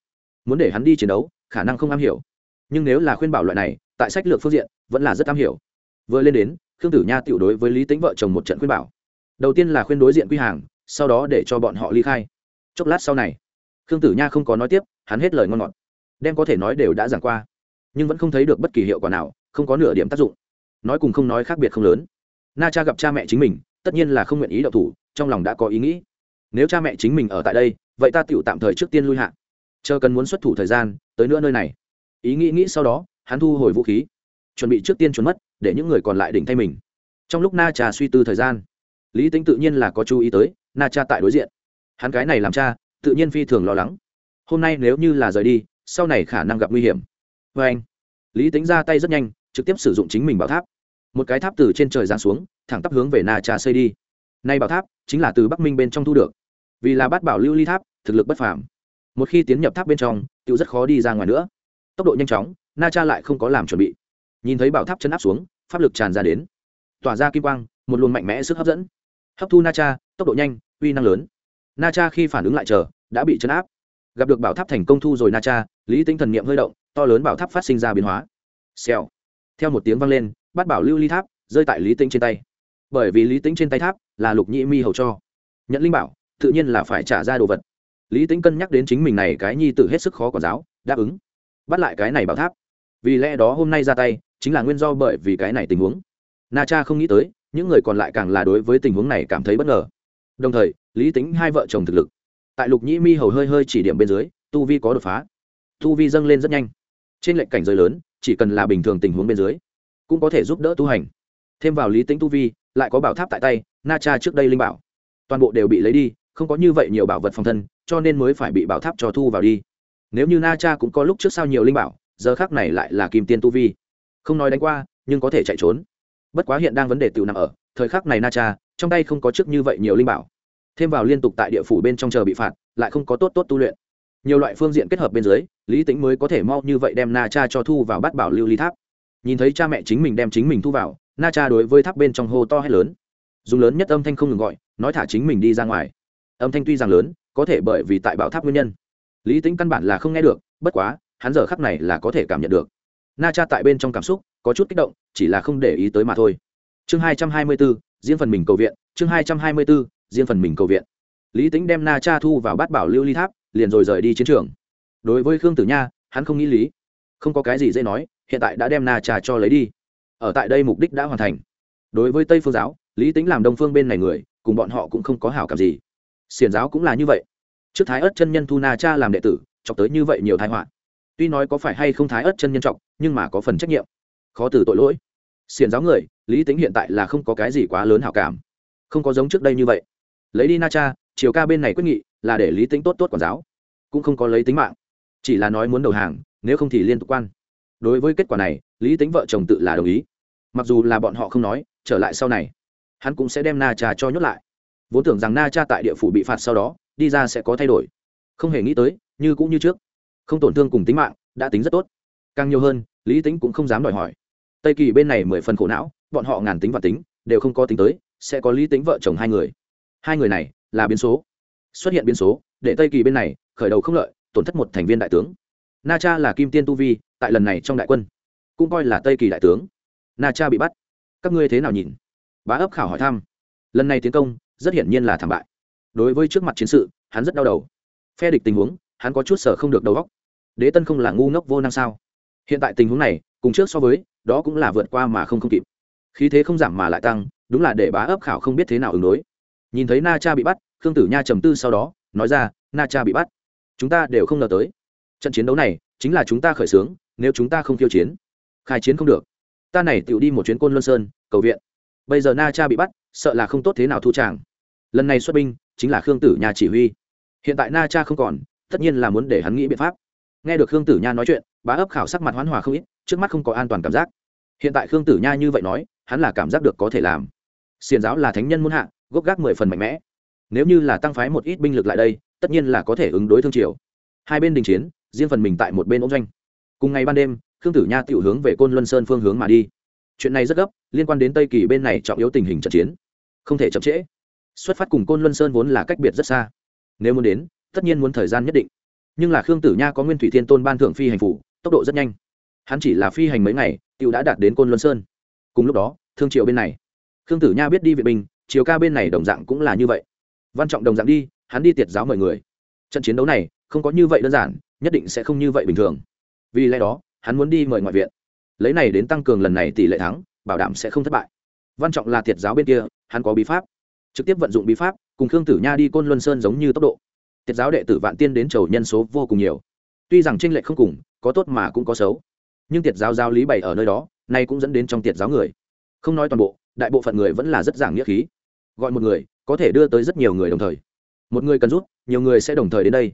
Muốn để hắn đi chiến đấu, khả năng không am hiểu. Nhưng nếu là khuyên bảo loại này, tại sách lược phương diện, vẫn là rất am hiểu. Vừa lên đến, khương tử nha tiểu đối với lý tính vợ chồng một trận khuyên bảo. Đầu tiên là khuyên đối diện quy hàng, sau đó để cho bọn họ ly khai. Chốc lát sau này, khương tử nha không có nói tiếp, hắn hết lời ngon ngọt. Đem có thể nói đều đã giảng qua, nhưng vẫn không thấy được bất kỳ hiệu quả nào, không có nửa điểm tác dụng. Nói cùng không nói khác biệt không lớn. Na cha gặp cha mẹ chính mình, tất nhiên là không nguyện ý đậu thủ, trong lòng đã có ý nghĩ nếu cha mẹ chính mình ở tại đây, vậy ta tựu tạm thời trước tiên lui hạ. Chờ cần muốn xuất thủ thời gian, tới nữa nơi này. Ý nghĩ nghĩ sau đó, hắn thu hồi vũ khí. Chuẩn bị trước tiên trốn mất, để những người còn lại đỉnh thay mình. Trong lúc na cha suy tư thời gian, lý tính tự nhiên là có chú ý tới na cha tại đối diện. Hắn cái này làm cha, tự nhiên phi thường lo lắng. Hôm nay nếu như là rời đi, sau này khả năng gặp nguy hiểm. Vê anh, lý tính ra tay rất nhanh, trực tiếp sử dụng chính mình bảo tháp. Một cái tháp từ trên trời giáng xuống, thẳng tắp hướng về na cha xây đi. Nay bảo tháp chính là từ bắc minh bên trong thu được vì là bát bảo lưu ly tháp, thực lực bất phàm. Một khi tiến nhập tháp bên trong tự rất khó đi ra ngoài nữa. Tốc độ nhanh chóng, na cha lại không có làm chuẩn bị. Nhìn thấy bảo tháp chân áp xuống, pháp lực tràn ra đến. Tỏa ra kim quang, một luồng mạnh mẽ sức hấp dẫn. Hấp thu na cha, tốc độ nhanh, uy năng lớn. Na cha khi phản ứng lại chờ, đã bị chấn áp. Gặp được bảo tháp thành công thu rồi na cha, lý tinh thần niệm hơi động, to lớn bảo tháp phát sinh ra biến hóa. Xèo. Theo một tiếng vang lên bắt bảo lưu ly tháp rơi tại lý tính trên tay. Bởi vì lý tính trên tay tháp là lục nhĩ mi hầu cho. Nhận linh bảo tự nhiên là phải trả ra đồ vật. Lý tĩnh cân nhắc đến chính mình này cái nhi tự hết sức khó quản giáo, đáp ứng. Bắt lại cái này bảo tháp. Vì lẽ đó hôm nay ra tay, chính là nguyên do bởi vì cái này tình huống. Na cha không nghĩ tới, những người còn lại càng là đối với tình huống này cảm thấy bất ngờ. Đồng thời, lý tính hai vợ chồng thực lực. Tại lục nhĩ mi hầu hơi hơi chỉ điểm bên dưới, tu vi có đột phá. Tu vi dâng lên rất nhanh. Trên lệnh cảnh giới lớn, chỉ cần là bình thường tình huống bên dưới, cũng có thể giúp đỡ tu hành. Thêm vào lý tính tu vi, lại có bảo tháp tại tay, na cha trước đây linh bảo. Toàn bộ đều bị lấy đi không có như vậy nhiều bảo vật phòng thân, cho nên mới phải bị bảo tháp cho thu vào đi. Nếu như na cha cũng có lúc trước sau nhiều linh bảo, giờ khác này lại là kim tiên tu vi. Không nói đánh qua, nhưng có thể chạy trốn. Bất quá hiện đang vấn đề tự nằm ở, thời khắc này na cha, trong tay không có trước như vậy nhiều linh bảo. Thêm vào liên tục tại địa phủ bên trong chờ bị phạt, lại không có tốt tốt tu luyện. Nhiều loại phương diện kết hợp bên dưới, lý tính mới có thể mau như vậy đem na cha cho thu vào bát bảo lưu ly tháp. Nhìn thấy cha mẹ chính mình đem chính mình thu vào, na cha đối với tháp bên trong hô to hay lớn. Dùng lớn nhất âm thanh không ngừng gọi, nói thả chính mình đi ra ngoài âm thanh tuy rằng lớn, có thể bởi vì tại bảo tháp nguyên nhân. Lý tính căn bản là không nghe được, bất quá, hắn giờ khắc này là có thể cảm nhận được. Na cha tại bên trong cảm xúc, có chút kích động, chỉ là không để ý tới mà thôi. Chương hai trăm hai mươi bốn diễn phần mình cầu viện, chương hai trăm hai mươi bốn diễn phần mình cầu viện. Lý tính đem na cha thu vào bát bảo lưu ly tháp, liền rồi rời đi chiến trường. Đối với khương tử nha, hắn không nghĩ lý. Không có cái gì dễ nói, hiện tại đã đem na cha cho lấy đi. Ở tại đây mục đích đã hoàn thành. Đối với tây phương giáo, lý tính làm đông phương bên này người, cùng bọn họ cũng không có hảo cảm gì xiển giáo cũng là như vậy. Trước thái ớt chân nhân thu na cha làm đệ tử chọc tới như vậy nhiều thái họa. Tuy nói có phải hay không thái ớt chân nhân chọc, nhưng mà có phần trách nhiệm. Khó từ tội lỗi. Xiển giáo người lý tính hiện tại là không có cái gì quá lớn hảo cảm. Không có giống trước đây như vậy. Lấy đi na cha chiều ca bên này quyết nghị là để lý tính tốt tốt quản giáo. Cũng không có lấy tính mạng. Chỉ là nói muốn đầu hàng nếu không thì liên tục quan. Đối với kết quả này lý tính vợ chồng tự là đồng ý. Mặc dù là bọn họ không nói trở lại sau này hắn cũng sẽ đem na cha cho nhốt lại vốn tưởng rằng na cha tại địa phủ bị phạt sau đó, đi ra sẽ có thay đổi. Không hề nghĩ tới, như cũng như trước. Không tổn thương cùng tính mạng, đã tính rất tốt. Càng nhiều hơn, lý tính cũng không dám đòi hỏi. Tây kỳ bên này mười phần khổ não, bọn họ ngàn tính và tính, đều không có tính tới, sẽ có lý tính vợ chồng hai người. Hai người này là biến số. Xuất hiện biến số, để tây kỳ bên này khởi đầu không lợi, tổn thất một thành viên đại tướng. Na cha là kim tiên tu vi, tại lần này trong đại quân, cũng coi là tây kỳ đại tướng. Na cha bị bắt. Các ngươi thế nào nhìn? Bá ấp khảo hỏi thăm. Lần này tiến công rất hiển nhiên là thảm bại. Đối với trước mặt chiến sự, hắn rất đau đầu. Phe địch tình huống, hắn có chút sở không được đầu óc. đế tân không là ngu ngốc vô năng sao? Hiện tại tình huống này, cùng trước so với, đó cũng là vượt qua mà không không kịp. Khí thế không giảm mà lại tăng, đúng là để bá ấp khảo không biết thế nào ứng đối. Nhìn thấy na cha bị bắt, khương tử nha trầm tư sau đó, nói ra, na cha bị bắt, chúng ta đều không ngờ tới. Trận chiến đấu này, chính là chúng ta khởi xướng, nếu chúng ta không khiêu chiến, khai chiến không được. Ta này tự đi một chuyến côn luân sơn, cầu viện. Bây giờ na cha bị bắt sợ là không tốt thế nào thu tràng lần này xuất binh, chính là khương tử nha chỉ huy. Hiện tại na cha không còn, tất nhiên là muốn để hắn nghĩ biện pháp. Nghe được khương tử nha nói chuyện, bá ấp khảo sắc mặt hoán hòa không ít, trước mắt không có an toàn cảm giác. Hiện tại khương tử nha như vậy nói, hắn là cảm giác được có thể làm. Xiền giáo là thánh nhân muôn hạ, gốc gác mười phần mạnh mẽ. Nếu như là tăng phái một ít binh lực lại đây, tất nhiên là có thể ứng đối thương triều. Hai bên đình chiến, riêng phần mình tại một bên ống doanh. Cùng ngày ban đêm, khương tử nha tự hướng về côn luân sơn phương hướng mà đi. Chuyện này rất gấp, liên quan đến tây kỳ bên này trọng yếu tình hình trận chiến không thể chậm trễ. Xuất phát cùng côn luân sơn vốn là cách biệt rất xa. Nếu muốn đến, tất nhiên muốn thời gian nhất định. Nhưng là khương tử nha có nguyên thủy thiên tôn ban thượng phi hành phủ, tốc độ rất nhanh. Hắn chỉ là phi hành mấy ngày t đã đạt đến côn luân sơn. Cùng lúc đó, thương triệu bên này. Khương tử nha biết đi vệ binh chiều ca bên này đồng dạng cũng là như vậy. Văn trọng đồng dạng đi, hắn đi tiệt giáo mọi người. Trận chiến đấu này, không có như vậy đơn giản, nhất định sẽ không như vậy bình thường. Vì lẽ đó, hắn muốn đi mời ngoại viện. Lấy này đến tăng cường lần này tỷ lệ thắng, bảo đảm sẽ không thất bại. Văn trọng là tiệt giáo bên kia hắn có bí pháp. Trực tiếp vận dụng bí pháp, cùng khương tử nha đi côn luân sơn giống như tốc độ. Tiết giáo đệ tử vạn tiên đến chầu nhân số vô cùng nhiều. Tuy rằng tranh lệch không cùng, có tốt mà cũng có xấu. Nhưng tiệt giáo giáo lý bày ở nơi đó, nay cũng dẫn đến trong tiệt giáo người. Không nói toàn bộ, đại bộ phận người vẫn là rất giảng nghĩa khí. Gọi một người, có thể đưa tới rất nhiều người đồng thời. Một người cần rút, nhiều người sẽ đồng thời đến đây.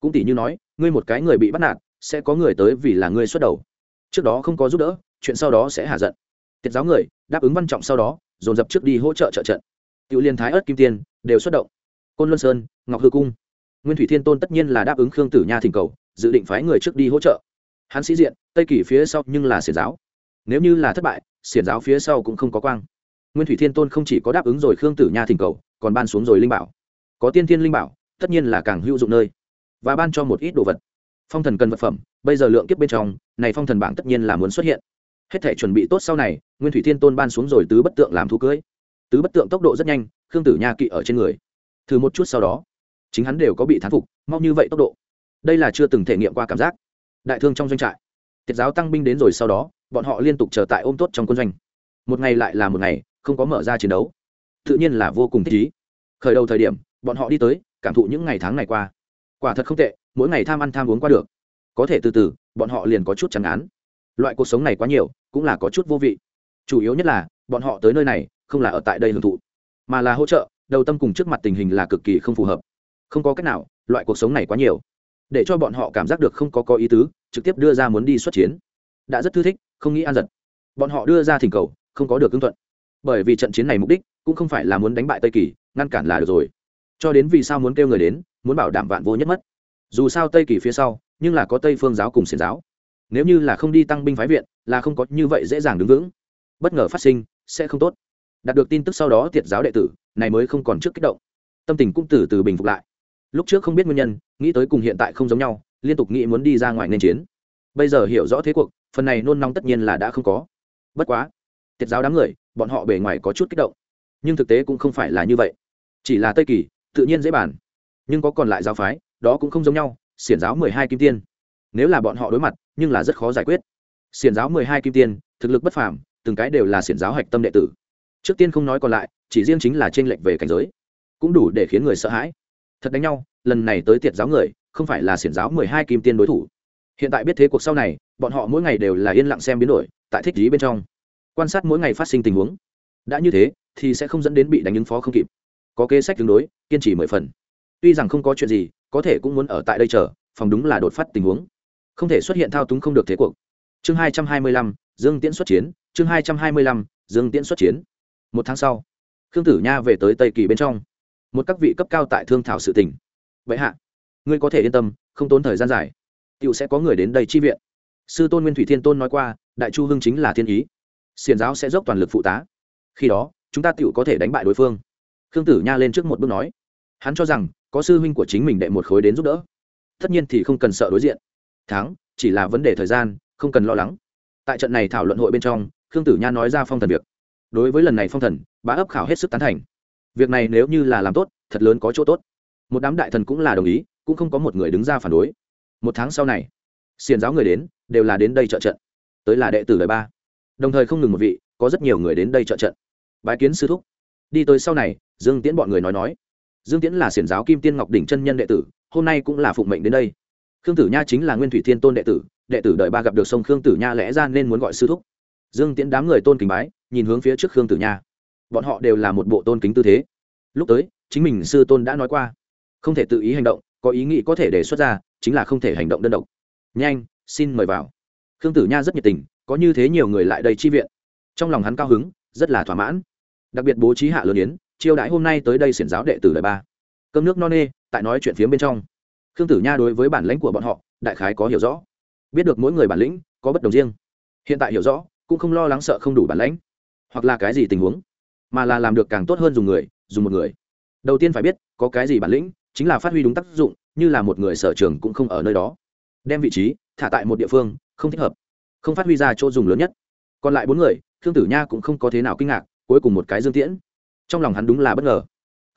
Cũng tỷ như nói, ngươi một cái người bị bắt nạt, sẽ có người tới vì là ngươi xuất đầu. Trước đó không có giúp đỡ, chuyện sau đó sẽ hạ giận. Tiết giáo người, đáp ứng văn trọng sau đó dồn dập trước đi hỗ trợ trợ trận. Tiểu liên thái ớt kim tiên, đều xuất động. Côn luân sơn, ngọc hư cung. Nguyên thủy thiên tôn tất nhiên là đáp ứng khương tử nha thỉnh cầu, dự định phái người trước đi hỗ trợ. Hắn sĩ diện, tây kỷ phía sau nhưng là xiển giáo. Nếu như là thất bại, xiển giáo phía sau cũng không có quang. Nguyên thủy thiên tôn không chỉ có đáp ứng rồi khương tử nha thỉnh cầu, còn ban xuống rồi linh bảo. Có tiên thiên linh bảo, tất nhiên là càng hữu dụng nơi. Và ban cho một ít đồ vật. Phong thần cần vật phẩm, bây giờ lượng kiếp bên trong, này phong thần bảng tất nhiên là muốn xuất hiện hết thể chuẩn bị tốt sau này, nguyên thủy thiên tôn ban xuống rồi tứ bất tượng làm thú cưới. Tứ bất tượng tốc độ rất nhanh, khương tử nha kỵ ở trên người. Thử một chút sau đó, chính hắn đều có bị thán phục, mau như vậy tốc độ. Đây là chưa từng thể nghiệm qua cảm giác. Đại thương trong doanh trại tiết giáo tăng binh đến rồi sau đó, bọn họ liên tục chờ tại ôm tốt trong quân doanh. Một ngày lại là một ngày, không có mở ra chiến đấu. Tự nhiên là vô cùng thích ý. Khởi đầu thời điểm, bọn họ đi tới, cảm thụ những ngày tháng này qua. Quả thật không tệ, mỗi ngày tham ăn tham uống qua được. Có thể từ từ, bọn họ liền có chút chẳng án loại cuộc sống này quá nhiều, cũng là có chút vô vị. Chủ yếu nhất là, bọn họ tới nơi này, không là ở tại đây hưởng thụ, mà là hỗ trợ, đầu tâm cùng trước mặt tình hình là cực kỳ không phù hợp. Không có cách nào, loại cuộc sống này quá nhiều. Để cho bọn họ cảm giác được không có có ý tứ, trực tiếp đưa ra muốn đi xuất chiến. Đã rất thư thích, không nghĩ an giật. Bọn họ đưa ra thỉnh cầu, không có được cưng thuận. Bởi vì trận chiến này mục đích, cũng không phải là muốn đánh bại tây kỳ, ngăn cản là được rồi. Cho đến vì sao muốn kêu người đến, muốn bảo đảm vạn vô nhất mất. Dù sao tây kỳ phía sau, nhưng là có tây phương giáo cùng xiển giáo nếu như là không đi tăng binh phái viện, là không có như vậy dễ dàng đứng vững. Bất ngờ phát sinh, sẽ không tốt. Đạt được tin tức sau đó tiệt giáo đệ tử, này mới không còn trước kích động. Tâm tình cũng từ từ bình phục lại. Lúc trước không biết nguyên nhân, nghĩ tới cùng hiện tại không giống nhau, liên tục nghĩ muốn đi ra ngoài nên chiến. Bây giờ hiểu rõ thế cuộc, phần này nôn nóng tất nhiên là đã không có. Bất quá thiệt giáo đám người, bọn họ bề ngoài có chút kích động. Nhưng thực tế cũng không phải là như vậy. Chỉ là tây kỳ, tự nhiên dễ bàn. Nhưng có còn lại giáo phái, đó cũng không giống nhau, xiển giáo mười hai kim tiên nếu là bọn họ đối mặt, nhưng là rất khó giải quyết. Xiển giáo mười hai kim tiên, thực lực bất phàm, từng cái đều là xiển giáo hạch tâm đệ tử. Trước tiên không nói còn lại, chỉ riêng chính là t r ê n lệch về cảnh giới. Cũng đủ để khiến người sợ hãi. Thật đánh nhau, lần này tới tiệt giáo người, không phải là xiển giáo mười hai kim tiên đối thủ. Hiện tại biết thế cuộc sau này, bọn họ mỗi ngày đều là yên lặng xem biến đổi, tại thích lý bên trong. Quan sát mỗi ngày phát sinh tình huống. Đã như thế, thì sẽ không dẫn đến bị đánh ứng phó không kịp. Có kế sách tương đối, kiên trì mười phần. Tuy rằng không có chuyện gì, có thể cũng muốn ở tại đây chờ, phòng đúng là đột phát tình huống không thể xuất hiện thao túng không được thế cuộc. Chương hai trăm hai mươi lăm, dương tiễn xuất chiến. Chương hai trăm hai mươi lăm, dương tiễn xuất chiến. Một tháng sau, khương tử nha về tới tây kỳ bên trong. Một các vị cấp cao tại thương thảo sự tỉnh vậy hạ, ngươi có thể yên tâm, không tốn thời gian dài. T sẽ có người đến đây chi viện. Sư tôn nguyên thủy thiên tôn nói qua, đại chu hưng chính là thiên ý. Xiền giáo sẽ dốc toàn lực phụ tá. Khi đó, chúng ta t có thể đánh bại đối phương. Khương tử nha lên trước một bước nói. Hắn cho rằng, có sư huynh của chính mình đệ một khối đến giúp đỡ. Tất nhiên thì không cần sợ đối diện thắng, chỉ là vấn đề thời gian, không cần lo lắng. Tại trận này thảo luận hội bên trong, khương tử nha nói ra phong thần việc. Đối với lần này phong thần, bá ấp khảo hết sức tán thành. Việc này nếu như là làm tốt, thật lớn có chỗ tốt. Một đám đại thần cũng là đồng ý, cũng không có một người đứng ra phản đối. Một tháng sau này xiền giáo người đến, đều là đến đây trợ trận. Tới là đệ tử đời ba. Đồng thời không ngừng một vị, có rất nhiều người đến đây trợ trận. Bái kiến sư thúc. Đi tới sau này, dương tiễn bọn người nói nói. Dương tiễn là xiển giáo kim tiên ngọc đỉnh chân nhân đệ tử, hôm nay cũng là phụng mệnh đến đây khương tử nha chính là nguyên thủy thiên tôn đệ tử đệ tử đợi ba gặp được sông khương tử nha lẽ ra nên muốn gọi sư thúc. Dương tiễn đám người tôn kính bái, nhìn hướng phía trước khương tử nha. Bọn họ đều là một bộ tôn kính tư thế. Lúc tới, chính mình sư tôn đã nói qua. Không thể tự ý hành động, có ý nghĩ có thể đề xuất ra, chính là không thể hành động đơn độc. Nhanh, xin mời vào. Khương tử nha rất nhiệt tình, có như thế nhiều người lại đây chi viện. Trong lòng hắn cao hứng, rất là thỏa mãn. Đặc biệt bố trí hạ lớn yến, chiêu đãi hôm nay tới đây xiển giáo đệ tử đời ba. Cơm nước no nê, tại nói chuyện phía bên trong khương tử nha đối với bản lãnh của bọn họ, đại khái có hiểu rõ. Biết được mỗi người bản lĩnh có bất đồng riêng. Hiện tại hiểu rõ, cũng không lo lắng sợ không đủ bản lãnh. Hoặc là cái gì tình huống? Mà là làm được càng tốt hơn dùng người, dùng một người. Đầu tiên phải biết, có cái gì bản lĩnh, chính là phát huy đúng tác dụng, như là một người sở trường cũng không ở nơi đó. Đem vị trí, thả tại một địa phương, không thích hợp. Không phát huy ra chỗ dùng lớn nhất. Còn lại bốn người, khương tử nha cũng không có thế nào kinh ngạc, cuối cùng một cái dương tiễn. Trong lòng hắn đúng là bất ngờ.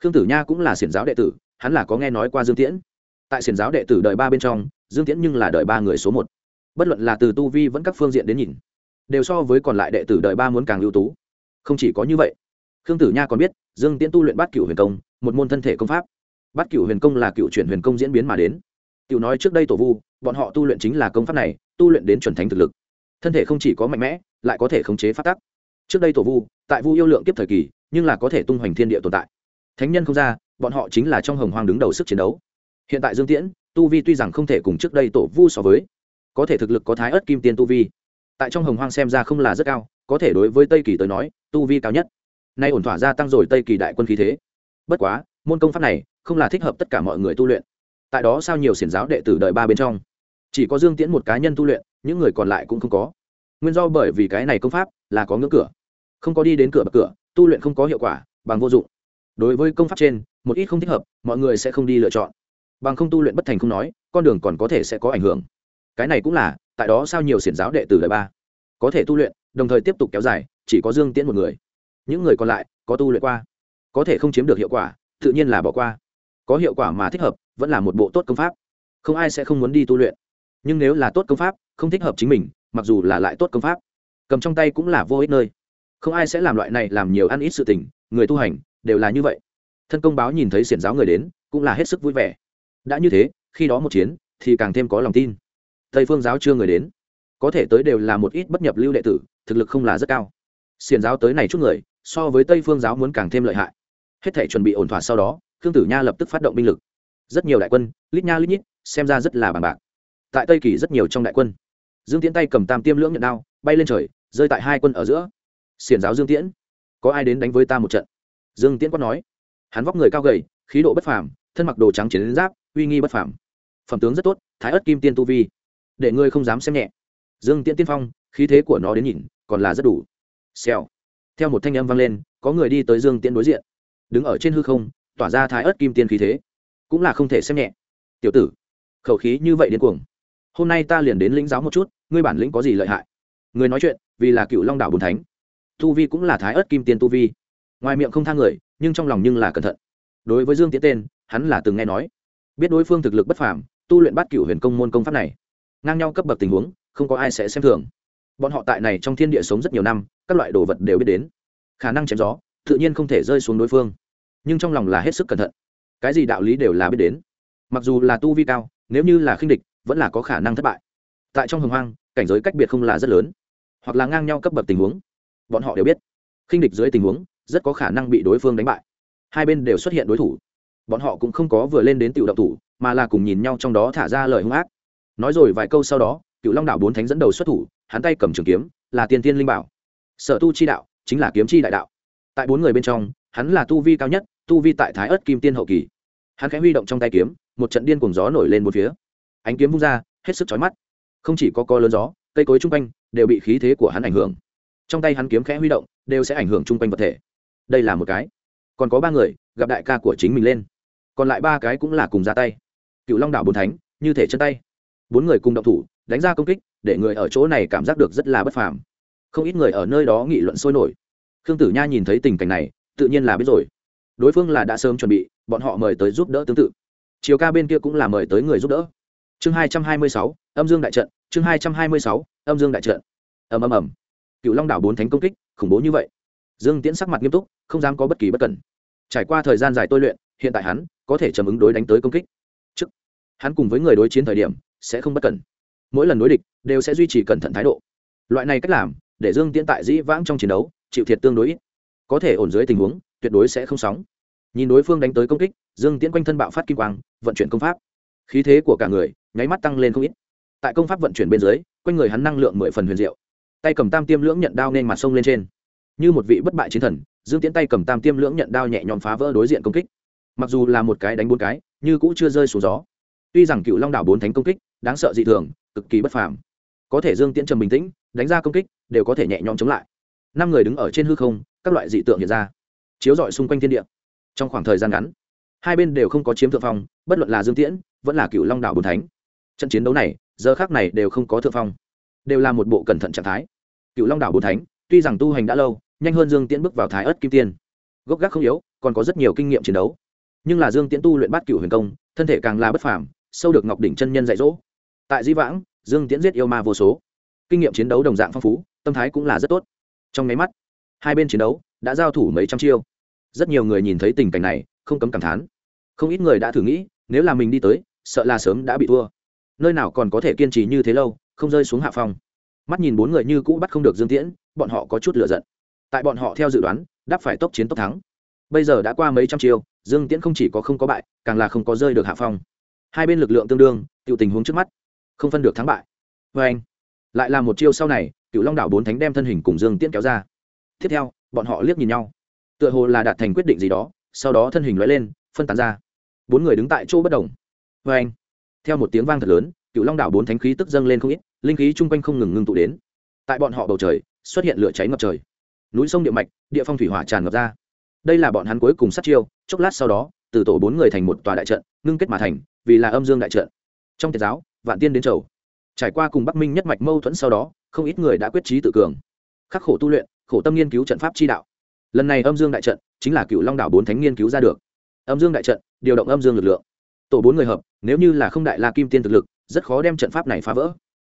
Khương tử nha cũng là xiển giáo đệ tử, hắn là có nghe nói qua dương tiễn tại xiển giáo đệ tử đời ba bên trong, dương tiễn nhưng là đời ba người số một. Bất luận là từ tu vi vẫn các phương diện đến nhìn, đều so với còn lại đệ tử đời ba muốn càng ưu tú. Không chỉ có như vậy, khương tử nha còn biết, dương tiễn tu luyện bát cửu huyền công, một môn thân thể công pháp. Bát cửu huyền công là cựu chuyển huyền công diễn biến mà đến. Tiểu nói trước đây tổ vu, bọn họ tu luyện chính là công pháp này, tu luyện đến chuẩn thánh thực lực. Thân thể không chỉ có mạnh mẽ, lại có thể khống chế phát tắc. Trước đây tổ vu, tại vu yêu lượng kiếp thời kỳ, nhưng là có thể tung hoành thiên địa tồn tại. Thánh nhân không ra, bọn họ chính là trong hồng hoang đứng đầu sức chiến đấu hiện tại dương tiễn, tu vi tuy rằng không thể cùng trước đây tổ vu so với, có thể thực lực có thái ớt kim tiên tu vi, tại trong hồng hoang xem ra không là rất cao, có thể đối với tây kỳ tới nói, tu vi cao nhất. Nay ổn thỏa gia tăng rồi tây kỳ đại quân khí thế. Bất quá, môn công pháp này không là thích hợp tất cả mọi người tu luyện. Tại đó sao nhiều xiển giáo đệ tử đợi ba bên trong. Chỉ có dương tiễn một cá nhân tu luyện, những người còn lại cũng không có. Nguyên do bởi vì cái này công pháp là có ngưỡng cửa. Không có đi đến cửa bậc cửa, tu luyện không có hiệu quả, bằng vô dụng. Đối với công pháp trên, một ít không thích hợp, mọi người sẽ không đi lựa chọn bằng không tu luyện bất thành không nói, con đường còn có thể sẽ có ảnh hưởng. Cái này cũng là, tại đó sao nhiều xiển giáo đệ tử đời ba. Có thể tu luyện, đồng thời tiếp tục kéo dài, chỉ có dương tiễn một người. Những người còn lại, có tu luyện qua. Có thể không chiếm được hiệu quả, tự nhiên là bỏ qua. Có hiệu quả mà thích hợp, vẫn là một bộ tốt công pháp. Không ai sẽ không muốn đi tu luyện. Nhưng nếu là tốt công pháp, không thích hợp chính mình, mặc dù là lại tốt công pháp, cầm trong tay cũng là vô ích nơi. Không ai sẽ làm loại này làm nhiều ăn ít sự tình, người tu hành, đều là như vậy. Thân công báo nhìn thấy xiển giáo người đến, cũng là hết sức vui vẻ đã như thế, khi đó một chiến, thì càng thêm có lòng tin. Tây phương giáo chưa người đến. Có thể tới đều là một ít bất nhập lưu đệ tử, thực lực không là rất cao. Xiền giáo tới này chút người, so với tây phương giáo muốn càng thêm lợi hại. Hết thể chuẩn bị ổn thỏa sau đó, khương tử nha lập tức phát động binh lực. Rất nhiều đại quân, lít nha lít nhít, xem ra rất là bằng bạc. Tại tây kỳ rất nhiều trong đại quân. Dương tiễn tay cầm tam tiêm lưỡng nhận đao, bay lên trời, rơi tại hai quân ở giữa. Xiển giáo dương tiễn, có ai đến đánh với ta một trận? Dương tiễn quát nói. Hắn vóc người cao gầy, khí độ bất phàm, thân mặc đồ trắng chiến giáp uy nghi bất phàm. Phẩm tướng rất tốt, thái ất kim tiên tu vi. Để ngươi không dám xem nhẹ. Dương tiễn tiên phong, khí thế của nó đến nhìn, còn là rất đủ. Xèo. Theo một thanh âm vang lên, có người đi tới dương tiễn đối diện. Đứng ở trên hư không, tỏa ra thái ớt kim tiên khí thế. Cũng là không thể xem nhẹ. Tiểu tử, khẩu khí như vậy điên cuồng. Hôm nay ta liền đến lĩnh giáo một chút, ngươi bản lĩnh có gì lợi hại? Người nói chuyện, vì là cựu long đảo bùn thánh. Tu vi cũng là thái ớt kim tiên tu vi. Ngoài miệng không thang người, nhưng trong lòng nhưng là cẩn thận. Đối với dương tiến tên hắn là từng nghe nói biết đối phương thực lực bất phàm, tu luyện bát cửu huyền công môn công pháp này. Ngang nhau cấp bậc tình huống, không có ai sẽ xem thường. Bọn họ tại này trong thiên địa sống rất nhiều năm, các loại đồ vật đều biết đến. Khả năng chém gió, tự nhiên không thể rơi xuống đối phương. Nhưng trong lòng là hết sức cẩn thận. Cái gì đạo lý đều là biết đến. Mặc dù là tu vi cao, nếu như là khinh địch, vẫn là có khả năng thất bại. Tại trong hồng hoang, cảnh giới cách biệt không là rất lớn. Hoặc là ngang nhau cấp bậc tình huống, bọn họ đều biết. Khinh địch dưới tình huống, rất có khả năng bị đối phương đánh bại. Hai bên đều xuất hiện đối thủ bọn họ cũng không có vừa lên đến tiểu động thủ, mà là cùng nhìn nhau trong đó thả ra lời hung ác. Nói rồi vài câu sau đó, cựu long đảo bốn thánh dẫn đầu xuất thủ, hắn tay cầm trường kiếm, là tiên tiên linh bảo. Sở tu chi đạo, chính là kiếm chi đại đạo. Tại bốn người bên trong, hắn là tu vi cao nhất, tu vi tại thái ớt kim tiên hậu kỳ. Hắn khẽ huy động trong tay kiếm, một trận điên cùng gió nổi lên một phía. Ánh kiếm vung ra, hết sức chói mắt. Không chỉ có co lớn gió, cây cối chung quanh đều bị khí thế của hắn ảnh hưởng. Trong tay hắn kiếm khẽ huy động, đều sẽ ảnh hưởng chung quanh vật thể. Đây là một cái. Còn có ba người, gặp đại ca của chính mình lên còn lại ba cái cũng là cùng ra tay. Cựu long đảo bốn thánh, như thể chân tay. Bốn người cùng động thủ, đánh ra công kích, để người ở chỗ này cảm giác được rất là bất phàm. Không ít người ở nơi đó nghị luận sôi nổi. Khương tử nha nhìn thấy tình cảnh này, tự nhiên là biết rồi. Đối phương là đã sớm chuẩn bị, bọn họ mời tới giúp đỡ tương tự. Chiều ca bên kia cũng là mời tới người giúp đỡ. Chương hai trăm hai mươi sáu, âm dương đại trận, chương hai trăm hai mươi sáu, âm dương đại trận. Ầm ầm ầm. Cựu long đảo bốn thánh công kích, khủng bố như vậy. Dương tiễn sắc mặt nghiêm túc, không dám có bất kỳ bất cẩn. Trải qua thời gian dài tôi luyện, hiện tại hắn có thể chầm ứng đối đánh tới công kích. Trước, hắn cùng với người đối chiến thời điểm sẽ không bất cẩn. Mỗi lần đối địch đều sẽ duy trì cẩn thận thái độ. Loại này cách làm, để dương tiễn tại dĩ vãng trong chiến đấu, chịu thiệt tương đối ít. Có thể ổn dưới tình huống, tuyệt đối sẽ không sóng. Nhìn đối phương đánh tới công kích, dương tiễn quanh thân bạo phát kim quang, vận chuyển công pháp. Khí thế của cả người, nháy mắt tăng lên không ít. Tại công pháp vận chuyển bên dưới, quanh người hắn năng lượng mười phần huyền diệu. Tay cầm tam tiêm lưỡng nhận đao nên mặt sông lên trên. Như một vị bất bại chiến thần, dương tiễn tay cầm tam tiêm lưỡng nhận đao nhẹ nhõm phá vỡ đối diện công kích mặc dù là một cái đánh bốn cái, như cũng chưa rơi xuống gió. Tuy rằng cựu long đảo bốn thánh công kích, đáng sợ dị thường, cực kỳ bất phàm. Có thể dương tiễn trầm bình tĩnh, đánh ra công kích, đều có thể nhẹ nhõm chống lại. Năm người đứng ở trên hư không, các loại dị tượng hiện ra, chiếu rọi xung quanh thiên địa. Trong khoảng thời gian ngắn, hai bên đều không có chiếm thượng phong, bất luận là dương tiễn, vẫn là cựu long đảo bốn thánh. Trận chiến đấu này, giờ khác này đều không có thượng phong, đều là một bộ cẩn thận trạng thái. Cựu long đảo bốn thánh, tuy rằng tu hành đã lâu, nhanh hơn dương tiễn bước vào thái ớt kim tiên. Gốc gác không yếu, còn có rất nhiều kinh nghiệm chiến đấu nhưng là dương tiễn tu luyện bát cựu huyền công, thân thể càng là bất phàm, sâu được ngọc đỉnh chân nhân dạy dỗ. Tại di vãng, dương tiễn giết yêu ma vô số. Kinh nghiệm chiến đấu đồng dạng phong phú, tâm thái cũng là rất tốt. Trong nháy mắt, hai bên chiến đấu đã giao thủ mấy trăm chiêu. Rất nhiều người nhìn thấy tình cảnh này, không cấm cảm thán. Không ít người đã thử nghĩ, nếu là mình đi tới, sợ là sớm đã bị thua. Nơi nào còn có thể kiên trì như thế lâu, không rơi xuống hạ phong. Mắt nhìn bốn người như cũ bắt không được dương tiễn, bọn họ có chút lựa giận. Tại bọn họ theo dự đoán, đáp phải tốc chiến tốc thắng bây giờ đã qua mấy trăm chiêu, dương tiễn không chỉ có không có bại, càng là không có rơi được hạ phong. Hai bên lực lượng tương đương tự tình huống trước mắt, không phân được thắng bại. Vê anh, lại là một chiêu sau này cựu long đảo bốn thánh đem thân hình cùng dương tiễn kéo ra. Tiếp theo, bọn họ liếc nhìn nhau. Tựa hồ là đạt thành quyết định gì đó, sau đó thân hình lóe lên, phân tán ra. Bốn người đứng tại chỗ bất đồng vê anh, theo một tiếng vang thật lớn cựu long đảo bốn thánh khí tức dâng lên không ít, linh khí chung quanh không ngừng ngưng tụ đến. Tại bọn họ bầu trời, xuất hiện lửa cháy ngập trời. Núi sông địa mạch, địa phong thủy hỏa tràn ngập ra đây là bọn hắn cuối cùng sát chiêu, chốc lát sau đó, từ tổ bốn người thành một tòa đại trận, ngưng kết mà thành, vì là âm dương đại trận. Trong tiệt giáo, vạn tiên đến chầu. Trải qua cùng bắc minh nhất mạch mâu thuẫn sau đó, không ít người đã quyết trí tự cường. Khắc khổ tu luyện, khổ tâm nghiên cứu trận pháp chi đạo. Lần này âm dương đại trận chính là cựu long đảo bốn thánh nghiên cứu ra được. Âm dương đại trận, điều động âm dương lực lượng. Tổ bốn người hợp, nếu như là không đại la kim tiên thực lực, rất khó đem trận pháp này phá vỡ.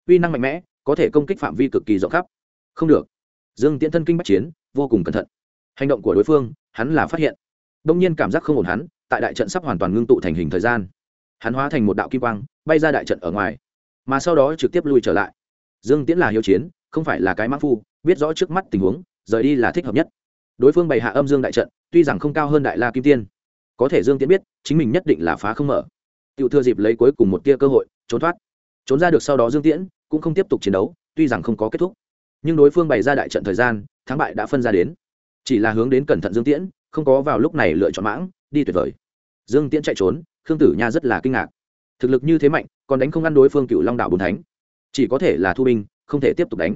Uy năng mạnh mẽ, có thể công kích phạm vi cực kỳ rộng khắp. Không được. Dương tiễn thân kinh bắc chiến, vô cùng cẩn thận. Hành động của đối phương hắn là phát hiện. Đông nhiên cảm giác không ổn hắn, tại đại trận sắp hoàn toàn ngưng tụ thành hình thời gian. Hắn hóa thành một đạo kim quang, bay ra đại trận ở ngoài. Mà sau đó trực tiếp lui trở lại. Dương tiễn là hiếu chiến, không phải là cái mã phu, biết rõ trước mắt tình huống, rời đi là thích hợp nhất. Đối phương bày hạ âm dương đại trận, tuy rằng không cao hơn đại la kim tiên, có thể dương tiễn biết, chính mình nhất định là phá không mở. Tự thừa dịp lấy cuối cùng một tia cơ hội, trốn thoát. Trốn ra được sau đó dương tiễn cũng không tiếp tục chiến đấu, tuy rằng không có kết thúc. Nhưng đối phương bày ra đại trận thời gian, thắng bại đã phân ra đến chỉ là hướng đến cẩn thận dương tiễn, không có vào lúc này lựa chọn mãng, đi tuyệt vời. Dương tiễn chạy trốn, khương tử nha rất là kinh ngạc. Thực lực như thế mạnh, còn đánh không ngăn đối phương cựu long đạo bùn thánh. Chỉ có thể là thu binh, không thể tiếp tục đánh.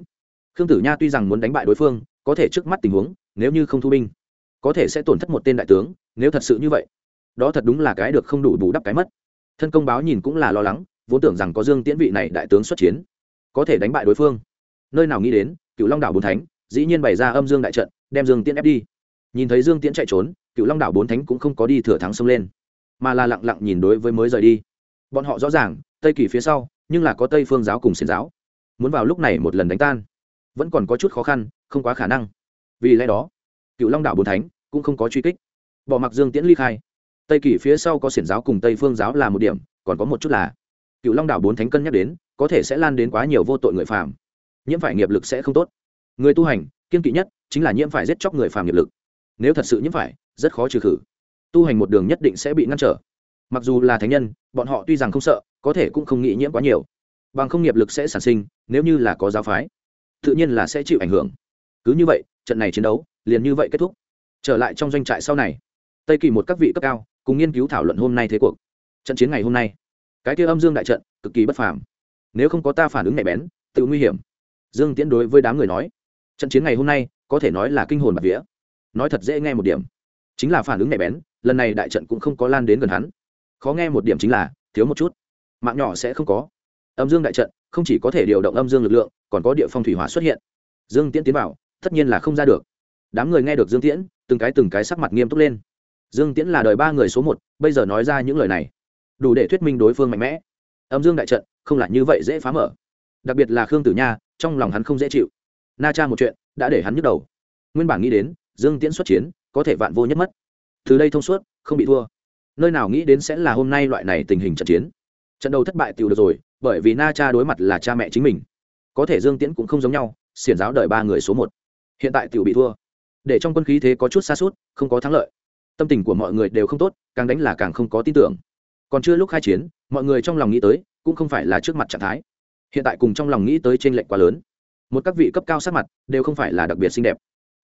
Khương tử nha tuy rằng muốn đánh bại đối phương, có thể trước mắt tình huống, nếu như không thu binh, có thể sẽ tổn thất một tên đại tướng, nếu thật sự như vậy. Đó thật đúng là cái được không đủ bù đắp cái mất. Thân công báo nhìn cũng là lo lắng, vốn tưởng rằng có dương tiễn vị này đại tướng xuất chiến, có thể đánh bại đối phương. Nơi nào nghĩ đến cựu long đảo Bùn thánh, dĩ nhiên bày ra âm dương đại trận đem dương tiễn ép đi. Nhìn thấy dương tiễn chạy trốn cựu long đảo bốn thánh cũng không có đi thừa thắng xông lên mà là lặng lặng nhìn đối với mới rời đi. Bọn họ rõ ràng tây kỳ phía sau nhưng là có tây phương giáo cùng xiển giáo. Muốn vào lúc này một lần đánh tan vẫn còn có chút khó khăn không quá khả năng. Vì lẽ đó cựu long đạo bốn thánh cũng không có truy kích. Bỏ mặc dương tiễn ly khai. Tây kỳ phía sau có xiển giáo cùng tây phương giáo là một điểm còn có một chút là cựu long đạo bốn thánh cân nhắc đến có thể sẽ lan đến quá nhiều vô tội người phạm, nhiễm phải nghiệp lực sẽ không tốt. Người tu hành kiên kỵ nhất chính là nhiễm phải giết chóc người phàm nghiệp lực. Nếu thật sự nhiễm phải, rất khó trừ khử. Tu hành một đường nhất định sẽ bị ngăn trở. Mặc dù là thánh nhân, bọn họ tuy rằng không sợ, có thể cũng không nghĩ nhiễm quá nhiều. Bằng không nghiệp lực sẽ sản sinh, nếu như là có giáo phái, tự nhiên là sẽ chịu ảnh hưởng. Cứ như vậy, trận này chiến đấu liền như vậy kết thúc. Trở lại trong doanh trại sau này, tây kỳ một các vị cấp cao cùng nghiên cứu thảo luận hôm nay thế cuộc. Trận chiến ngày hôm nay, cái kia âm dương đại trận cực kỳ bất phàm. Nếu không có ta phản ứng nhạy bén, tự nguy hiểm. Dương tiễn đối với đám người nói, trận chiến ngày hôm nay có thể nói là kinh hồn bạc vía. Nói thật dễ nghe một điểm. Chính là phản ứng nhạy bén, lần này đại trận cũng không có lan đến gần hắn. Khó nghe một điểm chính là, thiếu một chút. Mạng nhỏ sẽ không có. Âm dương đại trận, không chỉ có thể điều động âm dương lực lượng, còn có địa phong thủy hỏa xuất hiện. Dương tiễn tiến vào, tất nhiên là không ra được. Đám người nghe được dương tiễn, từng cái từng cái sắc mặt nghiêm túc lên. Dương tiễn là đời ba người số một, bây giờ nói ra những lời này, đủ để thuyết minh đối phương mạnh mẽ. Âm dương đại trận, không là như vậy dễ phá mở. Đặc biệt là khương tử nha, trong lòng hắn không dễ chịu. Na cha một chuyện đã để hắn nhức đầu. Nguyên bản nghĩ đến, dương tiễn xuất chiến, có thể vạn vô nhất mất. Từ đây thông suốt, không bị thua. Nơi nào nghĩ đến sẽ là hôm nay loại này tình hình trận chiến. Trận đầu thất bại tiểu được rồi, bởi vì na cha đối mặt là cha mẹ chính mình. Có thể dương tiễn cũng không giống nhau, xiển giáo đợi ba người số một. Hiện tại tiểu bị thua. Để trong quân khí thế có chút xa suốt, không có thắng lợi. Tâm tình của mọi người đều không tốt, càng đánh là càng không có tin tưởng. Còn chưa lúc khai chiến, mọi người trong lòng nghĩ tới, cũng không phải là trước mặt trạng thái. Hiện tại cùng trong lòng nghĩ tới t r ê n lệch quá lớn một các vị cấp cao sát mặt đều không phải là đặc biệt xinh đẹp.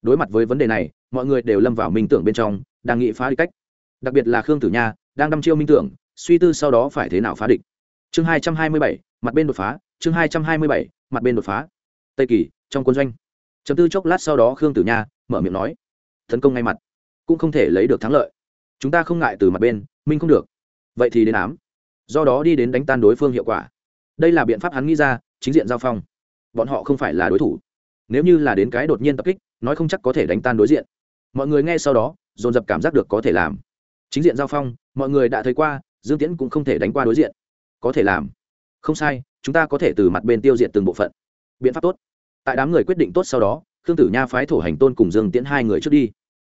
Đối mặt với vấn đề này, mọi người đều lâm vào minh tưởng bên trong, đang nghĩ phá đi cách. Đặc biệt là khương tử nha, đang đăm chiêu minh tưởng, suy tư sau đó phải thế nào phá địch. Chương hai trăm hai mươi bảy, mặt bên đột phá, chương hai trăm hai mươi bảy, mặt bên đột phá. Tây kỳ, trong quân doanh. Chấm tư chốc lát sau đó khương tử nha mở miệng nói, tấn công ngay mặt, cũng không thể lấy được thắng lợi. Chúng ta không ngại từ mặt bên, minh không được. Vậy thì đến ám. Do đó đi đến đánh tan đối phương hiệu quả. Đây là biện pháp hắn nghĩ ra, chính diện giao phong bọn họ không phải là đối thủ. Nếu như là đến cái đột nhiên tập kích, nói không chắc có thể đánh tan đối diện. Mọi người nghe sau đó, dồn dập cảm giác được có thể làm. Chính diện giao phong, mọi người đã thấy qua, dương tiễn cũng không thể đánh qua đối diện. Có thể làm. Không sai, chúng ta có thể từ mặt bên tiêu diệt từng bộ phận. Biện pháp tốt. Tại đám người quyết định tốt sau đó, khương tử nha phái thổ hành tôn cùng dương tiễn hai người trước đi.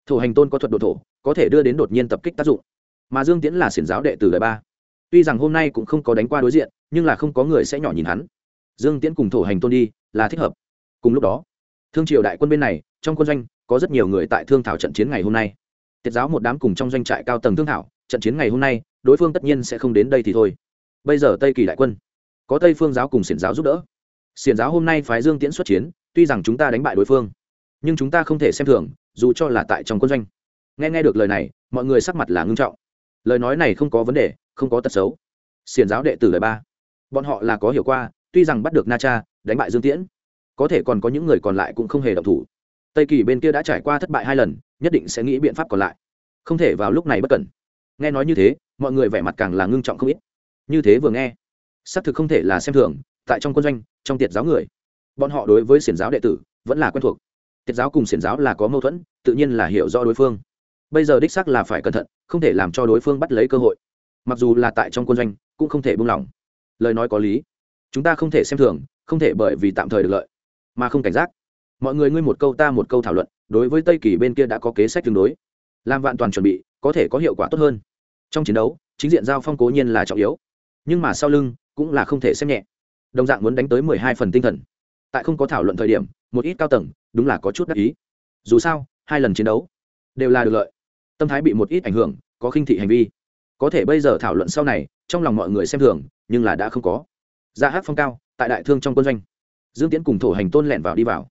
Thổ hành tôn có thuật độ thổ, có thể đưa đến đột nhiên tập kích tác dụng. Mà dương tiễn là xiển giáo đệ tử đời ba. Tuy rằng hôm nay cũng không có đánh qua đối diện, nhưng là không có người sẽ nhỏ nhìn hắn dương tiễn cùng thổ hành tôn đi, là thích hợp. Cùng lúc đó, thương triều đại quân bên này, trong quân doanh, có rất nhiều người tại thương thảo trận chiến ngày hôm nay. Tiết giáo một đám cùng trong doanh trại cao tầng thương thảo, trận chiến ngày hôm nay, đối phương tất nhiên sẽ không đến đây thì thôi. Bây giờ tây kỳ đại quân, có tây phương giáo cùng xiển giáo giúp đỡ. Xiển giáo hôm nay phái dương tiễn xuất chiến, tuy rằng chúng ta đánh bại đối phương, nhưng chúng ta không thể xem thường, dù cho là tại trong quân doanh. Nghe nghe được lời này, mọi người sắc mặt là ngưng trọng. Lời nói này không có vấn đề, không có tật xấu. Xiển giáo đệ tử lời ba. Bọn họ là có hiểu qua tuy rằng bắt được na cha, đánh bại dương tiễn, có thể còn có những người còn lại cũng không hề động thủ. Tây kỳ bên kia đã trải qua thất bại hai lần, nhất định sẽ nghĩ biện pháp còn lại. Không thể vào lúc này bất cẩn. Nghe nói như thế, mọi người vẻ mặt càng là ngưng trọng không ít. Như thế vừa nghe, xác thực không thể là xem thường, tại trong quân doanh, trong tiệt giáo người. Bọn họ đối với xiển giáo đệ tử vẫn là quen thuộc. Tiệt giáo cùng xiển giáo là có mâu thuẫn, tự nhiên là hiểu rõ đối phương. Bây giờ đích xác là phải cẩn thận, không thể làm cho đối phương bắt lấy cơ hội. Mặc dù là tại trong quân doanh, cũng không thể buông lỏng. Lời nói có lý chúng ta không thể xem thường, không thể bởi vì tạm thời được lợi, mà không cảnh giác. Mọi người ngươi một câu ta một câu thảo luận, đối với tây kỳ bên kia đã có kế sách tương đối. Làm vạn toàn chuẩn bị, có thể có hiệu quả tốt hơn. Trong chiến đấu, chính diện giao phong cố nhiên là trọng yếu. Nhưng mà sau lưng, cũng là không thể xem nhẹ. Đồng dạng muốn đánh tới mười hai phần tinh thần. Tại không có thảo luận thời điểm, một ít cao tầng, đúng là có chút đắc ý. Dù sao, hai lần chiến đấu, đều là được lợi. Tâm thái bị một ít ảnh hưởng, có khinh thị hành vi. Có thể bây giờ thảo luận sau này, trong lòng mọi người xem thường, nhưng là đã không có. Dạ ra hát phong cao, tại đại thương trong quân doanh. Dương tiễn cùng thổ hành tôn lẹn vào đi vào.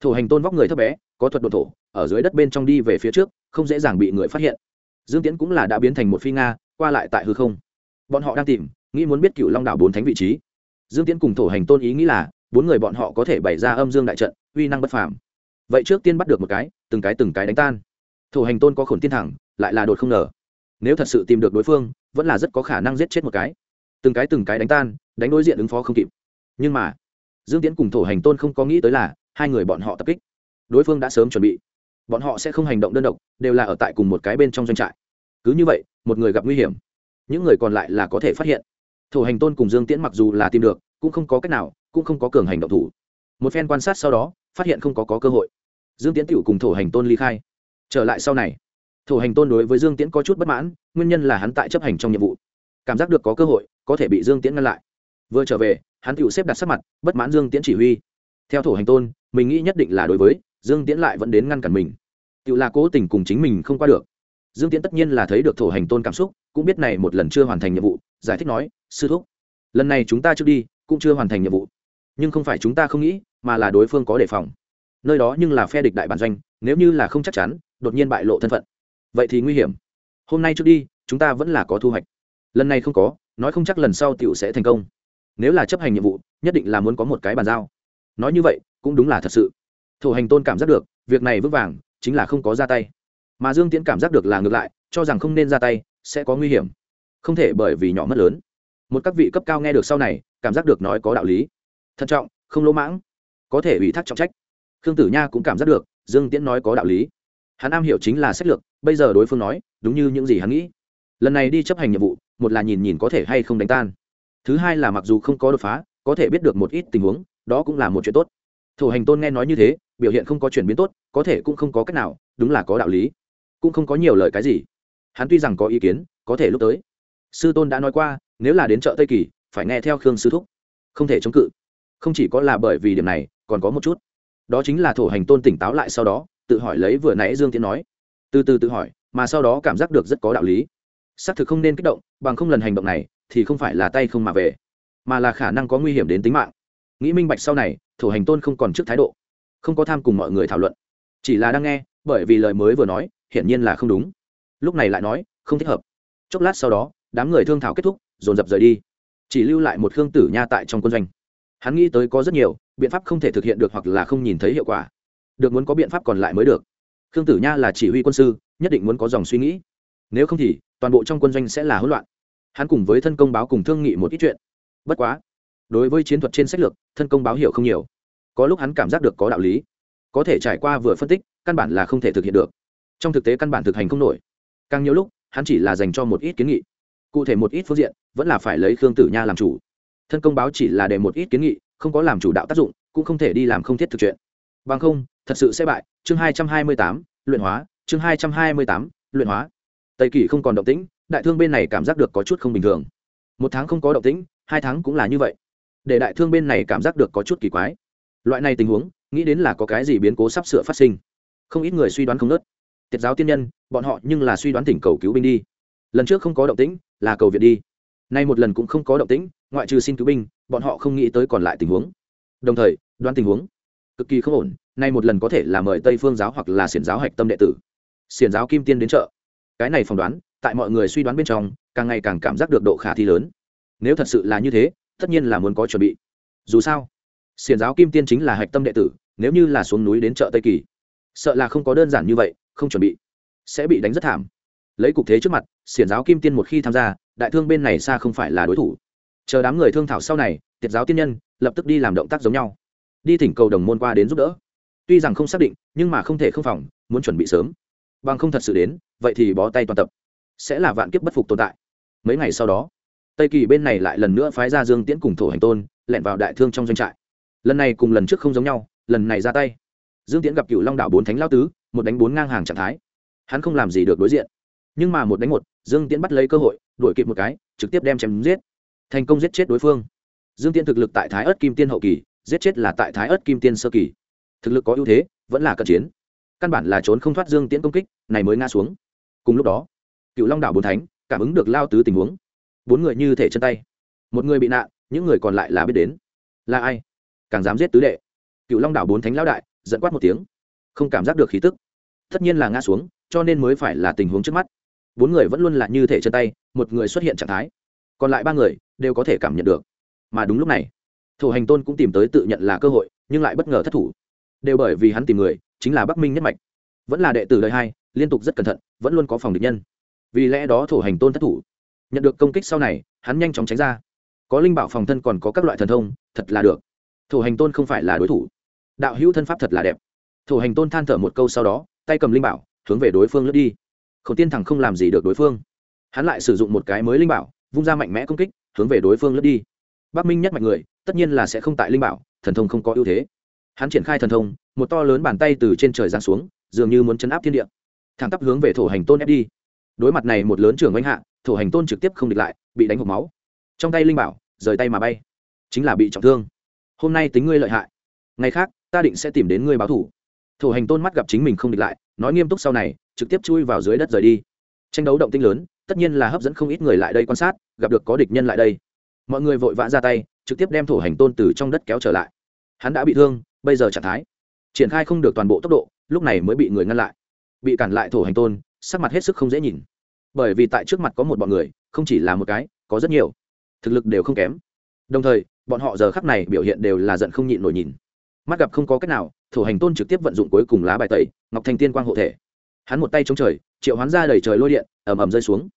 Thổ hành tôn vóc người thấp bé, có thuật độ thổ, ở dưới đất bên trong đi về phía trước, không dễ dàng bị người phát hiện. Dương tiễn cũng là đã biến thành một phi nga, qua lại tại hư không. Bọn họ đang tìm, nghĩ muốn biết cựu long đảo bốn thánh vị trí. Dương tiễn cùng thổ hành tôn ý nghĩ là, bốn người bọn họ có thể bày ra âm dương đại trận, uy năng bất phàm. Vậy trước tiên bắt được một cái, từng cái từng cái đánh tan. Thổ hành tôn có khổn tiên thẳng, lại là đột không ngờ. Nếu thật sự tìm được đối phương, vẫn là rất có khả năng giết chết một cái từng cái từng cái đánh tan đánh đối diện ứng phó không kịp. Nhưng mà dương Tiễn cùng thổ hành tôn không có nghĩ tới là hai người bọn họ tập kích. Đối phương đã sớm chuẩn bị. Bọn họ sẽ không hành động đơn độc đều là ở tại cùng một cái bên trong doanh trại. Cứ như vậy một người gặp nguy hiểm những người còn lại là có thể phát hiện. Thổ hành tôn cùng dương tiễn mặc dù là tìm được cũng không có cách nào cũng không có cường hành động thủ. Một phen quan sát sau đó phát hiện không có, có cơ hội. Dương tiễn tựu cùng thổ hành tôn ly khai. Trở lại sau này thổ hành tôn đối với dương tiễn có chút bất mãn nguyên nhân là hắn tại chấp hành trong nhiệm vụ cảm giác được có cơ hội, có thể bị dương tiễn ngăn lại. Vừa trở về, hắn tựu xếp đặt sắc mặt, bất mãn dương tiễn chỉ huy. Theo thổ hành tôn, mình nghĩ nhất định là đối với, dương tiễn lại vẫn đến ngăn cản mình. Tựu là cố tình cùng chính mình không qua được. Dương tiễn tất nhiên là thấy được thổ hành tôn cảm xúc, cũng biết này một lần chưa hoàn thành nhiệm vụ, giải thích nói, sư thúc, lần này chúng ta trước đi, cũng chưa hoàn thành nhiệm vụ. Nhưng không phải chúng ta không nghĩ, mà là đối phương có đề phòng. Nơi đó nhưng là phe địch đại bản doanh, nếu như là không chắc chắn, đột nhiên bại lộ thân phận. Vậy thì nguy hiểm. Hôm nay trước đi, chúng ta vẫn là có thu hoạch lần này không có, nói không chắc lần sau t i ể u sẽ thành công. Nếu là chấp hành nhiệm vụ, nhất định là muốn có một cái bàn giao. Nói như vậy, cũng đúng là thật sự. Thủ hành tôn cảm giác được, việc này vững vàng, chính là không có ra tay. Mà dương tiễn cảm giác được là ngược lại, cho rằng không nên ra tay, sẽ có nguy hiểm. Không thể bởi vì nhỏ mất lớn. Một các vị cấp cao nghe được sau này, cảm giác được nói có đạo lý. Thận trọng, không lỗ mãng, có thể ủy thác trọng trách. Khương tử nha cũng cảm giác được, dương tiễn nói có đạo lý. Hắn am hiểu chính là sách lược, bây giờ đối phương nói, đúng như những gì hắn nghĩ. Lần này đi chấp hành nhiệm vụ một là nhìn nhìn có thể hay không đánh tan. Thứ hai là mặc dù không có đột phá, có thể biết được một ít tình huống, đó cũng là một chuyện tốt. Thủ hành tôn nghe nói như thế, biểu hiện không có chuyển biến tốt, có thể cũng không có cách nào, đúng là có đạo lý. Cũng không có nhiều lời cái gì. Hắn tuy rằng có ý kiến, có thể lúc tới. Sư tôn đã nói qua, nếu là đến chợ tây kỳ, phải nghe theo khương sư thúc. Không thể chống cự. Không chỉ có là bởi vì điểm này, còn có một chút. Đó chính là thổ hành tôn tỉnh táo lại sau đó, tự hỏi lấy vừa nãy dương tiến nói. Từ từ tự hỏi, mà sau đó cảm giác được rất có đạo lý xác thực không nên kích động, bằng không lần hành động này, thì không phải là tay không mà về, mà là khả năng có nguy hiểm đến tính mạng. Nghĩ minh bạch sau này, thủ hành tôn không còn trước thái độ, không có tham cùng mọi người thảo luận. Chỉ là đang nghe, bởi vì lời mới vừa nói, hiển nhiên là không đúng. Lúc này lại nói, không thích hợp. Chốc lát sau đó, đám người thương thảo kết thúc, dồn dập rời đi. Chỉ lưu lại một khương tử nha tại trong quân doanh. Hắn nghĩ tới có rất nhiều, biện pháp không thể thực hiện được hoặc là không nhìn thấy hiệu quả. Được muốn có biện pháp còn lại mới được. Khương tử nha là chỉ huy quân sư, nhất định muốn có dòng suy nghĩ. Nếu không thì toàn bộ trong quân doanh sẽ là hỗn loạn. Hắn cùng với thân công báo cùng thương nghị một ít chuyện. Bất quá, đối với chiến thuật trên sách lược, thân công báo hiểu không nhiều. Có lúc hắn cảm giác được có đạo lý. Có thể trải qua vừa phân tích, căn bản là không thể thực hiện được. Trong thực tế căn bản thực hành không nổi. Càng nhiều lúc, hắn chỉ là dành cho một ít kiến nghị. Cụ thể một ít phương diện, vẫn là phải lấy khương tử nha làm chủ. Thân công báo chỉ là để một ít kiến nghị, không có làm chủ đạo tác dụng, cũng không thể đi làm không thiết thực chuyện. Bằng không, thật sự sẽ bại. Chương hai trăm hai mươi tám, luyện hóa. Chương hai trăm hai mươi tám, luyện hóa tây kỳ không còn động tĩnh, đại thương bên này cảm giác được có chút không bình thường. Một tháng không có động tĩnh, hai tháng cũng là như vậy. Để đại thương bên này cảm giác được có chút kỳ quái. Loại này tình huống, nghĩ đến là có cái gì biến cố sắp sửa phát sinh. Không ít người suy đoán không nớt. Tiết giáo tiên nhân, bọn họ nhưng là suy đoán tỉnh cầu cứu binh đi. Lần trước không có động tĩnh, là cầu viện đi. Nay một lần cũng không có động tĩnh, ngoại trừ xin cứu binh, bọn họ không nghĩ tới còn lại tình huống. Đồng thời, đoán tình huống. Cực kỳ không ổn, nay một lần có thể là mời tây phương giáo hoặc là xiển giáo hạch tâm đệ tử. Xiển giáo kim tiên đến chợ cái này phỏng đoán, tại mọi người suy đoán bên trong, càng ngày càng cảm giác được độ khả thi lớn. Nếu thật sự là như thế, tất nhiên là muốn có chuẩn bị. Dù sao xiền giáo kim tiên chính là hạch tâm đệ tử, nếu như là xuống núi đến chợ tây kỳ, sợ là không có đơn giản như vậy, không chuẩn bị, sẽ bị đánh rất thảm. Lấy cục thế trước mặt, xiển giáo kim tiên một khi tham gia, đại thương bên này xa không phải là đối thủ. Chờ đám người thương thảo sau này, tiệt giáo tiên nhân lập tức đi làm động tác giống nhau. Đi thỉnh cầu đồng môn qua đến giúp đỡ. Tuy rằng không xác định, nhưng mà không thể không phòng, muốn chuẩn bị sớm. Bằng không thật sự đến vậy thì bó tay toàn tập. Sẽ là vạn kiếp bất phục tồn tại. Mấy ngày sau đó, tây kỳ bên này lại lần nữa phái ra dương tiễn cùng thổ hành tôn lẹn vào đại thương trong doanh trại. Lần này cùng lần trước không giống nhau, lần này ra tay. Dương tiễn gặp cựu long đạo bốn thánh lao tứ, một đánh bốn ngang hàng trạng thái. Hắn không làm gì được đối diện. Nhưng mà một đánh một, dương tiễn bắt lấy cơ hội, đuổi kịp một cái, trực tiếp đem chém giết. Thành công giết chết đối phương. Dương tiễn thực lực tại thái ớt kim tiên hậu kỳ, giết chết là tại thái ớt kim tiên sơ kỳ. Thực lực có ưu thế, vẫn là cận chiến. Căn bản là trốn không thoát dương tiễn công kích, này mới ngã xuống cùng lúc đó, cựu long đảo bốn thánh cảm ứng được lao tứ tình huống. Bốn người như thể chân tay. Một người bị nạn, những người còn lại là biết đến. Là ai? Càng dám giết tứ đệ. Cựu long đảo bốn thánh lão đại dẫn quát một tiếng. Không cảm giác được khí tức. Tất nhiên là ngã xuống, cho nên mới phải là tình huống trước mắt. Bốn người vẫn luôn là như thể chân tay, một người xuất hiện trạng thái. Còn lại ba người đều có thể cảm nhận được. Mà đúng lúc này thủ hành tôn cũng tìm tới tự nhận là cơ hội, nhưng lại bất ngờ thất thủ. Đều bởi vì hắn tìm người, chính là bắc minh nhất mạch. Vẫn là đệ tử đời hai liên tục rất cẩn thận, vẫn luôn có phòng địch nhân. Vì lẽ đó thủ hành tôn thất thủ. Nhận được công kích sau này, hắn nhanh chóng tránh ra. Có linh bảo phòng thân còn có các loại thần thông, thật là được. Thủ hành tôn không phải là đối thủ. Đạo hữu thân pháp thật là đẹp. Thủ hành tôn than thở một câu sau đó, tay cầm linh bảo, hướng về đối phương lướt đi. Khẩu tiên thẳng không làm gì được đối phương. Hắn lại sử dụng một cái mới linh bảo, vung ra mạnh mẽ công kích, hướng về đối phương lướt đi. Bắc minh nhất mạch người, tất nhiên là sẽ không tại linh bảo, thần thông không có ưu thế. Hắn triển khai thần thông, một to lớn bàn tay từ trên trời giáng xuống, dường như muốn chấn áp thiên địa thẳng tắp hướng về thổ hành tôn ép đi. Đối mặt này một lớn trưởng oanh hạ, thổ hành tôn trực tiếp không địch lại, bị đánh hộp máu. Trong tay linh bảo, rời tay mà bay. Chính là bị trọng thương. Hôm nay tính ngươi lợi hại. Ngày khác, ta định sẽ tìm đến ngươi báo thủ. Thổ hành tôn mắt gặp chính mình không địch lại, nói nghiêm túc sau này, trực tiếp chui vào dưới đất rời đi. Tranh đấu động tinh lớn, tất nhiên là hấp dẫn không ít người lại đây quan sát, gặp được có địch nhân lại đây. Mọi người vội vã ra tay, trực tiếp đem thổ hành tôn từ trong đất kéo trở lại. Hắn đã bị thương, bây giờ trạng thái. Triển khai không được toàn bộ tốc độ, lúc này mới bị người ngăn lại bị cản lại thổ hành tôn, sắc mặt hết sức không dễ nhìn. Bởi vì tại trước mặt có một bọn người, không chỉ là một cái, có rất nhiều. Thực lực đều không kém. Đồng thời, bọn họ giờ khắc này biểu hiện đều là giận không nhịn nổi nhìn. Mắt gặp không có cách nào, thổ hành tôn trực tiếp vận dụng cuối cùng lá bài tẩy, ngọc thành tiên quang hộ thể. Hắn một tay chống trời, triệu hoán ra đầy trời lôi điện, ầm ầm rơi xuống.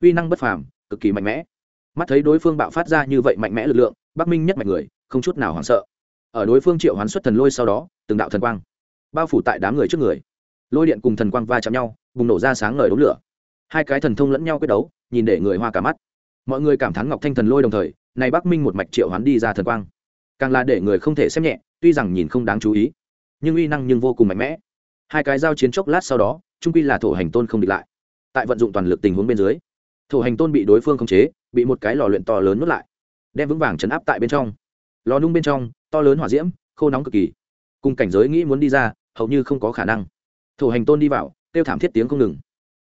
Uy năng bất phàm, cực kỳ mạnh mẽ. Mắt thấy đối phương bạo phát ra như vậy mạnh mẽ lực lượng, bắc minh nhất mạnh người, không chút nào hoảng sợ. Ở đối phương triệu hoán xuất thần lôi sau đó, từng đạo thần quang bao phủ tại đám người trước người lôi điện cùng thần quang va chạm nhau, bùng nổ ra sáng ngời đống lửa. Hai cái thần thông lẫn nhau quyết đấu, nhìn để người hoa cả mắt. Mọi người cảm thán ngọc thanh thần lôi đồng thời, này bắc minh một mạch triệu hoán đi ra thần quang. Càng là để người không thể xem nhẹ, tuy rằng nhìn không đáng chú ý, nhưng uy năng nhưng vô cùng mạnh mẽ. Hai cái giao chiến chốc lát sau đó trung quy là thổ hành tôn không địch lại. Tại vận dụng toàn lực tình huống bên dưới, thổ hành tôn bị đối phương khống chế, bị một cái lò luyện to lớn nuốt lại, đem vững vàng chấn áp tại bên trong. Lò nung bên trong, to lớn hỏa diễm, khô nóng cực kỳ. Cùng cảnh giới nghĩ muốn đi ra, hầu như không có khả năng thổ hành tôn đi vào, kêu thảm thiết tiếng không ngừng.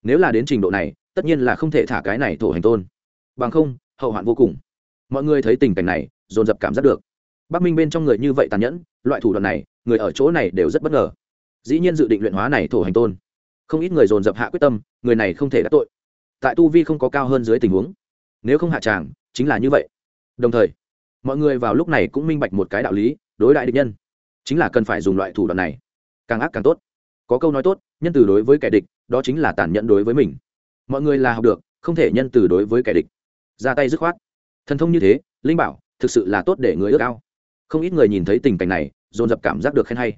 Nếu là đến trình độ này, tất nhiên là không thể thả cái này thổ hành tôn. Bằng không, hậu hoạn vô cùng. Mọi người thấy tình cảnh này, dồn dập cảm giác được. Bắc minh bên trong người như vậy tàn nhẫn, loại thủ đoạn này, người ở chỗ này đều rất bất ngờ. Dĩ nhiên dự định luyện hóa này thổ hành tôn. Không ít người dồn dập hạ quyết tâm, người này không thể đắc tội. Tại tu vi không có cao hơn dưới tình huống. Nếu không hạ tràng, chính là như vậy. Đồng thời, mọi người vào lúc này cũng minh bạch một cái đạo lý, đối đại địch nhân. Chính là cần phải dùng loại thủ đoạn này. Càng ác càng tốt có câu nói tốt, nhân từ đối với kẻ địch, đó chính là tàn nhẫn đối với mình. Mọi người là học được, không thể nhân từ đối với kẻ địch. Ra tay dứt khoát. Thần thông như thế, linh bảo, thực sự là tốt để người ước ao. Không ít người nhìn thấy tình cảnh này, dồn dập cảm giác được khen hay.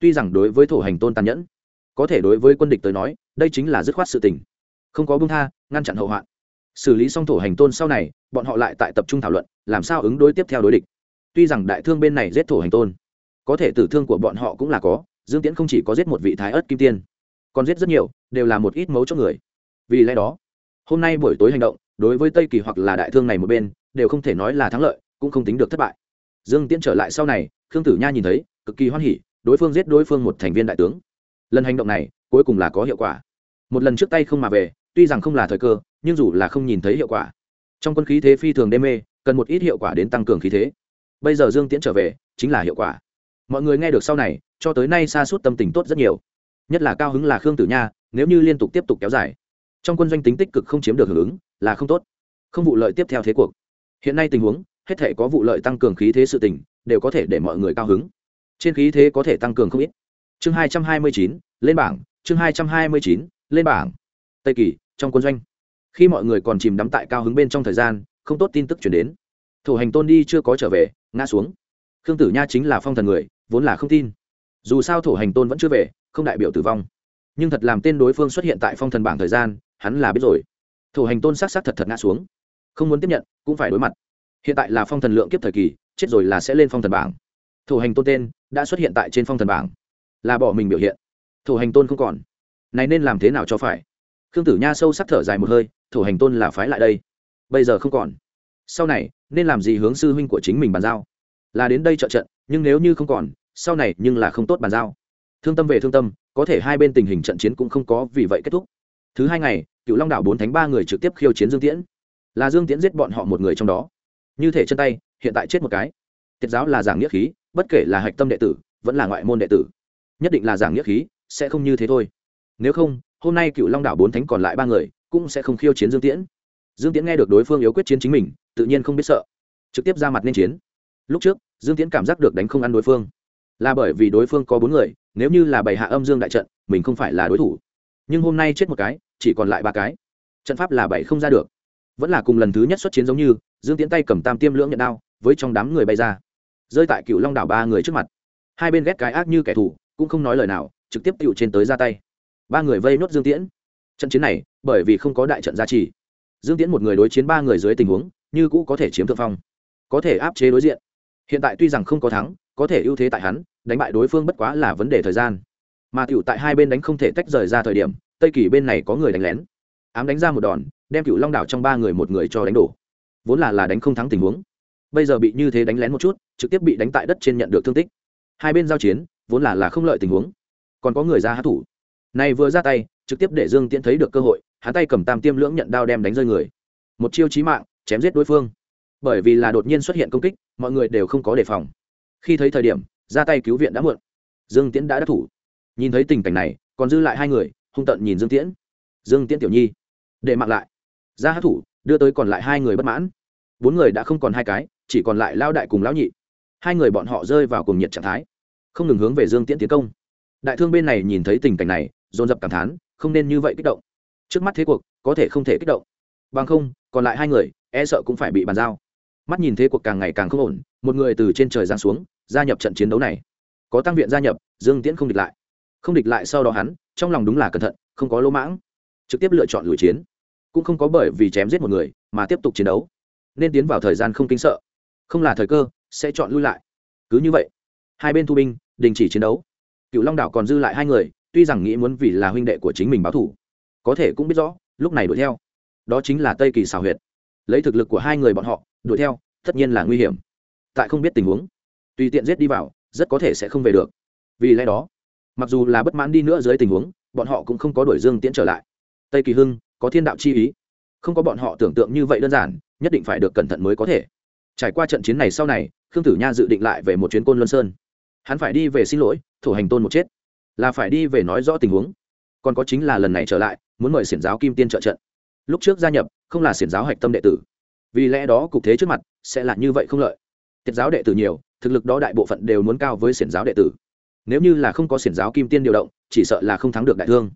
Tuy rằng đối với thổ hành tôn tàn nhẫn, có thể đối với quân địch tới nói, đây chính là dứt khoát sự tình. Không có bưng tha, ngăn chặn hậu hoạn. Xử lý xong thổ hành tôn sau này, bọn họ lại tại tập trung thảo luận, làm sao ứng đối tiếp theo đối địch. Tuy rằng đại thương bên này giết thổ hành tôn, có thể tử thương của bọn họ cũng là có dương tiễn không chỉ có giết một vị thái ớt kim tiên, còn giết rất nhiều, đều là một ít mấu cho người. Vì lẽ đó, hôm nay buổi tối hành động, đối với tây kỳ hoặc là đại thương này một bên, đều không thể nói là thắng lợi, cũng không tính được thất bại. Dương tiễn trở lại sau này, khương tử nha nhìn thấy, cực kỳ hoan hỉ, đối phương giết đối phương một thành viên đại tướng. Lần hành động này, cuối cùng là có hiệu quả. Một lần trước tay không mà về, tuy rằng không là thời cơ, nhưng dù là không nhìn thấy hiệu quả. Trong quân khí thế phi thường đê mê, cần một ít hiệu quả đến tăng cường khí thế. Bây giờ dương tiễn trở về, chính là hiệu quả. Mọi người nghe được sau này cho tới nay xa suốt tâm tình tốt rất nhiều. Nhất là cao hứng là khương tử nha, nếu như liên tục tiếp tục kéo dài, trong quân doanh tính tích cực không chiếm được hưởng ứng, là không tốt. Không vụ lợi tiếp theo thế cuộc. Hiện nay tình huống, hết thể có vụ lợi tăng cường khí thế sự tình, đều có thể để mọi người cao hứng. Trên khí thế có thể tăng cường không ít. Chương hai trăm hai mươi chín, lên bảng. Chương hai trăm hai mươi chín, lên bảng. Tây kỳ, trong quân doanh. Khi mọi người còn chìm đắm tại cao hứng bên trong thời gian, không tốt tin tức chuyển đến. Thủ hành tôn đi chưa có trở về, ngã xuống. Khương tử nha chính là phong thần người, vốn là không tin dù sao thổ hành tôn vẫn chưa về, không đại biểu tử vong. Nhưng thật làm tên đối phương xuất hiện tại phong thần bảng thời gian, hắn là biết rồi. Thổ hành tôn s á c s á c thật thật ngã xuống. Không muốn tiếp nhận, cũng phải đối mặt. Hiện tại là phong thần lượng kiếp thời kỳ, chết rồi là sẽ lên phong thần bảng. Thổ hành tôn tên đã xuất hiện tại trên phong thần bảng. Là bỏ mình biểu hiện. Thổ hành tôn không còn. Này nên làm thế nào cho phải? Khương tử nha sâu sắc thở dài một hơi, thổ hành tôn là phái lại đây. Bây giờ không còn. Sau này, nên làm gì hướng sư huynh của chính mình bàn giao? Là đến đây trợ trận, nhưng nếu như không còn sau này nhưng là không tốt bàn giao. Thương tâm về thương tâm, có thể hai bên tình hình trận chiến cũng không có vì vậy kết thúc. Thứ hai ngày cựu long đạo bốn thánh ba người trực tiếp khiêu chiến dương tiễn. Là dương tiễn giết bọn họ một người trong đó. Như thể chân tay, hiện tại chết một cái. Tiết giáo là giảng nghĩa khí, bất kể là hạch tâm đệ tử, vẫn là ngoại môn đệ tử. Nhất định là giảng nghĩa khí, sẽ không như thế thôi. Nếu không, hôm nay cựu long đảo bốn thánh còn lại ba người, cũng sẽ không khiêu chiến dương tiễn. Dương tiễn nghe được đối phương yếu quyết chiến chính mình, tự nhiên không biết sợ. Trực tiếp ra mặt nên chiến. Lúc trước, dương tiễn cảm giác được đánh không ăn đối phương là bởi vì đối phương có bốn người, nếu như là bảy hạ âm dương đại trận, mình không phải là đối thủ. Nhưng hôm nay chết một cái, chỉ còn lại ba cái. Trận pháp là bảy không ra được. Vẫn là cùng lần thứ nhất xuất chiến giống như, dương tiễn tay cầm tam tiêm lưỡng nhận đao, với trong đám người bay ra. Rơi tại cựu long đảo ba người trước mặt. Hai bên ghét cái ác như kẻ thù, cũng không nói lời nào, trực tiếp tựu trên tới ra tay. Ba người vây nốt dương tiễn. Trận chiến này, bởi vì không có đại trận gia trì. Dương tiễn một người đối chiến ba người dưới tình huống, như cũ có thể chiếm thượng phong, có thể áp chế đối diện hiện tại tuy rằng không có thắng, có thể ưu thế tại hắn, đánh bại đối phương bất quá là vấn đề thời gian. Mà cựu tại hai bên đánh không thể tách rời ra thời điểm, tây kỳ bên này có người đánh lén. Ám đánh ra một đòn, đem cựu long đảo trong ba người một người cho đánh đổ. Vốn là là đánh không thắng tình huống. Bây giờ bị như thế đánh lén một chút, trực tiếp bị đánh tại đất trên nhận được thương tích. Hai bên giao chiến, vốn là là không lợi tình huống. Còn có người ra hát thủ. Này vừa ra tay, trực tiếp để dương tiễn thấy được cơ hội, hắn tay cầm tam tiêm lưỡng nhận đao đem đánh rơi người. Một chiêu chí mạng, chém giết đối phương bởi vì là đột nhiên xuất hiện công kích, mọi người đều không có đề phòng. Khi thấy thời điểm, ra tay cứu viện đã muộn. Dương tiễn đã đắc thủ. Nhìn thấy tình cảnh này, còn dư lại hai người, hung tận nhìn dương tiễn. Dương tiễn tiểu nhi, để mặc lại. Ra hát thủ, đưa tới còn lại hai người bất mãn. Bốn người đã không còn hai cái, chỉ còn lại lao đại cùng lão nhị. Hai người bọn họ rơi vào cùng nhiệt trạng thái. Không ngừng hướng về dương tiễn tiến công. Đại thương bên này nhìn thấy tình cảnh này, dồn dập cảm thán, không nên như vậy kích động. Trước mắt thế cuộc, có thể không thể kích động. Bằng không, còn lại hai người e sợ cũng phải bị bàn giao mắt nhìn thế cuộc càng ngày càng không ổn, một người từ trên trời giáng xuống, gia nhập trận chiến đấu này. Có tăng viện gia nhập, dương tiễn không địch lại. Không địch lại sau đó hắn, trong lòng đúng là cẩn thận, không có lỗ mãng. Trực tiếp lựa chọn lùi chiến. Cũng không có bởi vì chém giết một người, mà tiếp tục chiến đấu. Nên tiến vào thời gian không kinh sợ. Không là thời cơ, sẽ chọn lui lại. Cứ như vậy, hai bên thu binh, đình chỉ chiến đấu. Cựu long đảo còn dư lại hai người, tuy rằng nghĩ muốn vì là huynh đệ của chính mình báo thủ có thể cũng biết rõ, lúc này đuổi theo. Đó chính là tây kỳ xào huyệt. Lấy thực lực của hai người bọn họ đuổi theo, tất nhiên là nguy hiểm. Tại không biết tình huống, tùy tiện giết đi vào, rất có thể sẽ không về được. Vì lẽ đó, mặc dù là bất mãn đi nữa dưới tình huống, bọn họ cũng không có đuổi dương tiễn trở lại. Tây kỳ hưng, có thiên đạo chi ý. Không có bọn họ tưởng tượng như vậy đơn giản, nhất định phải được cẩn thận mới có thể. Trải qua trận chiến này sau này, khương tử nha dự định lại về một chuyến côn luân sơn. Hắn phải đi về xin lỗi thủ hành tôn một chết. Là phải đi về nói rõ tình huống. Còn có chính là lần này trở lại, muốn mời xiển giáo kim tiên trợ trận. Lúc trước gia nhập, không là xiển giáo hạch tâm đệ tử vì lẽ đó cục thế trước mặt sẽ là như vậy không lợi. Tiết giáo đệ tử nhiều, thực lực đó đại bộ phận đều muốn cao với xiển giáo đệ tử. Nếu như là không có xiển giáo kim tiên điều động, chỉ sợ là không thắng được đại thương.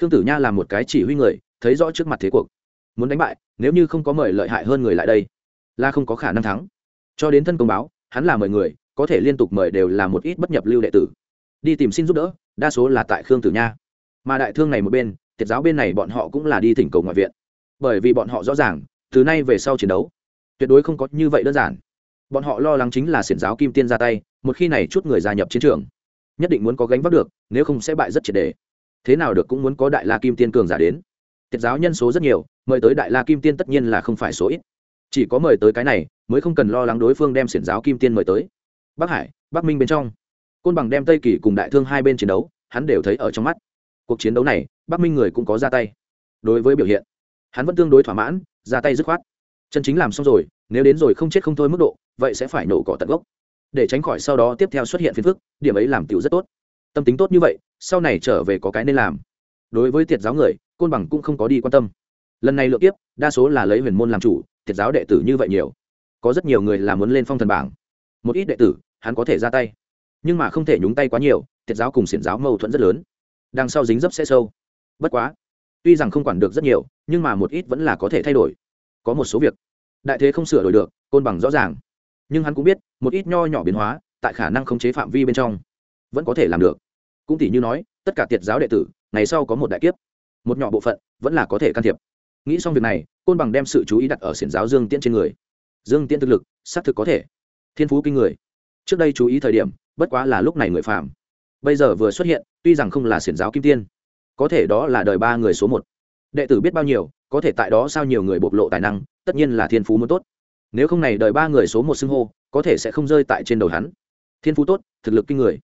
Khương tử nha là một cái chỉ huy người, thấy rõ trước mặt thế cuộc. Muốn đánh bại, nếu như không có mời lợi hại hơn người lại đây, là không có khả năng thắng. Cho đến thân công báo, hắn là mời người, có thể liên tục mời đều là một ít bất nhập lưu đệ tử. Đi tìm xin giúp đỡ, đa số là tại khương tử nha. Mà đại thương này một bên tiết giáo bên này bọn họ cũng là đi thỉnh cầu ngoại viện. Bởi vì bọn họ rõ ràng từ nay về sau chiến đấu, tuyệt đối không có như vậy đơn giản. Bọn họ lo lắng chính là xiển giáo kim tiên ra tay, một khi này chút người gia nhập chiến trường, nhất định muốn có gánh vác được, nếu không sẽ bại rất triệt đề. Thế nào được cũng muốn có đại la kim tiên cường giả đến. Tiết giáo nhân số rất nhiều, mời tới đại la kim tiên tất nhiên là không phải số ít. Chỉ có mời tới cái này, mới không cần lo lắng đối phương đem xiển giáo kim tiên mời tới. Bắc hải, bắc minh bên trong, côn bằng đem tây kỳ cùng đại thương hai bên chiến đấu, hắn đều thấy ở trong mắt. Cuộc chiến đấu này, bắc minh người cũng có ra tay. Đối với biểu hiện, hắn vẫn tương đối thỏa mãn ra tay dứt khoát. Chân chính làm xong rồi, nếu đến rồi không chết không thôi mức độ, vậy sẽ phải nổ cỏ tận gốc. Để tránh khỏi sau đó tiếp theo xuất hiện phiền phức, điểm ấy làm tiểu rất tốt. Tâm tính tốt như vậy, sau này trở về có cái nên làm. Đối với tiệt giáo người, côn bằng cũng không có đi quan tâm. Lần này lượt tiếp đa số là lấy huyền môn làm chủ, tiệt giáo đệ tử như vậy nhiều. Có rất nhiều người là muốn lên phong thần bảng. Một ít đệ tử, hắn có thể ra tay. Nhưng mà không thể nhúng tay quá nhiều, tiệt giáo cùng xiển giáo mâu thuẫn rất lớn. Đằng sau dính dấp sẽ sâu. Bất quá tuy rằng không quản được rất nhiều nhưng mà một ít vẫn là có thể thay đổi. Có một số việc đại thế không sửa đổi được côn bằng rõ ràng. Nhưng hắn cũng biết một ít nho nhỏ biến hóa tại khả năng khống chế phạm vi bên trong vẫn có thể làm được. Cũng tỷ như nói tất cả tiệt giáo đệ tử ngày sau có một đại kiếp một nhỏ bộ phận vẫn là có thể can thiệp. Nghĩ xong việc này côn bằng đem sự chú ý đặt ở xiển giáo dương tiễn trên người. Dương tiễn thực lực xác thực có thể. Thiên phú kinh người. Trước đây chú ý thời điểm bất quá là lúc này người phạm, bây giờ vừa xuất hiện tuy rằng không là xiển giáo kim tiên có thể đó là đời ba người số một. Đệ tử biết bao nhiêu, có thể tại đó sao nhiều người bộc lộ tài năng, tất nhiên là thiên phú muốn tốt. Nếu không này đời ba người số một xưng hô, có thể sẽ không rơi tại trên đầu hắn. Thiên phú tốt, thực lực kinh người.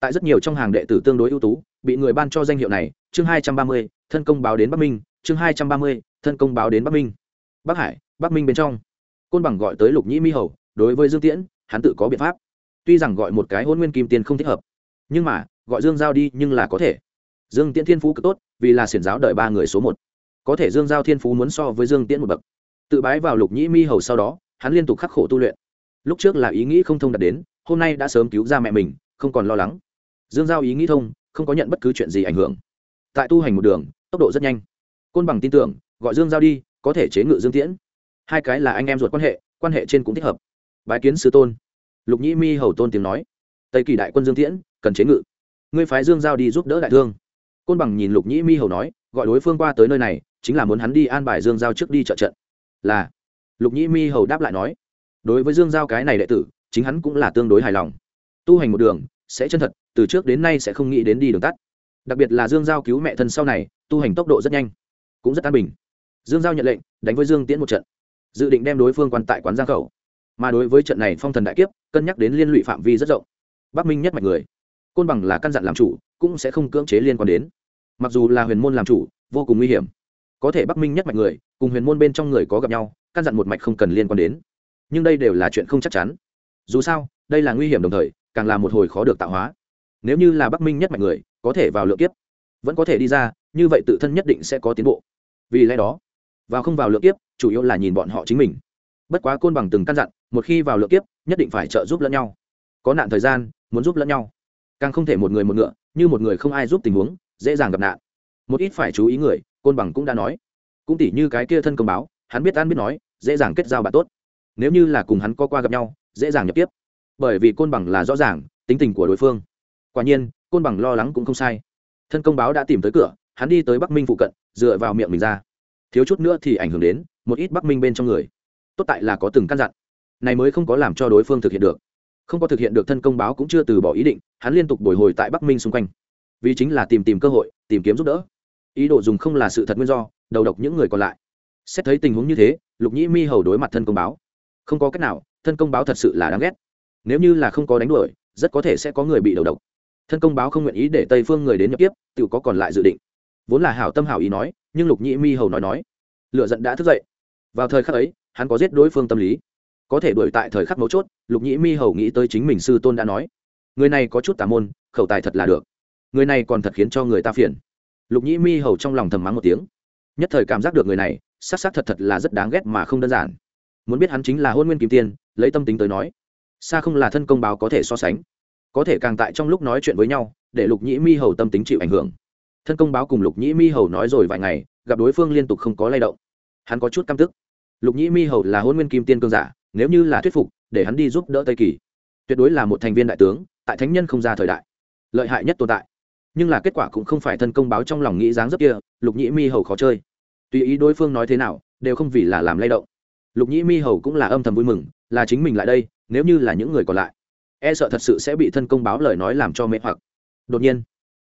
Tại rất nhiều trong hàng đệ tử tương đối ưu tú, bị người ban cho danh hiệu này, chương hai trăm ba mươi, thân công báo đến bắc minh, chương hai trăm ba mươi, thân công báo đến bắc minh. Bắc hải, bắc minh bên trong. Côn bằng gọi tới lục nhĩ mi hầu, đối với dương tiễn, hắn tự có biện pháp. Tuy rằng gọi một cái hôn nguyên kim tiền không thích hợp, nhưng mà, gọi dương giao đi nhưng là có thể dương tiễn thiên phú cực tốt, vì là xiển giáo đợi ba người số một. Có thể dương giao thiên phú muốn so với dương tiễn một bậc. Tự bái vào lục nhĩ mi hầu sau đó, hắn liên tục khắc khổ tu luyện. Lúc trước là ý nghĩ không thông đạt đến, hôm nay đã sớm cứu ra mẹ mình, không còn lo lắng. Dương giao ý nghĩ thông, không có nhận bất cứ chuyện gì ảnh hưởng. Tại tu hành một đường, tốc độ rất nhanh. Côn bằng tin tưởng, gọi dương giao đi, có thể chế ngự dương tiễn. Hai cái là anh em ruột quan hệ quan hệ trên cũng thích hợp. Bái kiến sư tôn. Lục nhĩ mi hầu tôn tiếng nói. Tây kỳ đại quân dương tiễn, cần chế ngự. Ngươi phái dương giao đi giúp đỡ đại thương côn bằng nhìn lục nhĩ mi hầu nói, gọi đối phương qua tới nơi này, chính là muốn hắn đi an bài dương giao trước đi trợ trận. Là. Lục nhĩ mi hầu đáp lại nói, đối với dương giao cái này đệ tử, chính hắn cũng là tương đối hài lòng. Tu hành một đường, sẽ chân thật, từ trước đến nay sẽ không nghĩ đến đi đường tắt. Đặc biệt là dương giao cứu mẹ thân sau này, tu hành tốc độ rất nhanh, cũng rất an bình. Dương giao nhận lệnh, đánh với dương tiễn một trận, dự định đem đối phương quan tại quán giang khẩu. Mà đối với trận này phong thần đại kiếp, cân nhắc đến liên lụy phạm vi rất rộng. Bắc minh nhất mạch người, côn bằng là căn dặn làm chủ, cũng sẽ không cưỡng chế liên quan đến mặc dù là huyền môn làm chủ, vô cùng nguy hiểm. Có thể bắc minh nhất mạch người, cùng huyền môn bên trong người có gặp nhau, căn dặn một mạch không cần liên quan đến. Nhưng đây đều là chuyện không chắc chắn. Dù sao, đây là nguy hiểm đồng thời, càng là một hồi khó được tạo hóa. Nếu như là bắc minh nhất mạch người, có thể vào lượng kiếp. Vẫn có thể đi ra, như vậy tự thân nhất định sẽ có tiến bộ. Vì lẽ đó, vào không vào lượng kiếp, chủ yếu là nhìn bọn họ chính mình. Bất quá côn bằng từng căn dặn, một khi vào lượng kiếp, nhất định phải trợ giúp lẫn nhau. Có nạn thời gian, muốn giúp lẫn nhau. Càng không thể một người một ngựa, như một người không ai giúp tình huống dễ dàng gặp nạn. Một ít phải chú ý người, côn bằng cũng đã nói. Cũng tỉ như cái kia thân công báo, hắn biết ăn biết nói, dễ dàng kết giao bạn tốt. Nếu như là cùng hắn có qua gặp nhau, dễ dàng nhập tiếp. Bởi vì côn bằng là rõ ràng, tính tình của đối phương. Quả nhiên, côn bằng lo lắng cũng không sai. Thân công báo đã tìm tới cửa, hắn đi tới bắc minh phụ cận, dựa vào miệng mình ra. Thiếu chút nữa thì ảnh hưởng đến một ít bắc minh bên trong người. Tốt tại là có từng căn dặn. Này mới không có làm cho đối phương thực hiện được. Không có thực hiện được thân công báo cũng chưa từ bỏ ý định, hắn liên tục bồi hồi tại bắc minh xung quanh vì chính là tìm tìm cơ hội, tìm kiếm giúp đỡ. Ý đồ dùng không là sự thật nguyên do, đầu độc những người còn lại. Xét thấy tình huống như thế, lục nhĩ mi hầu đối mặt thân công báo. Không có cách nào, thân công báo thật sự là đáng ghét. Nếu như là không có đánh đuổi, rất có thể sẽ có người bị đầu độc. Thân công báo không nguyện ý để tây phương người đến nhập tiếp tự có còn lại dự định. Vốn là hảo tâm hảo ý nói, nhưng lục nhĩ mi hầu nói nói lựa giận đã thức dậy. Vào thời khắc ấy, hắn có giết đối phương tâm lý. Có thể đuổi tại thời khắc mấu chốt, lục nhĩ mi hầu nghĩ tới chính mình sư tôn đã nói, người này có chút tà môn, khẩu tài thật là được người này còn thật khiến cho người ta phiền. Lục nhĩ mi hầu trong lòng thầm mắng một tiếng. Nhất thời cảm giác được người này s á c s á c thật thật là rất đáng ghét mà không đơn giản. Muốn biết hắn chính là hôn nguyên kim tiên, lấy tâm tính tới nói, xa không là thân công báo có thể so sánh. Có thể càng tại trong lúc nói chuyện với nhau, để lục nhĩ mi hầu tâm tính chịu ảnh hưởng. Thân công báo cùng lục nhĩ mi hầu nói rồi vài ngày, gặp đối phương liên tục không có lay động. Hắn có chút căm tức. Lục nhĩ mi hầu là hôn nguyên kim tiên cương giả, nếu như là thuyết phục, để hắn đi giúp đỡ tây kỳ. Tuyệt đối là một thành viên đại tướng, tại thánh nhân không ra thời đại. Lợi hại nhất tồn tại nhưng là kết quả cũng không phải thân công báo trong lòng nghĩ dáng rất kia, lục nhĩ mi hầu khó chơi. Tùy ý đối phương nói thế nào, đều không vì là làm lay động. Lục nhĩ mi hầu cũng là âm thầm vui mừng, là chính mình lại đây, nếu như là những người còn lại e sợ thật sự sẽ bị thân công báo lời nói làm cho mê hoặc. Đột nhiên,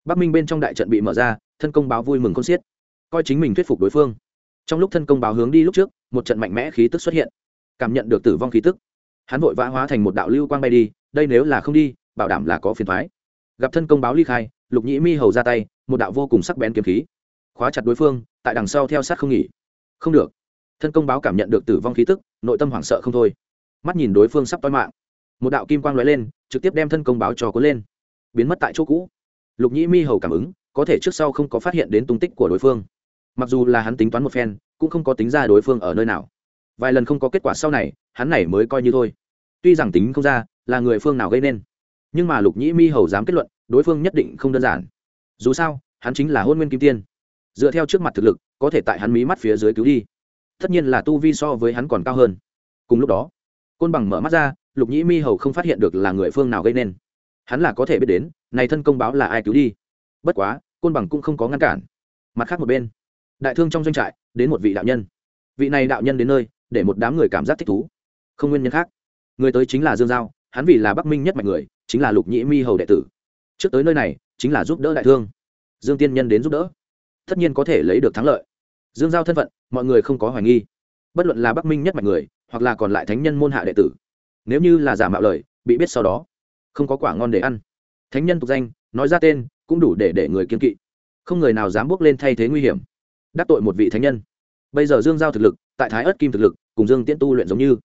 bắc minh bên trong đại trận bị mở ra, thân công báo vui mừng con xiết. Coi chính mình thuyết phục đối phương. Trong lúc thân công báo hướng đi lúc trước, một trận mạnh mẽ khí tức xuất hiện. Cảm nhận được tử vong khí tức, hắn vội vã hóa thành một đạo lưu quang bay đi, đây nếu là không đi, bảo đảm là có phiền thoái gặp thân công báo ly khai lục nhĩ mi hầu ra tay, một đạo vô cùng sắc bén kiếm khí. Khóa chặt đối phương, tại đằng sau theo sát không nghỉ. Không được. Thân công báo cảm nhận được tử vong khí tức, nội tâm hoảng sợ không thôi. Mắt nhìn đối phương sắp toi mạng. Một đạo kim quang lóe lên, trực tiếp đem thân công báo trò cuốn lên. Biến mất tại chỗ cũ. Lục nhĩ mi hầu cảm ứng, có thể trước sau không có phát hiện đến tung tích của đối phương. Mặc dù là hắn tính toán một phen, cũng không có tính ra đối phương ở nơi nào. Vài lần không có kết quả sau này, hắn này mới coi như thôi. Tuy rằng tính không ra, là người phương nào gây nên. Nhưng mà lục nhĩ mi hầu dám kết luận đối phương nhất định không đơn giản. Dù sao, hắn chính là hôn nguyên kim tiên. Dựa theo trước mặt thực lực, có thể tại hắn mí mắt phía dưới cứu đi. Tất nhiên là tu vi so với hắn còn cao hơn. Cùng lúc đó, côn bằng mở mắt ra, lục nhĩ mi hầu không phát hiện được là người phương nào gây nên. Hắn là có thể biết đến, này thân công báo là ai cứu đi. Bất quá, côn bằng cũng không có ngăn cản. Mặt khác một bên, đại thương trong doanh trại, đến một vị đạo nhân. Vị này đạo nhân đến nơi, để một đám người cảm giác thích thú. Không nguyên nhân khác. Người tới chính là dương giao, hắn vì là bắc minh nhất mạnh người, chính là lục nhĩ mi hầu đệ tử trước tới nơi này chính là giúp đỡ đại thương. Dương tiên nhân đến giúp đỡ. Tất nhiên có thể lấy được thắng lợi. Dương giao thân phận, mọi người không có hoài nghi. Bất luận là bắc minh nhất mạnh người, hoặc là còn lại thánh nhân môn hạ đệ tử, nếu như là giả mạo lời, bị biết sau đó, không có quả ngon để ăn. Thánh nhân tục danh, nói ra tên, cũng đủ để để người kiên kỵ. Không người nào dám bước lên thay thế nguy hiểm. Đắc tội một vị thánh nhân. Bây giờ dương giao thực lực, tại thái ớt kim thực lực, cùng dương tiễn tu luyện giống như,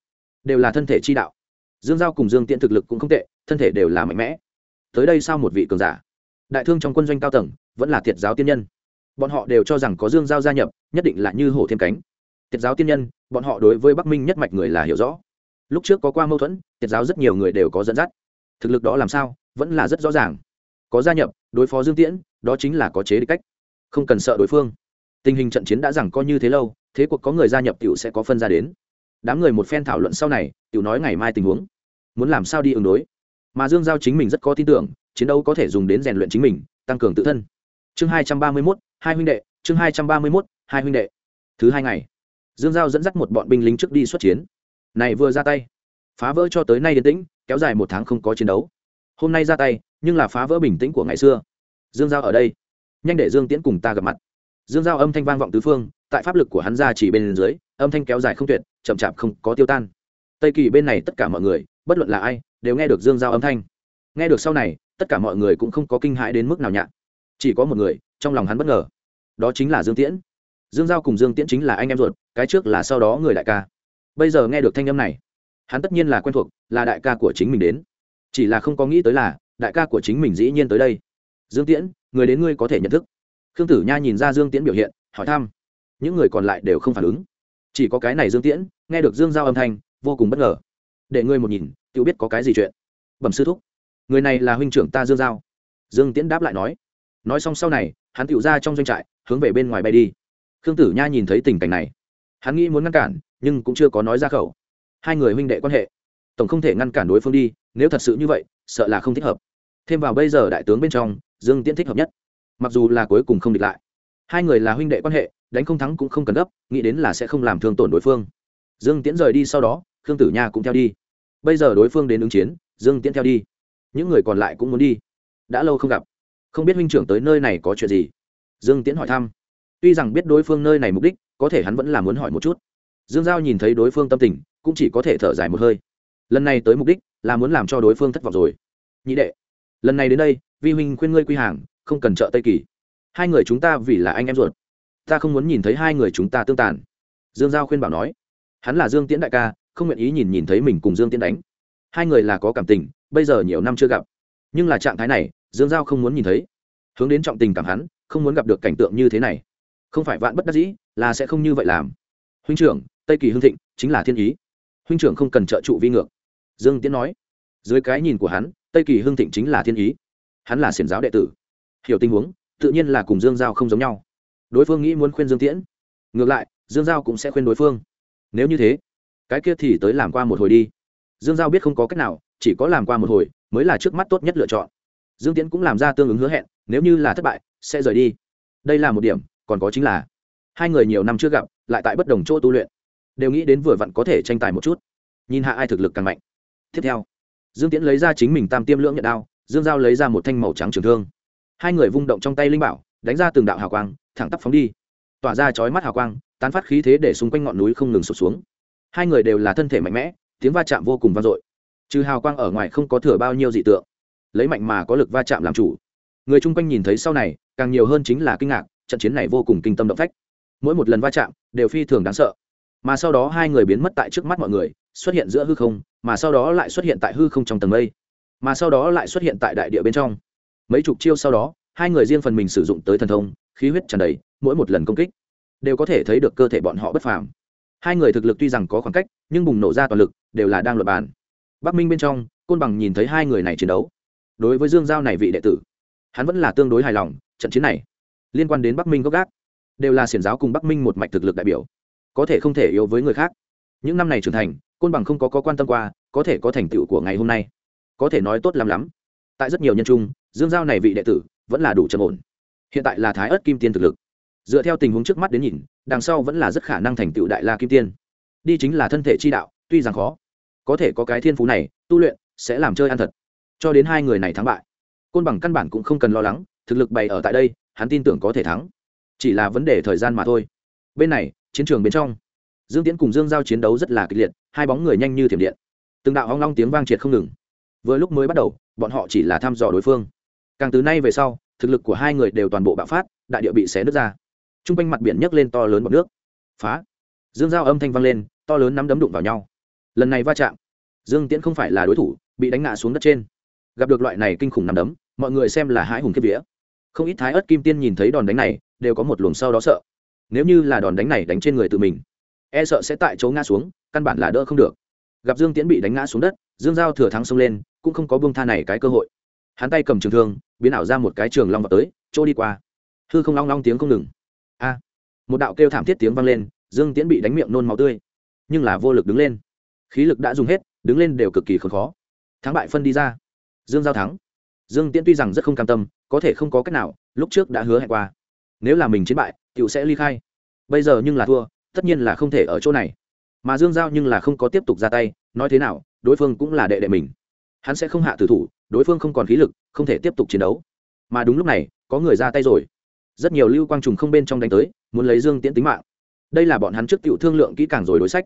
đều là thân thể chi đạo. Dương giao cùng dương tiễn thực lực cũng không tệ, thân thể đều là mạnh mẽ tới đây sao một vị cường giả? Đại thương trong quân doanh cao tầng, vẫn là thiệt giáo tiên nhân. Bọn họ đều cho rằng có dương giao gia nhập, nhất định là như hổ thêm cánh. Thiệt giáo tiên nhân, bọn họ đối với bắc minh nhất mạch người là hiểu rõ. Lúc trước có qua mâu thuẫn, thiệt giáo rất nhiều người đều có dẫn dắt. Thực lực đó làm sao, vẫn là rất rõ ràng. Có gia nhập, đối phó dương tiễn, đó chính là có chế địch cách. Không cần sợ đối phương. Tình hình trận chiến đã rằng co như thế lâu, thế cuộc có người gia nhập tiểu sẽ có phân ra đến. Đám người một phen thảo luận sau này, tiểu nói ngày mai tình huống. Muốn làm sao đi ứng đối? Mà dương giao chính mình rất có tin tưởng, chiến đấu có thể dùng đến rèn luyện chính mình, tăng cường tự thân. Chương hai trăm ba mươi mốt, hai huynh đệ, chương hai trăm ba mươi mốt, hai huynh đệ. Thứ hai ngày, dương giao dẫn dắt một bọn binh lính trước đi xuất chiến. Này vừa ra tay, phá vỡ cho tới nay đến tĩnh, kéo dài một tháng không có chiến đấu. Hôm nay ra tay, nhưng là phá vỡ bình tĩnh của ngày xưa. Dương giao ở đây, nhanh để dương tiễn cùng ta gặp mặt. Dương giao âm thanh vang vọng tứ phương, tại pháp lực của hắn ra chỉ bên dưới, âm thanh kéo dài không tuyệt, chậm chạp không có tiêu tan. Tây kỳ bên này tất cả mọi người, bất luận là ai đều nghe được dương giao âm thanh. Nghe được sau này, tất cả mọi người cũng không có kinh hãi đến mức nào nhạc chỉ có một người, trong lòng hắn bất ngờ. Đó chính là dương tiễn. Dương giao cùng dương tiễn chính là anh em ruột, cái trước là sau đó người đại ca. Bây giờ nghe được thanh âm này, hắn tất nhiên là quen thuộc, là đại ca của chính mình đến. Chỉ là không có nghĩ tới là, đại ca của chính mình dĩ nhiên tới đây. Dương tiễn, người đến ngươi có thể nhận thức. Khương tử nha nhìn ra dương tiễn biểu hiện, hỏi thăm. Những người còn lại đều không phản ứng. Chỉ có cái này dương tiễn, nghe được dương giao âm thanh, vô cùng bất ngờ. Để ngươi một nhìn tự biết có cái gì chuyện. Bẩm sư thúc, người này là huynh trưởng ta dương giao. Dương tiễn đáp lại nói. Nói xong sau này, hắn tựu ra trong doanh trại, hướng về bên ngoài bay đi. Khương tử nha nhìn thấy tình cảnh này. Hắn nghĩ muốn ngăn cản, nhưng cũng chưa có nói ra khẩu. Hai người huynh đệ quan hệ. Tổng không thể ngăn cản đối phương đi, nếu thật sự như vậy, sợ là không thích hợp. Thêm vào bây giờ đại tướng bên trong, dương tiễn thích hợp nhất. Mặc dù là cuối cùng không địch lại. Hai người là huynh đệ quan hệ, đánh không thắng cũng không cần gấp, nghĩ đến là sẽ không làm thương tổn đối phương. Dương tiễn rời đi sau đó, khương tử nha cũng theo đi bây giờ đối phương đến ứng chiến, dương tiễn theo đi. Những người còn lại cũng muốn đi. Đã lâu không gặp. Không biết huynh trưởng tới nơi này có chuyện gì? Dương tiễn hỏi thăm. Tuy rằng biết đối phương nơi này mục đích, có thể hắn vẫn là muốn hỏi một chút. Dương giao nhìn thấy đối phương tâm tình, cũng chỉ có thể thở dài một hơi. Lần này tới mục đích là muốn làm cho đối phương thất vọng rồi. Nhị đệ, lần này đến đây, vi huynh khuyên ngươi quy hàng, không cần trợ tây kỳ. Hai người chúng ta vì là anh em ruột. Ta không muốn nhìn thấy hai người chúng ta tương tàn. Dương giao khuyên bảo nói. Hắn là dương tiễn đại ca không nguyện ý nhìn nhìn thấy mình cùng dương tiễn đánh. Hai người là có cảm tình, bây giờ nhiều năm chưa gặp. Nhưng là trạng thái này, dương giao không muốn nhìn thấy. Hướng đến trọng tình cảm hắn, không muốn gặp được cảnh tượng như thế này. Không phải vạn bất đắc dĩ, là sẽ không như vậy làm. Huynh trưởng, tây kỳ hưng thịnh, chính là thiên ý. Huynh trưởng không cần trợ trụ vi ngược. Dương tiễn nói. Dưới cái nhìn của hắn, tây kỳ hưng thịnh chính là thiên ý. Hắn là xiển giáo đệ tử. Hiểu tình huống, tự nhiên là cùng dương giao không giống nhau. Đối phương nghĩ muốn khuyên dương tiễn. Ngược lại, dương giao cũng sẽ khuyên đối phương. Nếu như thế cái kia thì tới làm qua một hồi đi. Dương giao biết không có cách nào, chỉ có làm qua một hồi, mới là trước mắt tốt nhất lựa chọn. Dương tiễn cũng làm ra tương ứng hứa hẹn, nếu như là thất bại, sẽ rời đi. Đây là một điểm, còn có chính là, hai người nhiều năm chưa gặp, lại tại bất đồng chỗ tu luyện. Đều nghĩ đến vừa vặn có thể tranh tài một chút. Nhìn hạ ai thực lực càng mạnh. Tiếp theo, dương tiễn lấy ra chính mình tam tiêm lưỡng nhận đao, dương giao lấy ra một thanh màu trắng trường thương. Hai người vung động trong tay linh bảo, đánh ra từng đạo hào quang, thẳng tắp phóng đi. Tỏa ra chói mắt hào quang, tán phát khí thế để xung quanh ngọn núi không ngừng sụt xuống hai người đều là thân thể mạnh mẽ, tiếng va chạm vô cùng vang dội. Trừ hào quang ở ngoài không có thừa bao nhiêu dị tượng. Lấy mạnh mà có lực va chạm làm chủ. Người chung quanh nhìn thấy sau này, càng nhiều hơn chính là kinh ngạc, trận chiến này vô cùng kinh tâm động phách. Mỗi một lần va chạm, đều phi thường đáng sợ. Mà sau đó hai người biến mất tại trước mắt mọi người, xuất hiện giữa hư không, mà sau đó lại xuất hiện tại hư không trong tầng mây. Mà sau đó lại xuất hiện tại đại địa bên trong. Mấy chục chiêu sau đó, hai người riêng phần mình sử dụng tới thần thông, khí huyết tràn đầy, mỗi một lần công kích, đều có thể thấy được cơ thể bọn họ bất phàm hai người thực lực tuy rằng có khoảng cách nhưng bùng nổ ra toàn lực đều là đang luật bàn. Bắc minh bên trong côn bằng nhìn thấy hai người này chiến đấu. Đối với dương giao này vị đệ tử hắn vẫn là tương đối hài lòng trận chiến này liên quan đến bắc minh gốc gác đều là xiển giáo cùng bắc minh một mạch thực lực đại biểu có thể không thể yếu với người khác. Những năm này trưởng thành côn bằng không có, có quan tâm qua có thể có thành tựu của ngày hôm nay. Có thể nói tốt lắm lắm. Tại rất nhiều nhân trung dương giao này vị đệ tử vẫn là đủ trầm ổn. Hiện tại là thái ớt kim tiên thực lực. Dựa theo tình huống trước mắt đến nhìn đằng sau vẫn là rất khả năng thành tựu đại la kim tiên. Đi chính là thân thể chi đạo, tuy rằng khó, có thể có cái thiên phú này, tu luyện sẽ làm chơi ăn thật. Cho đến hai người này thắng bại, côn bằng căn bản cũng không cần lo lắng, thực lực bày ở tại đây, hắn tin tưởng có thể thắng. Chỉ là vấn đề thời gian mà thôi. Bên này, chiến trường bên trong, dương tiễn cùng dương giao chiến đấu rất là kịch liệt, hai bóng người nhanh như thiểm điện. Từng đạo hoang long tiếng vang triệt không ngừng. Vừa lúc mới bắt đầu, bọn họ chỉ là thăm dò đối phương. Càng từ nay về sau, thực lực của hai người đều toàn bộ bạo phát, đại địa bị xé nứt ra t r u n g quanh mặt biển nhấc lên to lớn bọc nước. Phá! Dương giao âm thanh vang lên, to lớn nắm đấm đụng vào nhau. Lần này va chạm, dương tiễn không phải là đối thủ, bị đánh ngã xuống đất trên. Gặp được loại này kinh khủng nắm đấm, mọi người xem là hãi hùng kiếp vía. Không ít thái ớt kim tiên nhìn thấy đòn đánh này, đều có một luồng sau đó sợ. Nếu như là đòn đánh này đánh trên người tự mình e sợ sẽ tại chỗ ngã xuống, căn bản là đỡ không được. Gặp dương tiễn bị đánh ngã xuống đất, dương giao thừa thắng xông lên, cũng không có buông tha này cái cơ hội. Hắn tay cầm trường thương, biến ảo ra một cái trường long vào tới chỗ đi qua. Hư không long long tiếng không ngừng một đạo kêu thảm thiết tiếng vang lên, dương tiễn bị đánh miệng nôn máu tươi. Nhưng là vô lực đứng lên. Khí lực đã dùng hết, đứng lên đều cực kỳ khốn khó. Thắng bại phân đi ra. Dương giao thắng. Dương tiễn tuy rằng rất không cam tâm, có thể không có cách nào, lúc trước đã hứa hẹn qua. Nếu là mình chiến bại cựu sẽ ly khai. Bây giờ nhưng là thua, tất nhiên là không thể ở chỗ này. Mà dương giao nhưng là không có tiếp tục ra tay, nói thế nào, đối phương cũng là đệ đệ mình. Hắn sẽ không hạ tử thủ, đối phương không còn khí lực, không thể tiếp tục chiến đấu. Mà đúng lúc này, có người ra tay rồi. Rất nhiều lưu quang trùng không bên trong đánh tới muốn lấy dương tiễn tính mạng. Đây là bọn hắn trước tiểu thương lượng kỹ càng rồi đối sách.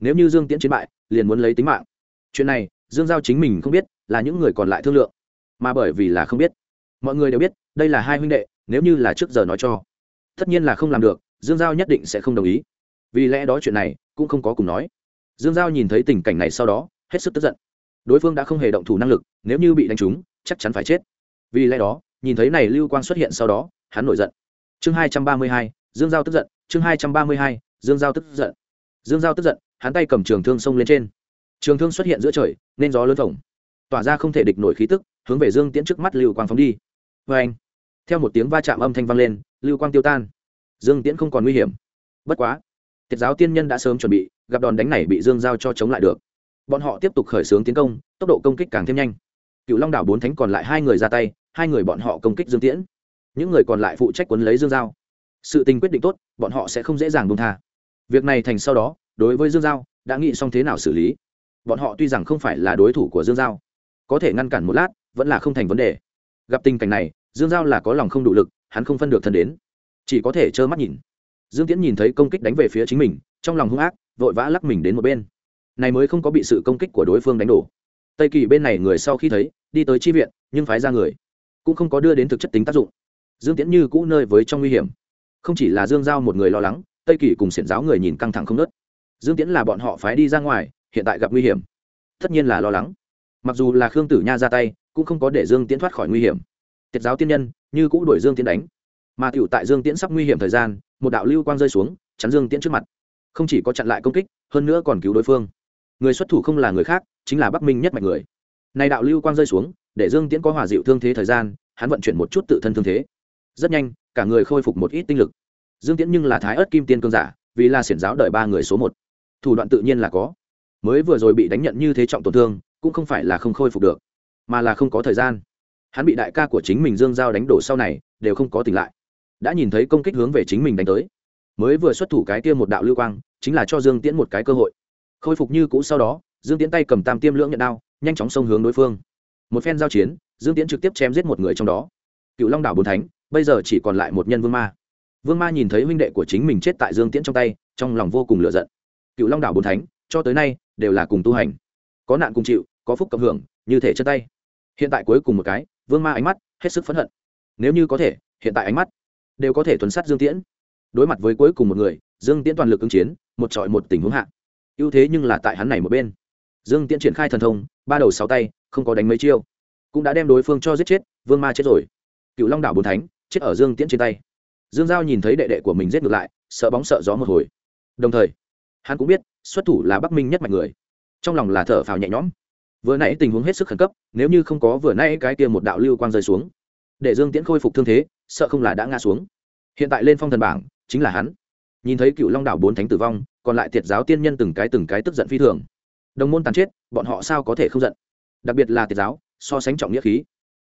Nếu như dương tiễn chiến bại, liền muốn lấy tính mạng. Chuyện này, dương giao chính mình không biết, là những người còn lại thương lượng. Mà bởi vì là không biết. Mọi người đều biết, đây là hai huynh đệ, nếu như là trước giờ nói cho. Tất nhiên là không làm được, dương giao nhất định sẽ không đồng ý. Vì lẽ đó chuyện này, cũng không có cùng nói. Dương giao nhìn thấy tình cảnh này sau đó, hết sức tức giận. Đối phương đã không hề động thủ năng lực, nếu như bị đánh trúng, chắc chắn phải chết. Vì lẽ đó, nhìn thấy này lưu quang xuất hiện sau đó, hắn nổi giận. Chương hai trăm ba mươi hai dương giao tức giận, chương hai trăm ba mươi hai, dương giao tức giận. Dương giao tức giận, hắn tay cầm trường thương xông lên trên. Trường thương xuất hiện giữa trời, nên gió lớn phồng. Tỏa ra không thể địch nổi khí tức, hướng về dương tiễn trước mắt lưu quang phóng đi. Vê anh, theo một tiếng va chạm âm thanh vang lên, lưu quang tiêu tan. Dương tiễn không còn nguy hiểm. Bất quá, tiết giáo tiên nhân đã sớm chuẩn bị, gặp đòn đánh này bị dương giao cho chống lại được. Bọn họ tiếp tục khởi xướng tiến công, tốc độ công kích càng thêm nhanh. Cựu long đảo bốn thánh còn lại hai người ra tay, hai người bọn họ công kích dương tiễn. Những người còn lại phụ trách quấn lấy dương giao sự tình quyết định tốt, bọn họ sẽ không dễ dàng buông tha. Việc này thành sau đó, đối với dương giao, đã nghĩ xong thế nào xử lý? Bọn họ tuy rằng không phải là đối thủ của dương giao, có thể ngăn cản một lát, vẫn là không thành vấn đề. Gặp tình cảnh này, dương giao là có lòng không đủ lực, hắn không phân được thân đến. Chỉ có thể trơ mắt nhìn. Dương tiễn nhìn thấy công kích đánh về phía chính mình, trong lòng hung ác, vội vã lắc mình đến một bên. Này mới không có bị sự công kích của đối phương đánh đổ. Tây kỳ bên này người sau khi thấy, đi tới chi viện, nhưng phái ra người, cũng không có đưa đến thực chất tính tác dụng. Dương tiễn như cũ nơi với trong nguy hiểm không chỉ là dương giao một người lo lắng, tây kỳ cùng xiển giáo người nhìn căng thẳng không nớt dương tiễn là bọn họ phái đi ra ngoài, hiện tại gặp nguy hiểm. Tất nhiên là lo lắng. Mặc dù là khương tử nha ra tay, cũng không có để dương tiễn thoát khỏi nguy hiểm. Tiết giáo tiên nhân, như cũ đuổi dương tiễn đánh. Mà tựu tại dương tiễn sắp nguy hiểm thời gian, một đạo lưu quang rơi xuống, chắn dương tiễn trước mặt. Không chỉ có chặn lại công kích, hơn nữa còn cứu đối phương. Người xuất thủ không là người khác, chính là bắc minh nhất mạch người. Này đạo lưu quang rơi xuống, để dương tiễn có hòa dịu thương thế thời gian, hắn vận chuyển một chút tự thân thương thế rất nhanh, cả người khôi phục một ít tinh lực. Dương tiễn nhưng là thái ớt kim tiên cương giả, vì là xiển giáo đợi ba người số một. Thủ đoạn tự nhiên là có. Mới vừa rồi bị đánh nhận như thế trọng tổn thương, cũng không phải là không khôi phục được, mà là không có thời gian. Hắn bị đại ca của chính mình dương giao đánh đổ sau này, đều không có tỉnh lại. Đã nhìn thấy công kích hướng về chính mình đánh tới. Mới vừa xuất thủ cái tiêm một đạo lưu quang, chính là cho dương tiễn một cái cơ hội. Khôi phục như cũ sau đó, dương tiễn tay cầm tam tiêm lưỡng nhận đao, nhanh chóng xông hướng đối phương. Một phen giao chiến, dương tiễn trực tiếp chém giết một người trong đó. Cựu long đảo bốn thánh bây giờ chỉ còn lại một nhân vương ma. Vương ma nhìn thấy huynh đệ của chính mình chết tại dương tiễn trong tay, trong lòng vô cùng lựa giận. Cựu long đảo bốn thánh, cho tới nay, đều là cùng tu hành. Có nạn cùng chịu, có phúc cộng hưởng, như thể chân tay. Hiện tại cuối cùng một cái, vương ma ánh mắt hết sức phẫn hận. Nếu như có thể, hiện tại ánh mắt đều có thể tuấn sát dương tiễn. Đối mặt với cuối cùng một người, dương tiễn toàn lực ứng chiến, một trọi một tình huống hạ. Ưu thế nhưng là tại hắn này một bên. Dương tiễn triển khai thần thông, ba đầu sáu tay, không có đánh mấy chiêu. Cũng đã đem đối phương cho giết chết, vương ma chết rồi. Cựu long đảo bốn thánh chết ở dương tiễn trên tay. Dương giao nhìn thấy đệ đệ của mình giết ngược lại, sợ bóng sợ gió một hồi. Đồng thời, hắn cũng biết, xuất thủ là bắc minh nhất mạnh người. Trong lòng là thở phào nhẹ nhõm. Vừa nãy tình huống hết sức khẩn cấp, nếu như không có vừa nãy cái kia một đạo lưu quang rơi xuống, để dương tiễn khôi phục thương thế, sợ không là đã ngã xuống. Hiện tại lên phong thần bảng, chính là hắn. Nhìn thấy cựu long đảo bốn thánh tử vong, còn lại tiệt giáo tiên nhân từng cái từng cái tức giận phi thường. Đồng môn tàn chết, bọn họ sao có thể không giận? Đặc biệt là tiệt giáo, so sánh trọng nghĩa khí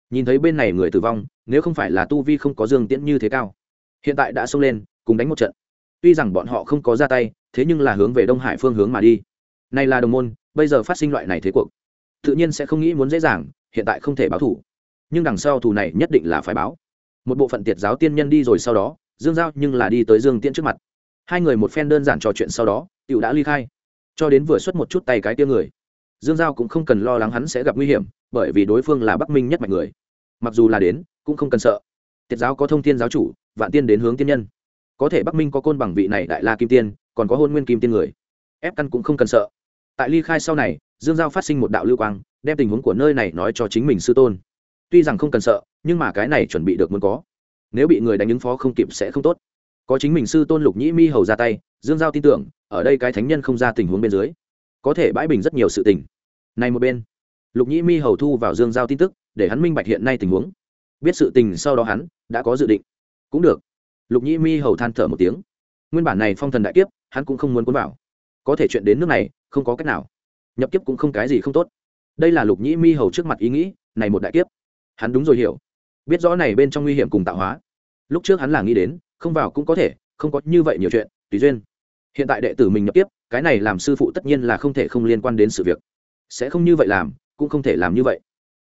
nhìn thấy bên này người tử vong, nếu không phải là tu vi không có dương tiễn như thế cao, hiện tại đã xông lên, cùng đánh một trận. Tuy rằng bọn họ không có ra tay, thế nhưng là hướng về đông hải phương hướng mà đi. Này là đồng môn, bây giờ phát sinh loại này thế cuộc, tự nhiên sẽ không nghĩ muốn dễ dàng, hiện tại không thể báo thủ nhưng đằng sau thù này nhất định là phải báo. Một bộ phận tiệt giáo tiên nhân đi rồi sau đó, dương giao nhưng là đi tới dương tiễn trước mặt. Hai người một phen đơn giản trò chuyện sau đó t đã ly khai. Cho đến vừa xuất một chút tay cái tia người dương giao cũng không cần lo lắng hắn sẽ gặp nguy hiểm, bởi vì đối phương là bắc minh nhất mạnh người. Mặc dù là đến, cũng không cần sợ. Tiết giáo có thông thiên giáo chủ, vạn tiên đến hướng tiên nhân. Có thể bắc minh có côn bằng vị này đại la kim tiên, còn có hôn nguyên kim tiên người. Ép căn cũng không cần sợ. Tại ly khai sau này, dương giao phát sinh một đạo lưu quang, đem tình huống của nơi này nói cho chính mình sư tôn. Tuy rằng không cần sợ, nhưng mà cái này chuẩn bị được muốn có. Nếu bị người đánh ứng phó không kịp sẽ không tốt. Có chính mình sư tôn lục nhĩ mi hầu ra tay, dương giao tin tưởng, ở đây cái thánh nhân không ra tình huống bên dưới có thể bãi bình rất nhiều sự tình. Này một bên, lục nhĩ mi hầu thu vào dương giao tin tức, để hắn minh bạch hiện nay tình huống. Biết sự tình sau đó hắn đã có dự định. Cũng được. Lục nhĩ mi hầu than thở một tiếng. Nguyên bản này phong thần đại kiếp, hắn cũng không muốn cuốn vào. Có thể chuyện đến nước này, không có cách nào. Nhập kiếp cũng không cái gì không tốt. Đây là lục nhĩ mi hầu trước mặt ý nghĩ, này một đại kiếp. Hắn đúng rồi hiểu. Biết rõ này bên trong nguy hiểm cùng tạo hóa. Lúc trước hắn là nghĩ đến, không vào cũng có thể, không có như vậy nhiều chuyện, tùy duyên. Hiện tại đệ tử mình nhập tiếp cái này làm sư phụ tất nhiên là không thể không liên quan đến sự việc. Sẽ không như vậy làm, cũng không thể làm như vậy.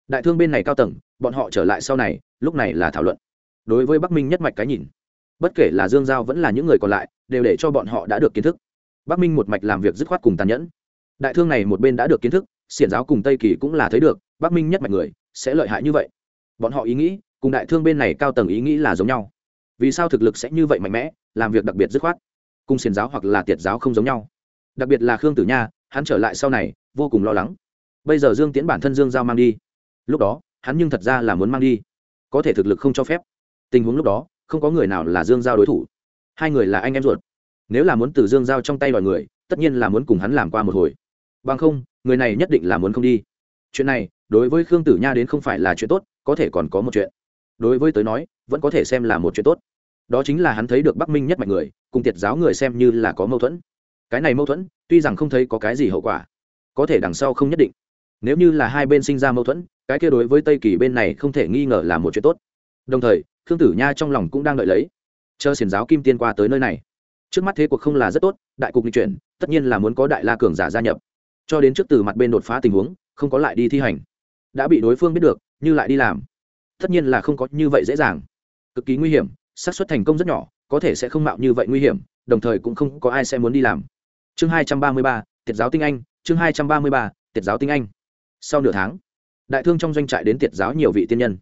Đại thương bên này cao tầng, bọn họ trở lại sau này, lúc này là thảo luận. Đối với bắc minh nhất mạch cái nhìn, bất kể là dương giao vẫn là những người còn lại, đều để cho bọn họ đã được kiến thức. Bắc minh một mạch làm việc dứt khoát cùng tàn nhẫn. Đại thương này một bên đã được kiến thức, xiển giáo cùng tây kỳ cũng là thấy được, bắc minh nhất mạch người sẽ lợi hại như vậy. Bọn họ ý nghĩ, cùng đại thương bên này cao tầng ý nghĩ là giống nhau. Vì sao thực lực sẽ như vậy mạnh mẽ, làm việc đặc biệt dứt khoát? Cùng xiển giáo hoặc là tiệt giáo không giống nhau đặc biệt là khương tử nha, hắn trở lại sau này, vô cùng lo lắng. Bây giờ dương tiễn bản thân dương giao mang đi. Lúc đó, hắn nhưng thật ra là muốn mang đi. Có thể thực lực không cho phép. Tình huống lúc đó, không có người nào là dương giao đối thủ. Hai người là anh em ruột. Nếu là muốn từ dương giao trong tay đòi người, tất nhiên là muốn cùng hắn làm qua một hồi. Bằng không, người này nhất định là muốn không đi. Chuyện này, đối với khương tử nha đến không phải là chuyện tốt, có thể còn có một chuyện. Đối với tới nói, vẫn có thể xem là một chuyện tốt. Đó chính là hắn thấy được bắc minh nhất mạnh người, cùng tiệt giáo người xem như là có mâu thuẫn cái này mâu thuẫn, tuy rằng không thấy có cái gì hậu quả, có thể đằng sau không nhất định. Nếu như là hai bên sinh ra mâu thuẫn, cái kia đối với tây kỳ bên này không thể nghi ngờ là một chuyện tốt. Đồng thời, khương tử nha trong lòng cũng đang đợi lấy. Chờ xiển giáo kim tiên qua tới nơi này. Trước mắt thế cuộc không là rất tốt, đại cục di chuyển, tất nhiên là muốn có đại la cường giả gia nhập. Cho đến trước từ mặt bên đột phá tình huống, không có lại đi thi hành. Đã bị đối phương biết được, như lại đi làm. Tất nhiên là không có như vậy dễ dàng. Cực kỳ nguy hiểm, xác suất thành công rất nhỏ, có thể sẽ không mạo như vậy nguy hiểm, đồng thời cũng không có ai sẽ muốn đi làm chương hai trăm ba mươi ba, tiệt giáo tinh anh, chương hai trăm ba mươi ba, tiệt giáo tinh anh. Sau nửa tháng, đại thương trong doanh trại đến tiệt giáo nhiều vị tiên nhân.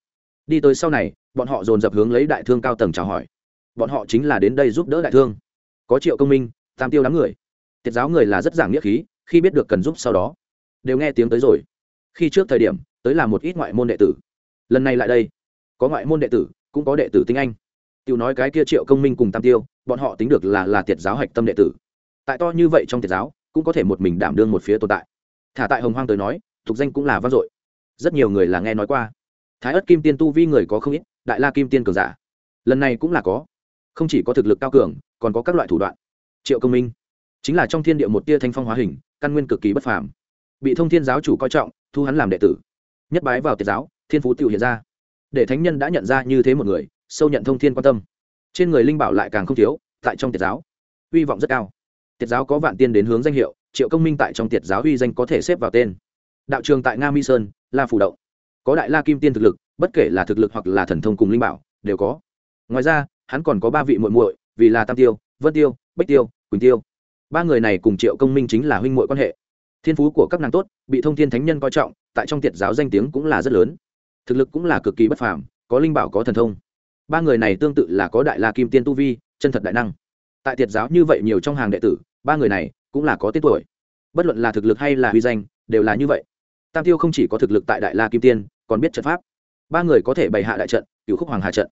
Đi tới sau này, bọn họ dồn dập hướng lấy đại thương cao tầng chào hỏi. Bọn họ chính là đến đây giúp đỡ đại thương. Có triệu công minh, tam tiêu đám người. Tiết giáo người là rất giảng nghĩa khí, khi biết được cần giúp sau đó, đều nghe tiếng tới rồi. Khi trước thời điểm, tới là một ít ngoại môn đệ tử. Lần này lại đây, có ngoại môn đệ tử, cũng có đệ tử tinh anh. Tiêu nói cái kia triệu công minh cùng tam tiêu, bọn họ tính được là là tiệt giáo hạch tâm đệ tử tại to như vậy trong tiệt giáo, cũng có thể một mình đảm đương một phía tồn tại. Thả tại hồng hoang tới nói, tục danh cũng là vang dội. Rất nhiều người là nghe nói qua. Thái ất kim tiên tu vi người có không ít, đại la kim tiên cường giả. Lần này cũng là có. Không chỉ có thực lực cao cường, còn có các loại thủ đoạn. Triệu công minh. Chính là trong thiên địa một tia thanh phong hóa hình, căn nguyên cực kỳ bất phàm. Bị thông thiên giáo chủ coi trọng, thu hắn làm đệ tử. Nhất bái vào tiệt giáo, thiên phú tự hiện ra. Để thánh nhân đã nhận ra như thế một người, sâu nhận thông thiên quan tâm. Trên người linh bảo lại càng không thiếu, tại trong tiệt giáo hy vọng rất cao tiệt giáo có vạn tiên đến hướng danh hiệu, triệu công minh tại trong tiệt giáo uy danh có thể xếp vào tên. Đạo trường tại nga mi sơn la phủ động. Có đại la kim tiên thực lực, bất kể là thực lực hoặc là thần thông cùng linh bảo, đều có. Ngoài ra, hắn còn có ba vị muội muội, vì là tam tiêu, vân tiêu bách tiêu, quỳnh tiêu. Ba người này cùng triệu công minh chính là huynh muội quan hệ. Thiên phú của các nàng tốt, bị thông thiên thánh nhân coi trọng, tại trong tiệt giáo danh tiếng cũng là rất lớn. Thực lực cũng là cực kỳ bất phàm, có linh bảo, có thần thông. Ba người này tương tự là có đại la kim tiên tu vi, chân thật đại năng. Tại tiệt giáo như vậy nhiều trong hàng đệ tử ba người này cũng là có tên tuổi. Bất luận là thực lực hay là huy danh, đều là như vậy. Tam tiêu không chỉ có thực lực tại đại la kim tiên, còn biết trận pháp. Ba người có thể bày hạ đại trận, cựu khúc hoàng hà trận.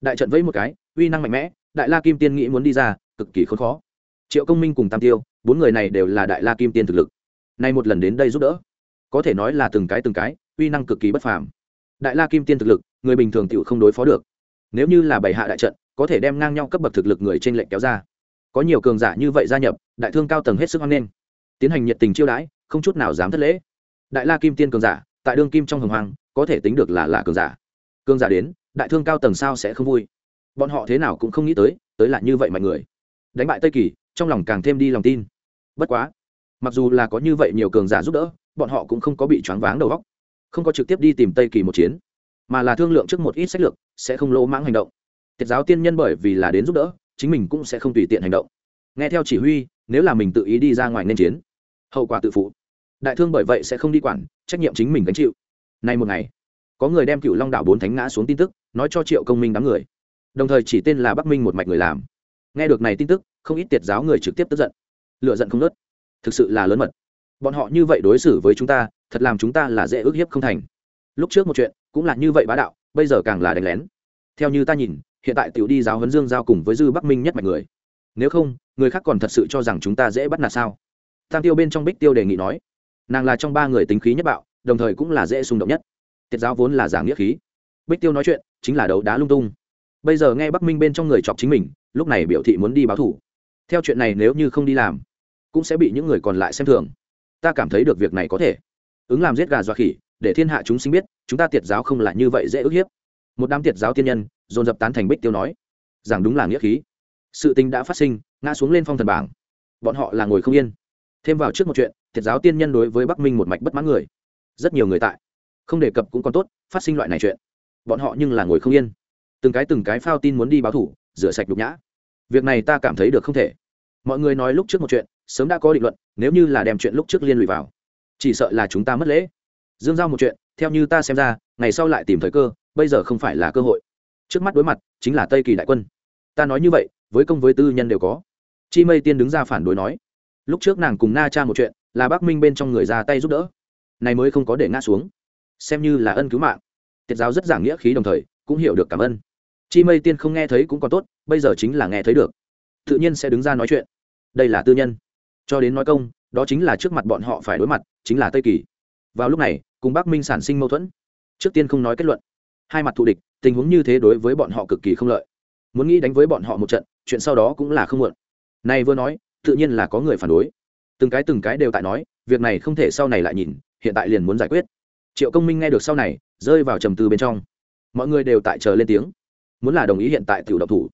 Đại trận vẫy một cái, uy năng mạnh mẽ, đại la kim tiên nghĩ muốn đi ra, cực kỳ khốn khó. Triệu công minh cùng tam tiêu, bốn người này đều là đại la kim tiên thực lực. Nay một lần đến đây giúp đỡ, có thể nói là từng cái từng cái, uy năng cực kỳ bất phàm. Đại la kim tiên thực lực, người bình thường tự không đối phó được. Nếu như là bày hạ đại trận, có thể đem ngang nhau cấp bậc thực lực người trên lệnh kéo ra có nhiều cường giả như vậy gia nhập, đại thương cao tầng hết sức hoan nghênh. Tiến hành nhiệt tình chiêu đãi, không chút nào dám thất lễ. Đại la kim tiên cường giả, tại đương kim trong hồng hoàng có thể tính được là là cường giả. Cường giả đến, đại thương cao tầng sao sẽ không vui? Bọn họ thế nào cũng không nghĩ tới tới là như vậy mọi người. Đánh bại tây kỳ, trong lòng càng thêm đi lòng tin. Bất quá, mặc dù là có như vậy nhiều cường giả giúp đỡ, bọn họ cũng không có bị choáng váng đầu óc. Không có trực tiếp đi tìm tây kỳ một chiến, mà là thương lượng trước một ít sách lược, sẽ không lỗ mãng hành động. Tiết giáo tiên nhân bởi vì là đến giúp đỡ chính mình cũng sẽ không tùy tiện hành động. Nghe theo chỉ huy, nếu là mình tự ý đi ra ngoài nên chiến, hậu quả tự phụ. Đại thương bởi vậy sẽ không đi quản, trách nhiệm chính mình gánh chịu. Nay một ngày, có người đem cựu long đảo bốn thánh ngã xuống tin tức, nói cho triệu công minh đám người. Đồng thời chỉ tên là bắc minh một mạch người làm. Nghe được này tin tức, không ít tiệt giáo người trực tiếp tức giận. Lựa giận không nớt thực sự là lớn mật. Bọn họ như vậy đối xử với chúng ta, thật làm chúng ta là dễ ước hiếp không thành. Lúc trước một chuyện, cũng là như vậy bá đạo, bây giờ càng là đánh lén. Theo như ta nhìn hiện tại tiểu đi giáo huấn dương giao cùng với dư bắc minh nhất mạch người. Nếu không, người khác còn thật sự cho rằng chúng ta dễ bắt nạt sao? Tam tiêu bên trong bích tiêu đề nghị nói, nàng là trong ba người tính khí nhất bạo, đồng thời cũng là dễ xung động nhất. Tiết giáo vốn là giả nghĩa khí. Bích tiêu nói chuyện, chính là đấu đá lung tung. Bây giờ nghe bắc minh bên trong người chọc chính mình, lúc này biểu thị muốn đi báo thủ. Theo chuyện này nếu như không đi làm, cũng sẽ bị những người còn lại xem thường. Ta cảm thấy được việc này có thể. Ứng làm giết gà dọa khỉ, để thiên hạ chúng sinh biết, chúng ta tiệt giáo không là như vậy dễ ức hiếp một đám tiệt giáo tiên nhân, dồn dập tán thành bích tiêu nói rằng đúng là nghĩa khí. Sự tình đã phát sinh, ngã xuống lên phong thần bảng. Bọn họ là ngồi không yên. Thêm vào trước một chuyện, tiệt giáo tiên nhân đối với bắc minh một mạch bất mãn người. Rất nhiều người tại không đề cập cũng còn tốt, phát sinh loại này chuyện. Bọn họ nhưng là ngồi không yên. Từng cái từng cái phao tin muốn đi báo thủ, rửa sạch nhục nhã. Việc này ta cảm thấy được không thể. Mọi người nói lúc trước một chuyện, sớm đã có định luận, nếu như là đem chuyện lúc trước liên lụy vào, chỉ sợ là chúng ta mất lễ. Dương giao một chuyện, theo như ta xem ra, ngày sau lại tìm thời cơ bây giờ không phải là cơ hội. Trước mắt đối mặt chính là tây kỳ đại quân. Ta nói như vậy, với công với tư nhân đều có. Chi mây tiên đứng ra phản đối nói. Lúc trước nàng cùng na cha một chuyện, là bác minh bên trong người ra tay giúp đỡ. Này mới không có để ngã xuống. Xem như là ân cứu mạng. Tiết giáo rất giảng nghĩa khí đồng thời, cũng hiểu được cảm ơn. Chi mây tiên không nghe thấy cũng còn tốt, bây giờ chính là nghe thấy được. Tự nhiên sẽ đứng ra nói chuyện. Đây là tư nhân. Cho đến nói công, đó chính là trước mặt bọn họ phải đối mặt, chính là tây kỳ. Vào lúc này, cùng bắc minh sản sinh mâu thuẫn. Trước tiên không nói kết luận hai mặt thù địch, tình huống như thế đối với bọn họ cực kỳ không lợi. Muốn nghĩ đánh với bọn họ một trận, chuyện sau đó cũng là không muộn. Nay vừa nói, tự nhiên là có người phản đối. Từng cái từng cái đều tại nói, việc này không thể sau này lại nhìn, hiện tại liền muốn giải quyết. Triệu công minh nghe được sau này, rơi vào trầm tư bên trong. Mọi người đều tại chờ lên tiếng. Muốn là đồng ý hiện tại tiểu độc thủ.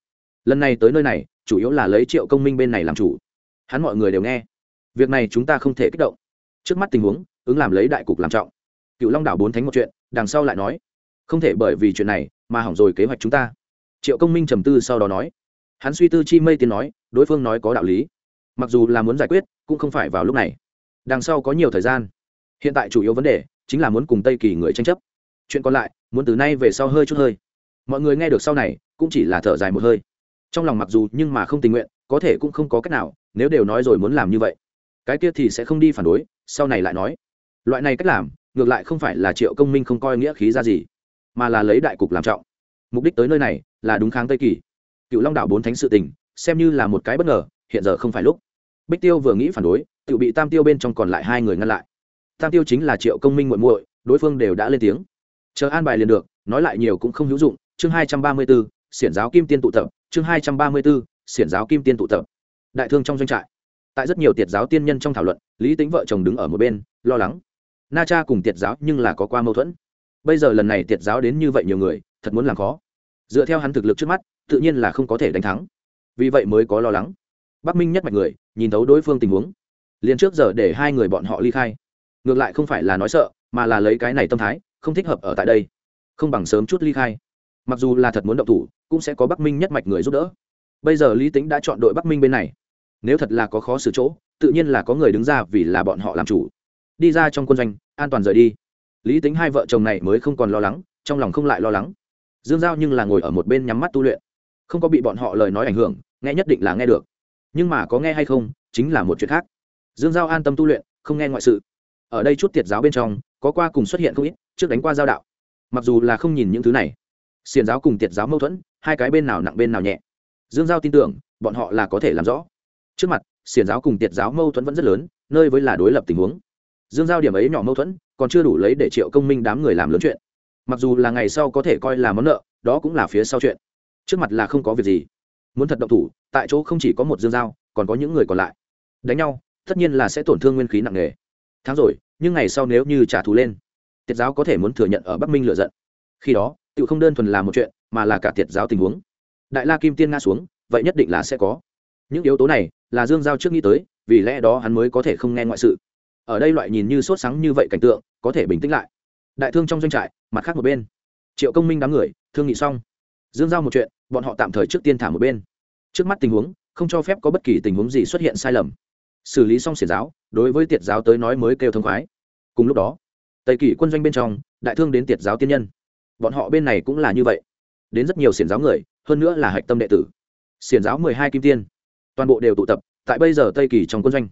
Lần này tới nơi này, chủ yếu là lấy triệu công minh bên này làm chủ. Hắn mọi người đều nghe. Việc này chúng ta không thể kích động. Trước mắt tình huống, ứng làm lấy đại cục làm trọng. Cựu long đảo bốn thánh một chuyện, đằng sau lại nói không thể bởi vì chuyện này mà hỏng rồi kế hoạch chúng ta. Triệu công minh trầm tư sau đó nói. Hắn suy tư chi mây tiến nói, đối phương nói có đạo lý. Mặc dù là muốn giải quyết, cũng không phải vào lúc này. Đằng sau có nhiều thời gian. Hiện tại chủ yếu vấn đề chính là muốn cùng tây kỳ người tranh chấp. Chuyện còn lại, muốn từ nay về sau hơi chút hơi. Mọi người nghe được sau này, cũng chỉ là thở dài một hơi. Trong lòng mặc dù nhưng mà không tình nguyện, có thể cũng không có cách nào, nếu đều nói rồi muốn làm như vậy, cái kia thì sẽ không đi phản đối, sau này lại nói. Loại này cách làm, ngược lại không phải là triệu công minh không coi nghĩa khí ra gì mà là lấy đại cục làm trọng. Mục đích tới nơi này là đúng kháng tây kỳ. Cựu long đảo bốn thánh sự tình, xem như là một cái bất ngờ, hiện giờ không phải lúc. Bích tiêu vừa nghĩ phản đối tự bị tam tiêu bên trong còn lại hai người ngăn lại. Tam tiêu chính là triệu công minh muội muội, đối phương đều đã lên tiếng. Chờ an bài liền được, nói lại nhiều cũng không hữu dụng. Chương hai trăm ba mươi b ố xiển giáo kim tiên tụ tập. Chương hai trăm ba mươi b ố xiển giáo kim tiên tụ tập. Đại thương trong doanh trại. Tại rất nhiều tiệt giáo tiên nhân trong thảo luận, lý tính vợ chồng đứng ở một bên, lo lắng. Na cha cùng tiệt giáo nhưng là có qua mâu thuẫn bây giờ lần này tiệt giáo đến như vậy nhiều người, thật muốn làm khó. Dựa theo hắn thực lực trước mắt, tự nhiên là không có thể đánh thắng. Vì vậy mới có lo lắng. Bắc minh nhất mạch người, nhìn thấu đối phương tình huống. Liền trước giờ để hai người bọn họ ly khai. Ngược lại không phải là nói sợ, mà là lấy cái này tâm thái, không thích hợp ở tại đây. Không bằng sớm chút ly khai. Mặc dù là thật muốn động thủ, cũng sẽ có bắc minh nhất mạch người giúp đỡ. Bây giờ lý tính đã chọn đội bắc minh bên này. Nếu thật là có khó xử chỗ, tự nhiên là có người đứng ra vì là bọn họ làm chủ. Đi ra trong quân doanh, an toàn rời đi lý tính hai vợ chồng này mới không còn lo lắng, trong lòng không lại lo lắng. Dương giao nhưng là ngồi ở một bên nhắm mắt tu luyện. Không có bị bọn họ lời nói ảnh hưởng, nghe nhất định là nghe được. Nhưng mà có nghe hay không, chính là một chuyện khác. Dương giao an tâm tu luyện, không nghe ngoại sự. Ở đây chút tiệt giáo bên trong, có qua cùng xuất hiện không ít, trước đánh qua giao đạo. Mặc dù là không nhìn những thứ này. Xiền giáo cùng tiệt giáo mâu thuẫn, hai cái bên nào nặng bên nào nhẹ. Dương giao tin tưởng, bọn họ là có thể làm rõ. Trước mặt xiền giáo cùng tiệt giáo mâu thuẫn vẫn rất lớn, nơi với là đối lập tình huống dương giao điểm ấy nhỏ mâu thuẫn, còn chưa đủ lấy để triệu công minh đám người làm lớn chuyện. Mặc dù là ngày sau có thể coi là món nợ, đó cũng là phía sau chuyện. Trước mặt là không có việc gì. Muốn thật động thủ, tại chỗ không chỉ có một dương giao, còn có những người còn lại. Đánh nhau, tất nhiên là sẽ tổn thương nguyên khí nặng nề. Tháng rồi, nhưng ngày sau nếu như trả thù lên, tiết giáo có thể muốn thừa nhận ở bắc minh lựa giận. Khi đó, tự không đơn thuần là một chuyện, mà là cả Tiết giáo tình huống. Đại la kim tiên nga xuống, vậy nhất định là sẽ có. Những yếu tố này là dương giao trước nghĩ tới, vì lẽ đó hắn mới có thể không nghe ngoại sự ở đây loại nhìn như sốt sáng như vậy cảnh tượng, có thể bình tĩnh lại. Đại thương trong doanh trại, mặt khác một bên. Triệu công minh đám người, thương nghị xong. Dương giao một chuyện, bọn họ tạm thời trước tiên thả một bên. Trước mắt tình huống, không cho phép có bất kỳ tình huống gì xuất hiện sai lầm. Xử lý xong xiển giáo, đối với tiệt giáo tới nói mới kêu thông khoái. Cùng lúc đó, tây kỷ quân doanh bên trong, đại thương đến tiệt giáo tiên nhân. Bọn họ bên này cũng là như vậy. Đến rất nhiều xiển giáo người, hơn nữa là hạch tâm đệ tử. Xiển giáo mười hai kim tiên, toàn bộ đều tụ tập, tại bây giờ tây kỳ trong quân doanh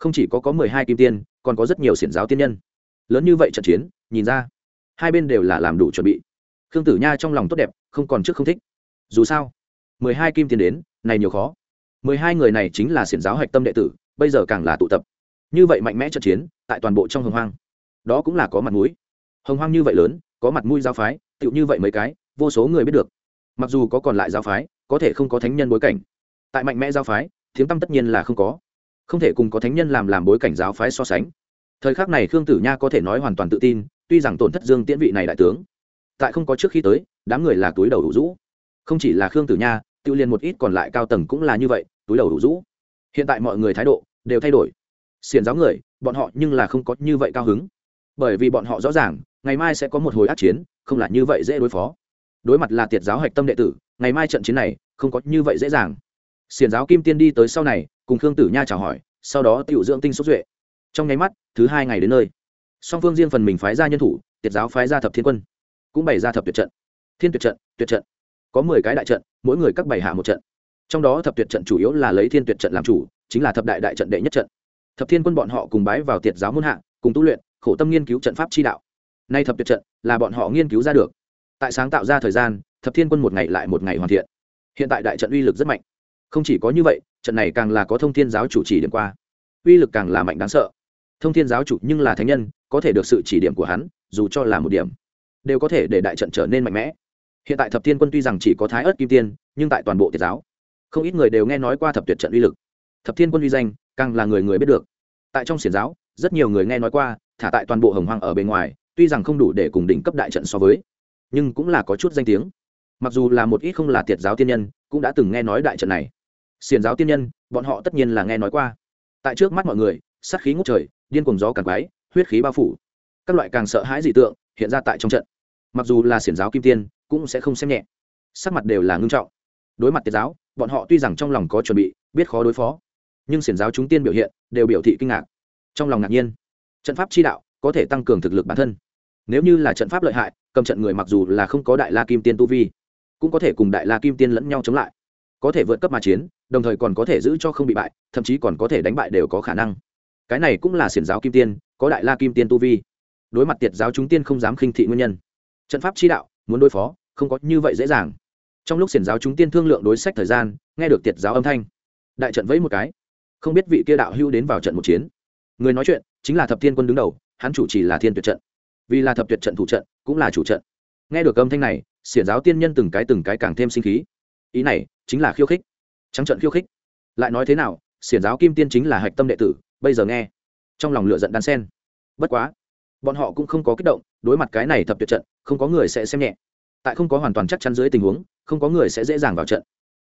không chỉ có có mười hai kim tiên, còn có rất nhiều xiển giáo tiên nhân. Lớn như vậy trận chiến, nhìn ra, hai bên đều là làm đủ chuẩn bị. Khương tử nha trong lòng tốt đẹp, không còn trước không thích. Dù sao, mười hai kim tiên đến, này nhiều khó. Mười hai người này chính là xiển giáo hạch tâm đệ tử, bây giờ càng là tụ tập. Như vậy mạnh mẽ trận chiến, tại toàn bộ trong hồng hoang, đó cũng là có mặt mũi. Hồng hoang như vậy lớn, có mặt mũi giáo phái, tựu như vậy mấy cái, vô số người biết được. Mặc dù có còn lại giáo phái, có thể không có thánh nhân bối cảnh. Tại mạnh mẽ giáo phái, tiếng tâm tất nhiên là không có không thể cùng có thánh nhân làm làm bối cảnh giáo phái so sánh. Thời khắc này khương tử nha có thể nói hoàn toàn tự tin, tuy rằng tổn thất dương tiễn vị này đại tướng, tại không có trước khi tới, đám người là túi đầu đủ rũ. Không chỉ là khương tử nha tự liền một ít còn lại cao tầng cũng là như vậy, túi đầu đủ rũ. Hiện tại mọi người thái độ đều thay đổi. Xiền giáo người, bọn họ nhưng là không có như vậy cao hứng. Bởi vì bọn họ rõ ràng, ngày mai sẽ có một hồi ác chiến, không là như vậy dễ đối phó. Đối mặt là tiệt giáo hạch tâm đệ tử, ngày mai trận chiến này không có như vậy dễ dàng. Xiền giáo kim tiên đi tới sau này cùng khương tử nha chào hỏi, sau đó tiểu dưỡng tinh sốt duệ. Trong nháy mắt, thứ hai ngày đến nơi. Song phương riêng phần mình phái ra nhân thủ, tiệt giáo phái ra thập thiên quân, cũng bày ra thập tuyệt trận. Thiên tuyệt trận tuyệt trận. Có mười cái đại trận, mỗi người các bày hạ một trận. Trong đó thập tuyệt trận chủ yếu là lấy thiên tuyệt trận làm chủ, chính là thập đại đại trận đệ nhất trận. Thập thiên quân bọn họ cùng bái vào tiệt giáo muôn hạ, cùng tu luyện, khổ tâm nghiên cứu trận pháp chi đạo. Nay thập tuyệt trận là bọn họ nghiên cứu ra được. Tại sáng tạo ra thời gian, thập thiên quân một ngày lại một ngày hoàn thiện. Hiện tại đại trận uy lực rất mạnh không chỉ có như vậy, trận này càng là có thông thiên giáo chủ chỉ điểm qua. Uy lực càng là mạnh đáng sợ. Thông thiên giáo chủ nhưng là thánh nhân, có thể được sự chỉ điểm của hắn, dù cho là một điểm, đều có thể để đại trận trở nên mạnh mẽ. Hiện tại thập thiên quân tuy rằng chỉ có thái ớt kim tiên, nhưng tại toàn bộ tiệt giáo, không ít người đều nghe nói qua thập tuyệt trận uy lực. Thập thiên quân uy danh, càng là người người biết được. Tại trong xiển giáo, rất nhiều người nghe nói qua, thả tại toàn bộ hồng hoang ở bên ngoài, tuy rằng không đủ để cùng đỉnh cấp đại trận so với, nhưng cũng là có chút danh tiếng. Mặc dù là một ít không là tiệt giáo tiên nhân, cũng đã từng nghe nói đại trận này xiền giáo tiên nhân, bọn họ tất nhiên là nghe nói qua. Tại trước mắt mọi người, sát khí ngút trời, điên cùng gió càng quái, huyết khí bao phủ. Các loại càng sợ hãi dị tượng hiện ra tại trong trận. Mặc dù là xiển giáo kim tiên, cũng sẽ không xem nhẹ. Sắc mặt đều là ngưng trọng. Đối mặt tiệt giáo, bọn họ tuy rằng trong lòng có chuẩn bị, biết khó đối phó, nhưng xiển giáo chúng tiên biểu hiện đều biểu thị kinh ngạc. Trong lòng ngạc nhiên, trận pháp chi đạo có thể tăng cường thực lực bản thân. Nếu như là trận pháp lợi hại, cầm trận người mặc dù là không có đại la kim tiên tu vi, cũng có thể cùng đại la kim tiên lẫn nhau chống lại có thể vượt cấp mà chiến, đồng thời còn có thể giữ cho không bị bại, thậm chí còn có thể đánh bại đều có khả năng. Cái này cũng là xiển giáo kim tiên, có đại la kim tiên tu vi. Đối mặt tiệt giáo chúng tiên không dám khinh thị nguyên nhân. Trận pháp chi đạo, muốn đối phó, không có như vậy dễ dàng. Trong lúc xiển giáo chúng tiên thương lượng đối sách thời gian, nghe được tiệt giáo âm thanh, đại trận vẫy một cái. Không biết vị kia đạo hưu đến vào trận một chiến. Người nói chuyện, chính là thập thiên quân đứng đầu, hắn chủ trì là thiên tuyệt trận. Vì là thập tuyệt trận thủ trận, cũng là chủ trận. Nghe được âm thanh này, xiển giáo tiên nhân từng cái từng cái càng thêm sinh khí ý này chính là khiêu khích. Trắng trận khiêu khích. Lại nói thế nào, xiển giáo kim tiên chính là hạch tâm đệ tử, bây giờ nghe, trong lòng lựa giận đan sen. Bất quá, bọn họ cũng không có kích động, đối mặt cái này thập tuyệt trận, không có người sẽ xem nhẹ. Tại không có hoàn toàn chắc chắn dưới tình huống, không có người sẽ dễ dàng vào trận.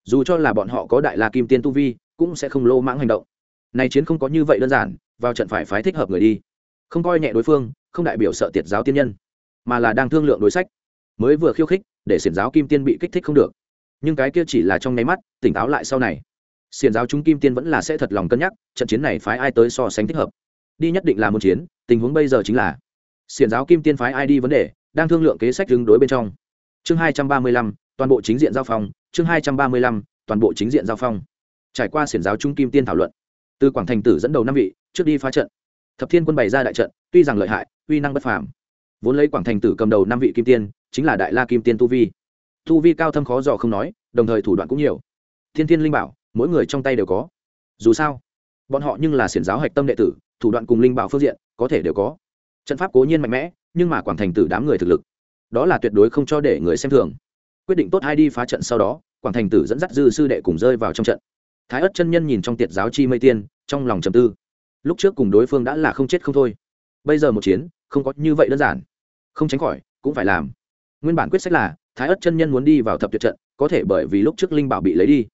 Dù cho là bọn họ có đại la kim tiên tu vi, cũng sẽ không lô mãng hành động. Này chiến không có như vậy đơn giản, vào trận phải phái thích hợp người đi. Không coi nhẹ đối phương, không đại biểu sợ tiệt giáo tiên nhân, mà là đang thương lượng đối sách. Mới vừa khiêu khích, để xiển giáo kim tiên bị kích thích không được nhưng cái kia chỉ là trong nháy mắt, tỉnh táo lại sau này. Xiển giáo chúng kim tiên vẫn là sẽ thật lòng cân nhắc, trận chiến này phái ai tới so sánh thích hợp. Đi nhất định là một chiến, tình huống bây giờ chính là, xiển giáo kim tiên phái ai đi vấn đề, đang thương lượng kế sách đứng đối bên trong. Chương hai trăm ba mươi lăm, toàn bộ chính diện giao phong, chương hai trăm ba mươi lăm, toàn bộ chính diện giao phong. Trải qua xiển giáo trung kim tiên thảo luận, từ quảng thành tử dẫn đầu năm vị, trước đi phá trận. Thập thiên quân bày ra đại trận, tuy rằng lợi hại, uy năng bất phàm. Vốn lấy quảng thành tử cầm đầu năm vị kim tiên, chính là đại la kim tiên tu vi. Thu vi cao thâm khó dò không nói, đồng thời thủ đoạn cũng nhiều. Thiên thiên linh bảo, mỗi người trong tay đều có. Dù sao, bọn họ nhưng là xiển giáo hạch tâm đệ tử, thủ đoạn cùng linh bảo phương diện, có thể đều có. Trận pháp cố nhiên mạnh mẽ, nhưng mà quảng thành tử đám người thực lực, đó là tuyệt đối không cho để người xem thường. Quyết định tốt hai đi phá trận sau đó, quảng thành tử dẫn dắt dư sư đệ cùng rơi vào trong trận. Thái ất chân nhân nhìn trong tiệt giáo chi mây tiên, trong lòng trầm tư. Lúc trước cùng đối phương đã là không chết không thôi. Bây giờ một chiến, không có như vậy đơn giản. Không tránh khỏi, cũng phải làm. Nguyên bản quyết sách là thái ất chân nhân muốn đi vào thập tuyệt trận, có thể bởi vì lúc trước linh bảo bị lấy đi.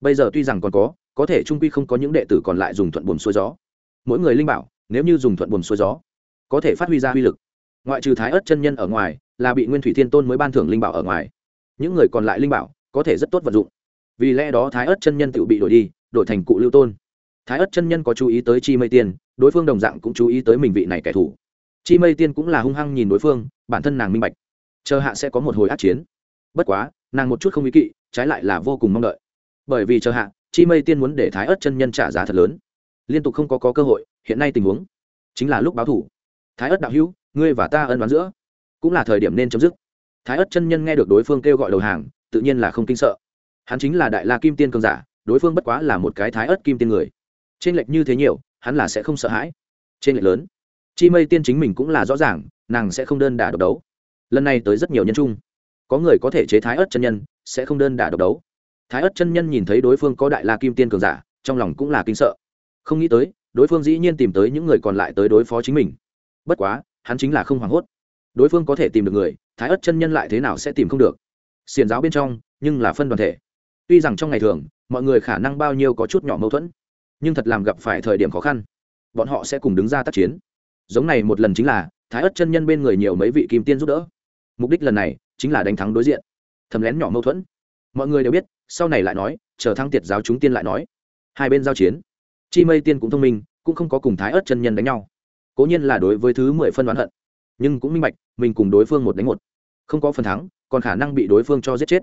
Bây giờ tuy rằng còn có có thể trung quy không có những đệ tử còn lại dùng thuận buồm xuôi gió. Mỗi người linh bảo, nếu như dùng thuận buồm xuôi gió, có thể phát huy ra uy lực. Ngoại trừ thái ất chân nhân ở ngoài, là bị nguyên thủy thiên tôn mới ban thưởng linh bảo ở ngoài. Những người còn lại linh bảo, có thể rất tốt vận dụng. Vì lẽ đó thái ất chân nhân tự bị đổi đi, đổi thành cụ lưu tôn. Thái ất chân nhân có chú ý tới chi mây tiên, đối phương đồng dạng cũng chú ý tới mình vị này kẻ thù. Chi mây tiên cũng là hung hăng nhìn đối phương, bản thân nàng minh bạch chờ hạ sẽ có một hồi át chiến. Bất quá nàng một chút không ý kỵ trái lại là vô cùng mong đợi. Bởi vì chờ hạ chi mây tiên muốn để thái ất chân nhân trả giá thật lớn. Liên tục không có, có cơ hội hiện nay tình huống chính là lúc báo thủ. Thái ất đạo hữu ngươi và ta ân đoán giữa. Cũng là thời điểm nên chấm dứt. Thái ất chân nhân nghe được đối phương kêu gọi đầu hàng tự nhiên là không kinh sợ. Hắn chính là đại la kim tiên cường giả đối phương bất quá là một cái thái ất kim tiên người. Trên lệch như thế nhiều hắn là sẽ không sợ hãi. Trên lệch lớn chi mây tiên chính mình cũng là rõ ràng nàng sẽ không đơn đả độc đấu lần này tới rất nhiều nhân trung. Có người có thể chế thái ất chân nhân, sẽ không đơn đả độc đấu. Thái ất chân nhân nhìn thấy đối phương có đại la kim tiên cường giả, trong lòng cũng là kinh sợ. Không nghĩ tới, đối phương dĩ nhiên tìm tới những người còn lại tới đối phó chính mình. Bất quá, hắn chính là không hoảng hốt. Đối phương có thể tìm được người, thái ất chân nhân lại thế nào sẽ tìm không được? Xiền giáo bên trong, nhưng là phân đoàn thể. Tuy rằng trong ngày thường, mọi người khả năng bao nhiêu có chút nhỏ mâu thuẫn, nhưng thật làm gặp phải thời điểm khó khăn. Bọn họ sẽ cùng đứng ra tác chiến. Giống này một lần chính là, thái ất chân nhân bên người nhiều mấy vị kim tiên giúp đỡ mục đích lần này chính là đánh thắng đối diện. Thầm lén nhỏ mâu thuẫn. Mọi người đều biết, sau này lại nói, chờ thắng tiệt giáo chúng tiên lại nói. Hai bên giao chiến. Chi mây tiên cũng thông minh, cũng không có cùng thái ớt chân nhân đánh nhau. Cố nhiên là đối với thứ mười phân đoán hận. Nhưng cũng minh bạch, mình cùng đối phương một đánh một. Không có phần thắng, còn khả năng bị đối phương cho giết chết.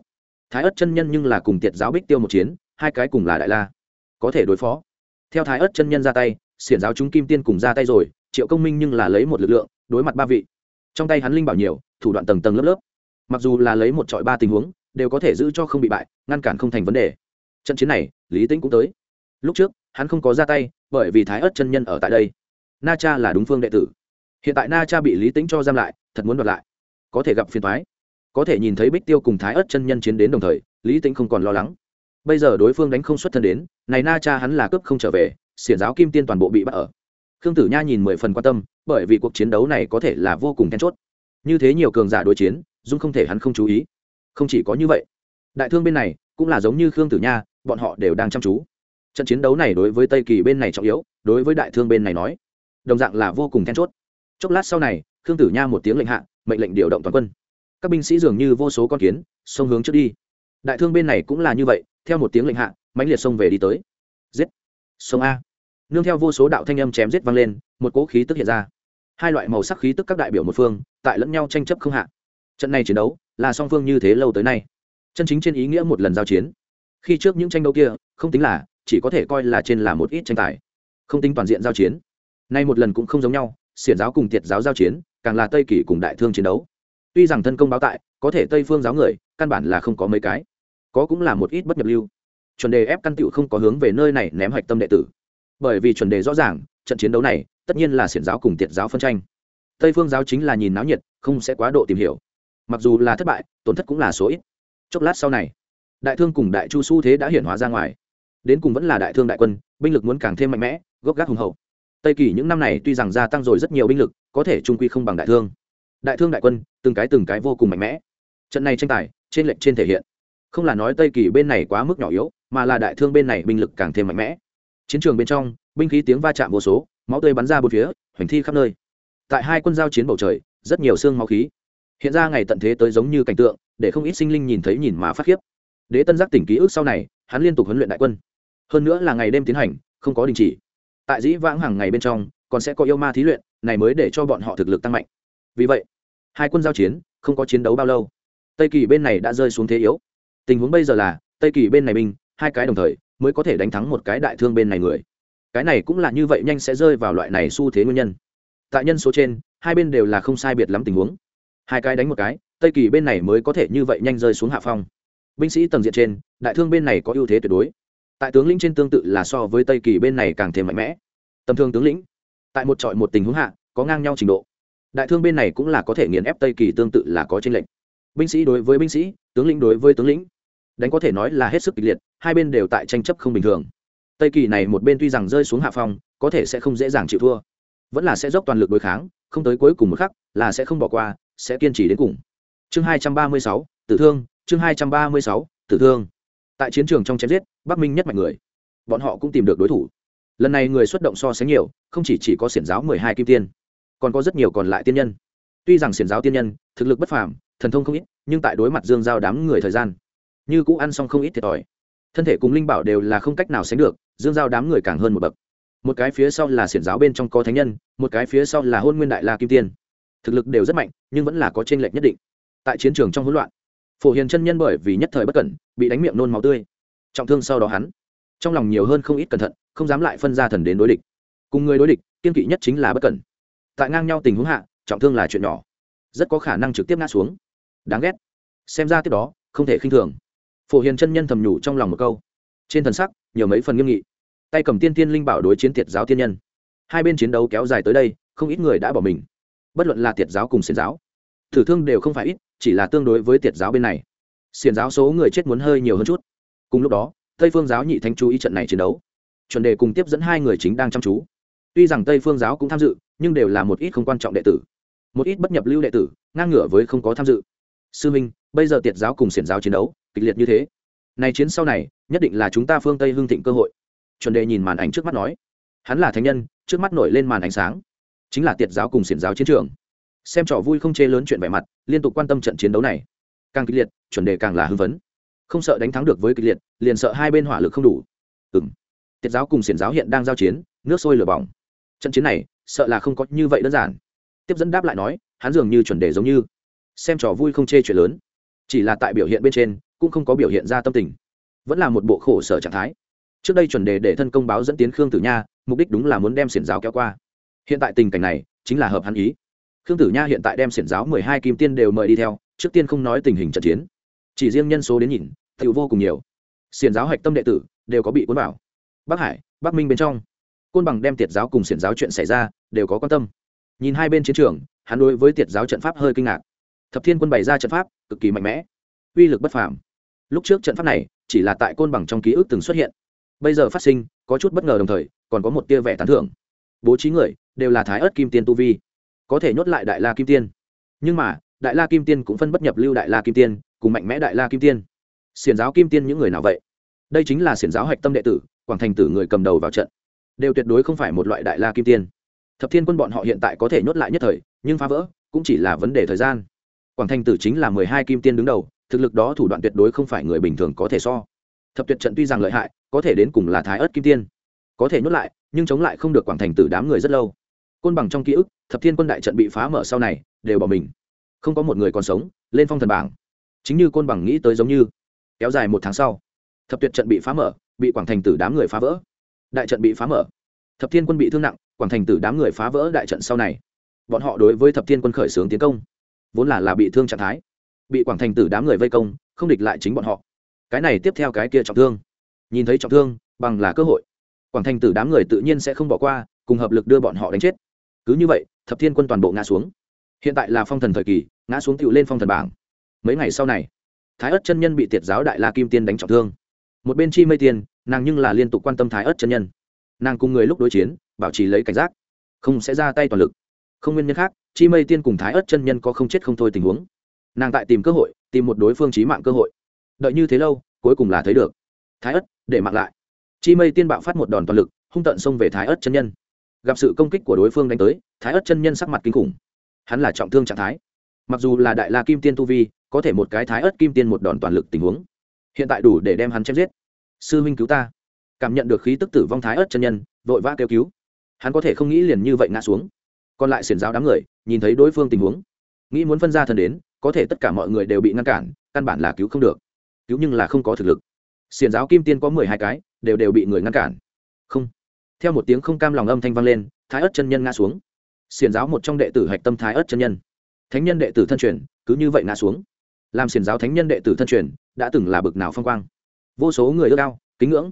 Thái ớt chân nhân nhưng là cùng tiệt giáo bích tiêu một chiến, hai cái cùng là đại la. Có thể đối phó. Theo thái ớt chân nhân ra tay, xiển giáo chúng kim tiên cùng ra tay rồi, triệu công minh nhưng là lấy một lực lượng, đối mặt ba vị trong tay hắn linh bảo nhiều, thủ đoạn tầng tầng lớp lớp. Mặc dù là lấy một trọi ba tình huống, đều có thể giữ cho không bị bại, ngăn cản không thành vấn đề. Trận chiến này, lý tĩnh cũng tới. Lúc trước, hắn không có ra tay, bởi vì thái ớt chân nhân ở tại đây. Na cha là đúng phương đệ tử. Hiện tại na cha bị lý tĩnh cho giam lại, thật muốn đoạt lại. Có thể gặp phiền thoái có thể nhìn thấy bích tiêu cùng thái ớt chân nhân chiến đến đồng thời, lý tĩnh không còn lo lắng. Bây giờ đối phương đánh không xuất thân đến, này na cha hắn là cướp không trở về, xiển giáo kim tiên toàn bộ bị bắt ở khương tử nha nhìn mười phần quan tâm, bởi vì cuộc chiến đấu này có thể là vô cùng then chốt. Như thế nhiều cường giả đối chiến, dung không thể hắn không chú ý. Không chỉ có như vậy, đại thương bên này cũng là giống như khương tử nha, bọn họ đều đang chăm chú. Trận chiến đấu này đối với tây kỳ bên này trọng yếu, đối với đại thương bên này nói, đồng dạng là vô cùng then chốt. Chốc lát sau này, khương tử nha một tiếng lệnh hạ, mệnh lệnh điều động toàn quân. Các binh sĩ dường như vô số con kiến, xông hướng trước đi. Đại thương bên này cũng là như vậy, theo một tiếng lệnh hạ, mãnh liệt xông về đi tới. Giết! Sông a! Nương theo vô số đạo thanh âm chém giết vang lên, một cỗ khí tức hiện ra. Hai loại màu sắc khí tức các đại biểu một phương, tại lẫn nhau tranh chấp không hạ. Trận này chiến đấu là song phương như thế lâu tới nay. Chân chính trên ý nghĩa một lần giao chiến. Khi trước những tranh đấu kia, không tính là, chỉ có thể coi là trên là một ít tranh tài. Không tính toàn diện giao chiến. Nay một lần cũng không giống nhau, xiển giáo cùng tiệt giáo giao chiến, càng là tây kỳ cùng đại thương chiến đấu. Tuy rằng thân công báo tại, có thể tây phương giáo người, căn bản là không có mấy cái. Có cũng là một ít bất nhập lưu. Chuẩn đề ép căn tựu không có hướng về nơi này ném hạch tâm đệ tử bởi vì chuẩn đề rõ ràng, trận chiến đấu này tất nhiên là xiển giáo cùng tiệt giáo phân tranh. Tây phương giáo chính là nhìn náo nhiệt, không sẽ quá độ tìm hiểu. Mặc dù là thất bại, tổn thất cũng là số ít. Chốc lát sau này, đại thương cùng đại chu s u thế đã hiển hóa ra ngoài. Đến cùng vẫn là đại thương đại quân, binh lực muốn càng thêm mạnh mẽ, gốc gác hùng hậu. Tây kỳ những năm này tuy rằng gia tăng rồi rất nhiều binh lực, có thể trung quy không bằng đại thương. Đại thương đại quân, từng cái từng cái vô cùng mạnh mẽ. Trận này tranh tài, trên lệnh trên thể hiện. Không là nói tây kỳ bên này quá mức nhỏ yếu, mà là đại thương bên này binh lực càng thêm mạnh mẽ chiến trường bên trong, binh khí tiếng va chạm vô số, máu tươi bắn ra bốn phía, hoành thi khắp nơi. Tại hai quân giao chiến bầu trời, rất nhiều xương máu khí. Hiện ra ngày tận thế tới giống như cảnh tượng, để không ít sinh linh nhìn thấy nhìn mà phát khiếp. Đế tân giác tỉnh ký ức sau này, hắn liên tục huấn luyện đại quân. Hơn nữa là ngày đêm tiến hành, không có đình chỉ. Tại dĩ vãng hàng ngày bên trong, còn sẽ có yêu ma thí luyện, này mới để cho bọn họ thực lực tăng mạnh. Vì vậy, hai quân giao chiến, không có chiến đấu bao lâu. Tây kỳ bên này đã rơi xuống thế yếu. Tình huống bây giờ là, tây kỳ bên này binh hai cái đồng thời, mới có thể đánh thắng một cái đại thương bên này người. Cái này cũng là như vậy nhanh sẽ rơi vào loại này xu thế nguyên nhân. Tại nhân số trên, hai bên đều là không sai biệt lắm tình huống. Hai cái đánh một cái, tây kỳ bên này mới có thể như vậy nhanh rơi xuống hạ phong. Binh sĩ tầng diện trên, đại thương bên này có ưu thế tuyệt đối. Tại tướng lĩnh trên tương tự là so với tây kỳ bên này càng thêm mạnh mẽ. Tầm thương tướng lĩnh, tại một trọi một tình huống hạ, có ngang nhau trình độ. Đại thương bên này cũng là có thể nghiền ép tây kỳ tương tự là có tranh lệnh binh sĩ đối với binh sĩ, tướng lĩnh đối với tướng lĩnh đánh có thể nói là hết sức kịch liệt hai bên đều tại tranh chấp không bình thường. Tây kỳ này một bên tuy rằng rơi xuống hạ phong có thể sẽ không dễ dàng chịu thua vẫn là sẽ dốc toàn lực đối kháng không tới cuối cùng một khắc là sẽ không bỏ qua sẽ kiên trì đến cùng. Chương hai trăm ba mươi sáu tử thương chương hai trăm ba mươi sáu tử thương. Tại chiến trường trong chém giết bắc minh nhất mạnh người bọn họ cũng tìm được đối thủ. Lần này người xuất động so sánh nhiều không chỉ, chỉ có xiển giáo mười hai kim tiên còn có rất nhiều còn lại tiên nhân. Tuy rằng xiển giáo tiên nhân thực lực bất phàm thần thông không ít nhưng tại đối mặt dương giao đám người thời gian như cũ ăn xong không ít thiệt thòi. Thân thể cùng linh bảo đều là không cách nào sánh được, dương giao đám người càng hơn một bậc. Một cái phía sau là xiển giáo bên trong có thánh nhân, một cái phía sau là hôn nguyên đại la kim tiên. Thực lực đều rất mạnh, nhưng vẫn là có t r ê n lệch nhất định. Tại chiến trường trong hỗn loạn, phổ hiền chân nhân bởi vì nhất thời bất cẩn, bị đánh miệng nôn máu tươi. Trọng thương sau đó hắn, trong lòng nhiều hơn không ít cẩn thận, không dám lại phân ra thần đến đối địch. Cùng người đối địch, kiên kỵ nhất chính là bất cẩn. Tại ngang nhau tình huống hạ, trọng thương là chuyện nhỏ, rất có khả năng trực tiếp ngã xuống. Đáng ghét. Xem ra tiếp đó, không thể khinh thường phổ hiền chân nhân thầm nhủ trong lòng một câu. Trên thần sắc, nhiều mấy phần nghiêm nghị. Tay cầm tiên tiên linh bảo đối chiến tiệt giáo tiên nhân. Hai bên chiến đấu kéo dài tới đây, không ít người đã bỏ mình. Bất luận là tiệt giáo cùng xiền giáo, thử thương đều không phải ít, chỉ là tương đối với tiệt giáo bên này. Xiền giáo số người chết muốn hơi nhiều hơn chút. Cùng lúc đó, tây phương giáo nhị thanh chú ý trận này chiến đấu. Chuẩn đề cùng tiếp dẫn hai người chính đang chăm chú. Tuy rằng tây phương giáo cũng tham dự, nhưng đều là một ít không quan trọng đệ tử. Một ít bất nhập lưu đệ tử, ngang ngửa với không có tham dự. Sư minh bây giờ tiệt giáo cùng xiển giáo chiến đấu, kịch liệt như thế. Này chiến sau này, nhất định là chúng ta phương tây hưng thịnh cơ hội. Chuẩn đề nhìn màn ảnh trước mắt nói. Hắn là thánh nhân, trước mắt nổi lên màn ánh sáng. Chính là tiệt giáo cùng xiển giáo chiến trường. Xem trò vui không chê lớn chuyện vẻ mặt, liên tục quan tâm trận chiến đấu này. Càng kịch liệt, chuẩn đề càng là hưng vấn không sợ đánh thắng được với kịch liệt, liền sợ hai bên hỏa lực không đủ. Ừng tiệt giáo cùng xiển giáo hiện đang giao chiến, nước sôi lửa bỏng. Trận chiến này, sợ là không có như vậy đơn giản. Tiếp dẫn đáp lại nói, hắn dường như chuẩn đề giống như. Xem trò vui không chê chuyện lớn chỉ là tại biểu hiện bên trên, cũng không có biểu hiện ra tâm tình. Vẫn là một bộ khổ sở trạng thái. Trước đây chuẩn đề để thân công báo dẫn tiến khương tử nha, mục đích đúng là muốn đem xiển giáo kéo qua. Hiện tại tình cảnh này, chính là hợp hắn ý. Khương tử nha hiện tại đem xiển giáo mười hai kim tiên đều mời đi theo, trước tiên không nói tình hình trận chiến. Chỉ riêng nhân số đến nhìn tự vô cùng nhiều. Xiển giáo hạch tâm đệ tử, đều có bị cuốn vào. Bắc hải, bắc minh bên trong. Côn bằng đem tiệt giáo cùng xiển giáo chuyện xảy ra, đều có quan tâm. Nhìn hai bên chiến trường, hắn đối với tiệt giáo trận pháp hơi kinh ngạc thập thiên quân bày ra trận pháp, cực kỳ mạnh mẽ, uy lực bất phàm. Lúc trước trận pháp này chỉ là tại côn bằng trong ký ức từng xuất hiện. Bây giờ phát sinh, có chút bất ngờ đồng thời, còn có một tia vẻ tán thưởng. Bố trí người đều là thái ớt kim tiên tu vi, có thể nhốt lại đại la kim tiên. Nhưng mà, đại la kim tiên cũng phân bất nhập lưu đại la kim tiên, cùng mạnh mẽ đại la kim tiên. Xiển giáo kim tiên những người nào vậy? Đây chính là xiển giáo hạch tâm đệ tử, quảng thành tử người cầm đầu vào trận. Đều tuyệt đối không phải một loại đại la kim tiên. Thập thiên quân bọn họ hiện tại có thể nhốt lại nhất thời, nhưng phá vỡ cũng chỉ là vấn đề thời gian quảng thành tử chính là mười hai kim tiên đứng đầu, thực lực đó thủ đoạn tuyệt đối không phải người bình thường có thể so. Thập tuyệt trận tuy rằng lợi hại, có thể đến cùng là thái ớt kim tiên. Có thể nhốt lại, nhưng chống lại không được quảng thành tử đám người rất lâu. Côn bằng trong ký ức, thập thiên quân đại trận bị phá mở sau này, đều bỏ mình. Không có một người còn sống, lên phong thần bảng. Chính như côn bằng nghĩ tới giống như, kéo dài một tháng sau, thập tuyệt trận bị phá mở, bị quảng thành tử đám người phá vỡ. Đại trận bị phá mở. Thập thiên quân bị thương nặng, quảng thành tử đám người phá vỡ đại trận sau này. Bọn họ đối với thập thiên quân khởi xướng tiến công vốn là là bị thương trạng thái. Bị quảng thành tử đám người vây công, không địch lại chính bọn họ. Cái này tiếp theo cái kia trọng thương. Nhìn thấy trọng thương, bằng là cơ hội, quảng thành tử đám người tự nhiên sẽ không bỏ qua, cùng hợp lực đưa bọn họ đánh chết. Cứ như vậy, thập thiên quân toàn bộ ngã xuống. Hiện tại là phong thần thời kỳ, ngã xuống tựu lên phong thần bảng. Mấy ngày sau này, thái ất chân nhân bị tiệt giáo đại la kim tiên đánh trọng thương. Một bên chi mây tiên, nàng nhưng là liên tục quan tâm thái ất chân nhân. Nàng cùng người lúc đối chiến, bảo trì lấy cảnh giác, không sẽ ra tay toàn lực. Không nguyên nhân khác chi mây tiên cùng thái ớt chân nhân có không chết không thôi tình huống. Nàng tại tìm cơ hội, tìm một đối phương trí mạng cơ hội. Đợi như thế lâu, cuối cùng là thấy được. Thái ớt để mạng lại. Chi mây tiên bạo phát một đòn toàn lực, hung tận xông về thái ớt chân nhân. Gặp sự công kích của đối phương đánh tới, thái ớt chân nhân sắc mặt kinh khủng. Hắn là trọng thương trạng thái. Mặc dù là đại la kim tiên tu vi, có thể một cái thái ớt kim tiên một đòn toàn lực tình huống. Hiện tại đủ để đem hắn chém giết. Sư huynh cứu ta. Cảm nhận được khí tức tử vong thái ớt chân nhân, vội vã kêu cứu. Hắn có thể không nghĩ liền như vậy ngã xuống còn lại xiển giáo đám người nhìn thấy đối phương tình huống, nghĩ muốn phân ra thần đến, có thể tất cả mọi người đều bị ngăn cản, căn bản là cứu không được. Cứu nhưng là không có thực lực. Xiển giáo kim tiên có mười hai cái, đều đều bị người ngăn cản. Không. Theo một tiếng không cam lòng âm thanh vang lên, thái ất chân nhân ngã xuống. Xiển giáo một trong đệ tử hạch tâm thái ất chân nhân. Thánh nhân đệ tử thân truyền, cứ như vậy ngã xuống. Làm xiển giáo thánh nhân đệ tử thân truyền, đã từng là bực nào phong quang. Vô số người ước cao kính ngưỡng.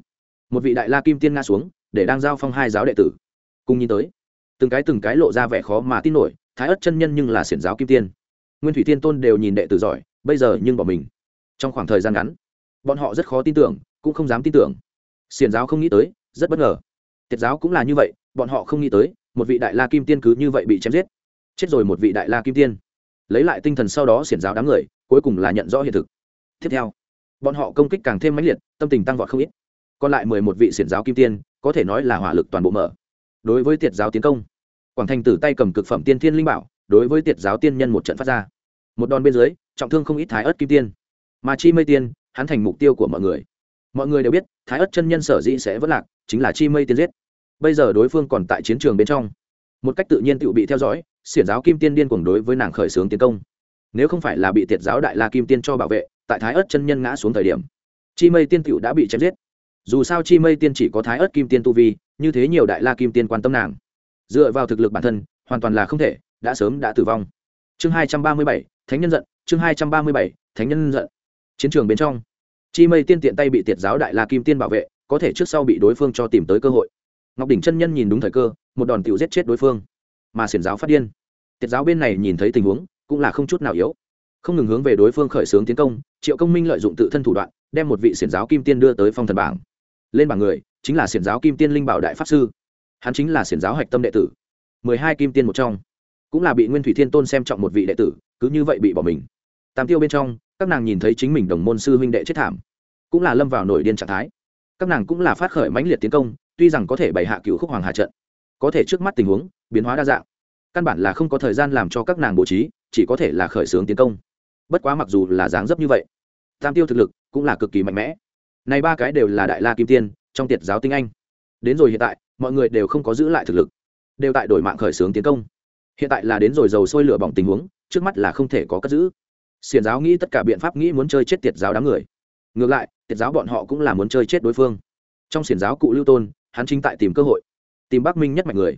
Một vị đại la kim tiên ngã xuống, để đang giao phong hai giáo đệ tử. Cùng nhìn tới từng cái từng cái lộ ra vẻ khó mà tin nổi, thái ất chân nhân nhưng là xiển giáo kim tiên. Nguyên thủy tiên tôn đều nhìn đệ tử giỏi, bây giờ nhưng bỏ mình. Trong khoảng thời gian ngắn, bọn họ rất khó tin tưởng, cũng không dám tin tưởng. Xiển giáo không nghĩ tới, rất bất ngờ. Tiết giáo cũng là như vậy, bọn họ không nghĩ tới, một vị đại la kim tiên cứ như vậy bị chém giết. Chết rồi một vị đại la kim tiên. Lấy lại tinh thần sau đó xiển giáo đám người, cuối cùng là nhận rõ hiện thực. Tiếp theo, bọn họ công kích càng thêm mãnh liệt, tâm tình tăng vọt không ít. Còn lại mười một vị xiển giáo kim tiên, có thể nói là hỏa lực toàn bộ mở đối với tiệt giáo tiến công. Quảng thành tử tay cầm cực phẩm tiên thiên linh bảo, đối với tiệt giáo tiên nhân một trận phát ra. Một đòn bên dưới, trọng thương không ít thái ớt kim tiên. Mà chi mây tiên, hắn thành mục tiêu của mọi người. Mọi người đều biết, thái ớt chân nhân sở dĩ sẽ vất lạc, chính là chi mây tiên giết. Bây giờ đối phương còn tại chiến trường bên trong. Một cách tự nhiên tự bị theo dõi, xiển giáo kim tiên điên cuồng đối với nàng khởi xướng tiến công. Nếu không phải là bị tiệt giáo đại la kim tiên cho bảo vệ, tại thái ớt chân nhân ngã xuống thời điểm, chi mây tiên tựu đã bị chém giết dù sao chi mây tiên chỉ có thái ớt kim tiên tu vi, như thế nhiều đại la kim tiên quan tâm nàng. Dựa vào thực lực bản thân, hoàn toàn là không thể, đã sớm đã tử vong. Chương hai trăm ba mươi bảy, thánh nhân giận, chương hai trăm ba mươi bảy, thánh nhân giận. Chiến trường bên trong, chi mây tiên tiện tay bị tiệt giáo đại la kim tiên bảo vệ, có thể trước sau bị đối phương cho tìm tới cơ hội. Ngọc đỉnh chân nhân nhìn đúng thời cơ, một đòn tiểu giết chết đối phương. Mà xiển giáo phát điên. Tiệt giáo bên này nhìn thấy tình huống, cũng là không chút nào yếu. Không ngừng hướng về đối phương khởi xướng tiến công, triệu công minh lợi dụng tự thân thủ đoạn, đem một vị xiển giáo kim tiên đưa tới phong thần bảng lên bảng người, chính là xiển giáo kim tiên linh bảo đại pháp sư. Hắn chính là xiển giáo hạch tâm đệ tử. Mười hai kim tiên một trong. Cũng là bị nguyên thủy thiên tôn xem trọng một vị đệ tử, cứ như vậy bị bỏ mình. Tam tiêu bên trong, các nàng nhìn thấy chính mình đồng môn sư huynh đệ chết thảm, cũng là lâm vào nổi điên trạng thái. Các nàng cũng là phát khởi mãnh liệt tiến công, tuy rằng có thể bày hạ cựu khúc hoàng hà trận, có thể trước mắt tình huống, biến hóa đa dạng. Căn bản là không có thời gian làm cho các nàng bố trí, chỉ có thể là khởi xướng tiến công. Bất quá mặc dù là dáng dấp như vậy, tam tiêu thực lực cũng là cực kỳ mạnh mẽ này ba cái đều là đại la kim tiên, trong tiệt giáo tinh anh. Đến rồi hiện tại, mọi người đều không có giữ lại thực lực. Đều tại đổi mạng khởi xướng tiến công. Hiện tại là đến rồi dầu sôi lửa bỏng tình huống, trước mắt là không thể có cất giữ. Xiền giáo nghĩ tất cả biện pháp nghĩ muốn chơi chết tiệt giáo đám người. Ngược lại, tiệt giáo bọn họ cũng là muốn chơi chết đối phương. Trong xiển giáo cụ lưu tôn, hắn chính tại tìm cơ hội, tìm bắc minh nhất mạnh người.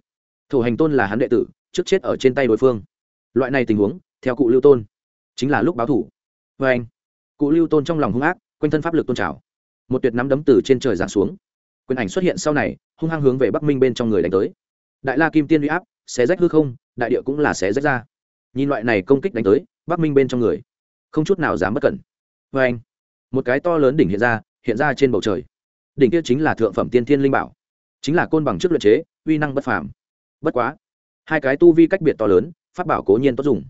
Thủ hành tôn là hắn đệ tử, trước chết ở trên tay đối phương. Loại này tình huống, theo cụ lưu tôn, chính là lúc báo thủ. Vê anh, cụ lưu tôn trong lòng hung ác, quanh thân pháp lực tôn trào một tuyệt nắm đấm từ trên trời giáng xuống. Quyền ảnh xuất hiện sau này, hung hăng hướng về bắc minh bên trong người đánh tới. Đại la kim tiên uy áp, xé rách hư không, đại địa cũng là xé rách ra. Nhìn loại này công kích đánh tới, bắc minh bên trong người, không chút nào dám bất cẩn. Vê anh, một cái to lớn đỉnh hiện ra hiện ra trên bầu trời. Đỉnh kia chính là thượng phẩm tiên thiên linh bảo, chính là côn bằng trước luyện chế, uy năng bất phàm. Bất quá, hai cái tu vi cách biệt to lớn, pháp bảo cố nhiên tốt dùng,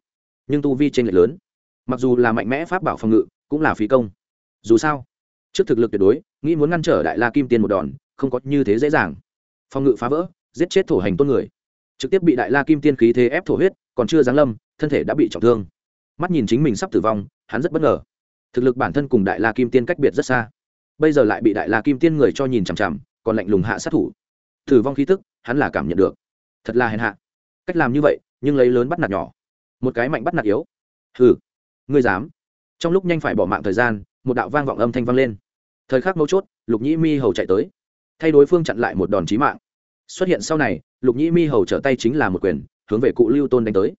nhưng tu vi trên lệch lớn. Mặc dù là mạnh mẽ pháp bảo phòng ngự, cũng là phí công. Dù sao trước thực lực tuyệt đối, nghĩ muốn ngăn trở đại la kim tiên một đòn, không có như thế dễ dàng. Phòng ngự phá vỡ, giết chết thổ hành tôn người. Trực tiếp bị đại la kim tiên khí thế ép thổ huyết, còn chưa giáng lâm, thân thể đã bị trọng thương. Mắt nhìn chính mình sắp tử vong, hắn rất bất ngờ. Thực lực bản thân cùng đại la kim tiên cách biệt rất xa. Bây giờ lại bị đại la kim tiên người cho nhìn chằm chằm, còn lạnh lùng hạ sát thủ. Tử vong khí tức, hắn là cảm nhận được. Thật là hèn hạ. Cách làm như vậy, nhưng lấy lớn bắt nạt nhỏ. Một cái mạnh bắt nạt yếu. Hừ, ngươi dám. Trong lúc nhanh phải bỏ mạng thời gian một đạo vang vọng âm thanh vang lên. Thời khắc mấu chốt, lục nhĩ mi hầu chạy tới. Thay đối phương chặn lại một đòn chí mạng. Xuất hiện sau này, lục nhĩ mi hầu trở tay chính là một quyền, hướng về cụ lưu tôn đánh tới.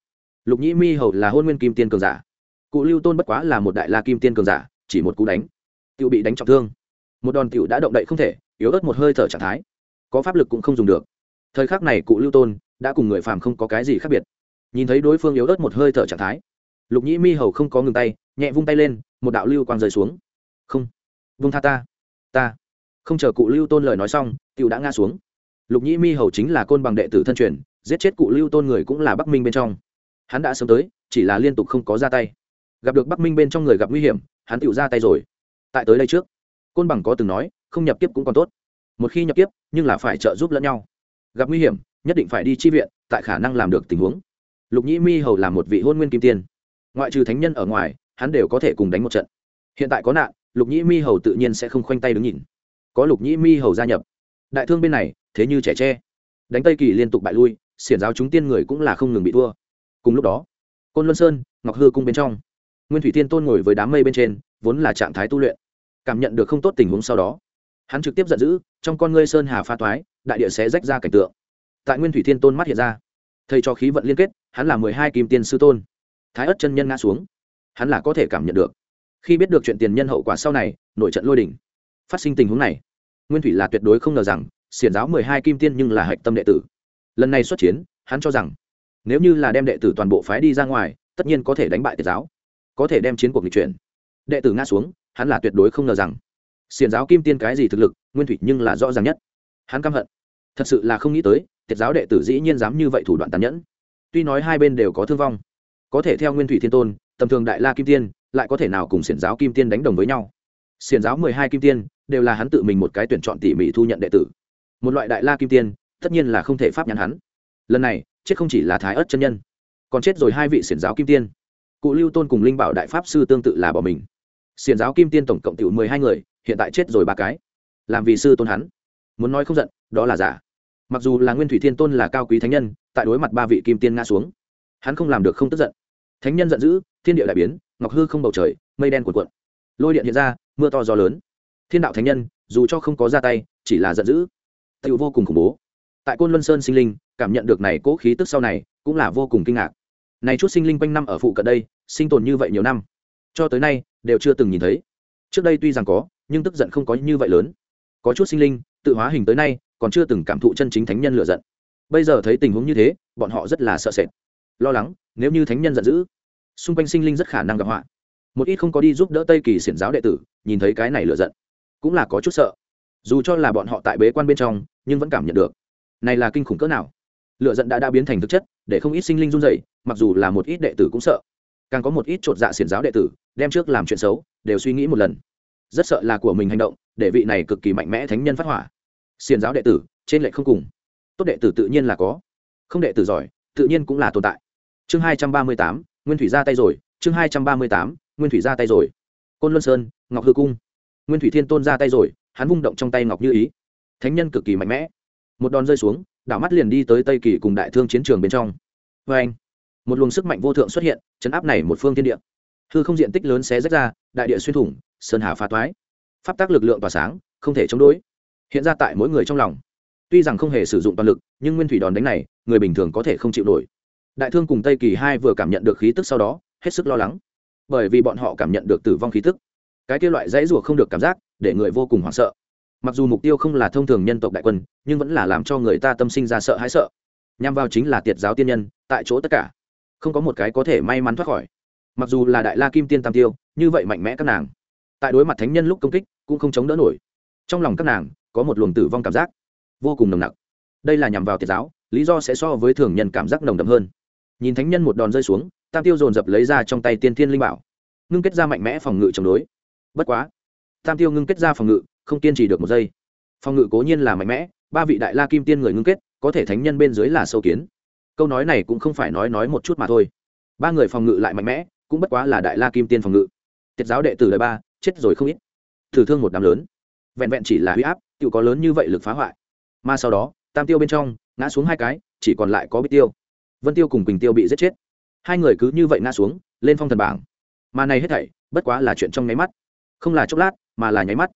Lục nhĩ mi hầu là hôn nguyên kim tiên cường giả. Cụ lưu tôn bất quá là một đại la kim tiên cường giả, chỉ một cú đánh. Tự bị đánh trọng thương. Một đòn tiểu đã động đậy không thể, yếu ớt một hơi thở trạng thái. Có pháp lực cũng không dùng được. Thời khắc này cụ lưu tôn đã cùng người phàm không có cái gì khác biệt. Nhìn thấy đối phương yếu ớt một hơi thở trạng thái, lục nhĩ mi hầu không có ngừng tay nhẹ vung tay lên, một đạo lưu quang rơi xuống. Không. Vung tha ta. Ta. Không chờ cụ lưu tôn lời nói xong cựu đã ngã xuống. Lục nhĩ mi hầu chính là côn bằng đệ tử thân truyền, giết chết cụ lưu tôn người cũng là bắc minh bên trong. Hắn đã sớm tới, chỉ là liên tục không có ra tay. Gặp được bắc minh bên trong người gặp nguy hiểm, hắn tự ra tay rồi. Tại tới đây trước, côn bằng có từng nói, không nhập kiếp cũng còn tốt. Một khi nhập kiếp, nhưng là phải trợ giúp lẫn nhau. Gặp nguy hiểm, nhất định phải đi chi viện, tại khả năng làm được tình huống. Lục nhĩ mi hầu là một vị hôn nguyên kim tiên. Ngoại trừ thánh nhân ở ngoài hắn đều có thể cùng đánh một trận. Hiện tại có nạn, lục nhĩ mi hầu tự nhiên sẽ không khoanh tay đứng nhìn. Có lục nhĩ mi hầu gia nhập. Đại thương bên này, thế như trẻ tre. Đánh tây kỳ liên tục bại lui, xiển giáo chúng tiên người cũng là không ngừng bị thua. Cùng lúc đó, côn luân sơn, ngọc hư cung bên trong. Nguyên thủy tiên tôn ngồi với đám mây bên trên, vốn là trạng thái tu luyện. Cảm nhận được không tốt tình huống sau đó, hắn trực tiếp giận dữ, trong con ngươi sơn hà pha toái, đại địa sẽ rách ra cảnh tượng. Tại nguyên thủy thiên tôn mắt hiện ra, thầy cho khí vận liên kết, hắn là mười hai kim tiên sư tôn. Thái ất chân nhân ngã xuống hắn là có thể cảm nhận được. Khi biết được chuyện tiền nhân hậu quả sau này, nội trận lôi đỉnh. Phát sinh tình huống này, nguyên thủy là tuyệt đối không ngờ rằng, xiển giáo mười hai kim tiên nhưng là hạch tâm đệ tử. Lần này xuất chiến, hắn cho rằng, nếu như là đem đệ tử toàn bộ phái đi ra ngoài, tất nhiên có thể đánh bại tiệt giáo, có thể đem chiến cuộc lịch chuyển. Đệ tử ngã xuống, hắn là tuyệt đối không ngờ rằng, xiển giáo kim tiên cái gì thực lực, nguyên thủy nhưng là rõ ràng nhất. Hắn căm hận. Thật sự là không nghĩ tới, tiệt giáo đệ tử dĩ nhiên dám như vậy thủ đoạn tàn nhẫn. Tuy nói hai bên đều có thương vong, có thể theo nguyên thủy thiên tôn tầm thường đại la kim tiên, lại có thể nào cùng xiển giáo kim tiên đánh đồng với nhau? Xiển giáo mười hai kim tiên, đều là hắn tự mình một cái tuyển chọn tỉ mỉ thu nhận đệ tử. Một loại đại la kim tiên, tất nhiên là không thể pháp nhắn hắn. Lần này, chết không chỉ là thái ớt chân nhân, còn chết rồi hai vị xiển giáo kim tiên. Cụ lưu tôn cùng linh bảo đại pháp sư tương tự là bỏ mình. Xiển giáo kim tiên tổng cộng tiểu mười hai người, hiện tại chết rồi ba cái. Làm vì sư tôn hắn. Muốn nói không giận, đó là giả. Mặc dù là nguyên thủy thiên tôn là cao quý thánh nhân, tại đối mặt ba vị kim tiên ngã xuống, hắn không làm được không tức giận thánh nhân giận dữ, thiên địa đại biến, ngọc hư không bầu trời, mây đen cuộn cuộn. Lôi điện hiện ra, mưa to gió lớn. Thiên đạo thánh nhân, dù cho không có ra tay, chỉ là giận dữ. Tựu vô cùng khủng bố. Tại côn luân sơn sinh linh, cảm nhận được này cố khí tức sau này, cũng là vô cùng kinh ngạc. Này chút sinh linh quanh năm ở phụ cận đây, sinh tồn như vậy nhiều năm, cho tới nay, đều chưa từng nhìn thấy. Trước đây tuy rằng có, nhưng tức giận không có như vậy lớn. Có chút sinh linh, tự hóa hình tới nay, còn chưa từng cảm thụ chân chính thánh nhân lựa giận. Bây giờ thấy tình huống như thế, bọn họ rất là sợ sệt. Lo lắng, nếu như thánh nhân giận dữ xung quanh sinh linh rất khả năng gặp họa. Một ít không có đi giúp đỡ tây kỳ xiển giáo đệ tử, nhìn thấy cái này lựa giận, cũng là có chút sợ. Dù cho là bọn họ tại bế quan bên trong, nhưng vẫn cảm nhận được. Này là kinh khủng cỡ nào? Lựa giận đã đã biến thành thực chất, để không ít sinh linh run dày mặc dù là một ít đệ tử cũng sợ. Càng có một ít chột dạ xiển giáo đệ tử, đem trước làm chuyện xấu, đều suy nghĩ một lần. Rất sợ là của mình hành động, để vị này cực kỳ mạnh mẽ thánh nhân phát hỏa. Xiển giáo đệ tử, trên lệ không cùng. Tốt đệ tử tự nhiên là có. Không đệ tử giỏi, tự nhiên cũng là tồn tại. Chương hai trăm ba mươi tám nguyên thủy ra tay rồi, chương hai trăm ba mươi tám, nguyên thủy ra tay rồi. Côn luân sơn, ngọc hư cung. Nguyên thủy thiên tôn ra tay rồi, hắn vung động trong tay ngọc như ý. Thánh nhân cực kỳ mạnh mẽ. Một đòn rơi xuống, đảo mắt liền đi tới tây kỳ cùng đại thương chiến trường bên trong. Vê anh, một luồng sức mạnh vô thượng xuất hiện, chấn áp này một phương thiên địa. Hư không diện tích lớn xé rách ra, đại địa xuyên thủng, sơn hà phá toái. Pháp tác lực lượng tỏa sáng, không thể chống đối. Hiện ra tại mỗi người trong lòng. Tuy rằng không hề sử dụng toàn lực, nhưng nguyên thủy đòn đánh này, người bình thường có thể không chịu nổi đại thương cùng tây kỳ hai vừa cảm nhận được khí tức sau đó, hết sức lo lắng. Bởi vì bọn họ cảm nhận được tử vong khí tức. Cái kia loại dãy rủa không được cảm giác, để người vô cùng hoảng sợ. Mặc dù mục tiêu không là thông thường nhân tộc đại quân, nhưng vẫn là làm cho người ta tâm sinh ra sợ hãi sợ. Nhằm vào chính là tiệt giáo tiên nhân, tại chỗ tất cả. Không có một cái có thể may mắn thoát khỏi. Mặc dù là đại la kim tiên tam tiêu, như vậy mạnh mẽ các nàng. Tại đối mặt thánh nhân lúc công kích, cũng không chống đỡ nổi. Trong lòng các nàng, có một luồng tử vong cảm giác. Vô cùng nồng nặc. Đây là nhằm vào tiệt giáo, lý do sẽ so với thường nhân cảm giác nồng đậm hơn nhìn thánh nhân một đòn rơi xuống, tam tiêu dồn dập lấy ra trong tay tiên thiên linh bảo, ngưng kết ra mạnh mẽ phòng ngự chống đối. Bất quá, tam tiêu ngưng kết ra phòng ngự, không kiên trì được một giây. Phòng ngự cố nhiên là mạnh mẽ, ba vị đại la kim tiên người ngưng kết, có thể thánh nhân bên dưới là sâu kiến. Câu nói này cũng không phải nói nói một chút mà thôi. Ba người phòng ngự lại mạnh mẽ, cũng bất quá là đại la kim tiên phòng ngự. Tiết giáo đệ tử đời ba, chết rồi không ít. Thử thương một đám lớn. Vẹn vẹn chỉ là huy áp tự có lớn như vậy lực phá hoại. Mà sau đó, tam tiêu bên trong, ngã xuống hai cái, chỉ còn lại có bích tiêu vân tiêu cùng quỳnh tiêu bị giết chết. Hai người cứ như vậy ngã xuống, lên phong thần bảng. Mà này hết thảy, bất quá là chuyện trong nháy mắt. Không là chốc lát, mà là nháy mắt.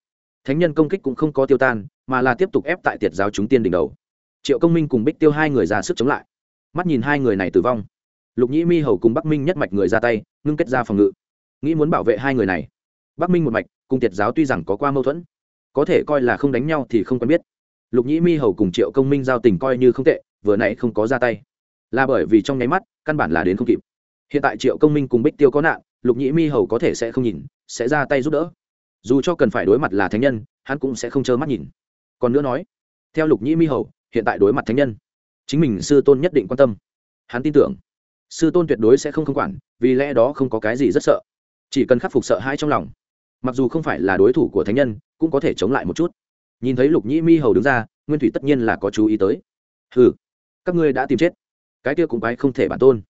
Thánh nhân công kích cũng không có tiêu tan, mà là tiếp tục ép tại tiệt giáo chúng tiên đỉnh đầu. Triệu công minh cùng bích tiêu hai người ra sức chống lại. Mắt nhìn hai người này tử vong. Lục nhĩ mi hầu cùng bắc minh nhất mạch người ra tay, ngưng kết ra phòng ngự. Nghĩ muốn bảo vệ hai người này. Bắc minh một mạch, cùng tiệt giáo tuy rằng có qua mâu thuẫn, có thể coi là không đánh nhau thì không quen biết. Lục nhĩ mi hầu cùng triệu công minh giao tình coi như không tệ, vừa nãy không có ra tay là bởi vì trong nháy mắt, căn bản là đến không kịp. Hiện tại triệu công minh cùng bích tiêu có nạn, lục nhĩ mi hầu có thể sẽ không nhìn, sẽ ra tay giúp đỡ. Dù cho cần phải đối mặt là thánh nhân, hắn cũng sẽ không trơ mắt nhìn. Còn nữa nói, theo lục nhĩ mi hầu, hiện tại đối mặt thánh nhân, chính mình sư tôn nhất định quan tâm. Hắn tin tưởng, sư tôn tuyệt đối sẽ không không quản, vì lẽ đó không có cái gì rất sợ. Chỉ cần khắc phục sợ hãi trong lòng. Mặc dù không phải là đối thủ của thánh nhân, cũng có thể chống lại một chút. Nhìn thấy lục nhĩ mi hầu đứng ra, nguyên thủy tất nhiên là có chú ý tới. Ừ các ngươi đã tìm chết cái kia cũng quái không thể bản tôn.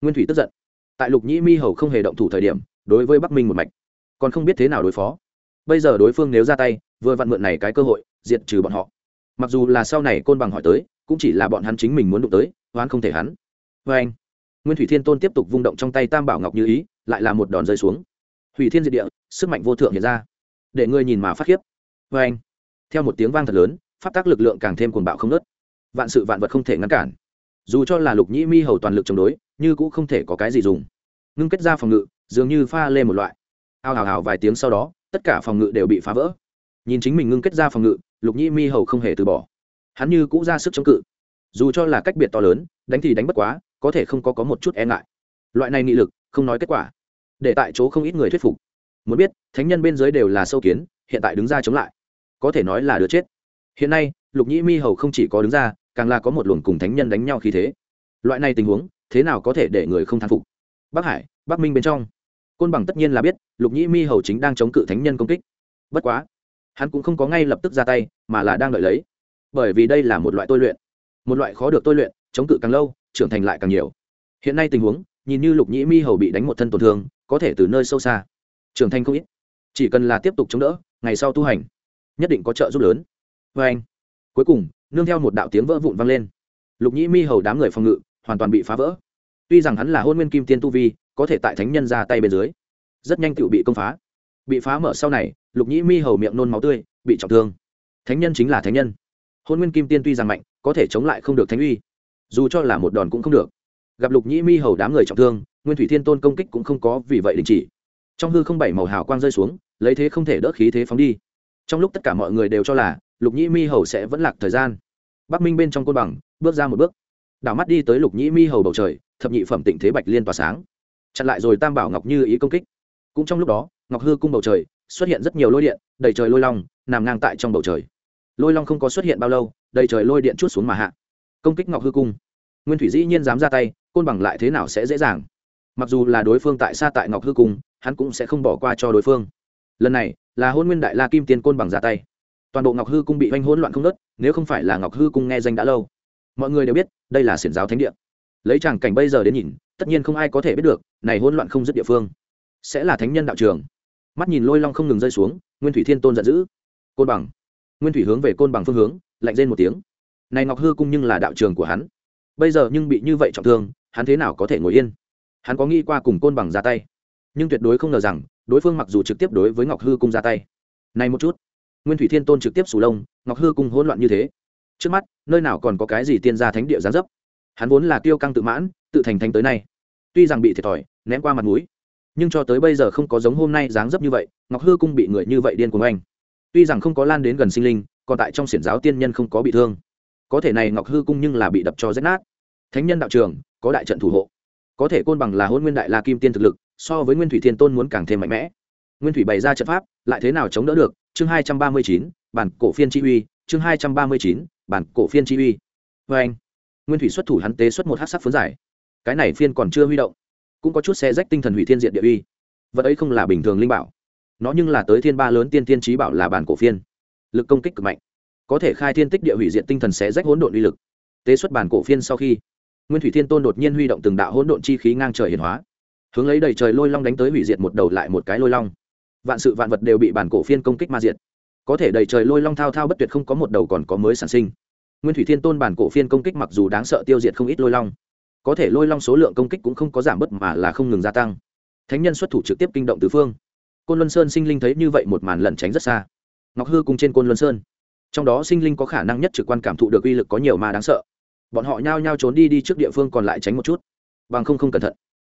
Nguyên thủy tức giận. Tại lục nhĩ mi hầu không hề động thủ thời điểm, đối với bắc minh một mạch, còn không biết thế nào đối phó. Bây giờ đối phương nếu ra tay, vừa vặn mượn này cái cơ hội, diệt trừ bọn họ. Mặc dù là sau này côn bằng hỏi tới, cũng chỉ là bọn hắn chính mình muốn đụng tới hoán không thể hắn. Vê anh, nguyên thủy thiên tôn tiếp tục vung động trong tay tam bảo ngọc như ý, lại là một đòn rơi xuống. Hủy thiên diệt địa, sức mạnh vô thượng hiện ra. Để ngươi nhìn mà phát khiếp. Vê anh, theo một tiếng vang thật lớn, pháp tác lực lượng càng thêm cuồng bạo không nớt vạn sự vạn vật không thể ngăn cản dù cho là lục nhĩ mi hầu toàn lực chống đối, như cũng không thể có cái gì dùng. Ngưng kết ra phòng ngự, dường như pha lê một loại. Ao hào hào vài tiếng sau đó, tất cả phòng ngự đều bị phá vỡ. Nhìn chính mình ngưng kết ra phòng ngự, lục nhĩ mi hầu không hề từ bỏ. Hắn như cũ ra sức chống cự. Dù cho là cách biệt to lớn, đánh thì đánh bất quá, có thể không có có một chút e ngại. Loại này nghị lực, không nói kết quả. Để tại chỗ không ít người thuyết phục. Muốn biết, thánh nhân bên dưới đều là sâu kiến, hiện tại đứng ra chống lại. Có thể nói là đứa chết. Hiện nay, lục nhĩ mi hầu không chỉ có đứng ra càng là có một luồng cùng thánh nhân đánh nhau khí thế. Loại này tình huống, thế nào có thể để người không thán phục? Bắc hải, bắc minh bên trong. Côn bằng tất nhiên là biết, lục nhĩ mi hầu chính đang chống cự thánh nhân công kích. Bất quá, hắn cũng không có ngay lập tức ra tay, mà là đang đợi lấy. Bởi vì đây là một loại tôi luyện. Một loại khó được tôi luyện, chống cự càng lâu, trưởng thành lại càng nhiều. Hiện nay tình huống, nhìn như lục nhĩ mi hầu bị đánh một thân tổn thương, có thể từ nơi sâu xa, trưởng thành không ít. Chỉ cần là tiếp tục chống đỡ, ngày sau tu hành, nhất định có trợ giúp lớn. Vê anh, cuối cùng nương theo một đạo tiếng vỡ vụn vang lên. Lục nhĩ mi hầu đám người phòng ngự hoàn toàn bị phá vỡ. Tuy rằng hắn là hôn nguyên kim tiên tu vi, có thể tại thánh nhân ra tay bên dưới, rất nhanh tự bị công phá. Bị phá mở sau này, lục nhĩ mi hầu miệng nôn máu tươi, bị trọng thương. Thánh nhân chính là thánh nhân. Hôn nguyên kim tiên tuy rằng mạnh, có thể chống lại không được thánh uy, dù cho là một đòn cũng không được. Gặp lục nhĩ mi hầu đám người trọng thương, nguyên thủy thiên tôn công kích cũng không có vì vậy đình chỉ. Trong hư không bảy màu hào quang rơi xuống, lấy thế không thể đỡ khí thế phóng đi. Trong lúc tất cả mọi người đều cho là lục nhĩ mi hầu sẽ vẫn lạc thời gian. Bắc minh bên trong côn bằng, bước ra một bước. Đảo mắt đi tới lục nhĩ mi hầu bầu trời, thập nhị phẩm tịnh thế bạch liên tỏa sáng. Chặn lại rồi tam bảo ngọc như ý công kích. Cũng trong lúc đó, ngọc hư cung bầu trời, xuất hiện rất nhiều lôi điện, đầy trời lôi long, nằm ngang tại trong bầu trời. Lôi long không có xuất hiện bao lâu, đầy trời lôi điện chút xuống mà hạ. Công kích ngọc hư cung. Nguyên thủy dĩ nhiên dám ra tay, côn bằng lại thế nào sẽ dễ dàng? Mặc dù là đối phương tại xa tại ngọc hư cung, hắn cũng sẽ không bỏ qua cho đối phương. Lần này, là hôn nguyên đại la kim tiên côn bằng ra tay toàn bộ ngọc hư cung bị oanh hỗn loạn không nớt nếu không phải là ngọc hư cung nghe danh đã lâu. Mọi người đều biết, đây là xiển giáo thánh địa. Lấy tràng cảnh bây giờ đến nhìn, tất nhiên không ai có thể biết được, này hỗn loạn không dứt địa phương. Sẽ là thánh nhân đạo trường. Mắt nhìn lôi long không ngừng rơi xuống, nguyên thủy thiên tôn giận dữ. Côn bằng. Nguyên thủy hướng về côn bằng phương hướng, lạnh rên một tiếng. Này ngọc hư cung nhưng là đạo trường của hắn. Bây giờ nhưng bị như vậy trọng thương, hắn thế nào có thể ngồi yên? Hắn có nghĩ qua cùng côn bằng ra tay? Nhưng tuyệt đối không ngờ rằng, đối phương mặc dù trực tiếp đối với ngọc hư cung ra tay. Này một chút nguyên thủy thiên tôn trực tiếp sù lông, ngọc hư cung hỗn loạn như thế. Trước mắt, nơi nào còn có cái gì tiên gia thánh địa gián dấp? Hắn vốn là tiêu căng tự mãn, tự thành thánh tới nay. Tuy rằng bị thiệt thòi, ném qua mặt mũi, nhưng cho tới bây giờ không có giống hôm nay dáng dấp như vậy, ngọc hư cung bị người như vậy điên cuồng anh tuy rằng không có lan đến gần sinh linh, còn tại trong xiển giáo tiên nhân không có bị thương. Có thể này ngọc hư cung nhưng là bị đập cho rách nát. Thánh nhân đạo trường, có đại trận thủ hộ. Có thể côn bằng là hôn nguyên đại la kim tiên thực lực, so với nguyên thủy thiên tôn muốn càng thêm mạnh mẽ nguyên thủy bày ra trận pháp, lại thế nào chống đỡ được? Chương hai trăm ba mươi chín, bản cổ phiên chi uy. Chương hai trăm ba mươi chín, bản cổ phiên chi uy. Vê anh, nguyên thủy xuất thủ hắn tế xuất một hát sắc phấn giải. Cái này phiên còn chưa huy động, cũng có chút xe rách tinh thần hủy thiên diện địa uy. Vật ấy không là bình thường linh bảo, nó nhưng là tới thiên ba lớn tiên tiên trí bảo là bản cổ phiên. Lực công kích cực mạnh, có thể khai thiên tích địa hủy diện tinh thần sẽ rách hỗn độn uy lực. Tế xuất bản cổ phiên sau khi, nguyên thủy thiên tôn đột nhiên huy động từng đạo hỗn độn chi khí ngang trời hiển hóa, hướng lấy đầy trời lôi long đánh tới hủy diệt một đầu lại một cái lôi long vạn sự vạn vật đều bị bản cổ phiên công kích ma diệt. Có thể đầy trời lôi long thao thao bất tuyệt không có một đầu còn có mới sản sinh. Nguyên thủy thiên tôn bản cổ phiên công kích mặc dù đáng sợ tiêu diệt không ít lôi long, có thể lôi long số lượng công kích cũng không có giảm bớt mà là không ngừng gia tăng. Thánh nhân xuất thủ trực tiếp kinh động tứ phương. Côn luân sơn sinh linh thấy như vậy một màn lẩn tránh rất xa. Ngọc hư cùng trên côn luân sơn. Trong đó sinh linh có khả năng nhất trực quan cảm thụ được uy lực có nhiều mà đáng sợ. Bọn họ nhao nhao trốn đi đi trước địa phương còn lại tránh một chút. Bằng không không cẩn thận.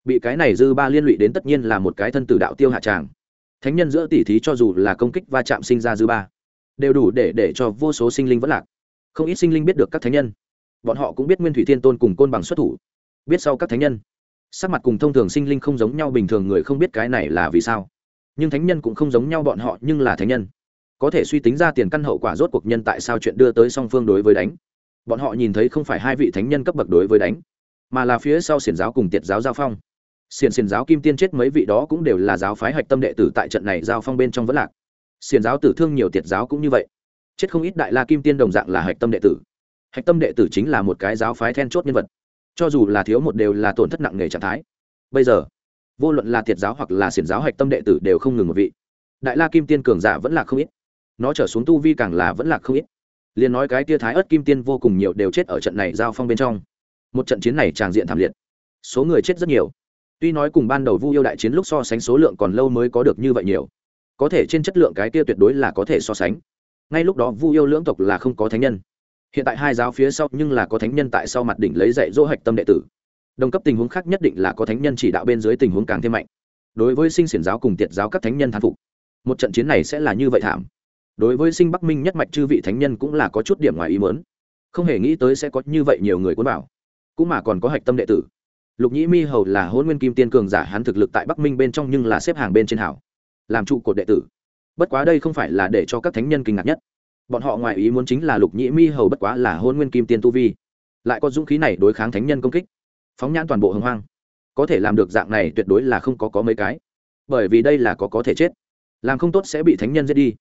Bị cái này dư ba liên lụy đến tất nhiên là một cái thân tử đạo tiêu hạ tràng thánh nhân giữa tỉ thí cho dù là công kích va chạm sinh ra dư ba, đều đủ để để cho vô số sinh linh vẫn lạc. Không ít sinh linh biết được các thánh nhân. Bọn họ cũng biết nguyên thủy thiên tôn cùng côn bằng xuất thủ. Biết sau các thánh nhân. Sắc mặt cùng thông thường sinh linh không giống nhau bình thường người không biết cái này là vì sao. Nhưng thánh nhân cũng không giống nhau bọn họ, nhưng là thánh nhân. Có thể suy tính ra tiền căn hậu quả rốt cuộc nhân tại sao chuyện đưa tới song phương đối với đánh. Bọn họ nhìn thấy không phải hai vị thánh nhân cấp bậc đối với đánh, mà là phía sau xiển giáo cùng tiệt giáo giao phong xiển xiển giáo kim tiên chết mấy vị đó cũng đều là giáo phái hạch tâm đệ tử tại trận này giao phong bên trong vẫn lạc. Xiển giáo tử thương nhiều tiệt giáo cũng như vậy. Chết không ít đại la kim tiên đồng dạng là hạch tâm đệ tử. Hạch tâm đệ tử chính là một cái giáo phái then chốt nhân vật. Cho dù là thiếu một đều là tổn thất nặng nề trạng thái. Bây giờ, vô luận là tiệt giáo hoặc là xiển giáo hạch tâm đệ tử đều không ngừng một vị. Đại la kim tiên cường giả vẫn là không ít. Nó trở xuống tu vi càng là vẫn là không ít. Liền nói cái tia thái ớt kim tiên vô cùng nhiều đều chết ở trận này giao phong bên trong. Một trận chiến này tràng diện thảm liệt. Số người chết rất nhiều tuy nói cùng ban đầu vu yêu đại chiến lúc so sánh số lượng còn lâu mới có được như vậy nhiều, có thể trên chất lượng cái kia tuyệt đối là có thể so sánh. Ngay lúc đó vu yêu lưỡng tộc là không có thánh nhân. Hiện tại hai giáo phía sau nhưng là có thánh nhân tại sau mặt đỉnh lấy dạy dỗ hạch tâm đệ tử. Đồng cấp tình huống khác nhất định là có thánh nhân chỉ đạo bên dưới tình huống càng thêm mạnh. Đối với sinh xiển giáo cùng tiệt giáo các thánh nhân thán phục, một trận chiến này sẽ là như vậy thảm. Đối với sinh bắc minh nhất mạch chư vị thánh nhân cũng là có chút điểm ngoài ý mớn không hề nghĩ tới sẽ có như vậy nhiều người cuốn bảo cũng mà còn có hạch tâm đệ tử lục nhĩ mi hầu là hôn nguyên kim tiên cường giả, hắn thực lực tại bắc minh bên trong nhưng là xếp hàng bên trên hảo. Làm trụ cột đệ tử. Bất quá đây không phải là để cho các thánh nhân kinh ngạc nhất. Bọn họ ngoài ý muốn chính là lục nhĩ mi hầu bất quá là hôn nguyên kim tiên tu vi. Lại có dũng khí này đối kháng thánh nhân công kích. Phóng nhãn toàn bộ hồng hoang. Có thể làm được dạng này tuyệt đối là không có có mấy cái. Bởi vì đây là có có thể chết. Làm không tốt sẽ bị thánh nhân giết đi.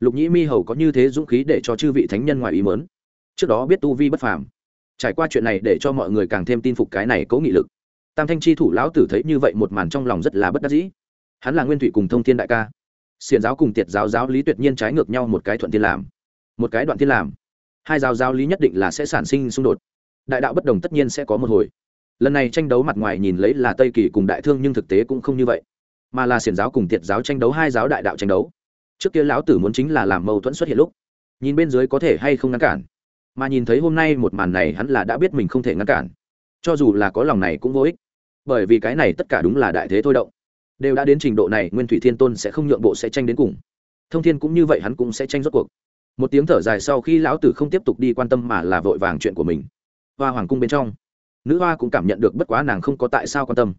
Lục nhĩ mi hầu có như thế dũng khí để cho chư vị thánh nhân ngoài ý mớn trước đó biết tu vi bất phàm. Trải qua chuyện này để cho mọi người càng thêm tin phục cái này cố nghị lực tam thanh chi thủ lão tử thấy như vậy một màn trong lòng rất là bất đắc dĩ. Hắn là nguyên thủy cùng thông thiên đại ca. Xiền giáo cùng tiệt giáo giáo lý tuyệt nhiên trái ngược nhau một cái thuận thiên làm. Một cái đoạn thiên làm. Hai giáo giáo lý nhất định là sẽ sản sinh xung đột. Đại đạo bất đồng tất nhiên sẽ có một hồi. Lần này tranh đấu mặt ngoài nhìn lấy là tây kỳ cùng đại thương nhưng thực tế cũng không như vậy. Mà là xiển giáo cùng tiệt giáo tranh đấu hai giáo đại đạo tranh đấu. Trước kia lão tử muốn chính là làm mâu thuẫn xuất hiện lúc. Nhìn bên dưới có thể hay không ngăn cản. Mà nhìn thấy hôm nay một màn này hắn là đã biết mình không thể ngăn cản cho dù là có lòng này cũng vô ích. Bởi vì cái này tất cả đúng là đại thế thôi động. Đều đã đến trình độ này, nguyên thủy thiên tôn sẽ không nhượng bộ sẽ tranh đến cùng. Thông thiên cũng như vậy hắn cũng sẽ tranh rốt cuộc. Một tiếng thở dài sau khi lão tử không tiếp tục đi quan tâm mà là vội vàng chuyện của mình. Hoa hoàng cung bên trong, nữ hoa cũng cảm nhận được bất quá nàng không có tại sao quan tâm.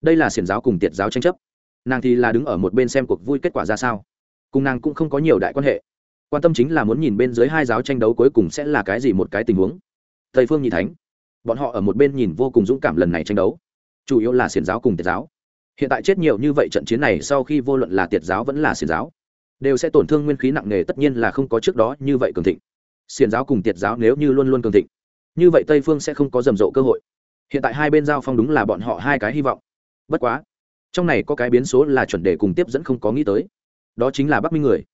Đây là xiển giáo cùng tiệt giáo tranh chấp. Nàng thì là đứng ở một bên xem cuộc vui kết quả ra sao. Cùng nàng cũng không có nhiều đại quan hệ. Quan tâm chính là muốn nhìn bên dưới hai giáo tranh đấu cuối cùng sẽ là cái gì một cái tình huống. Thầy phương nhị thánh bọn họ ở một bên nhìn vô cùng dũng cảm lần này tranh đấu. Chủ yếu là xiển giáo cùng tiệt giáo. Hiện tại chết nhiều như vậy trận chiến này sau khi vô luận là tiệt giáo vẫn là xiển giáo, đều sẽ tổn thương nguyên khí nặng nề, tất nhiên là không có trước đó như vậy cường thịnh. Xiển giáo cùng tiệt giáo nếu như luôn luôn cường thịnh, như vậy tây phương sẽ không có rầm rộ cơ hội. Hiện tại hai bên giao phong đúng là bọn họ hai cái hy vọng. Bất quá, trong này có cái biến số là chuẩn đề cùng tiếp dẫn không có nghĩ tới. Đó chính là bắc minh người.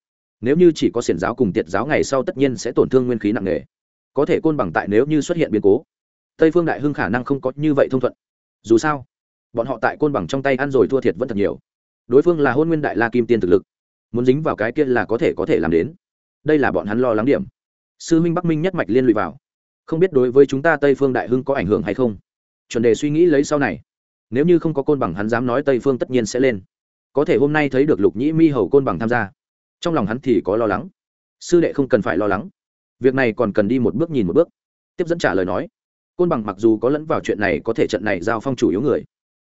Nếu như chỉ có xiển giáo cùng tiệt giáo ngày sau tất nhiên sẽ tổn thương nguyên khí nặng nề. Có thể côn bằng tại nếu như xuất hiện biến cố tây phương đại hưng khả năng không có như vậy thông thuận. Dù sao, bọn họ tại côn bằng trong tay ăn rồi thua thiệt vẫn thật nhiều. Đối phương là hôn nguyên đại la kim tiên thực lực. Muốn dính vào cái kia là có thể có thể làm đến. Đây là bọn hắn lo lắng điểm. Sư minh bắc minh nhất mạch liên lụy vào. Không biết đối với chúng ta tây phương đại hưng có ảnh hưởng hay không? Chuẩn đề suy nghĩ lấy sau này. Nếu như không có côn bằng hắn dám nói tây phương tất nhiên sẽ lên. Có thể hôm nay thấy được lục nhĩ mi hầu côn bằng tham gia. Trong lòng hắn thì có lo lắng. Sư đệ không cần phải lo lắng. Việc này còn cần đi một bước nhìn một bước. Tiếp dẫn trả lời nói côn bằng mặc dù có lẫn vào chuyện này có thể trận này giao phong chủ yếu người,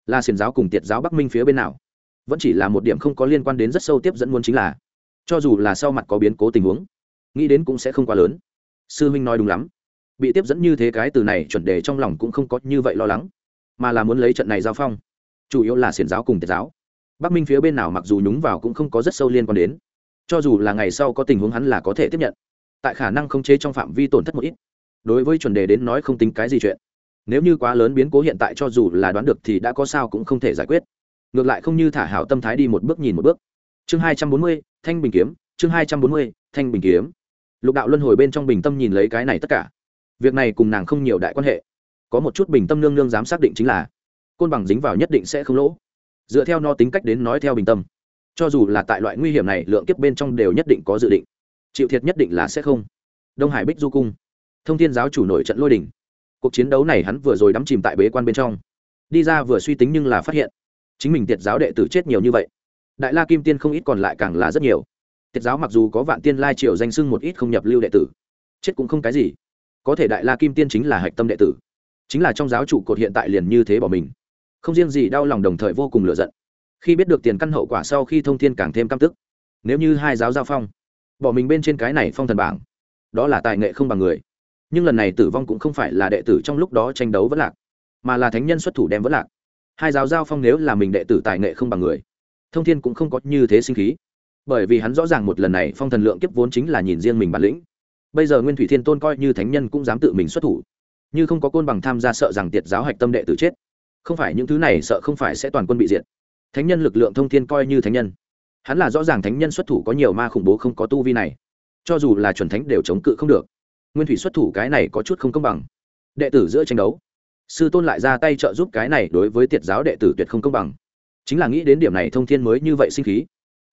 là xiền giáo cùng tiệt giáo bắc minh phía bên nào, vẫn chỉ là một điểm không có liên quan đến rất sâu tiếp dẫn muốn chính là, cho dù là sau mặt có biến cố tình huống, nghĩ đến cũng sẽ không quá lớn. Sư huynh nói đúng lắm, bị tiếp dẫn như thế cái từ này chuẩn đề trong lòng cũng không có như vậy lo lắng, mà là muốn lấy trận này giao phong, chủ yếu là xiển giáo cùng tiệt giáo. Bắc minh phía bên nào mặc dù nhúng vào cũng không có rất sâu liên quan đến, cho dù là ngày sau có tình huống hắn là có thể tiếp nhận, tại khả năng không chế trong phạm vi tổn thất một ít đối với chuẩn đề đến nói không tính cái gì chuyện. Nếu như quá lớn biến cố hiện tại cho dù là đoán được thì đã có sao cũng không thể giải quyết. Ngược lại không như thả hảo tâm thái đi một bước nhìn một bước. Chương hai trăm bốn mươi, thanh bình kiếm, chương hai trăm bốn mươi, thanh bình kiếm. Lục đạo luân hồi bên trong bình tâm nhìn lấy cái này tất cả. Việc này cùng nàng không nhiều đại quan hệ. Có một chút bình tâm nương nương dám xác định chính là, côn bằng dính vào nhất định sẽ không lỗ. Dựa theo no tính cách đến nói theo bình tâm, cho dù là tại loại nguy hiểm này, lượng kiếp bên trong đều nhất định có dự định. Chịu thiệt nhất định là sẽ không. Đông hải bích du cung thông thiên giáo chủ nổi trận lôi đình. Cuộc chiến đấu này hắn vừa rồi đắm chìm tại bế quan bên trong. Đi ra vừa suy tính nhưng là phát hiện, chính mình tiệt giáo đệ tử chết nhiều như vậy. Đại la kim tiên không ít còn lại càng là rất nhiều. Tiệt giáo mặc dù có vạn tiên lai triều danh sưng một ít không nhập lưu đệ tử, chết cũng không cái gì. Có thể đại la kim tiên chính là hạch tâm đệ tử. Chính là trong giáo trụ cột hiện tại liền như thế bỏ mình. Không riêng gì đau lòng đồng thời vô cùng lựa giận. Khi biết được tiền căn hậu quả sau khi thông thiên càng thêm căm tức. Nếu như hai giáo giao phong, bỏ mình bên trên cái này phong thần bảng, đó là tài nghệ không bằng người nhưng lần này tử vong cũng không phải là đệ tử trong lúc đó tranh đấu vẫn lạc, mà là thánh nhân xuất thủ đem vẫn lạc. Hai giáo giao phong nếu là mình đệ tử tài nghệ không bằng người, thông thiên cũng không có như thế sinh khí. Bởi vì hắn rõ ràng một lần này phong thần lượng kiếp vốn chính là nhìn riêng mình bản lĩnh. Bây giờ nguyên thủy thiên tôn coi như thánh nhân cũng dám tự mình xuất thủ, như không có côn bằng tham gia sợ rằng tiệt giáo hạch tâm đệ tử chết. Không phải những thứ này sợ không phải sẽ toàn quân bị diệt. Thánh nhân lực lượng thông thiên coi như thánh nhân. Hắn là rõ ràng thánh nhân xuất thủ có nhiều ma khủng bố không có tu vi này. Cho dù là chuẩn thánh đều chống cự không được nguyên thủy xuất thủ cái này có chút không công bằng. Đệ tử giữa tranh đấu, sư tôn lại ra tay trợ giúp cái này đối với tiệt giáo đệ tử tuyệt không công bằng. Chính là nghĩ đến điểm này thông thiên mới như vậy sinh khí.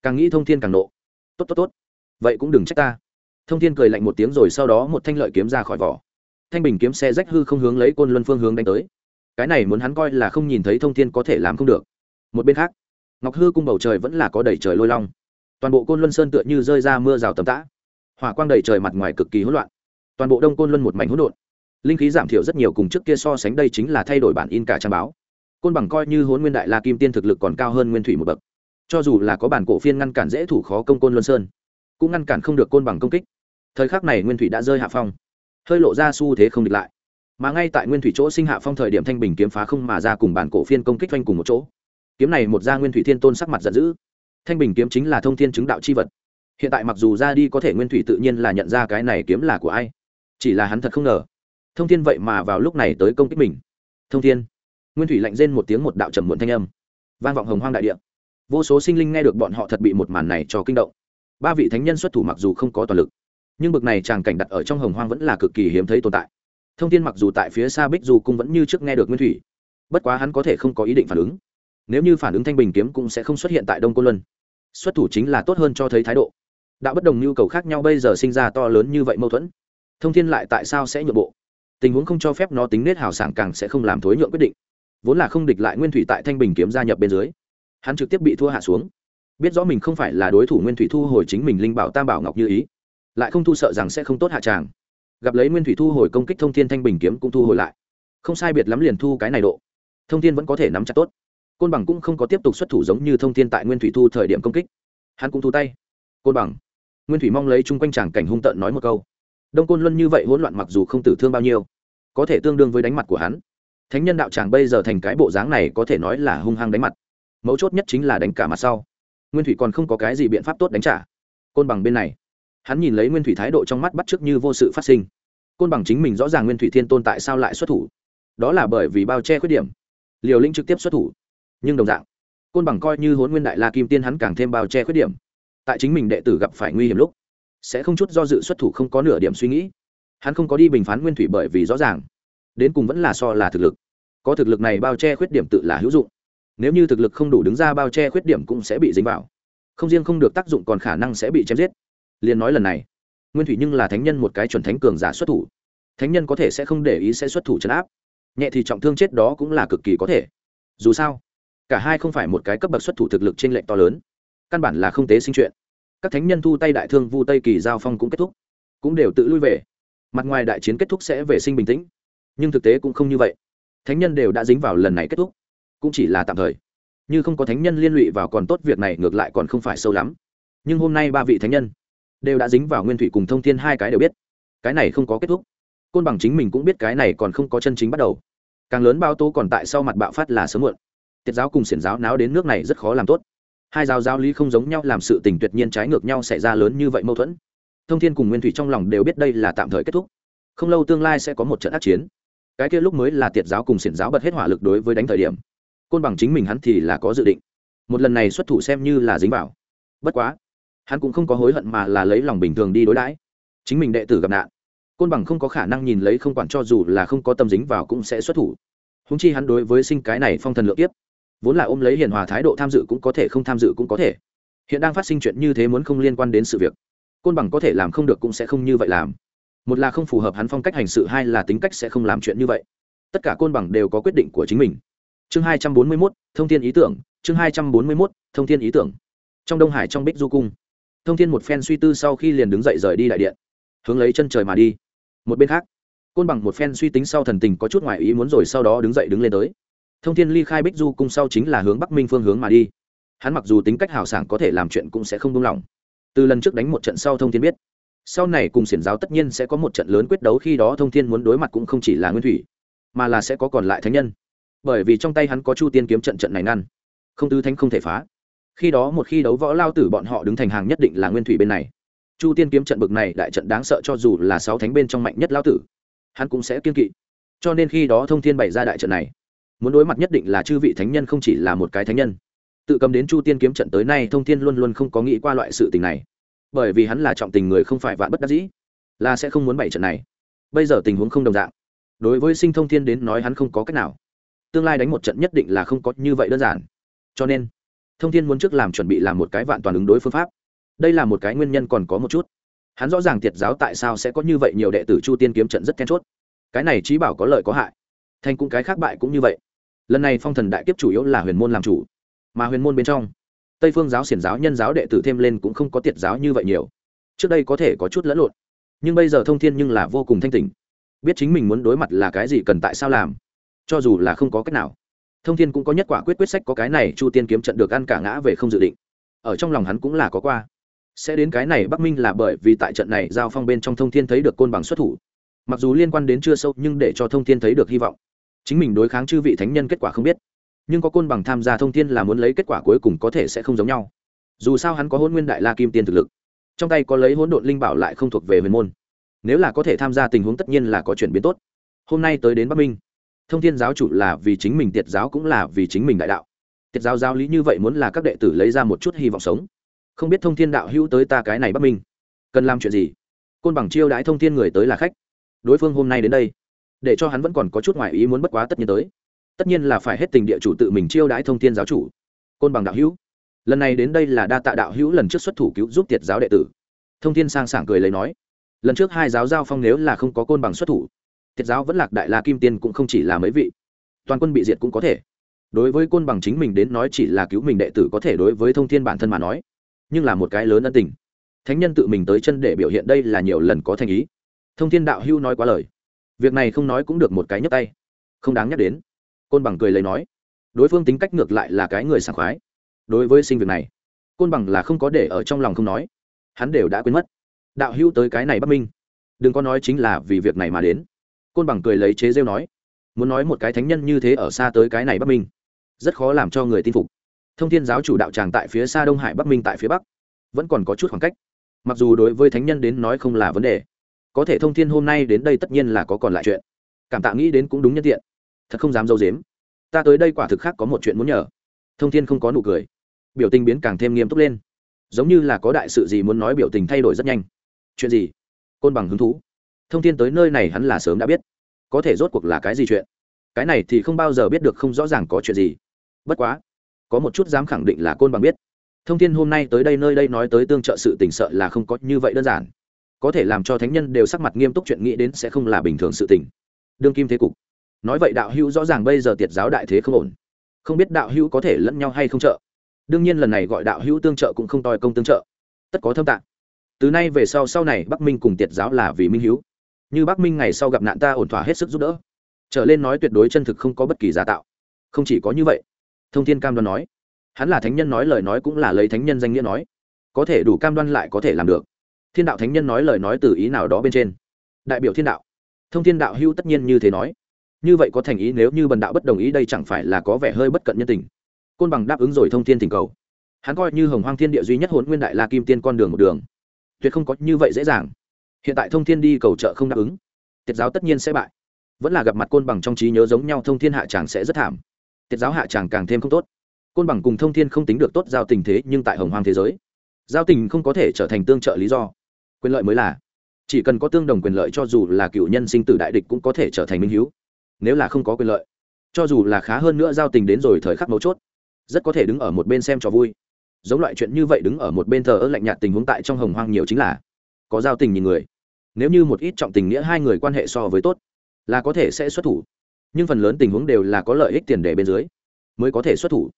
Càng nghĩ thông thiên càng nộ. Tốt tốt tốt. Vậy cũng đừng trách ta. Thông thiên cười lạnh một tiếng rồi sau đó một thanh lợi kiếm ra khỏi vỏ. Thanh bình kiếm xe rách hư không hướng lấy côn luân phương hướng đánh tới. Cái này muốn hắn coi là không nhìn thấy thông thiên có thể làm không được. Một bên khác, ngọc hư cung bầu trời vẫn là có đầy trời lôi long. Toàn bộ côn luân sơn tựa như rơi ra mưa rào tầm tã. Hỏa quang đầy trời mặt ngoài cực kỳ hỗn loạn toàn bộ đông côn luân một mảnh hỗn độn. Linh khí giảm thiểu rất nhiều cùng trước kia so sánh đây chính là thay đổi bản in cả trang báo. Côn bằng coi như hôn nguyên đại la kim tiên thực lực còn cao hơn nguyên thủy một bậc. Cho dù là có bản cổ phiên ngăn cản dễ thủ khó công côn luân sơn, cũng ngăn cản không được côn bằng công kích. Thời khắc này nguyên thủy đã rơi hạ phong, hơi lộ ra xu thế không địch lại. Mà ngay tại nguyên thủy chỗ sinh hạ phong thời điểm thanh bình kiếm phá không mà ra cùng bản cổ phiên công kích doanh cùng một chỗ. Kiếm này một ra nguyên thủy thiên tôn sắc mặt giận dữ. Thanh bình kiếm chính là thông thiên chứng đạo c h i vật. Hiện tại mặc dù ra đi có thể nguyên thủy tự nhiên là nhận ra cái này kiếm là của ai chỉ là hắn thật không ngờ. Thông thiên vậy mà vào lúc này tới công kích mình. Thông thiên. Nguyên thủy lạnh rên một tiếng một đạo trầm muộn thanh âm. Vang vọng hồng hoang đại địa. Vô số sinh linh nghe được bọn họ thật bị một màn này cho kinh động. Ba vị thánh nhân xuất thủ mặc dù không có toàn lực, nhưng bực này tràng cảnh đặt ở trong hồng hoang vẫn là cực kỳ hiếm thấy tồn tại. Thông tin mặc dù tại phía xa bích dù cũng vẫn như trước nghe được nguyên thủy, bất quá hắn có thể không có ý định phản ứng. Nếu như phản ứng thanh bình kiếm cũng sẽ không xuất hiện tại đông cô luân. Xuất thủ chính là tốt hơn cho thấy thái độ. Đã bất đồng nhu cầu khác nhau bây giờ sinh ra to lớn như vậy mâu thuẫn thông thiên lại tại sao sẽ nhượng bộ? Tình huống không cho phép nó tính nết hào sảng càng sẽ không làm thối nhượng quyết định. Vốn là không địch lại nguyên thủy tại thanh bình kiếm gia nhập bên dưới. Hắn trực tiếp bị thua hạ xuống. Biết rõ mình không phải là đối thủ nguyên thủy thu hồi chính mình linh bảo tam bảo ngọc như ý, lại không thu sợ rằng sẽ không tốt hạ tràng. Gặp lấy nguyên thủy thu hồi công kích thông thiên thanh bình kiếm cũng thu hồi lại. Không sai biệt lắm liền thu cái này độ. Thông thiên vẫn có thể nắm chặt tốt. Côn bằng cũng không có tiếp tục xuất thủ giống như thông thiên tại nguyên thủy thu thời điểm công kích. Hắn cũng thu tay. Côn bằng. Nguyên thủy mong lấy chung quanh chàng cảnh hung tợn nói một câu đông côn luân như vậy hỗn loạn mặc dù không tử thương bao nhiêu, có thể tương đương với đánh mặt của hắn. Thánh nhân đạo tràng bây giờ thành cái bộ dáng này có thể nói là hung hăng đánh mặt. Mấu chốt nhất chính là đánh cả mặt sau. Nguyên thủy còn không có cái gì biện pháp tốt đánh trả. Côn bằng bên này. Hắn nhìn lấy nguyên thủy thái độ trong mắt bắt chước như vô sự phát sinh. Côn bằng chính mình rõ ràng nguyên thủy thiên tôn tại sao lại xuất thủ. Đó là bởi vì bao che khuyết điểm. Liều lĩnh trực tiếp xuất thủ. Nhưng đồng dạng, côn bằng coi như hôn nguyên đại la kim tiên hắn càng thêm bao che khuyết điểm. Tại chính mình đệ tử gặp phải nguy hiểm lúc sẽ không chút do dự xuất thủ không có nửa điểm suy nghĩ. Hắn không có đi bình phán nguyên thủy bởi vì rõ ràng, đến cùng vẫn là so là thực lực. Có thực lực này bao che khuyết điểm tự là hữu dụng. Nếu như thực lực không đủ đứng ra bao che khuyết điểm cũng sẽ bị dính vào. Không riêng không được tác dụng còn khả năng sẽ bị chém giết. Liền nói lần này, nguyên thủy nhưng là thánh nhân một cái chuẩn thánh cường giả xuất thủ. Thánh nhân có thể sẽ không để ý sẽ xuất thủ chấn áp. Nhẹ thì trọng thương chết đó cũng là cực kỳ có thể. Dù sao, cả hai không phải một cái cấp bậc xuất thủ thực lực trên lệnh to lớn. Căn bản là không tế sinh chuyện các thánh nhân thu tay đại thương vu tây kỳ giao phong cũng kết thúc, cũng đều tự lui về. Mặt ngoài đại chiến kết thúc sẽ về sinh bình tĩnh, nhưng thực tế cũng không như vậy. Thánh nhân đều đã dính vào lần này kết thúc, cũng chỉ là tạm thời. Như không có thánh nhân liên lụy vào còn tốt việc này ngược lại còn không phải sâu lắm. Nhưng hôm nay ba vị thánh nhân đều đã dính vào nguyên thủy cùng thông thiên hai cái đều biết, cái này không có kết thúc. Côn bằng chính mình cũng biết cái này còn không có chân chính bắt đầu. Càng lớn bao tố còn tại sau mặt bạo phát là sớm muộn. Tiết giáo cùng xiển giáo náo đến nước này rất khó làm tốt hai giáo giáo lý không giống nhau, làm sự tình tuyệt nhiên trái ngược nhau xảy ra lớn như vậy mâu thuẫn. Thông thiên cùng nguyên thủy trong lòng đều biết đây là tạm thời kết thúc. Không lâu tương lai sẽ có một trận ác chiến. Cái kia lúc mới là tiệt giáo cùng xiển giáo bật hết hỏa lực đối với đánh thời điểm. Côn bằng chính mình hắn thì là có dự định. Một lần này xuất thủ xem như là dính vào. Bất quá, hắn cũng không có hối hận mà là lấy lòng bình thường đi đối đãi. Chính mình đệ tử gặp nạn. Côn bằng không có khả năng nhìn lấy không quản cho dù là không có tâm dính vào cũng sẽ xuất thủ. Húng chi hắn đối với sinh cái này phong thần lượng tiếp vốn là ôm lấy hiền hòa thái độ tham dự cũng có thể, không tham dự cũng có thể. Hiện đang phát sinh chuyện như thế muốn không liên quan đến sự việc. Côn bằng có thể làm không được cũng sẽ không như vậy làm. Một là không phù hợp hắn phong cách hành sự, hai là tính cách sẽ không làm chuyện như vậy. Tất cả côn bằng đều có quyết định của chính mình. Chương hai trăm bốn mươi mốt, thông tin ý tưởng. Chương hai trăm bốn mươi mốt, thông tin ý tưởng. Trong đông hải trong bích du cung, thông tin một phen suy tư sau khi liền đứng dậy rời đi đại điện. Hướng lấy chân trời mà đi. Một bên khác, côn bằng một phen suy tính sau thần tình có chút ngoại ý muốn rồi sau đó đứng dậy đứng lên tới thông thiên ly khai bích du cung sau chính là hướng bắc minh phương hướng mà đi. Hắn mặc dù tính cách hào sảng có thể làm chuyện cũng sẽ không buông lòng từ lần trước đánh một trận sau thông thiên biết, sau này cùng xiển giáo tất nhiên sẽ có một trận lớn quyết đấu khi đó thông thiên muốn đối mặt cũng không chỉ là nguyên thủy, mà là sẽ có còn lại thánh nhân. Bởi vì trong tay hắn có chu tiên kiếm trận trận này ngăn, không tư thánh không thể phá. Khi đó một khi đấu võ lao tử bọn họ đứng thành hàng nhất định là nguyên thủy bên này. Chu tiên kiếm trận bực này đại trận đáng sợ cho dù là sáu thánh bên trong mạnh nhất lao tử, hắn cũng sẽ kiên kỵ. Cho nên khi đó thông thiên bày ra đại trận này muốn đối mặt nhất định là chư vị thánh nhân không chỉ là một cái thánh nhân. Tự cầm đến chu tiên kiếm trận tới nay, thông thiên luôn luôn không có nghĩ qua loại sự tình này. Bởi vì hắn là trọng tình người không phải vạn bất đắc dĩ, là sẽ không muốn bảy trận này. Bây giờ tình huống không đồng dạng. Đối với sinh thông thiên đến nói hắn không có cách nào. Tương lai đánh một trận nhất định là không có như vậy đơn giản. Cho nên, thông thiên muốn trước làm chuẩn bị làm một cái vạn toàn ứng đối phương pháp. Đây là một cái nguyên nhân còn có một chút. Hắn rõ ràng thiệt giáo tại sao sẽ có như vậy nhiều đệ tử chu tiên kiếm trận rất then chốt. Cái này trí bảo có lợi có hại thành cũng cái khác bại cũng như vậy. Lần này phong thần đại kiếp chủ yếu là huyền môn làm chủ, mà huyền môn bên trong, tây phương giáo xiển giáo nhân giáo đệ tử thêm lên cũng không có tiệt giáo như vậy nhiều. Trước đây có thể có chút lẫn lộn, nhưng bây giờ thông thiên nhưng là vô cùng thanh tỉnh biết chính mình muốn đối mặt là cái gì cần tại sao làm, cho dù là không có cách nào. Thông thiên cũng có nhất quả quyết quyết sách có cái này, chu tiên kiếm trận được ăn cả ngã về không dự định. Ở trong lòng hắn cũng là có qua. Sẽ đến cái này bắc minh là bởi vì tại trận này giao phong bên trong thông thiên thấy được côn bằng xuất thủ. Mặc dù liên quan đến chưa sâu, nhưng để cho thông thiên thấy được hy vọng chính mình đối kháng chư vị thánh nhân kết quả không biết, nhưng có côn bằng tham gia thông thiên là muốn lấy kết quả cuối cùng có thể sẽ không giống nhau. Dù sao hắn có hôn nguyên đại la kim tiên thực lực, trong tay có lấy hỗn độn linh bảo lại không thuộc về huyền môn. Nếu là có thể tham gia tình huống tất nhiên là có chuyển biến tốt. Hôm nay tới đến bắc minh, thông thiên giáo chủ là vì chính mình, tiệt giáo cũng là vì chính mình đại đạo. Tiệt giáo giáo lý như vậy muốn là các đệ tử lấy ra một chút hy vọng sống. Không biết thông thiên đạo hữu tới ta cái này bắc minh, cần làm chuyện gì? Côn bằng chiêu đãi thông thiên người tới là khách. Đối phương hôm nay đến đây để cho hắn vẫn còn có chút ngoại ý muốn bất quá tất nhiên tới. Tất nhiên là phải hết tình địa chủ tự mình chiêu đãi thông thiên giáo chủ. Côn bằng đạo hữu, lần này đến đây là đa tạ đạo hữu lần trước xuất thủ cứu giúp tiệt giáo đệ tử. Thông thiên sang sảng cười lấy nói, lần trước hai giáo giao phong nếu là không có côn bằng xuất thủ, tiệt giáo vẫn lạc đại la kim tiên cũng không chỉ là mấy vị, toàn quân bị diệt cũng có thể. Đối với côn bằng chính mình đến nói chỉ là cứu mình đệ tử có thể đối với thông thiên bản thân mà nói, nhưng là một cái lớn ân tình. Thánh nhân tự mình tới chân để biểu hiện đây là nhiều lần có thành ý. Thông thiên đạo hưu nói quá lời việc này không nói cũng được một cái nhấp tay. Không đáng nhắc đến. Côn bằng cười lấy nói, đối phương tính cách ngược lại là cái người sảng khoái. Đối với sinh việc này, côn bằng là không có để ở trong lòng không nói. Hắn đều đã quên mất. Đạo hữu tới cái này bất minh. Đừng có nói chính là vì việc này mà đến. Côn bằng cười lấy chế rêu nói, muốn nói một cái thánh nhân như thế ở xa tới cái này bất minh, rất khó làm cho người tin phục. Thông thiên giáo chủ đạo tràng tại phía xa đông hải bắc minh tại phía bắc, vẫn còn có chút khoảng cách. Mặc dù đối với thánh nhân đến nói không là vấn đề có thể thông thiên hôm nay đến đây tất nhiên là có còn lại chuyện. Cảm tạ nghĩ đến cũng đúng nhân tiện. Thật không dám dâu dếm ta tới đây quả thực khác có một chuyện muốn nhờ. Thông thiên không có nụ cười. Biểu tình biến càng thêm nghiêm túc lên. Giống như là có đại sự gì muốn nói biểu tình thay đổi rất nhanh. Chuyện gì? Côn bằng hứng thú. Thông tin tới nơi này hắn là sớm đã biết. Có thể rốt cuộc là cái gì chuyện? Cái này thì không bao giờ biết được không rõ ràng có chuyện gì. Bất quá, có một chút dám khẳng định là côn bằng biết. Thông tin hôm nay tới đây, nơi đây nói tới tương trợ sự tỉnh sợ là không có như vậy đơn giản có thể làm cho thánh nhân đều sắc mặt nghiêm túc chuyện nghĩ đến sẽ không là bình thường sự tình. Đương kim thế cục. Nói vậy đạo hữu rõ ràng bây giờ tiệt giáo đại thế không ổn. Không biết đạo hữu có thể lẫn nhau hay không trợ. Đương nhiên lần này gọi đạo hữu tương trợ cũng không toi công tương trợ. Tất có thâm tạng. Từ nay về sau sau này bắc minh cùng tiệt giáo là vì minh hiếu như bắc minh ngày sau gặp nạn ta ổn thỏa hết sức giúp đỡ. Trở lên nói tuyệt đối chân thực không có bất kỳ giả tạo. Không chỉ có như vậy. Thông thiên cam đoan nói. Hắn là thánh nhân nói lời nói cũng là lấy thánh nhân danh nghĩa nói. Có thể đủ cam đoan lại có thể làm được thiên đạo thánh nhân nói lời nói từ ý nào đó bên trên. Đại biểu thiên đạo. Thông thiên đạo hưu tất nhiên như thế nói. Như vậy có thành ý nếu như bần đạo bất đồng ý đây chẳng phải là có vẻ hơi bất cận nhân tình. Côn bằng đáp ứng rồi thông thiên thỉnh cầu. Hắn coi như hồng hoang thiên địa duy nhất hồn nguyên đại la kim tiên con đường một đường. Tuyệt không có như vậy dễ dàng. Hiện tại thông thiên đi cầu trợ không đáp ứng. Tiết giáo tất nhiên sẽ bại. Vẫn là gặp mặt côn bằng trong trí nhớ giống nhau thông thiên hạ tràng sẽ rất thảm. Tiết giáo hạ tràng càng thêm không tốt. Côn bằng cùng thông thiên không tính được tốt giao tình thế nhưng tại hồng hoang thế giới, giao tình không có thể trở thành tương trợ lý do quyền lợi mới là. Chỉ cần có tương đồng quyền lợi cho dù là cựu nhân sinh tử đại địch cũng có thể trở thành minh hiếu, nếu là không có quyền lợi. Cho dù là khá hơn nữa giao tình đến rồi thời khắc mấu chốt, rất có thể đứng ở một bên xem trò vui. Giống loại chuyện như vậy đứng ở một bên thờ ơ lạnh nhạt tình huống tại trong hồng hoang nhiều chính là, có giao tình nhìn người. Nếu như một ít trọng tình nghĩa hai người quan hệ so với tốt, là có thể sẽ xuất thủ. Nhưng phần lớn tình huống đều là có lợi ích tiền đề bên dưới, mới có thể xuất thủ.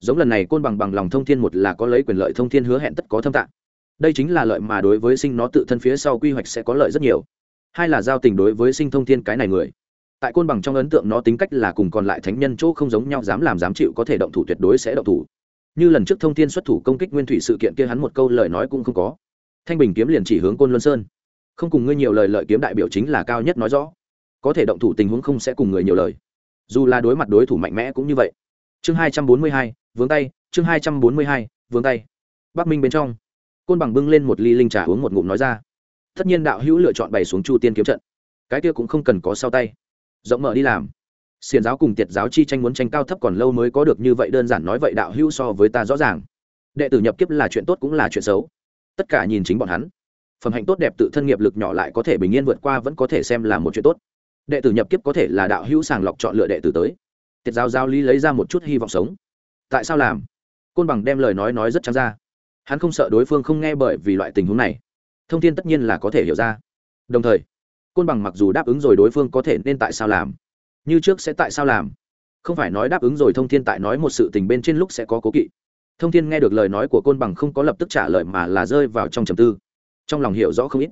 Giống lần này côn bằng bằng lòng thông thiên một là có lấy quyền lợi thông thiên hứa hẹn tất có thâm tạng đây chính là lợi mà đối với sinh nó tự thân phía sau quy hoạch sẽ có lợi rất nhiều. Hai là giao tình đối với sinh thông thiên cái này người. Tại côn bằng trong ấn tượng nó tính cách là cùng còn lại thánh nhân chỗ không giống nhau, dám làm dám chịu có thể động thủ tuyệt đối sẽ động thủ. Như lần trước thông thiên xuất thủ công kích nguyên thủy sự kiện kia hắn một câu lời nói cũng không có. Thanh bình kiếm liền chỉ hướng côn luân sơn. Không cùng ngươi nhiều lời, lợi kiếm đại biểu chính là cao nhất nói rõ. Có thể động thủ tình huống không sẽ cùng người nhiều lời. Dù là đối mặt đối thủ mạnh mẽ cũng như vậy. Chương hai trăm bốn mươi hai, vướng tay, chương hai trăm bốn mươi hai, vướng tay. Bắc minh bên trong côn bằng bưng lên một ly linh trà uống một ngụm nói ra. Tất nhiên đạo hữu lựa chọn bày xuống chu tiên kiếm trận. Cái kia cũng không cần có sau tay. Rộng mở đi làm. Xiền giáo cùng tiệt giáo chi tranh muốn tranh cao thấp còn lâu mới có được như vậy đơn giản nói vậy đạo hữu so với ta rõ ràng. Đệ tử nhập kiếp là chuyện tốt cũng là chuyện xấu. Tất cả nhìn chính bọn hắn. Phẩm hạnh tốt đẹp tự thân nghiệp lực nhỏ lại có thể bình yên vượt qua vẫn có thể xem là một chuyện tốt. Đệ tử nhập kiếp có thể là đạo hữu sàng lọc chọn lựa đệ tử tới. Tiệt giáo giao lý lấy ra một chút hy vọng sống. Tại sao làm? Côn bằng đem lời nói nói rất trắng ra hắn không sợ đối phương không nghe bởi vì loại tình huống này. Thông tin tất nhiên là có thể hiểu ra. Đồng thời, côn bằng mặc dù đáp ứng rồi đối phương có thể nên tại sao làm, như trước sẽ tại sao làm. Không phải nói đáp ứng rồi thông thiên tại nói một sự tình bên trên lúc sẽ có cố kỵ. Thông thiên nghe được lời nói của côn bằng không có lập tức trả lời mà là rơi vào trong trầm tư. Trong lòng hiểu rõ không ít.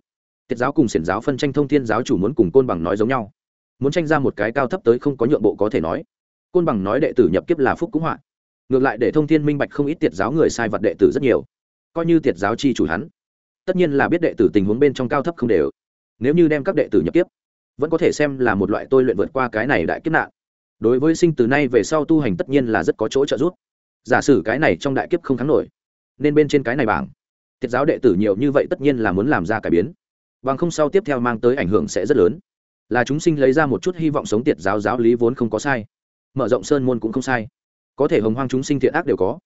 Tiết giáo cùng xiển giáo phân tranh thông thiên giáo chủ muốn cùng côn bằng nói giống nhau. Muốn tranh ra một cái cao thấp tới không có nhượng bộ có thể nói. Côn bằng nói đệ tử nhập kiếp là phúc cũng họa. Ngược lại để thông thiên minh bạch không ít tiết giáo người sai vật đệ tử rất nhiều coi như tiệt giáo chi chủ hắn. Tất nhiên là biết đệ tử tình huống bên trong cao thấp không đều. Nếu như đem các đệ tử nhập kiếp, vẫn có thể xem là một loại tôi luyện vượt qua cái này đại kiếp nạn. Đối với sinh từ nay về sau tu hành tất nhiên là rất có chỗ trợ giúp. Giả sử cái này trong đại kiếp không thắng nổi, nên bên trên cái này bảng. Tiết giáo đệ tử nhiều như vậy tất nhiên là muốn làm ra cải biến. Bằng không sau tiếp theo mang tới ảnh hưởng sẽ rất lớn. Là chúng sinh lấy ra một chút hy vọng sống tiệt giáo giáo lý vốn không có sai. Mở rộng sơn môn cũng không sai. Có thể hồng hoang chúng sinh thiện ác đều có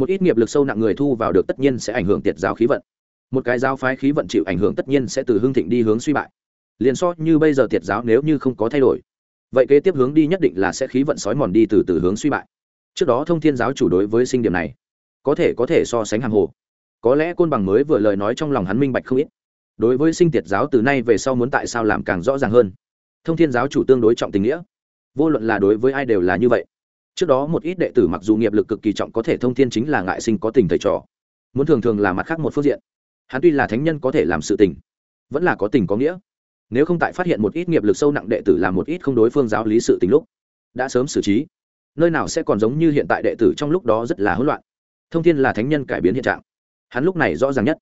một ít nghiệp lực sâu nặng người thu vào được tất nhiên sẽ ảnh hưởng tiệt giáo khí vận. Một cái giáo phái khí vận chịu ảnh hưởng tất nhiên sẽ từ hương thịnh đi hướng suy bại. Liền so như bây giờ tiệt giáo nếu như không có thay đổi, vậy kế tiếp hướng đi nhất định là sẽ khí vận sói mòn đi từ từ hướng suy bại. Trước đó thông thiên giáo chủ đối với sinh điểm này, có thể có thể so sánh hàng hồ. Có lẽ côn bằng mới vừa lời nói trong lòng hắn minh bạch không ít. Đối với sinh tiệt giáo từ nay về sau muốn tại sao làm càng rõ ràng hơn. Thông thiên giáo chủ tương đối trọng tình nghĩa. Vô luận là đối với ai đều là như vậy trước đó một ít đệ tử mặc dù nghiệp lực cực kỳ trọng có thể thông thiên chính là ngại sinh có tình thầy trò, muốn thường thường là mặt khác một phương diện. Hắn tuy là thánh nhân có thể làm sự tình, vẫn là có tình có nghĩa. Nếu không tại phát hiện một ít nghiệp lực sâu nặng đệ tử làm một ít không đối phương giáo lý sự tình lúc, đã sớm xử trí, nơi nào sẽ còn giống như hiện tại đệ tử trong lúc đó rất là hỗn loạn. Thông thiên là thánh nhân cải biến hiện trạng. Hắn lúc này rõ ràng nhất,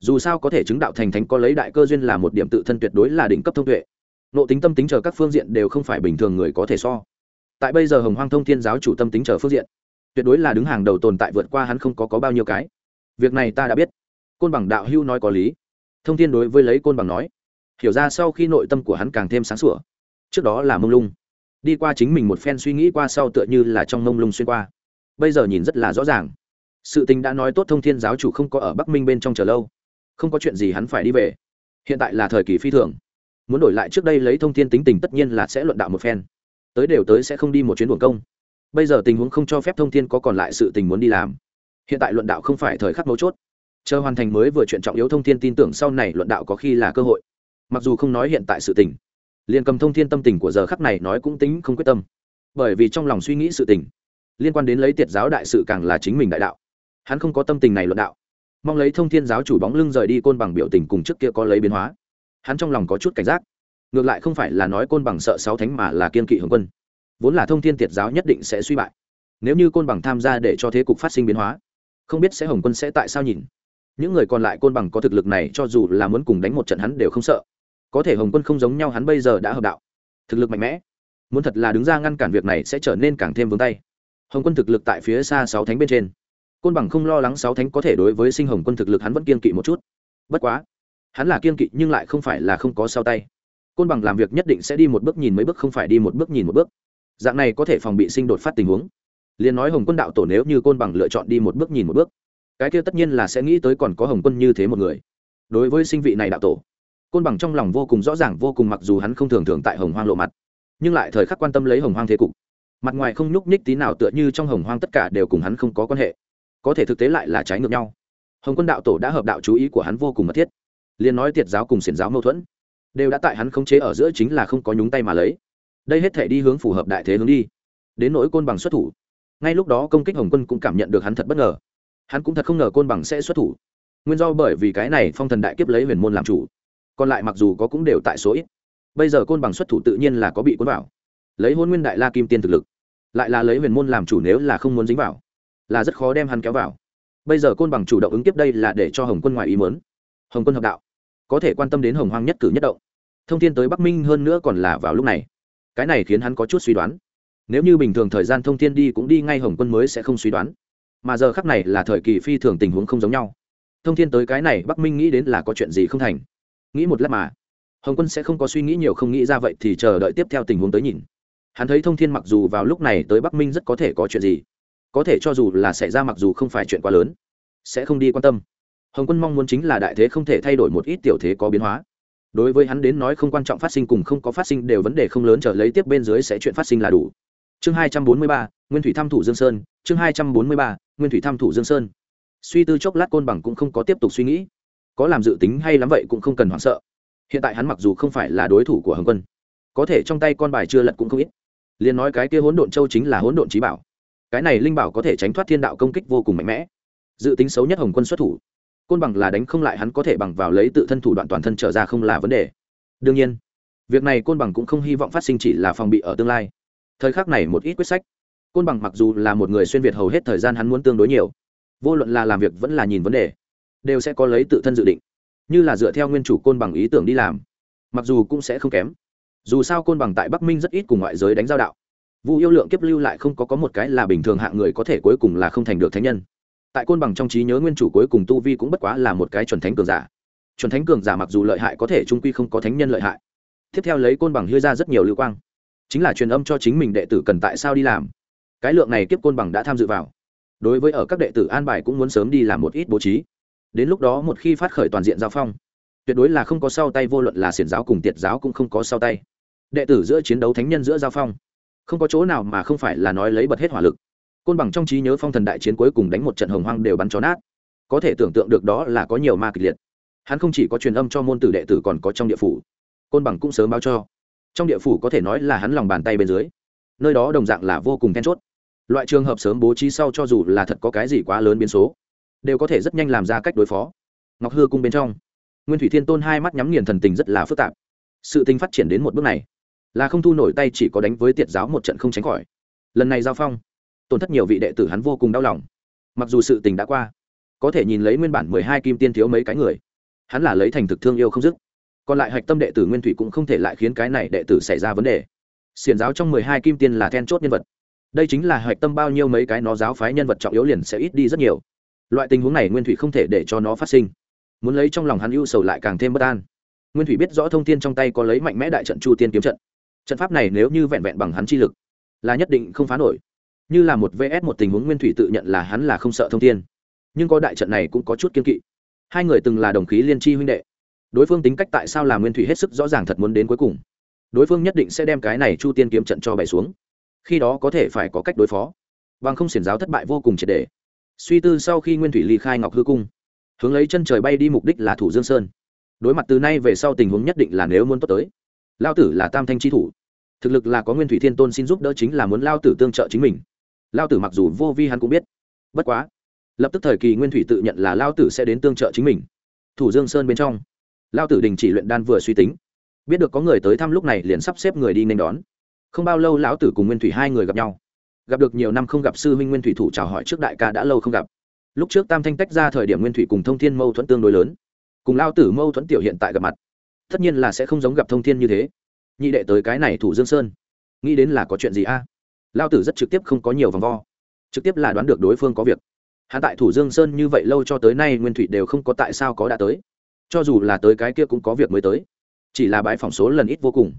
dù sao có thể chứng đạo thành thánh có lấy đại cơ duyên là một điểm tự thân tuyệt đối là đỉnh cấp thông tuệ. Nộ tính tâm tính chờ các phương diện đều không phải bình thường người có thể so tại bây giờ hồng hoang thông thiên giáo chủ tâm tính trở phương diện, tuyệt đối là đứng hàng đầu tồn tại vượt qua hắn không có có bao nhiêu cái. Việc này ta đã biết. Côn bằng đạo hưu nói có lý. Thông thiên đối với lấy côn bằng nói, hiểu ra sau khi nội tâm của hắn càng thêm sáng sủa. Trước đó là mông lung. Đi qua chính mình một phen suy nghĩ qua sau tựa như là trong mông lung xuyên qua. Bây giờ nhìn rất là rõ ràng. Sự tình đã nói tốt thông thiên giáo chủ không có ở bắc minh bên trong chờ lâu. Không có chuyện gì hắn phải đi về. Hiện tại là thời kỳ phi thường. Muốn đổi lại trước đây lấy thông thiên tính tình tất nhiên là sẽ luận đạo một phen tới đều tới sẽ không đi một chuyến buồng công. Bây giờ tình huống không cho phép thông thiên có còn lại sự tình muốn đi làm. Hiện tại luận đạo không phải thời khắc mấu chốt. Chờ hoàn thành mới vừa chuyện trọng yếu thông thiên tin tưởng sau này luận đạo có khi là cơ hội. Mặc dù không nói hiện tại sự tình, liền cầm thông thiên tâm tình của giờ khắc này nói cũng tính không quyết tâm. Bởi vì trong lòng suy nghĩ sự tình, liên quan đến lấy tiệt giáo đại sự càng là chính mình đại đạo. Hắn không có tâm tình này luận đạo. Mong lấy thông thiên giáo chủ bóng lưng rời đi côn bằng biểu tình cùng trước kia có lấy biến hóa. Hắn trong lòng có chút cảnh giác ngược lại không phải là nói côn bằng sợ sáu thánh mà là kiên kỵ hồng quân. Vốn là thông thiên tiệt giáo nhất định sẽ suy bại. Nếu như côn bằng tham gia để cho thế cục phát sinh biến hóa, không biết sẽ hồng quân sẽ tại sao nhìn. Những người còn lại côn bằng có thực lực này cho dù là muốn cùng đánh một trận hắn đều không sợ. Có thể hồng quân không giống nhau hắn bây giờ đã hợp đạo. Thực lực mạnh mẽ. Muốn thật là đứng ra ngăn cản việc này sẽ trở nên càng thêm vướng tay. Hồng quân thực lực tại phía xa sáu thánh bên trên. Côn bằng không lo lắng sáu thánh có thể đối với sinh hồng quân thực lực hắn vẫn kiên kỵ một chút. Bất quá, hắn là kiên kỵ nhưng lại không phải là không có sao tay côn bằng làm việc nhất định sẽ đi một bước nhìn mấy bước, không phải đi một bước nhìn một bước. Dạng này có thể phòng bị sinh đột phát tình huống. Liền nói hồng quân đạo tổ nếu như côn bằng lựa chọn đi một bước nhìn một bước, cái kia tất nhiên là sẽ nghĩ tới còn có hồng quân như thế một người. Đối với sinh vị này đạo tổ, côn bằng trong lòng vô cùng rõ ràng, vô cùng mặc dù hắn không thường thường tại hồng hoang lộ mặt, nhưng lại thời khắc quan tâm lấy hồng hoang thế cục. Mặt ngoài không nhúc nhích tí nào tựa như trong hồng hoang tất cả đều cùng hắn không có quan hệ. Có thể thực tế lại là trái ngược nhau. Hồng quân đạo tổ đã hợp đạo chú ý của hắn vô cùng mật thiết. Liền nói tiệt giáo cùng xiển giáo mâu thuẫn đều đã tại hắn khống chế ở giữa chính là không có nhúng tay mà lấy. Đây hết thể đi hướng phù hợp đại thế hướng đi. Đến nỗi côn bằng xuất thủ. Ngay lúc đó công kích hồng quân cũng cảm nhận được hắn thật bất ngờ. Hắn cũng thật không ngờ côn bằng sẽ xuất thủ. Nguyên do bởi vì cái này phong thần đại kiếp lấy huyền môn làm chủ. Còn lại mặc dù có cũng đều tại số ít. Bây giờ côn bằng xuất thủ tự nhiên là có bị cuốn vào. Lấy hôn nguyên đại la kim tiên thực lực. Lại là lấy huyền môn làm chủ nếu là không muốn dính vào, là rất khó đem hắn kéo vào. Bây giờ côn bằng chủ động ứng tiếp đây là để cho hồng quân ngoài ý mớn hồng quân hợp đạo có thể quan tâm đến hồng hoang nhất cử nhất động. Thông tin tới bắc minh hơn nữa còn là vào lúc này. Cái này khiến hắn có chút suy đoán. Nếu như bình thường thời gian thông tin đi cũng đi, ngay hồng quân mới sẽ không suy đoán. Mà giờ khắc này là thời kỳ phi thường tình huống không giống nhau. Thông tin tới cái này, bắc minh nghĩ đến là có chuyện gì không thành. Nghĩ một lát mà, hồng quân sẽ không có suy nghĩ nhiều, không nghĩ ra vậy thì chờ đợi tiếp theo tình huống tới nhìn. Hắn thấy thông thiên mặc dù vào lúc này tới bắc minh rất có thể có chuyện gì. Có thể cho dù là xảy ra mặc dù không phải chuyện quá lớn, sẽ không đi quan tâm hồng quân mong muốn chính là đại thế không thể thay đổi một ít tiểu thế có biến hóa. Đối với hắn đến nói không quan trọng phát sinh cùng không có phát sinh đều vấn đề không lớn trở lấy tiếp bên dưới sẽ chuyện phát sinh là đủ. Chương hai trăm bốn mươi ba, nguyên thủy thăm thủ dương sơn, chương hai trăm bốn mươi ba, nguyên thủy thăm thủ dương sơn. Suy tư chốc lát côn bằng cũng không có tiếp tục suy nghĩ. Có làm dự tính hay lắm vậy cũng không cần hoảng sợ. Hiện tại hắn mặc dù không phải là đối thủ của hồng quân, có thể trong tay con bài chưa lật cũng không ít. Liền nói cái kia hỗn độn châu chính là hỗn độn trí bảo. Cái này linh bảo có thể tránh thoát thiên đạo công kích vô cùng mạnh mẽ. Dự tính xấu nhất hồng quân xuất thủ côn bằng là đánh không lại hắn có thể bằng vào lấy tự thân thủ đoạn toàn thân trở ra không là vấn đề. Đương nhiên, việc này côn bằng cũng không hy vọng phát sinh chỉ là phòng bị ở tương lai. Thời khắc này một ít quyết sách. Côn bằng mặc dù là một người xuyên việt hầu hết thời gian hắn muốn tương đối nhiều, vô luận là làm việc vẫn là nhìn vấn đề, đều sẽ có lấy tự thân dự định, như là dựa theo nguyên chủ côn bằng ý tưởng đi làm. Mặc dù cũng sẽ không kém. Dù sao côn bằng tại bắc minh rất ít cùng ngoại giới đánh giao đạo. Vụ yêu lượng kiếp lưu lại không có có một cái là bình thường hạng người có thể cuối cùng là không thành được thánh nhân tại côn bằng trong trí nhớ nguyên chủ cuối cùng tu vi cũng bất quá là một cái chuẩn thánh cường giả. Chuẩn thánh cường giả mặc dù lợi hại có thể trung quy không có thánh nhân lợi hại. Tiếp theo lấy côn bằng hư ra rất nhiều lưu quang. Chính là truyền âm cho chính mình đệ tử cần tại sao đi làm. Cái lượng này kiếp côn bằng đã tham dự vào. Đối với ở các đệ tử an bài cũng muốn sớm đi làm một ít bố trí. Đến lúc đó một khi phát khởi toàn diện giao phong, tuyệt đối là không có sau tay vô luận là xiển giáo cùng tiệt giáo cũng không có sau tay. Đệ tử giữa chiến đấu thánh nhân giữa giao phong, không có chỗ nào mà không phải là nói lấy bật hết hỏa lực côn bằng trong trí nhớ phong thần đại chiến cuối cùng đánh một trận hồng hoang đều bắn chó nát. Có thể tưởng tượng được đó là có nhiều ma kịch liệt. Hắn không chỉ có truyền âm cho môn tử đệ tử còn có trong địa phủ. Côn bằng cũng sớm báo cho. Trong địa phủ có thể nói là hắn lòng bàn tay bên dưới. Nơi đó đồng dạng là vô cùng then chốt. Loại trường hợp sớm bố trí sau cho dù là thật có cái gì quá lớn biến số, đều có thể rất nhanh làm ra cách đối phó. Ngọc hư cung bên trong, nguyên thủy thiên tôn hai mắt nhắm nghiền thần tình rất là phức tạp. Sự tình phát triển đến một bước này, là không thu nổi tay chỉ có đánh với tiệt giáo một trận không tránh khỏi. Lần này giao phong tổn thất nhiều vị đệ tử hắn vô cùng đau lòng. Mặc dù sự tình đã qua, có thể nhìn lấy nguyên bản mười hai kim tiên thiếu mấy cái người, hắn là lấy thành thực thương yêu không dứt. Còn lại hạch tâm đệ tử nguyên thủy cũng không thể lại khiến cái này đệ tử xảy ra vấn đề. Xiển giáo trong mười hai kim tiên là then chốt nhân vật. Đây chính là hạch tâm bao nhiêu mấy cái nó giáo phái nhân vật trọng yếu liền sẽ ít đi rất nhiều. Loại tình huống này nguyên thủy không thể để cho nó phát sinh. Muốn lấy trong lòng hắn ưu sầu lại càng thêm bất an. Nguyên thủy biết rõ thông tin trong tay có lấy mạnh mẽ đại trận chu tiên kiếm trận. Trận pháp này nếu như vẹn vẹn bằng hắn chi lực, là nhất định không phá nổi như là một vs một tình huống nguyên thủy tự nhận là hắn là không sợ thông thiên. Nhưng có đại trận này cũng có chút kiên kỵ. Hai người từng là đồng khí liên tri huynh đệ. Đối phương tính cách tại sao là nguyên thủy hết sức rõ ràng thật muốn đến cuối cùng. Đối phương nhất định sẽ đem cái này chu tiên kiếm trận cho bày xuống. Khi đó có thể phải có cách đối phó. Bằng không xiển giáo thất bại vô cùng triệt đề suy tư sau khi nguyên thủy ly khai ngọc hư cung, hướng lấy chân trời bay đi mục đích là thủ dương sơn. Đối mặt từ nay về sau tình huống nhất định là nếu muốn tốt tới, lao tử là tam thanh tri thủ. Thực lực là có nguyên thủy thiên tôn xin giúp đỡ chính là muốn lao tử tương trợ chính mình lao tử mặc dù vô vi hắn cũng biết. Bất quá, lập tức thời kỳ nguyên thủy tự nhận là lao tử sẽ đến tương trợ chính mình. Thủ dương sơn bên trong, lao tử đình chỉ luyện đan vừa suy tính, biết được có người tới thăm lúc này liền sắp xếp người đi nên đón. Không bao lâu lão tử cùng nguyên thủy hai người gặp nhau. Gặp được nhiều năm không gặp sư huynh nguyên thủy thủ chào hỏi trước đại ca đã lâu không gặp. Lúc trước tam thanh tách ra thời điểm nguyên thủy cùng thông thiên mâu thuẫn tương đối lớn. Cùng lao tử mâu thuẫn tiểu hiện tại gặp mặt, tất nhiên là sẽ không giống gặp thông thiên như thế. Nhị đệ tới cái này thủ dương sơn, nghĩ đến là có chuyện gì a? à? Lao tử rất trực tiếp không có nhiều vòng vo. Trực tiếp là đoán được đối phương có việc. Hắn tại thủ dương sơn như vậy lâu cho tới nay nguyên thủy đều không có tại sao có đã tới. Cho dù là tới cái kia cũng có việc mới tới. Chỉ là bãi phòng số lần ít vô cùng.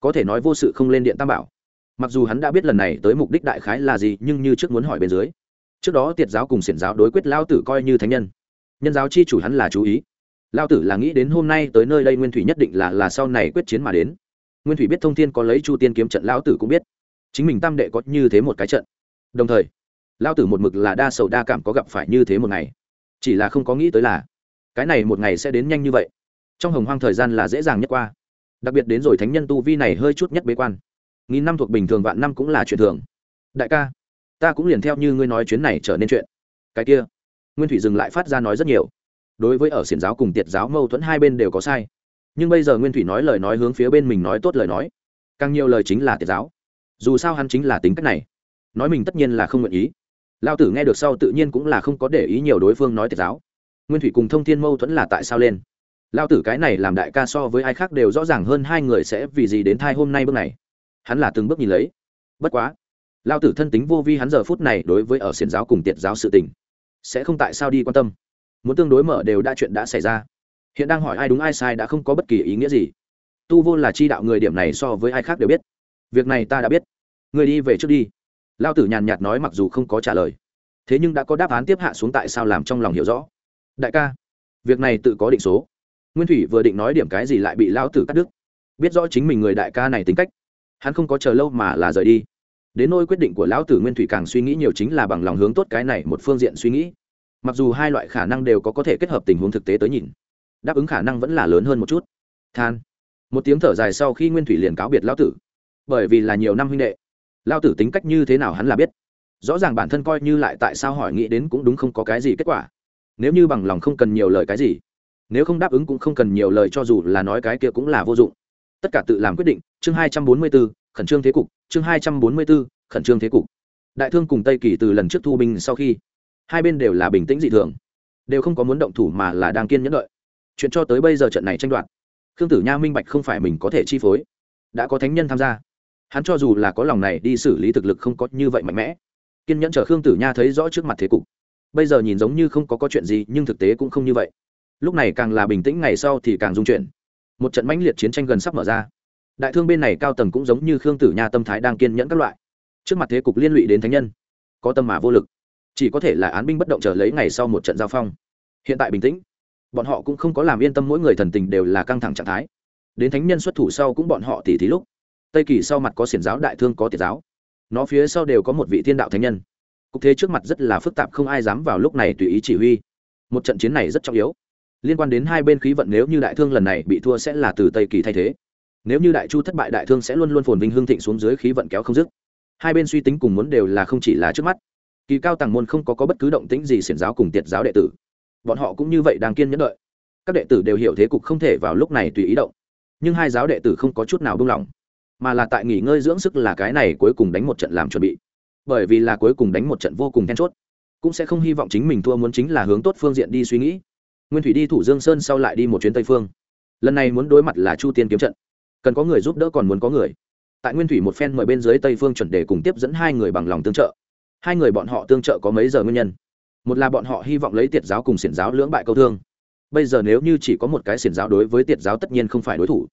Có thể nói vô sự không lên điện tam bảo. Mặc dù hắn đã biết lần này tới mục đích đại khái là gì, nhưng như trước muốn hỏi bên dưới. Trước đó tiệt giáo cùng xiển giáo đối quyết lao tử coi như thánh nhân. Nhân giáo chi chủ hắn là chú ý. Lao tử là nghĩ đến hôm nay tới nơi đây nguyên thủy nhất định là là sau này quyết chiến mà đến. Nguyên thủy biết thông thiên có lấy chu tiên kiếm trận, lao tử cũng biết chính mình tam đệ có như thế một cái trận. Đồng thời lao tử một mực là đa sầu đa cảm có gặp phải như thế một ngày. Chỉ là không có nghĩ tới là, cái này một ngày sẽ đến nhanh như vậy. Trong hồng hoang thời gian là dễ dàng nhất qua. Đặc biệt đến rồi thánh nhân tu vi này hơi chút nhất bế quan. Nghìn năm thuộc bình thường, vạn năm cũng là chuyện thường. Đại ca, ta cũng liền theo như ngươi nói chuyến này trở nên chuyện. Cái kia, nguyên thủy dừng lại phát ra nói rất nhiều. Đối với ở xiển giáo cùng tiệt giáo mâu thuẫn hai bên đều có sai. Nhưng bây giờ nguyên thủy nói lời nói hướng phía bên mình nói tốt lời nói. Càng nhiều lời chính là tiệt giáo dù sao hắn chính là tính cách này. Nói mình tất nhiên là không nguyện ý. Lao tử nghe được sau tự nhiên cũng là không có để ý nhiều đối phương nói tiệt giáo. Nguyên thủy cùng thông thiên mâu thuẫn là tại sao lên? Lao tử cái này làm đại ca so với ai khác đều rõ ràng hơn hai người sẽ vì gì đến thai hôm nay bước này. Hắn là từng bước nhìn lấy. Bất quá, lao tử thân tính vô vi hắn giờ phút này đối với ở xiển giáo cùng tiệt giáo sự tình, sẽ không tại sao đi quan tâm. Muốn tương đối mở đều đã chuyện đã xảy ra. Hiện đang hỏi ai đúng ai sai đã không có bất kỳ ý nghĩa gì. Tu vô là chi đạo người điểm này so với ai khác đều biết việc này ta đã biết. Người đi về trước đi. Lao tử nhàn nhạt nói mặc dù không có trả lời, thế nhưng đã có đáp án tiếp hạ xuống tại sao làm trong lòng hiểu rõ. Đại ca, việc này tự có định số. Nguyên thủy vừa định nói điểm cái gì lại bị lao tử cắt đứt. Biết rõ chính mình người đại ca này tính cách, hắn không có chờ lâu mà là rời đi. Đến nôi quyết định của lão tử, nguyên thủy càng suy nghĩ nhiều chính là bằng lòng hướng tốt cái này một phương diện suy nghĩ. Mặc dù hai loại khả năng đều có có thể kết hợp tình huống thực tế tới nhìn, đáp ứng khả năng vẫn là lớn hơn một chút. Than. Một tiếng thở dài sau khi nguyên thủy liền cáo biệt lão tử bởi vì là nhiều năm huynh đệ. Lão tử tính cách như thế nào hắn là biết. Rõ ràng bản thân coi như lại tại sao hỏi nghĩ đến cũng đúng không có cái gì kết quả. Nếu như bằng lòng không cần nhiều lời cái gì, nếu không đáp ứng cũng không cần nhiều lời cho dù là nói cái kia cũng là vô dụng. Tất cả tự làm quyết định, chương hai trăm bốn mươi b ố khẩn trương thế cục, chương hai trăm bốn mươi b ố khẩn trương thế cục. Đại thương cùng tây kỳ từ lần trước thu binh sau khi, hai bên đều là bình tĩnh dị thường, đều không có muốn động thủ mà là đang kiên nhẫn đợi. Chuyện cho tới bây giờ trận này tranh đoạt, khương tử nha minh bạch không phải mình có thể chi phối, đã có thánh nhân tham gia hắn cho dù là có lòng này đi xử lý thực lực không có như vậy mạnh mẽ. Kiên nhẫn chờ khương tử nha thấy rõ trước mặt thế cục. Bây giờ nhìn giống như không có có chuyện gì, nhưng thực tế cũng không như vậy. Lúc này càng là bình tĩnh, ngày sau thì càng dung chuyển. Một trận mãnh liệt chiến tranh gần sắp mở ra. Đại thương bên này cao tầng cũng giống như khương tử nha tâm thái đang kiên nhẫn các loại. Trước mặt thế cục liên lụy đến thánh nhân. Có tâm mà vô lực. Chỉ có thể là án binh bất động chờ lấy ngày sau một trận giao phong. Hiện tại bình tĩnh. Bọn họ cũng không có làm yên tâm, mỗi người thần tình đều là căng thẳng trạng thái. Đến thánh nhân xuất thủ sau cũng bọn họ tỉ thí lúc tây kỳ sau mặt có xiển giáo đại thương có tiệt giáo. Nó phía sau đều có một vị thiên đạo thánh nhân. Cục thế trước mặt rất là phức tạp không ai dám vào lúc này tùy ý chỉ huy. Một trận chiến này rất trọng yếu. Liên quan đến hai bên khí vận nếu như đại thương lần này bị thua sẽ là từ tây kỳ thay thế. Nếu như đại chu thất bại đại thương sẽ luôn luôn phồn vinh hương thịnh xuống dưới khí vận kéo không dứt. Hai bên suy tính cùng muốn đều là không chỉ là trước mắt. Kỳ cao tàng môn không có, có bất cứ động tĩnh gì xiển giáo cùng tiệt giáo đệ tử. Bọn họ cũng như vậy đang kiên nhẫn đợi. Các đệ tử đều hiểu thế cục không thể vào lúc này tùy ý động. Nhưng hai giáo đệ tử không có chút nào buông lỏng mà là tại nghỉ ngơi dưỡng sức là cái này cuối cùng đánh một trận làm chuẩn bị. Bởi vì là cuối cùng đánh một trận vô cùng then chốt. Cũng sẽ không hy vọng chính mình thua muốn chính là hướng tốt phương diện đi suy nghĩ. Nguyên thủy đi thủ dương sơn sau lại đi một chuyến tây phương. Lần này muốn đối mặt là chu tiên kiếm trận. Cần có người giúp đỡ còn muốn có người. Tại nguyên thủy một phen mời bên dưới tây phương chuẩn đề cùng tiếp dẫn hai người bằng lòng tương trợ. Hai người bọn họ tương trợ có mấy giờ nguyên nhân? Một là bọn họ hy vọng lấy tiệt giáo cùng xiển giáo lưỡng bại câu thương. Bây giờ nếu như chỉ có một cái xiển giáo đối với tiệt giáo tất nhiên không phải đối thủ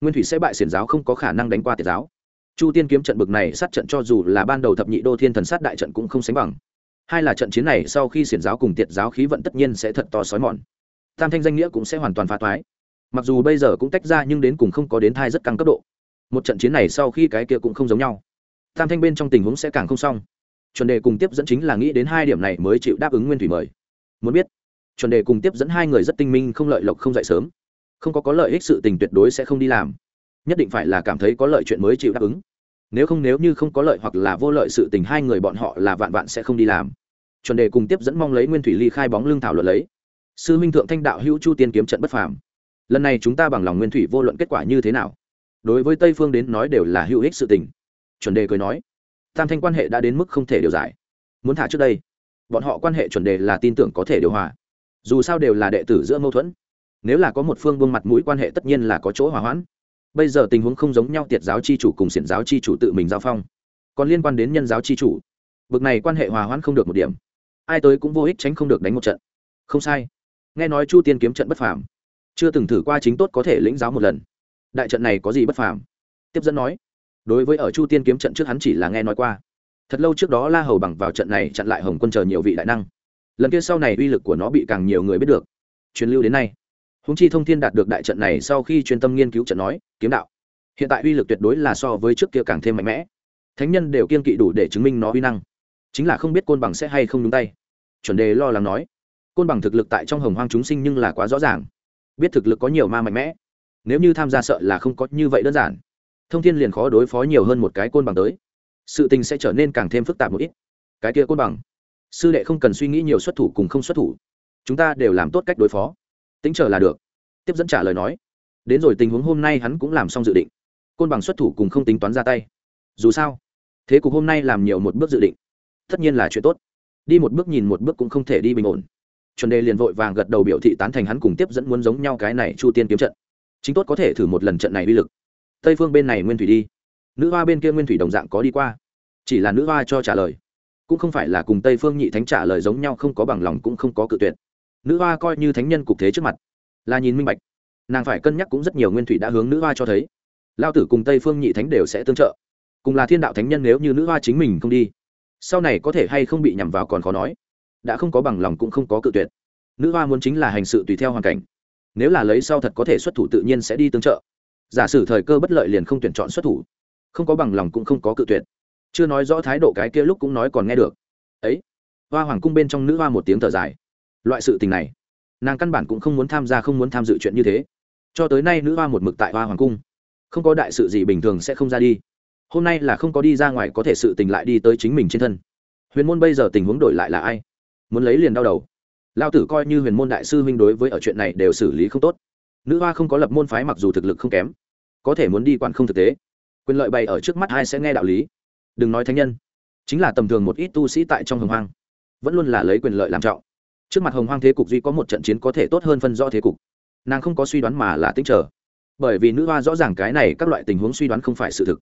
nguyên thủy sẽ bại xiển giáo không có khả năng đánh qua tiệt giáo. Chu tiên kiếm trận bực này sát trận cho dù là ban đầu thập nhị đô thiên thần sát đại trận cũng không sánh bằng. Hai là trận chiến này sau khi xiển giáo cùng tiệt giáo khí vận tất nhiên sẽ thật to xói mòn. Tam thanh danh nghĩa cũng sẽ hoàn toàn phá thoái mặc dù bây giờ cũng tách ra nhưng đến cùng không có đến thai rất căng cấp độ. Một trận chiến này sau khi cái kia cũng không giống nhau. Tam thanh bên trong tình huống sẽ càng không xong. Chuẩn đề cùng tiếp dẫn chính là nghĩ đến hai điểm này mới chịu đáp ứng nguyên thủy mời. Muốn biết, chuẩn đề cùng tiếp dẫn hai người rất tinh minh không lợi lộc không dậy sớm không có có lợi ích sự tình tuyệt đối sẽ không đi làm. Nhất định phải là cảm thấy có lợi chuyện mới chịu đáp ứng. Nếu không nếu như không có lợi hoặc là vô lợi sự tình hai người bọn họ là vạn vạn sẽ không đi làm. Chuẩn đề cùng tiếp dẫn mong lấy nguyên thủy ly khai bóng lưng thảo luận lấy. Sư minh thượng thanh đạo hữu chu tiên kiếm trận bất phàm. Lần này chúng ta bằng lòng nguyên thủy vô luận kết quả như thế nào. Đối với tây phương đến nói đều là hữu ích sự tình. Chuẩn đề cười nói, tam thanh quan hệ đã đến mức không thể điều giải. Muốn thả trước đây, bọn họ quan hệ chuẩn đề là tin tưởng có thể điều hòa. Dù sao đều là đệ tử giữa mâu thuẫn nếu là có một phương buông mặt mũi quan hệ tất nhiên là có chỗ hòa hoãn. Bây giờ tình huống không giống nhau, tiệt giáo chi chủ cùng xiển giáo chi chủ tự mình giao phong. Còn liên quan đến nhân giáo chi chủ. Bực này quan hệ hòa hoãn không được một điểm. Ai tới cũng vô ích tránh không được đánh một trận. Không sai. Nghe nói chu tiên kiếm trận bất phàm. Chưa từng thử qua chính tốt có thể lĩnh giáo một lần. Đại trận này có gì bất phàm? Tiếp dẫn nói. Đối với ở chu tiên kiếm trận trước hắn chỉ là nghe nói qua. Thật lâu trước đó la hầu bằng vào trận này chặn lại hồng quân chờ nhiều vị đại năng. Lần kia sau này uy lực của nó bị càng nhiều người biết được. Truyền lưu đến nay húng chi thông thiên đạt được đại trận này sau khi chuyên tâm nghiên cứu trận nói, kiếm đạo. Hiện tại uy lực tuyệt đối là so với trước kia càng thêm mạnh mẽ. Thánh nhân đều kiên kỵ đủ để chứng minh nó uy năng. Chính là không biết côn bằng sẽ hay không đúng tay. Chuẩn đề lo lắng nói, côn bằng thực lực tại trong hồng hoang chúng sinh nhưng là quá rõ ràng. Biết thực lực có nhiều ma mạnh mẽ. Nếu như tham gia sợ là không có như vậy đơn giản. Thông thiên liền khó đối phó nhiều hơn một cái côn bằng tới. Sự tình sẽ trở nên càng thêm phức tạp một ít. Cái kia côn bằng, sư đệ không cần suy nghĩ nhiều xuất thủ cùng không xuất thủ. Chúng ta đều làm tốt cách đối phó tính chờ là được. Tiếp dẫn trả lời nói. Đến rồi tình huống hôm nay hắn cũng làm xong dự định. Côn bằng xuất thủ cùng không tính toán ra tay. Dù sao, thế cục hôm nay làm nhiều một bước dự định. Tất nhiên là chuyện tốt. Đi một bước nhìn một bước cũng không thể đi bình ổn. Chuẩn đề liền vội vàng gật đầu biểu thị tán thành hắn cùng tiếp dẫn muốn giống nhau cái này chu tiên kiếm trận. Chính tốt có thể thử một lần trận này uy lực. Tây phương bên này nguyên thủy đi. Nữ hoa bên kia nguyên thủy đồng dạng có đi qua. Chỉ là nữ hoa cho trả lời. Cũng không phải là cùng tây phương nhị thánh trả lời giống nhau không có bằng lòng cũng không có cự tuyệt nữ hoa coi như thánh nhân cục thế trước mặt. Là nhìn minh bạch. Nàng phải cân nhắc cũng rất nhiều nguyên thủy đã hướng nữ hoa cho thấy. Lao tử cùng tây phương nhị thánh đều sẽ tương trợ. Cùng là thiên đạo thánh nhân nếu như nữ hoa chính mình không đi, sau này có thể hay không bị nhằm vào còn khó nói. Đã không có bằng lòng cũng không có cự tuyệt. Nữ hoa muốn chính là hành sự tùy theo hoàn cảnh. Nếu là lấy sau thật có thể xuất thủ tự nhiên sẽ đi tương trợ. Giả sử thời cơ bất lợi liền không tuyển chọn xuất thủ. Không có bằng lòng cũng không có cự tuyệt. Chưa nói rõ thái độ cái kia lúc cũng nói còn nghe được. Ấy, hoa hoàng cung bên trong nữ hoa một tiếng thở dài loại sự tình này, nàng căn bản cũng không muốn tham gia, không muốn tham dự chuyện như thế. Cho tới nay nữ hoa một mực tại hoa hoàng cung. Không có đại sự gì bình thường sẽ không ra đi. Hôm nay là không có đi ra ngoài có thể sự tình lại đi tới chính mình trên thân. Huyền môn bây giờ tình huống đổi lại là ai? Muốn lấy liền đau đầu. Lao tử coi như huyền môn đại sư huynh đối với ở chuyện này đều xử lý không tốt. Nữ hoa không có lập môn phái mặc dù thực lực không kém, có thể muốn đi quản không thực tế. Quyền lợi bày ở trước mắt ai sẽ nghe đạo lý. Đừng nói thánh nhân, chính là tầm thường một ít tu sĩ tại trong hồng hoang, vẫn luôn là lấy quyền lợi làm trọng trước mặt hồng hoang thế cục duy có một trận chiến có thể tốt hơn phân rõ thế cục. Nàng không có suy đoán mà là tính chờ. Bởi vì nữ hoa rõ ràng cái này các loại tình huống suy đoán không phải sự thực.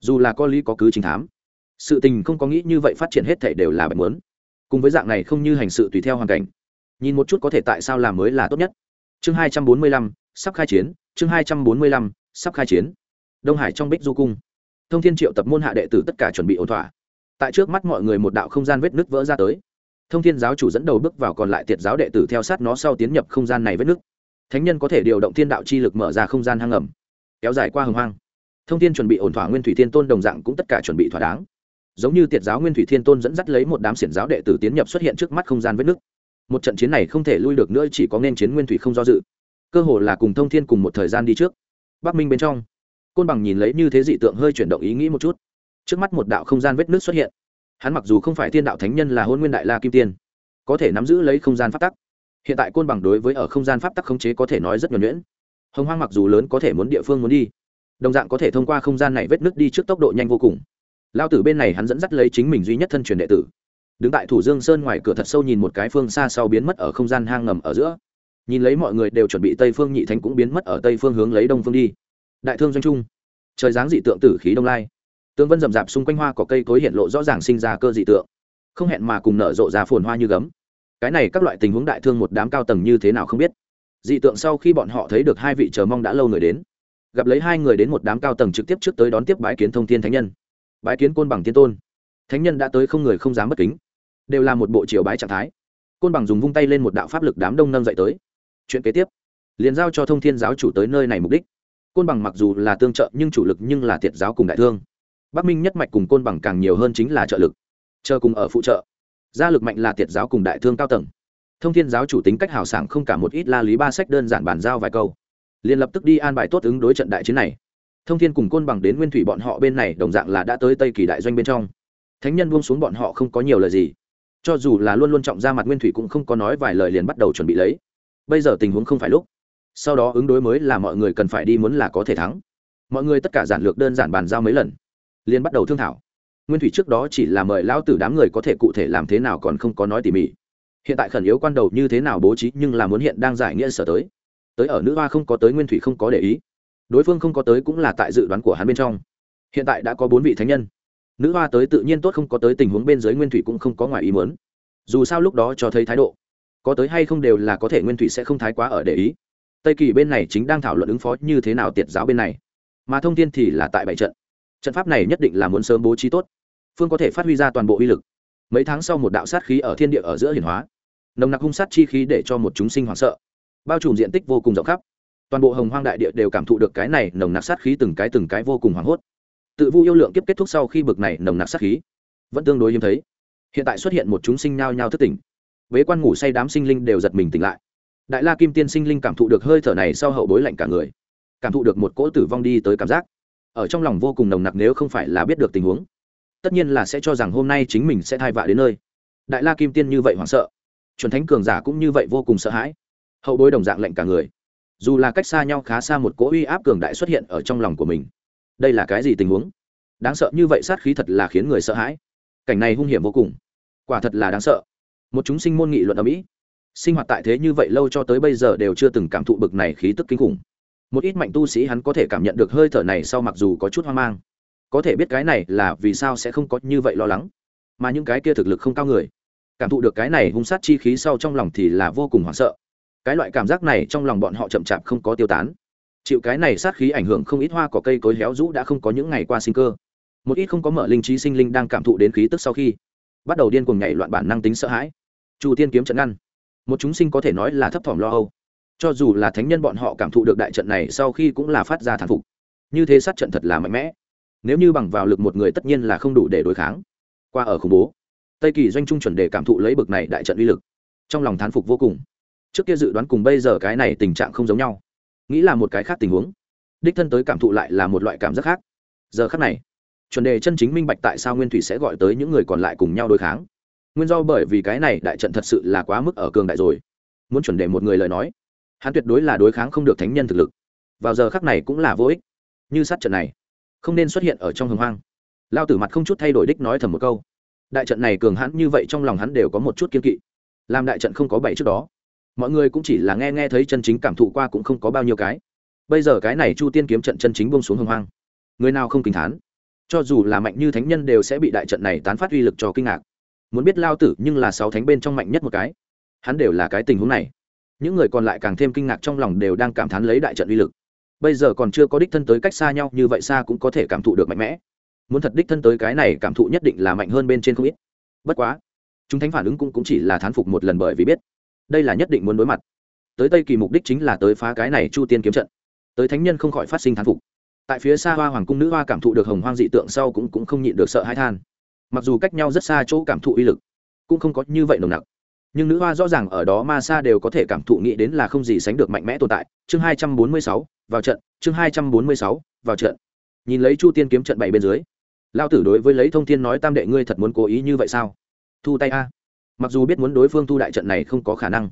Dù là có lý có cứ chính thám, sự tình không có nghĩ như vậy phát triển hết thể đều là bệnh muốn. Cùng với dạng này không như hành sự tùy theo hoàn cảnh, nhìn một chút có thể tại sao làm mới là tốt nhất. Chương hai trăm bốn mươi lăm, sắp khai chiến, chương hai trăm bốn mươi lăm, sắp khai chiến. Đông hải trong bích du cung. Thông thiên triệu tập môn hạ đệ tử tất cả chuẩn bị ổn thỏa. Tại trước mắt mọi người một đạo không gian vết nứt vỡ ra tới thông thiên giáo chủ dẫn đầu bước vào còn lại tiệt giáo đệ tử theo sát nó sau tiến nhập không gian này vết nứt thánh nhân có thể điều động thiên đạo chi lực mở ra không gian hang ẩm, kéo dài qua hồng hoang. Thông thiên chuẩn bị ổn thỏa nguyên thủy thiên tôn đồng dạng cũng tất cả chuẩn bị thỏa đáng. Giống như tiệt giáo nguyên thủy thiên tôn dẫn dắt lấy một đám xiển giáo đệ tử tiến nhập xuất hiện trước mắt không gian vết nứt một trận chiến này không thể lui được nữa, chỉ có nên chiến nguyên thủy không do dự. Cơ hồ là cùng thông thiên cùng một thời gian đi trước. Bắc minh bên trong, côn bằng nhìn lấy như thế dị tượng hơi chuyển động ý nghĩ một chút. Trước mắt một đạo không gian vết nước xuất hiện hắn mặc dù không phải thiên đạo thánh nhân là hôn nguyên đại la kim tiên, có thể nắm giữ lấy không gian pháp tắc. Hiện tại côn bằng đối với ở không gian pháp tắc khống chế có thể nói rất nhuẩn nhuyễn. Hồng hoang mặc dù lớn có thể muốn địa phương muốn đi, đồng dạng có thể thông qua không gian này vết nước đi trước tốc độ nhanh vô cùng. Lao tử bên này hắn dẫn dắt lấy chính mình duy nhất thân truyền đệ tử. Đứng tại thủ dương sơn ngoài cửa thật sâu nhìn một cái phương xa sau biến mất ở không gian hang ngầm ở giữa. Nhìn lấy mọi người đều chuẩn bị tây phương nhị thánh cũng biến mất ở tây phương hướng lấy đông phương đi. Đại thương doanh trung, trời dáng dị tượng tử khí đông lai tương vân rậm rạp xung quanh hoa có cây cối hiện lộ rõ ràng sinh ra cơ dị tượng. Không hẹn mà cùng nở rộ ra phồn hoa như gấm. Cái này các loại tình huống đại thương một đám cao tầng như thế nào không biết. Dị tượng sau khi bọn họ thấy được hai vị chờ mong đã lâu người đến. Gặp lấy hai người đến một đám cao tầng trực tiếp trước tới đón tiếp bái kiến thông thiên thánh nhân. Bái kiến côn bằng tiên tôn. Thánh nhân đã tới không người không dám bất kính. Đều là một bộ chiều bái trạng thái. Côn bằng dùng vung tay lên một đạo pháp lực đám đông nâng dậy tới. Chuyện kế tiếp. Liền giao cho thông thiên giáo chủ tới nơi này mục đích. Côn bằng mặc dù là tương trợ nhưng chủ lực nhưng là thiệt giáo cùng đại thương bắc minh nhất mạch cùng côn bằng càng nhiều hơn chính là trợ lực. Chờ cùng ở phụ trợ. Gia lực mạnh là tiệt giáo cùng đại thương cao tầng. Thông thiên giáo chủ tính cách hào sảng không cả một ít la lý ba sách đơn giản bàn giao vài câu. Liền lập tức đi an bài tốt ứng đối trận đại chiến này. Thông thiên cùng côn bằng đến nguyên thủy bọn họ bên này, đồng dạng là đã tới tây kỳ đại doanh bên trong. Thánh nhân buông xuống bọn họ không có nhiều lời gì. Cho dù là luôn luôn trọng ra mặt nguyên thủy cũng không có nói vài lời liền bắt đầu chuẩn bị lấy. Bây giờ tình huống không phải lúc. Sau đó ứng đối mới là mọi người cần phải đi muốn là có thể thắng. Mọi người tất cả giản lược đơn giản bàn giao mấy lần liền bắt đầu thương thảo. Nguyên thủy trước đó chỉ là mời lão tử đám người có thể cụ thể làm thế nào còn không có nói tỉ mỉ. Hiện tại khẩn yếu quan đầu như thế nào bố trí nhưng là muốn hiện đang giải nghĩa sở tới. Tới ở nữ hoa không có tới nguyên thủy không có để ý. Đối phương không có tới cũng là tại dự đoán của hắn bên trong. Hiện tại đã có bốn vị thánh nhân. Nữ hoa tới tự nhiên tốt không có tới tình huống bên dưới nguyên thủy cũng không có ngoài ý muốn. Dù sao lúc đó cho thấy thái độ. Có tới hay không đều là có thể nguyên thủy sẽ không thái quá ở để ý. Tây kỳ bên này chính đang thảo luận ứng phó như thế nào tiệt giáo bên này. Mà thông tin thì là tại bảy trận trận pháp này nhất định là muốn sớm bố trí tốt. Phương có thể phát huy ra toàn bộ uy lực. Mấy tháng sau một đạo sát khí ở thiên địa ở giữa hiển hóa. Nồng nặc hung sát chi khí để cho một chúng sinh hoảng sợ. Bao trùm diện tích vô cùng rộng khắp. Toàn bộ hồng hoang đại địa đều cảm thụ được cái này nồng nặc sát khí từng cái từng cái vô cùng hoảng hốt. Tự vu yêu lượng kiếp kết thúc sau khi bực này nồng nặc sát khí, vẫn tương đối hiếm thấy. Hiện tại xuất hiện một chúng sinh nhao nhao thức tỉnh. Bế quan ngủ say đám sinh linh đều giật mình tỉnh lại. Đại la kim tiên sinh linh cảm thụ được hơi thở này sau hậu bối lạnh cả người. Cảm thụ được một cỗ tử vong đi tới cảm giác ở trong lòng vô cùng nồng nặc nếu không phải là biết được tình huống. Tất nhiên là sẽ cho rằng hôm nay chính mình sẽ thai vạ đến nơi. Đại la kim tiên như vậy hoảng sợ. Chuẩn thánh cường giả cũng như vậy vô cùng sợ hãi. Hậu bối đồng dạng lệnh cả người. Dù là cách xa nhau khá xa một cỗ uy áp cường đại xuất hiện ở trong lòng của mình. Đây là cái gì tình huống? Đáng sợ như vậy sát khí thật là khiến người sợ hãi. Cảnh này hung hiểm vô cùng. Quả thật là đáng sợ. Một chúng sinh môn nghị luận ở mỹ, sinh hoạt tại thế như vậy lâu cho tới bây giờ đều chưa từng cảm thụ bực này khí tức kinh khủng một ít mạnh tu sĩ hắn có thể cảm nhận được hơi thở này sau mặc dù có chút hoang mang. Có thể biết cái này là vì sao sẽ không có như vậy lo lắng. Mà những cái kia thực lực không cao người, cảm thụ được cái này hung sát chi khí sau trong lòng thì là vô cùng hoảng sợ. Cái loại cảm giác này trong lòng bọn họ chậm chạp không có tiêu tán. Chịu cái này sát khí ảnh hưởng không ít hoa cỏ cây cối héo rũ đã không có những ngày qua sinh cơ. Một ít không có mở linh trí sinh linh đang cảm thụ đến khí tức sau khi bắt đầu điên cuồng nhảy loạn bản năng tính sợ hãi. Chu tiên kiếm trận ngăn. Một chúng sinh có thể nói là thấp thỏm lo âu cho dù là thánh nhân bọn họ cảm thụ được đại trận này sau khi cũng là phát ra thán phục. Như thế sát trận thật là mạnh mẽ. Nếu như bằng vào lực một người tất nhiên là không đủ để đối kháng. Qua ở khủng bố, tây kỳ doanh trung chuẩn để cảm thụ lấy bực này đại trận uy lực. Trong lòng thán phục vô cùng. Trước kia dự đoán cùng bây giờ cái này tình trạng không giống nhau. Nghĩ là một cái khác tình huống. Đích thân tới cảm thụ lại là một loại cảm giác khác. Giờ khác này, chuẩn đề chân chính minh bạch tại sao nguyên thủy sẽ gọi tới những người còn lại cùng nhau đối kháng. Nguyên do bởi vì cái này đại trận thật sự là quá mức ở cường đại rồi. Muốn chuẩn đề một người lời nói hắn tuyệt đối là đối kháng không được thánh nhân thực lực. Vào giờ khắc này cũng là vô ích. Như sát trận này, không nên xuất hiện ở trong hồng hoang. Lao tử mặt không chút thay đổi đích nói thầm một câu. Đại trận này cường hãn như vậy trong lòng hắn đều có một chút kiên kỵ. Làm đại trận không có bảy trước đó, mọi người cũng chỉ là nghe nghe thấy chân chính cảm thụ qua cũng không có bao nhiêu cái. Bây giờ cái này chu tiên kiếm trận chân chính bông xuống hồng hoang, người nào không kinh thán? Cho dù là mạnh như thánh nhân đều sẽ bị đại trận này tán phát uy lực cho kinh ngạc. Muốn biết lao tử nhưng là sáu thánh bên trong mạnh nhất một cái, hắn đều là cái tình huống này những người còn lại càng thêm kinh ngạc trong lòng đều đang cảm thán lấy đại trận uy lực. Bây giờ còn chưa có đích thân tới cách xa nhau như vậy xa cũng có thể cảm thụ được mạnh mẽ. Muốn thật đích thân tới cái này cảm thụ nhất định là mạnh hơn bên trên không ít. Bất quá chúng thánh phản ứng cũng, cũng chỉ là thán phục một lần bởi vì biết đây là nhất định muốn đối mặt. Tới tây kỳ mục đích chính là tới phá cái này chu tiên kiếm trận. Tới thánh nhân không khỏi phát sinh thán phục. Tại phía xa hoa hoàng cung nữ hoa cảm thụ được hồng hoang dị tượng sau cũng, cũng không nhịn được sợ hãi than. Mặc dù cách nhau rất xa chỗ cảm thụ uy lực cũng không có như vậy nồng nặc nhưng nữ hoa rõ ràng ở đó ma sa đều có thể cảm thụ nghĩ đến là không gì sánh được mạnh mẽ tồn tại. Chương hai trăm bốn mươi sáu, vào trận. Chương hai trăm bốn mươi sáu, vào trận. Nhìn lấy chu tiên kiếm trận bảy bên dưới lao tử đối với lấy thông thiên nói tam đệ ngươi thật muốn cố ý như vậy sao? Thu tay a. Mặc dù biết muốn đối phương thu đại trận này không có khả năng,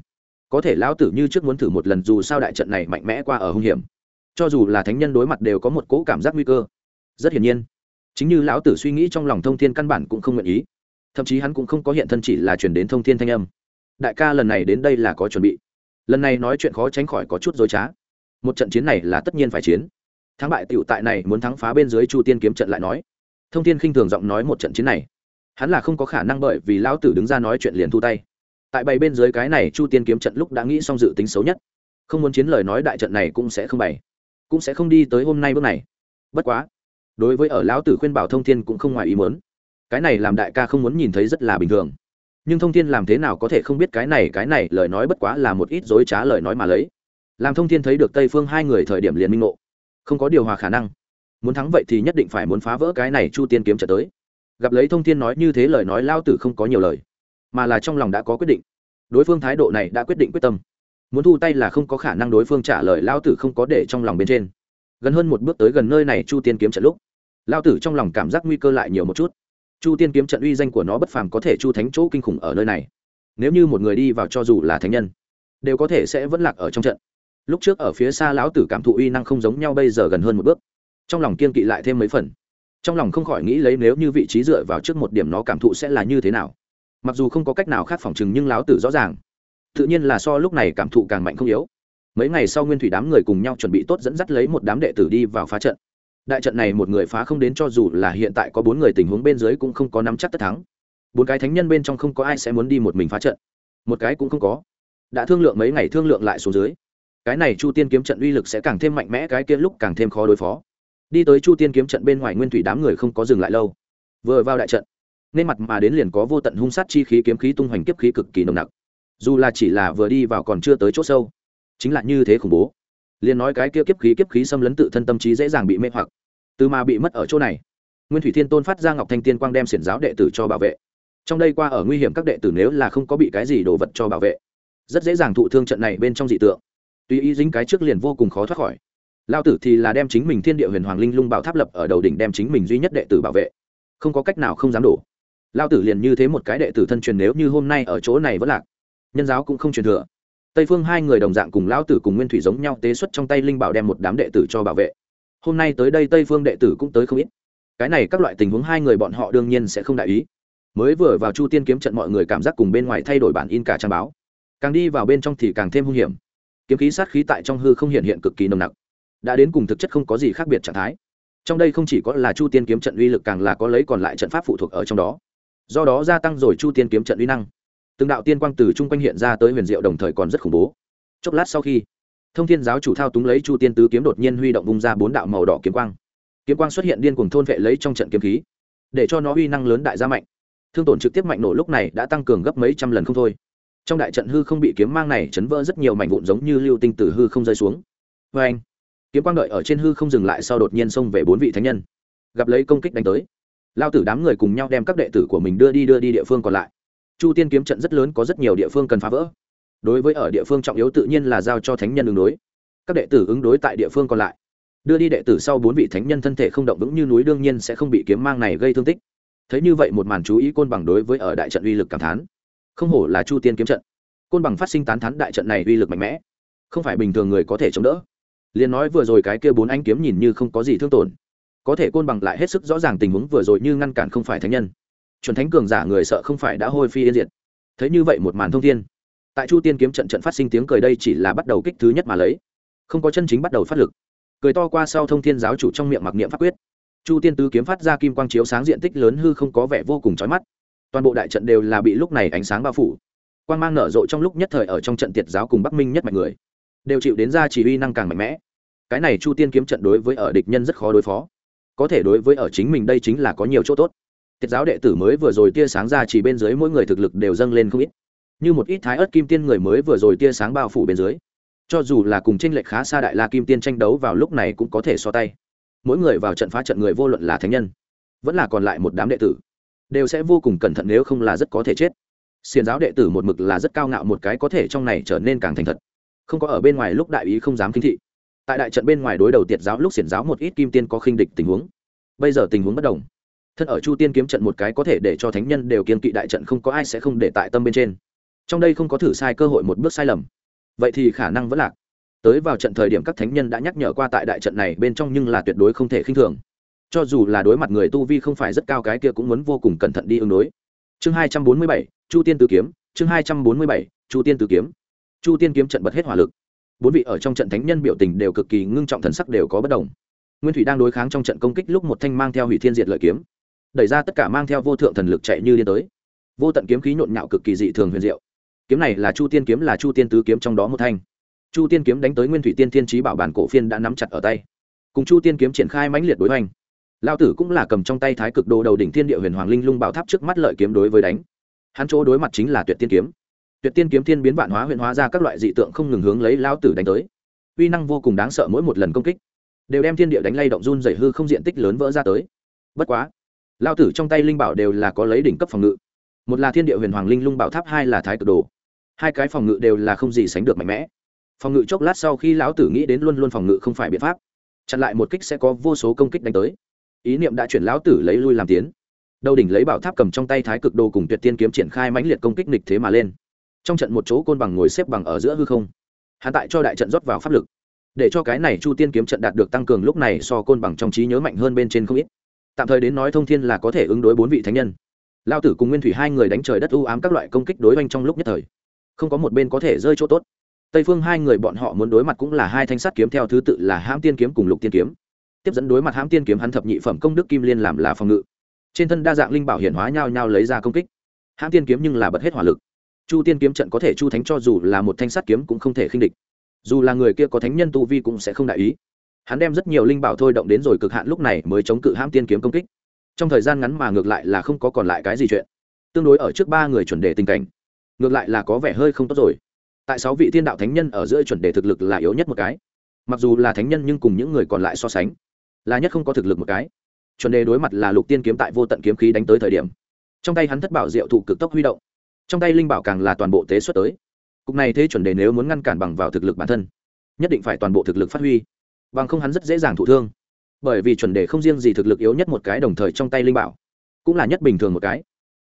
có thể lão tử như trước muốn thử một lần dù sao đại trận này mạnh mẽ qua ở hung hiểm. Cho dù là thánh nhân đối mặt đều có một cỗ cảm giác nguy cơ. Rất hiển nhiên, chính như lão tử suy nghĩ trong lòng thông thiên căn bản cũng không nguyện ý. Thậm chí hắn cũng không có hiện thân chỉ là chuyển đến thông thiên thanh âm đại ca lần này đến đây là có chuẩn bị. Lần này nói chuyện khó tránh khỏi có chút dối trá. Một trận chiến này là tất nhiên phải chiến. Thắng bại tựu tại này muốn thắng phá bên dưới chu tiên kiếm trận lại nói. Thông tin khinh thường giọng nói một trận chiến này. Hắn là không có khả năng bởi vì lão tử đứng ra nói chuyện liền thu tay. Tại bày bên dưới cái này chu tiên kiếm trận lúc đã nghĩ xong dự tính xấu nhất. Không muốn chiến lời nói đại trận này cũng sẽ không bày. Cũng sẽ không đi tới hôm nay bước này. Bất quá, đối với ở lão tử khuyên bảo thông thiên cũng không ngoài ý muốn. Cái này làm đại ca không muốn nhìn thấy rất là bình thường nhưng thông thiên làm thế nào có thể không biết cái này cái này, lời nói bất quá là một ít dối trá lời nói mà lấy. Làm thông thiên thấy được tây phương hai người thời điểm liền minh ngộ. Không có điều hòa khả năng. Muốn thắng vậy thì nhất định phải muốn phá vỡ cái này chu tiên kiếm trở tới. Gặp lấy thông thiên nói như thế lời nói lao tử không có nhiều lời, mà là trong lòng đã có quyết định. Đối phương thái độ này đã quyết định quyết tâm. Muốn thu tay là không có khả năng đối phương trả lời, lao tử không có để trong lòng bên trên. Gần hơn một bước tới gần nơi này chu tiên kiếm trận lúc, lao tử trong lòng cảm giác nguy cơ lại nhiều một chút chu tiên kiếm trận uy danh của nó bất phàm có thể chu thánh chỗ kinh khủng ở nơi này. Nếu như một người đi vào cho dù là thánh nhân, đều có thể sẽ vẫn lạc ở trong trận. Lúc trước ở phía xa lão tử cảm thụ uy năng không giống nhau, bây giờ gần hơn một bước. Trong lòng kiên kỵ lại thêm mấy phần. Trong lòng không khỏi nghĩ lấy nếu như vị trí dựa vào trước một điểm nó cảm thụ sẽ là như thế nào. Mặc dù không có cách nào khác phỏng chừng nhưng lão tử rõ ràng, tự nhiên là so lúc này cảm thụ càng mạnh không yếu. Mấy ngày sau nguyên thủy đám người cùng nhau chuẩn bị tốt dẫn dắt lấy một đám đệ tử đi vào phá trận đại trận này một người phá không đến cho dù là hiện tại có bốn người tình huống bên dưới cũng không có nắm chắc tất thắng. Bốn cái thánh nhân bên trong không có ai sẽ muốn đi một mình phá trận. Một cái cũng không có. Đã thương lượng mấy ngày thương lượng lại xuống dưới. Cái này chu tiên kiếm trận uy lực sẽ càng thêm mạnh mẽ, cái kia lúc càng thêm khó đối phó. Đi tới chu tiên kiếm trận bên ngoài nguyên thủy đám người không có dừng lại lâu. Vừa vào đại trận nên mặt mà đến liền có vô tận hung sát chi khí, kiếm khí tung hoành kiếp khí cực kỳ nồng nặc. Dù là chỉ là vừa đi vào còn chưa tới chỗ sâu, chính là như thế khủng bố. Liền nói cái kia kiếp khí kiếp khí xâm lấn tự thân tâm trí dễ dàng bị mê hoặc từ mà bị mất ở chỗ này, nguyên thủy thiên tôn phát ra ngọc thanh tiên quang đem xiển giáo đệ tử cho bảo vệ. Trong đây qua ở nguy hiểm các đệ tử nếu là không có bị cái gì đồ vật cho bảo vệ, rất dễ dàng thụ thương trận này bên trong dị tượng. Tuy ý dính cái trước liền vô cùng khó thoát khỏi lao tử thì là đem chính mình thiên địa huyền hoàng linh lung bảo tháp lập ở đầu đỉnh đem chính mình duy nhất đệ tử bảo vệ. Không có cách nào không dám đổ. Lao tử liền như thế một cái đệ tử thân truyền nếu như hôm nay ở chỗ này vẫn lạc, nhân giáo cũng không truyền thừa. Tây phương hai người đồng dạng cùng lão tử cùng nguyên thủy giống nhau tế xuất trong tay linh bảo đem một đám đệ tử cho bảo vệ hôm nay tới đây tây phương đệ tử cũng tới không ít. Cái này các loại tình huống hai người bọn họ đương nhiên sẽ không đại ý. Mới vừa vào chu tiên kiếm trận mọi người cảm giác cùng bên ngoài thay đổi bản in cả trang báo. Càng đi vào bên trong thì càng thêm hung hiểm. Kiếm khí sát khí tại trong hư không hiện hiện cực kỳ nồng nặc. Đã đến cùng thực chất không có gì khác biệt trạng thái. Trong đây không chỉ có là chu tiên kiếm trận uy lực càng là có lấy còn lại trận pháp phụ thuộc ở trong đó. Do đó gia tăng rồi chu tiên kiếm trận uy năng. Từng đạo tiên quang từ chung quanh hiện ra tới huyền diệu đồng thời còn rất khủng bố. Chốc lát sau khi thông thiên giáo chủ thao túng lấy chu tiên tứ kiếm đột nhiên huy động vung ra bốn đạo màu đỏ kiếm quang. Kiếm quang xuất hiện điên cùng thôn vệ lấy trong trận kiếm khí, để cho nó uy năng lớn đại gia mạnh. Thương tổn trực tiếp mạnh nổ lúc này đã tăng cường gấp mấy trăm lần không thôi. Trong đại trận hư không bị kiếm mang này chấn vỡ rất nhiều mảnh vụn giống như lưu tinh từ hư không rơi xuống. Vê anh kiếm quang đợi ở trên hư không dừng lại sau đột nhiên xông về bốn vị thánh nhân. Gặp lấy công kích đánh tới, lao tử đám người cùng nhau đem các đệ tử của mình đưa đi đưa đi địa phương còn lại. Chu tiên kiếm trận rất lớn có rất nhiều địa phương cần phá vỡ đối với ở địa phương trọng yếu tự nhiên là giao cho thánh nhân ứng đối. Các đệ tử ứng đối tại địa phương còn lại, đưa đi đệ tử sau bốn vị thánh nhân thân thể không động vững như núi đương nhiên sẽ không bị kiếm mang này gây thương tích. Thấy như vậy một màn chú ý côn bằng đối với ở đại trận uy lực cảm thán. Không hổ là chu tiên kiếm trận. Côn bằng phát sinh tán thán đại trận này uy lực mạnh mẽ. Không phải bình thường người có thể chống đỡ. Liền nói vừa rồi cái kia bốn anh kiếm nhìn như không có gì thương tổn. Có thể côn bằng lại hết sức rõ ràng tình huống vừa rồi như ngăn cản không phải thánh nhân. Chuẩn thánh cường giả người sợ không phải đã hôi phi yên diệt. Thấy như vậy một màn thông thiên tại chu tiên kiếm trận trận phát sinh tiếng cười đây chỉ là bắt đầu kích thứ nhất mà lấy. Không có chân chính bắt đầu phát lực. Cười to qua sau thông thiên giáo chủ trong miệng mặc niệm pháp quyết. Chu tiên tứ kiếm phát ra kim quang chiếu sáng diện tích lớn hư không có vẻ vô cùng chói mắt. Toàn bộ đại trận đều là bị lúc này ánh sáng bao phủ. Quang mang nở rộ trong lúc nhất thời ở trong trận tiệt giáo cùng bắc minh nhất mạnh người, đều chịu đến ra chỉ uy năng càng mạnh mẽ. Cái này chu tiên kiếm trận đối với ở địch nhân rất khó đối phó. Có thể đối với ở chính mình đây chính là có nhiều chỗ tốt. Tiệt giáo đệ tử mới vừa rồi tia sáng ra chỉ bên dưới mỗi người thực lực đều dâng lên không ít như một ít thái ớt kim tiên người mới vừa rồi tia sáng bao phủ bên dưới. Cho dù là cùng tranh lệch khá xa đại la kim tiên tranh đấu vào lúc này cũng có thể so tay. Mỗi người vào trận phá trận người vô luận là thánh nhân, vẫn là còn lại một đám đệ tử, đều sẽ vô cùng cẩn thận nếu không là rất có thể chết. Xiền giáo đệ tử một mực là rất cao ngạo một cái có thể trong này trở nên càng thành thật. Không có ở bên ngoài lúc đại ý không dám kinh thị. Tại đại trận bên ngoài đối đầu tiệt giáo lúc xiển giáo một ít kim tiên có khinh địch tình huống. Bây giờ tình huống bất đồng. Thân ở chu tiên kiếm trận một cái có thể để cho thánh nhân đều kiên kỵ đại trận không có ai sẽ không để tại tâm bên trên trong đây không có thử sai cơ hội một bước sai lầm. Vậy thì khả năng vẫn lạc. Tới vào trận thời điểm các thánh nhân đã nhắc nhở qua tại đại trận này bên trong nhưng là tuyệt đối không thể khinh thường. Cho dù là đối mặt người tu vi không phải rất cao cái kia cũng muốn vô cùng cẩn thận đi ứng đối. Chương hai trăm bốn mươi bảy, chu tiên tử kiếm. Chương hai trăm bốn mươi bảy, chu tiên tử kiếm. Chu tiên kiếm trận bật hết hỏa lực. Bốn vị ở trong trận thánh nhân biểu tình đều cực kỳ ngưng trọng thần sắc đều có bất đồng. Nguyên thủy đang đối kháng trong trận công kích lúc một thanh mang theo hủy thiên diệt lợi kiếm. Đẩy ra tất cả mang theo vô thượng thần lực chạy như điên tới. Vô tận kiếm khí nhộn nhạo cực kỳ dị thường huyền diệu kiếm này là chu tiên kiếm là chu tiên tứ kiếm trong đó một thanh. Chu tiên kiếm đánh tới nguyên thủy tiên thiên trí bảo bản cổ phiên đã nắm chặt ở tay. Cùng chu tiên kiếm triển khai mãnh liệt đối hoành. Lao tử cũng là cầm trong tay thái cực đồ đầu đỉnh thiên địa huyền hoàng linh lung bảo tháp trước mắt lợi kiếm đối với đánh. Hắn chỗ đối mặt chính là tuyệt tiên kiếm. Tuyệt tiên kiếm thiên biến vạn hóa huyền hóa ra các loại dị tượng không ngừng hướng lấy lao tử đánh tới. Uy năng vô cùng đáng sợ mỗi một lần công kích. Đều đem thiên địa đánh lay động run dày hư không diện tích lớn vỡ ra tới. Bất quá lao tử trong tay linh bảo đều là có lấy đỉnh cấp phòng ngự. Một là thiên địa huyền hoàng linh lung bảo tháp, hai là thái cực đồ hai cái phòng ngự đều là không gì sánh được mạnh mẽ. Phòng ngự chốc lát sau khi lão tử nghĩ đến luôn luôn phòng ngự không phải biện pháp, chặn lại một kích sẽ có vô số công kích đánh tới. Ý niệm đã chuyển lão tử lấy lui làm tiến. Đầu đỉnh lấy bảo tháp cầm trong tay thái cực đồ cùng tuyệt tiên kiếm triển khai mãnh liệt công kích nịch thế mà lên. Trong trận một chỗ côn bằng ngồi xếp bằng ở giữa hư không. Hạ tại cho đại trận rót vào pháp lực. Để cho cái này chu tiên kiếm trận đạt được tăng cường lúc này so côn bằng trong trí nhớ mạnh hơn bên trên không ít. Tạm thời đến nói thông thiên là có thể ứng đối bốn vị thánh nhân. Lao tử cùng nguyên thủy hai người đánh trời đất u ám các loại công kích đối oanh trong lúc nhất thời không có một bên có thể rơi chỗ tốt. Tây phương hai người bọn họ muốn đối mặt cũng là hai thanh sắt kiếm theo thứ tự là hãm tiên kiếm cùng lục tiên kiếm. Tiếp dẫn đối mặt hãm tiên kiếm hắn thập nhị phẩm công đức kim liên làm là phòng ngự. Trên thân đa dạng linh bảo hiển hóa nhau nhau lấy ra công kích. Hãm tiên kiếm nhưng là bật hết hỏa lực. Chu tiên kiếm trận có thể chu thánh cho dù là một thanh sắt kiếm cũng không thể khinh địch. Dù là người kia có thánh nhân tu vi cũng sẽ không đại ý. Hắn đem rất nhiều linh bảo thôi động đến rồi cực hạn lúc này mới chống cự hãm tiên kiếm công kích. Trong thời gian ngắn mà ngược lại là không có còn lại cái gì chuyện. Tương đối ở trước ba người chuẩn đề tình cảnh ngược lại là có vẻ hơi không tốt rồi. Tại sáu vị thiên đạo thánh nhân ở giữa chuẩn đề thực lực là yếu nhất một cái. Mặc dù là thánh nhân nhưng cùng những người còn lại so sánh, là nhất không có thực lực một cái. Chuẩn đề đối mặt là lục tiên kiếm tại vô tận kiếm khí đánh tới thời điểm, trong tay hắn thất bảo diệu thụ cực tốc huy động, trong tay linh bảo càng là toàn bộ tế xuất tới. Cục này thế chuẩn đề nếu muốn ngăn cản bằng vào thực lực bản thân, nhất định phải toàn bộ thực lực phát huy, bằng không hắn rất dễ dàng thụ thương. Bởi vì chuẩn đề không riêng gì thực lực yếu nhất một cái đồng thời trong tay linh bảo, cũng là nhất bình thường một cái.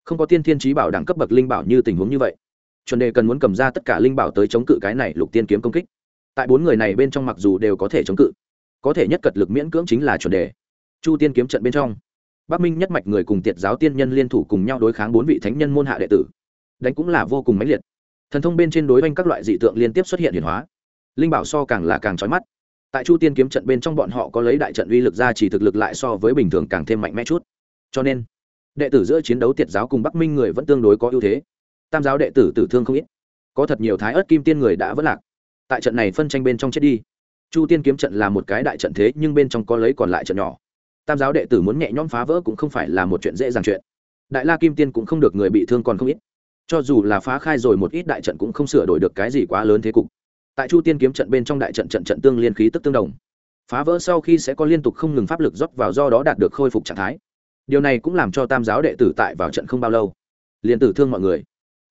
Không có tiên thiên trí bảo đẳng cấp bậc linh bảo như tình huống như vậy chuẩn đề cần muốn cầm ra tất cả linh bảo tới chống cự cái này lục tiên kiếm công kích. Tại bốn người này bên trong mặc dù đều có thể chống cự, có thể nhất cật lực miễn cưỡng chính là chuẩn đề. Chu tiên kiếm trận bên trong, bắc minh nhất mạch người cùng tiệt giáo tiên nhân liên thủ cùng nhau đối kháng bốn vị thánh nhân môn hạ đệ tử. Đánh cũng là vô cùng mãnh liệt. Thần thông bên trên đối với các loại dị tượng liên tiếp xuất hiện hiển hóa. Linh bảo so càng là càng trói mắt. Tại chu tiên kiếm trận bên trong bọn họ có lấy đại trận uy lực ra chỉ thực lực lại so với bình thường càng thêm mạnh mẽ chút. Cho nên, đệ tử giữa chiến đấu tiệt giáo cùng bắc minh người vẫn tương đối có ưu thế tam giáo đệ tử tử thương không ít. Có thật nhiều thái ớt kim tiên người đã vất lạc. Tại trận này phân tranh bên trong chết đi. Chu tiên kiếm trận là một cái đại trận thế, nhưng bên trong có lấy còn lại trận nhỏ. Tam giáo đệ tử muốn nhẹ nhõm phá vỡ cũng không phải là một chuyện dễ dàng chuyện. Đại la kim tiên cũng không được người bị thương còn không ít. Cho dù là phá khai rồi một ít đại trận cũng không sửa đổi được cái gì quá lớn thế cục. Tại chu tiên kiếm trận bên trong đại trận trận trận tương liên khí tức tương đồng. Phá vỡ sau khi sẽ có liên tục không ngừng pháp lực rót vào do đó đạt được khôi phục trạng thái. Điều này cũng làm cho tam giáo đệ tử tại vào trận không bao lâu. Liền tử thương mọi người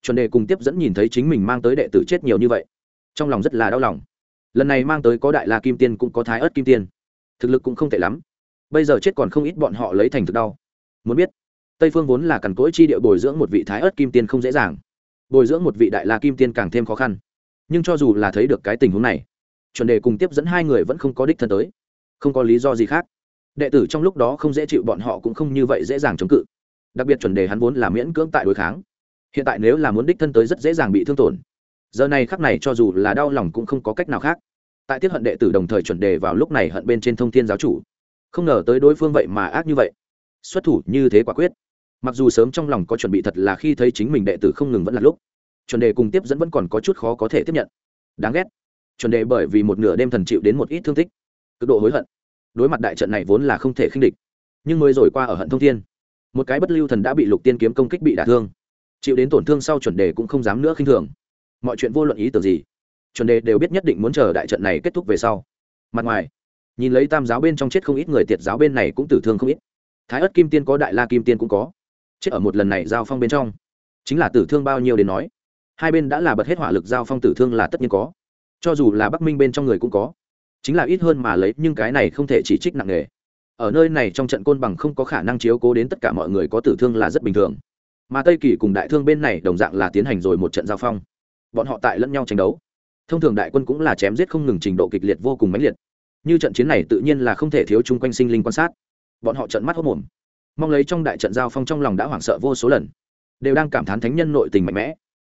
chuẩn đề cùng tiếp dẫn nhìn thấy chính mình mang tới đệ tử chết nhiều như vậy. Trong lòng rất là đau lòng. Lần này mang tới có đại la kim tiên cũng có thái ớt kim tiên. Thực lực cũng không tệ lắm. Bây giờ chết còn không ít bọn họ lấy thành thực đau. Muốn biết, tây phương vốn là cằn cỗi chi địa bồi dưỡng một vị thái ớt kim tiên không dễ dàng. Bồi dưỡng một vị đại la kim tiên càng thêm khó khăn. Nhưng cho dù là thấy được cái tình huống này, chuẩn đề cùng tiếp dẫn hai người vẫn không có đích thân tới. Không có lý do gì khác. Đệ tử trong lúc đó không dễ chịu bọn họ cũng không như vậy dễ dàng chống cự. Đặc biệt chuẩn đề hắn vốn là miễn cưỡng tại đối kháng hiện tại nếu là muốn đích thân tới rất dễ dàng bị thương tổn. Giờ này khắc này cho dù là đau lòng cũng không có cách nào khác. Tại tiết hận đệ tử đồng thời chuẩn đề vào lúc này hận bên trên thông thiên giáo chủ. Không ngờ tới đối phương vậy mà ác như vậy. Xuất thủ như thế quả quyết. Mặc dù sớm trong lòng có chuẩn bị thật là khi thấy chính mình đệ tử không ngừng vẫn là lúc, chuẩn đề cùng tiếp dẫn vẫn còn có chút khó có thể tiếp nhận. Đáng ghét. Chuẩn đề bởi vì một nửa đêm thần chịu đến một ít thương tích, cực độ hối hận. Đối mặt đại trận này vốn là không thể khinh địch, nhưng mới rồi qua ở hận thông thiên, một cái bất lưu thần đã bị lục tiên kiếm công kích bị đả thương chịu đến tổn thương sau chuẩn đề cũng không dám nữa khinh thường. Mọi chuyện vô luận ý tưởng gì, chuẩn đề đều biết nhất định muốn chờ đại trận này kết thúc về sau. Mặt ngoài, nhìn lấy tam giáo bên trong chết không ít người, tiệt giáo bên này cũng tử thương không ít. Thái ất kim tiên có, đại la kim tiên cũng có. Chết ở một lần này giao phong bên trong, chính là tử thương bao nhiêu đến nói. Hai bên đã là bật hết hỏa lực giao phong tử thương là tất nhiên có. Cho dù là bắc minh bên trong người cũng có. Chính là ít hơn mà lấy, nhưng cái này không thể chỉ trích nặng nề. Ở nơi này trong trận côn bằng không có khả năng chiếu cố đến tất cả mọi người có tử thương là rất bình thường mà tây kỳ cùng đại thương bên này đồng dạng là tiến hành rồi một trận giao phong. Bọn họ tại lẫn nhau tranh đấu. Thông thường đại quân cũng là chém giết không ngừng trình độ kịch liệt vô cùng mãnh liệt. Như trận chiến này tự nhiên là không thể thiếu chung quanh sinh linh quan sát. Bọn họ trận mắt hốc mồm. Mong lấy trong đại trận giao phong trong lòng đã hoảng sợ vô số lần. Đều đang cảm thán thánh nhân nội tình mạnh mẽ.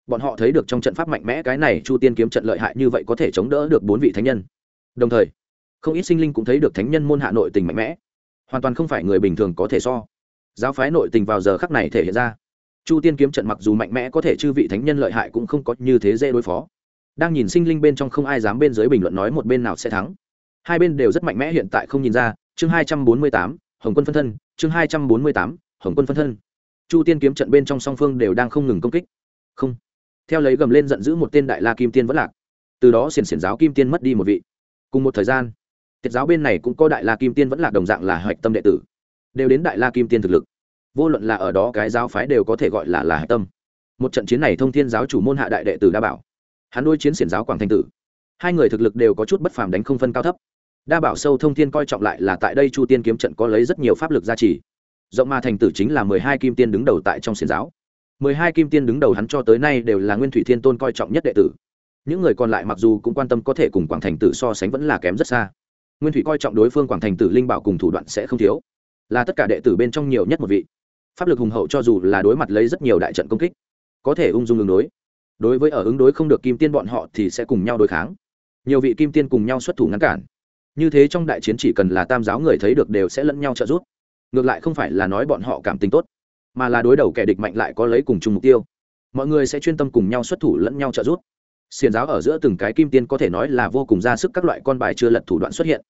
Bọn họ thấy được trong trận pháp mạnh mẽ cái này chu tiên kiếm trận lợi hại như vậy có thể chống đỡ được bốn vị thánh nhân. Đồng thời, không ít sinh linh cũng thấy được thánh nhân môn hạ nội tình mạnh mẽ. Hoàn toàn không phải người bình thường có thể so. Giáo phái nội tình vào giờ khắc này thể hiện ra chu tiên kiếm trận mặc dù mạnh mẽ có thể chư vị thánh nhân lợi hại cũng không có như thế dễ đối phó. Đang nhìn sinh linh bên trong không ai dám bên dưới bình luận nói một bên nào sẽ thắng. Hai bên đều rất mạnh mẽ hiện tại không nhìn ra. Chương hai trăm bốn mươi tám, hồng quân phân thân. Chương hai trăm bốn mươi tám, hồng quân phân thân. Chu tiên kiếm trận bên trong song phương đều đang không ngừng công kích. Không. Theo lấy gầm lên giận dữ một tên đại la kim tiên vẫn lạc. Từ đó xiển xiển giáo kim tiên mất đi một vị. Cùng một thời gian, tiết giáo bên này cũng có đại la kim tiên vẫn lạc đồng dạng là hạch tâm đệ tử. Đều đến đại la kim tiên thực lực vô luận là ở đó cái giáo phái đều có thể gọi là là hạch tâm. Một trận chiến này thông thiên giáo chủ môn hạ đại đệ tử đa bảo. Hắn đôi chiến xiển giáo quảng thanh tử. Hai người thực lực đều có chút bất phàm đánh không phân cao thấp. Đa bảo sâu thông thiên coi trọng lại là tại đây chu tiên kiếm trận có lấy rất nhiều pháp lực gia trì. Rộng ma thành tử chính là mười hai kim tiên đứng đầu tại trong xiển giáo. mười hai kim tiên đứng đầu hắn cho tới nay đều là nguyên thủy thiên tôn coi trọng nhất đệ tử. Những người còn lại mặc dù cũng quan tâm có thể cùng quảng thành tử so sánh vẫn là kém rất xa. Nguyên thủy coi trọng đối phương quảng thành tử linh bảo cùng thủ đoạn sẽ không thiếu. Là tất cả đệ tử bên trong nhiều nhất một vị pháp lực hùng hậu cho dù là đối mặt lấy rất nhiều đại trận công kích, có thể ung dung ứng đối. Đối với ở ứng đối không được kim tiên bọn họ thì sẽ cùng nhau đối kháng. Nhiều vị kim tiên cùng nhau xuất thủ ngăn cản. Như thế trong đại chiến chỉ cần là tam giáo người thấy được đều sẽ lẫn nhau trợ giúp. Ngược lại không phải là nói bọn họ cảm tình tốt, mà là đối đầu kẻ địch mạnh lại có lấy cùng chung mục tiêu. Mọi người sẽ chuyên tâm cùng nhau xuất thủ lẫn nhau trợ giúp. Xiền giáo ở giữa từng cái kim tiên có thể nói là vô cùng ra sức các loại con bài chưa lật thủ đoạn xuất hiện.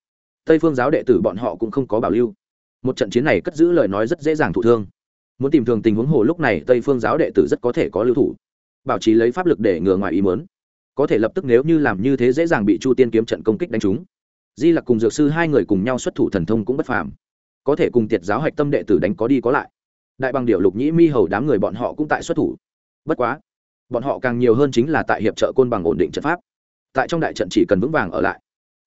Tây phương giáo đệ tử bọn họ cũng không có bảo lưu. Một trận chiến này cất giữ lời nói rất dễ dàng thụ thương muốn tìm thường tình huống hồ lúc này tây phương giáo đệ tử rất có thể có lưu thủ bảo trì lấy pháp lực để ngừa ngoài ý mớn có thể lập tức nếu như làm như thế dễ dàng bị chu tiên kiếm trận công kích đánh trúng. di lặc cùng dược sư hai người cùng nhau xuất thủ thần thông cũng bất phàm. có thể cùng tiệt giáo hạch tâm đệ tử đánh có đi có lại. đại bằng điệu lục nhĩ mi hầu đám người bọn họ cũng tại xuất thủ. bất quá, bọn họ càng nhiều hơn chính là tại hiệp trợ côn bằng ổn định trận pháp. tại trong đại trận chỉ cần vững vàng ở lại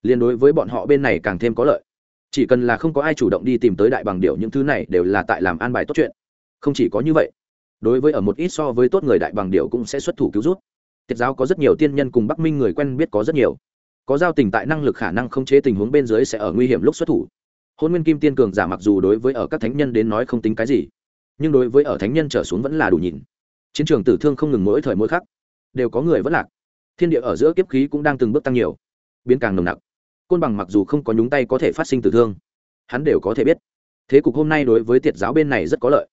liên đối với bọn họ bên này càng thêm có lợi. chỉ cần là không có ai chủ động đi tìm tới đại bằng điệu những thứ này đều là tại làm an bài tốt chuyện không chỉ có như vậy, đối với ở một ít so với tốt người đại bằng điệu cũng sẽ xuất thủ cứu rút. Tiết giáo có rất nhiều tiên nhân cùng bắc minh người quen biết có rất nhiều. Có giao tình tại năng lực khả năng không chế tình huống bên dưới sẽ ở nguy hiểm lúc xuất thủ. Hôn nguyên kim tiên cường giả mặc dù đối với ở các thánh nhân đến nói không tính cái gì, nhưng đối với ở thánh nhân trở xuống vẫn là đủ nhìn. Chiến trường tử thương không ngừng mỗi thời mỗi khắc, đều có người vẫn lạc. Thiên địa ở giữa kiếp khí cũng đang từng bước tăng nhiều, biến càng nồng nặc. Côn bằng mặc dù không có nhúng tay có thể phát sinh tử thương, hắn đều có thể biết. Thế cục hôm nay đối với tiệt giáo bên này rất có lợi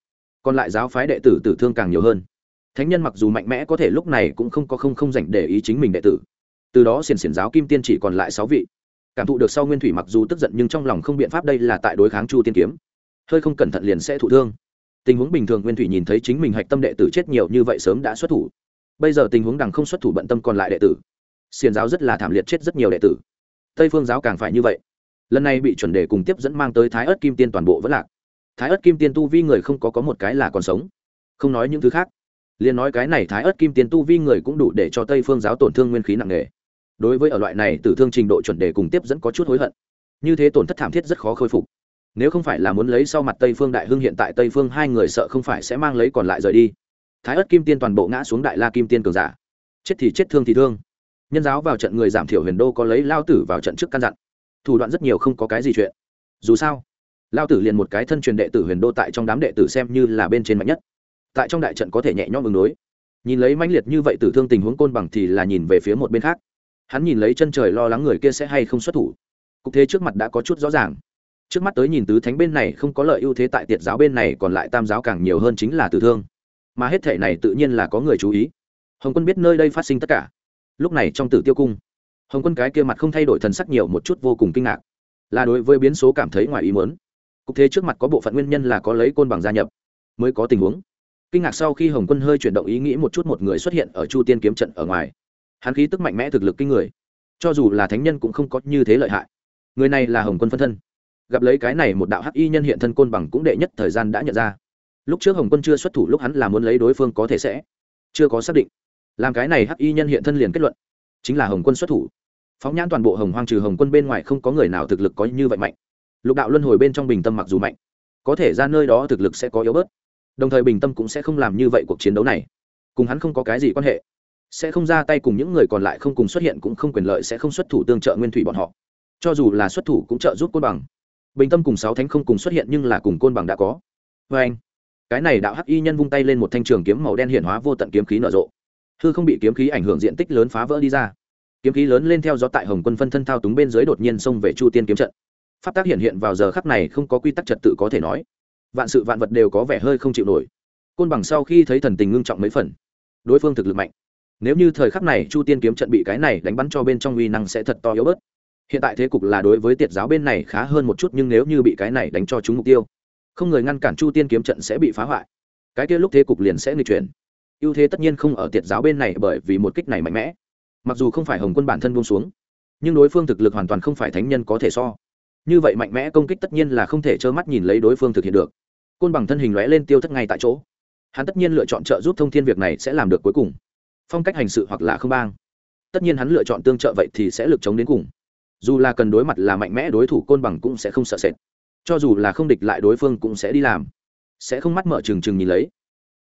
còn lại giáo phái đệ tử tử thương càng nhiều hơn. Thánh nhân mặc dù mạnh mẽ có thể lúc này cũng không có không không dành để ý chính mình đệ tử. Từ đó xiển xiển giáo kim tiên chỉ còn lại sáu vị. Cảm thụ được sau nguyên thủy mặc dù tức giận nhưng trong lòng không biện pháp đây là tại đối kháng chu tiên kiếm. Hơi không cẩn thận liền sẽ thụ thương. Tình huống bình thường nguyên thủy nhìn thấy chính mình hạch tâm đệ tử chết nhiều như vậy sớm đã xuất thủ. Bây giờ tình huống đằng không xuất thủ bận tâm còn lại đệ tử. Xiền giáo rất là thảm liệt chết rất nhiều đệ tử. Tây phương giáo càng phải như vậy. Lần này bị chuẩn đề cùng tiếp dẫn mang tới thái ớt kim tiên toàn bộ vẫn lạc thái ớt kim tiên tu vi người không có có một cái là còn sống. Không nói những thứ khác. Liền nói cái này thái ớt kim tiên tu vi người cũng đủ để cho tây phương giáo tổn thương nguyên khí nặng nề. Đối với ở loại này tử thương trình độ chuẩn đề cùng tiếp dẫn có chút hối hận. Như thế tổn thất thảm thiết rất khó khôi phục. Nếu không phải là muốn lấy sau mặt tây phương đại hưng hiện tại tây phương hai người sợ không phải sẽ mang lấy còn lại rời đi. Thái ớt kim tiên toàn bộ ngã xuống đại la kim tiên cường giả. Chết thì chết, thương thì thương. Nhân giáo vào trận người giảm thiểu huyền đô có lấy lao tử vào trận trước căn dặn. Thủ đoạn rất nhiều không có cái gì chuyện. Dù sao lao tử liền một cái thân truyền đệ tử huyền đô tại trong đám đệ tử xem như là bên trên mạnh nhất. Tại trong đại trận có thể nhẹ nhõm ứng đối. Nhìn lấy mãnh liệt như vậy tử thương tình huống côn bằng thì là nhìn về phía một bên khác. Hắn nhìn lấy chân trời lo lắng người kia sẽ hay không xuất thủ. Cục thế trước mặt đã có chút rõ ràng. Trước mắt tới nhìn tứ thánh bên này không có lợi ưu thế tại tiệt giáo bên này còn lại tam giáo càng nhiều hơn chính là tử thương. Mà hết thể này tự nhiên là có người chú ý. Hồng quân biết nơi đây phát sinh tất cả. Lúc này trong tử tiêu cung, hồng quân cái kia mặt không thay đổi thần sắc nhiều một chút vô cùng kinh ngạc. Là đối với biến số cảm thấy ngoài ý muốn cục thế trước mặt có bộ phận nguyên nhân là có lấy côn bằng gia nhập. Mới có tình huống. Kinh ngạc sau khi hồng quân hơi chuyển động ý nghĩ một chút một người xuất hiện ở chu tiên kiếm trận ở ngoài. Hắn khí tức mạnh mẽ thực lực kinh người. Cho dù là thánh nhân cũng không có như thế lợi hại. Người này là hồng quân phân thân. Gặp lấy cái này một đạo hắc y nhân hiện thân côn bằng cũng đệ nhất thời gian đã nhận ra. Lúc trước hồng quân chưa xuất thủ lúc hắn là muốn lấy đối phương có thể sẽ. Chưa có xác định. Làm cái này hắc y nhân hiện thân liền kết luận. Chính là hồng quân xuất thủ. Phóng nhãn toàn bộ hồng hoang trừ hồng quân bên ngoài không có người nào thực lực có như vậy mạnh lục đạo luân hồi bên trong bình tâm mặc dù mạnh, có thể ra nơi đó thực lực sẽ có yếu bớt. Đồng thời bình tâm cũng sẽ không làm như vậy cuộc chiến đấu này. Cùng hắn không có cái gì quan hệ. Sẽ không ra tay cùng những người còn lại không cùng xuất hiện cũng không quyền lợi sẽ không xuất thủ tương trợ nguyên thủy bọn họ. Cho dù là xuất thủ cũng trợ giúp côn bằng. Bình tâm cùng sáu thánh không cùng xuất hiện nhưng là cùng côn bằng đã có. Vê anh, cái này đạo hắc y nhân vung tay lên một thanh trường kiếm màu đen hiện hóa vô tận kiếm khí nở rộ. Hư không bị kiếm khí ảnh hưởng diện tích lớn phá vỡ đi ra. Kiếm khí lớn lên theo gió tại hồng quân phân thân thao túng bên dưới đột nhiên xông về chu tiên kiếm trận pháp tác hiện hiện vào giờ khắc này không có quy tắc trật tự có thể nói. Vạn sự vạn vật đều có vẻ hơi không chịu nổi. Côn bằng sau khi thấy thần tình ngưng trọng mấy phần, đối phương thực lực mạnh. Nếu như thời khắc này chu tiên kiếm trận bị cái này đánh bắn cho bên trong uy năng sẽ thật to yếu bớt. Hiện tại thế cục là đối với tiệt giáo bên này khá hơn một chút nhưng nếu như bị cái này đánh cho chúng mục tiêu, không người ngăn cản chu tiên kiếm trận sẽ bị phá hoại. Cái kia lúc thế cục liền sẽ nghịch chuyển. Ưu thế tất nhiên không ở tiệt giáo bên này bởi vì một kích này mạnh mẽ. Mặc dù không phải hồng quân bản thân buông xuống, nhưng đối phương thực lực hoàn toàn không phải thánh nhân có thể so như vậy mạnh mẽ công kích tất nhiên là không thể trơ mắt nhìn lấy đối phương thực hiện được. Côn bằng thân hình lóe lên tiêu thất ngay tại chỗ. Hắn tất nhiên lựa chọn trợ giúp thông thiên việc này sẽ làm được cuối cùng. Phong cách hành sự hoặc là không bang. Tất nhiên hắn lựa chọn tương trợ vậy thì sẽ lực chống đến cùng. Dù là cần đối mặt là mạnh mẽ đối thủ, côn bằng cũng sẽ không sợ sệt. Cho dù là không địch lại đối phương cũng sẽ đi làm. Sẽ không mắt mở trừng trừng nhìn lấy.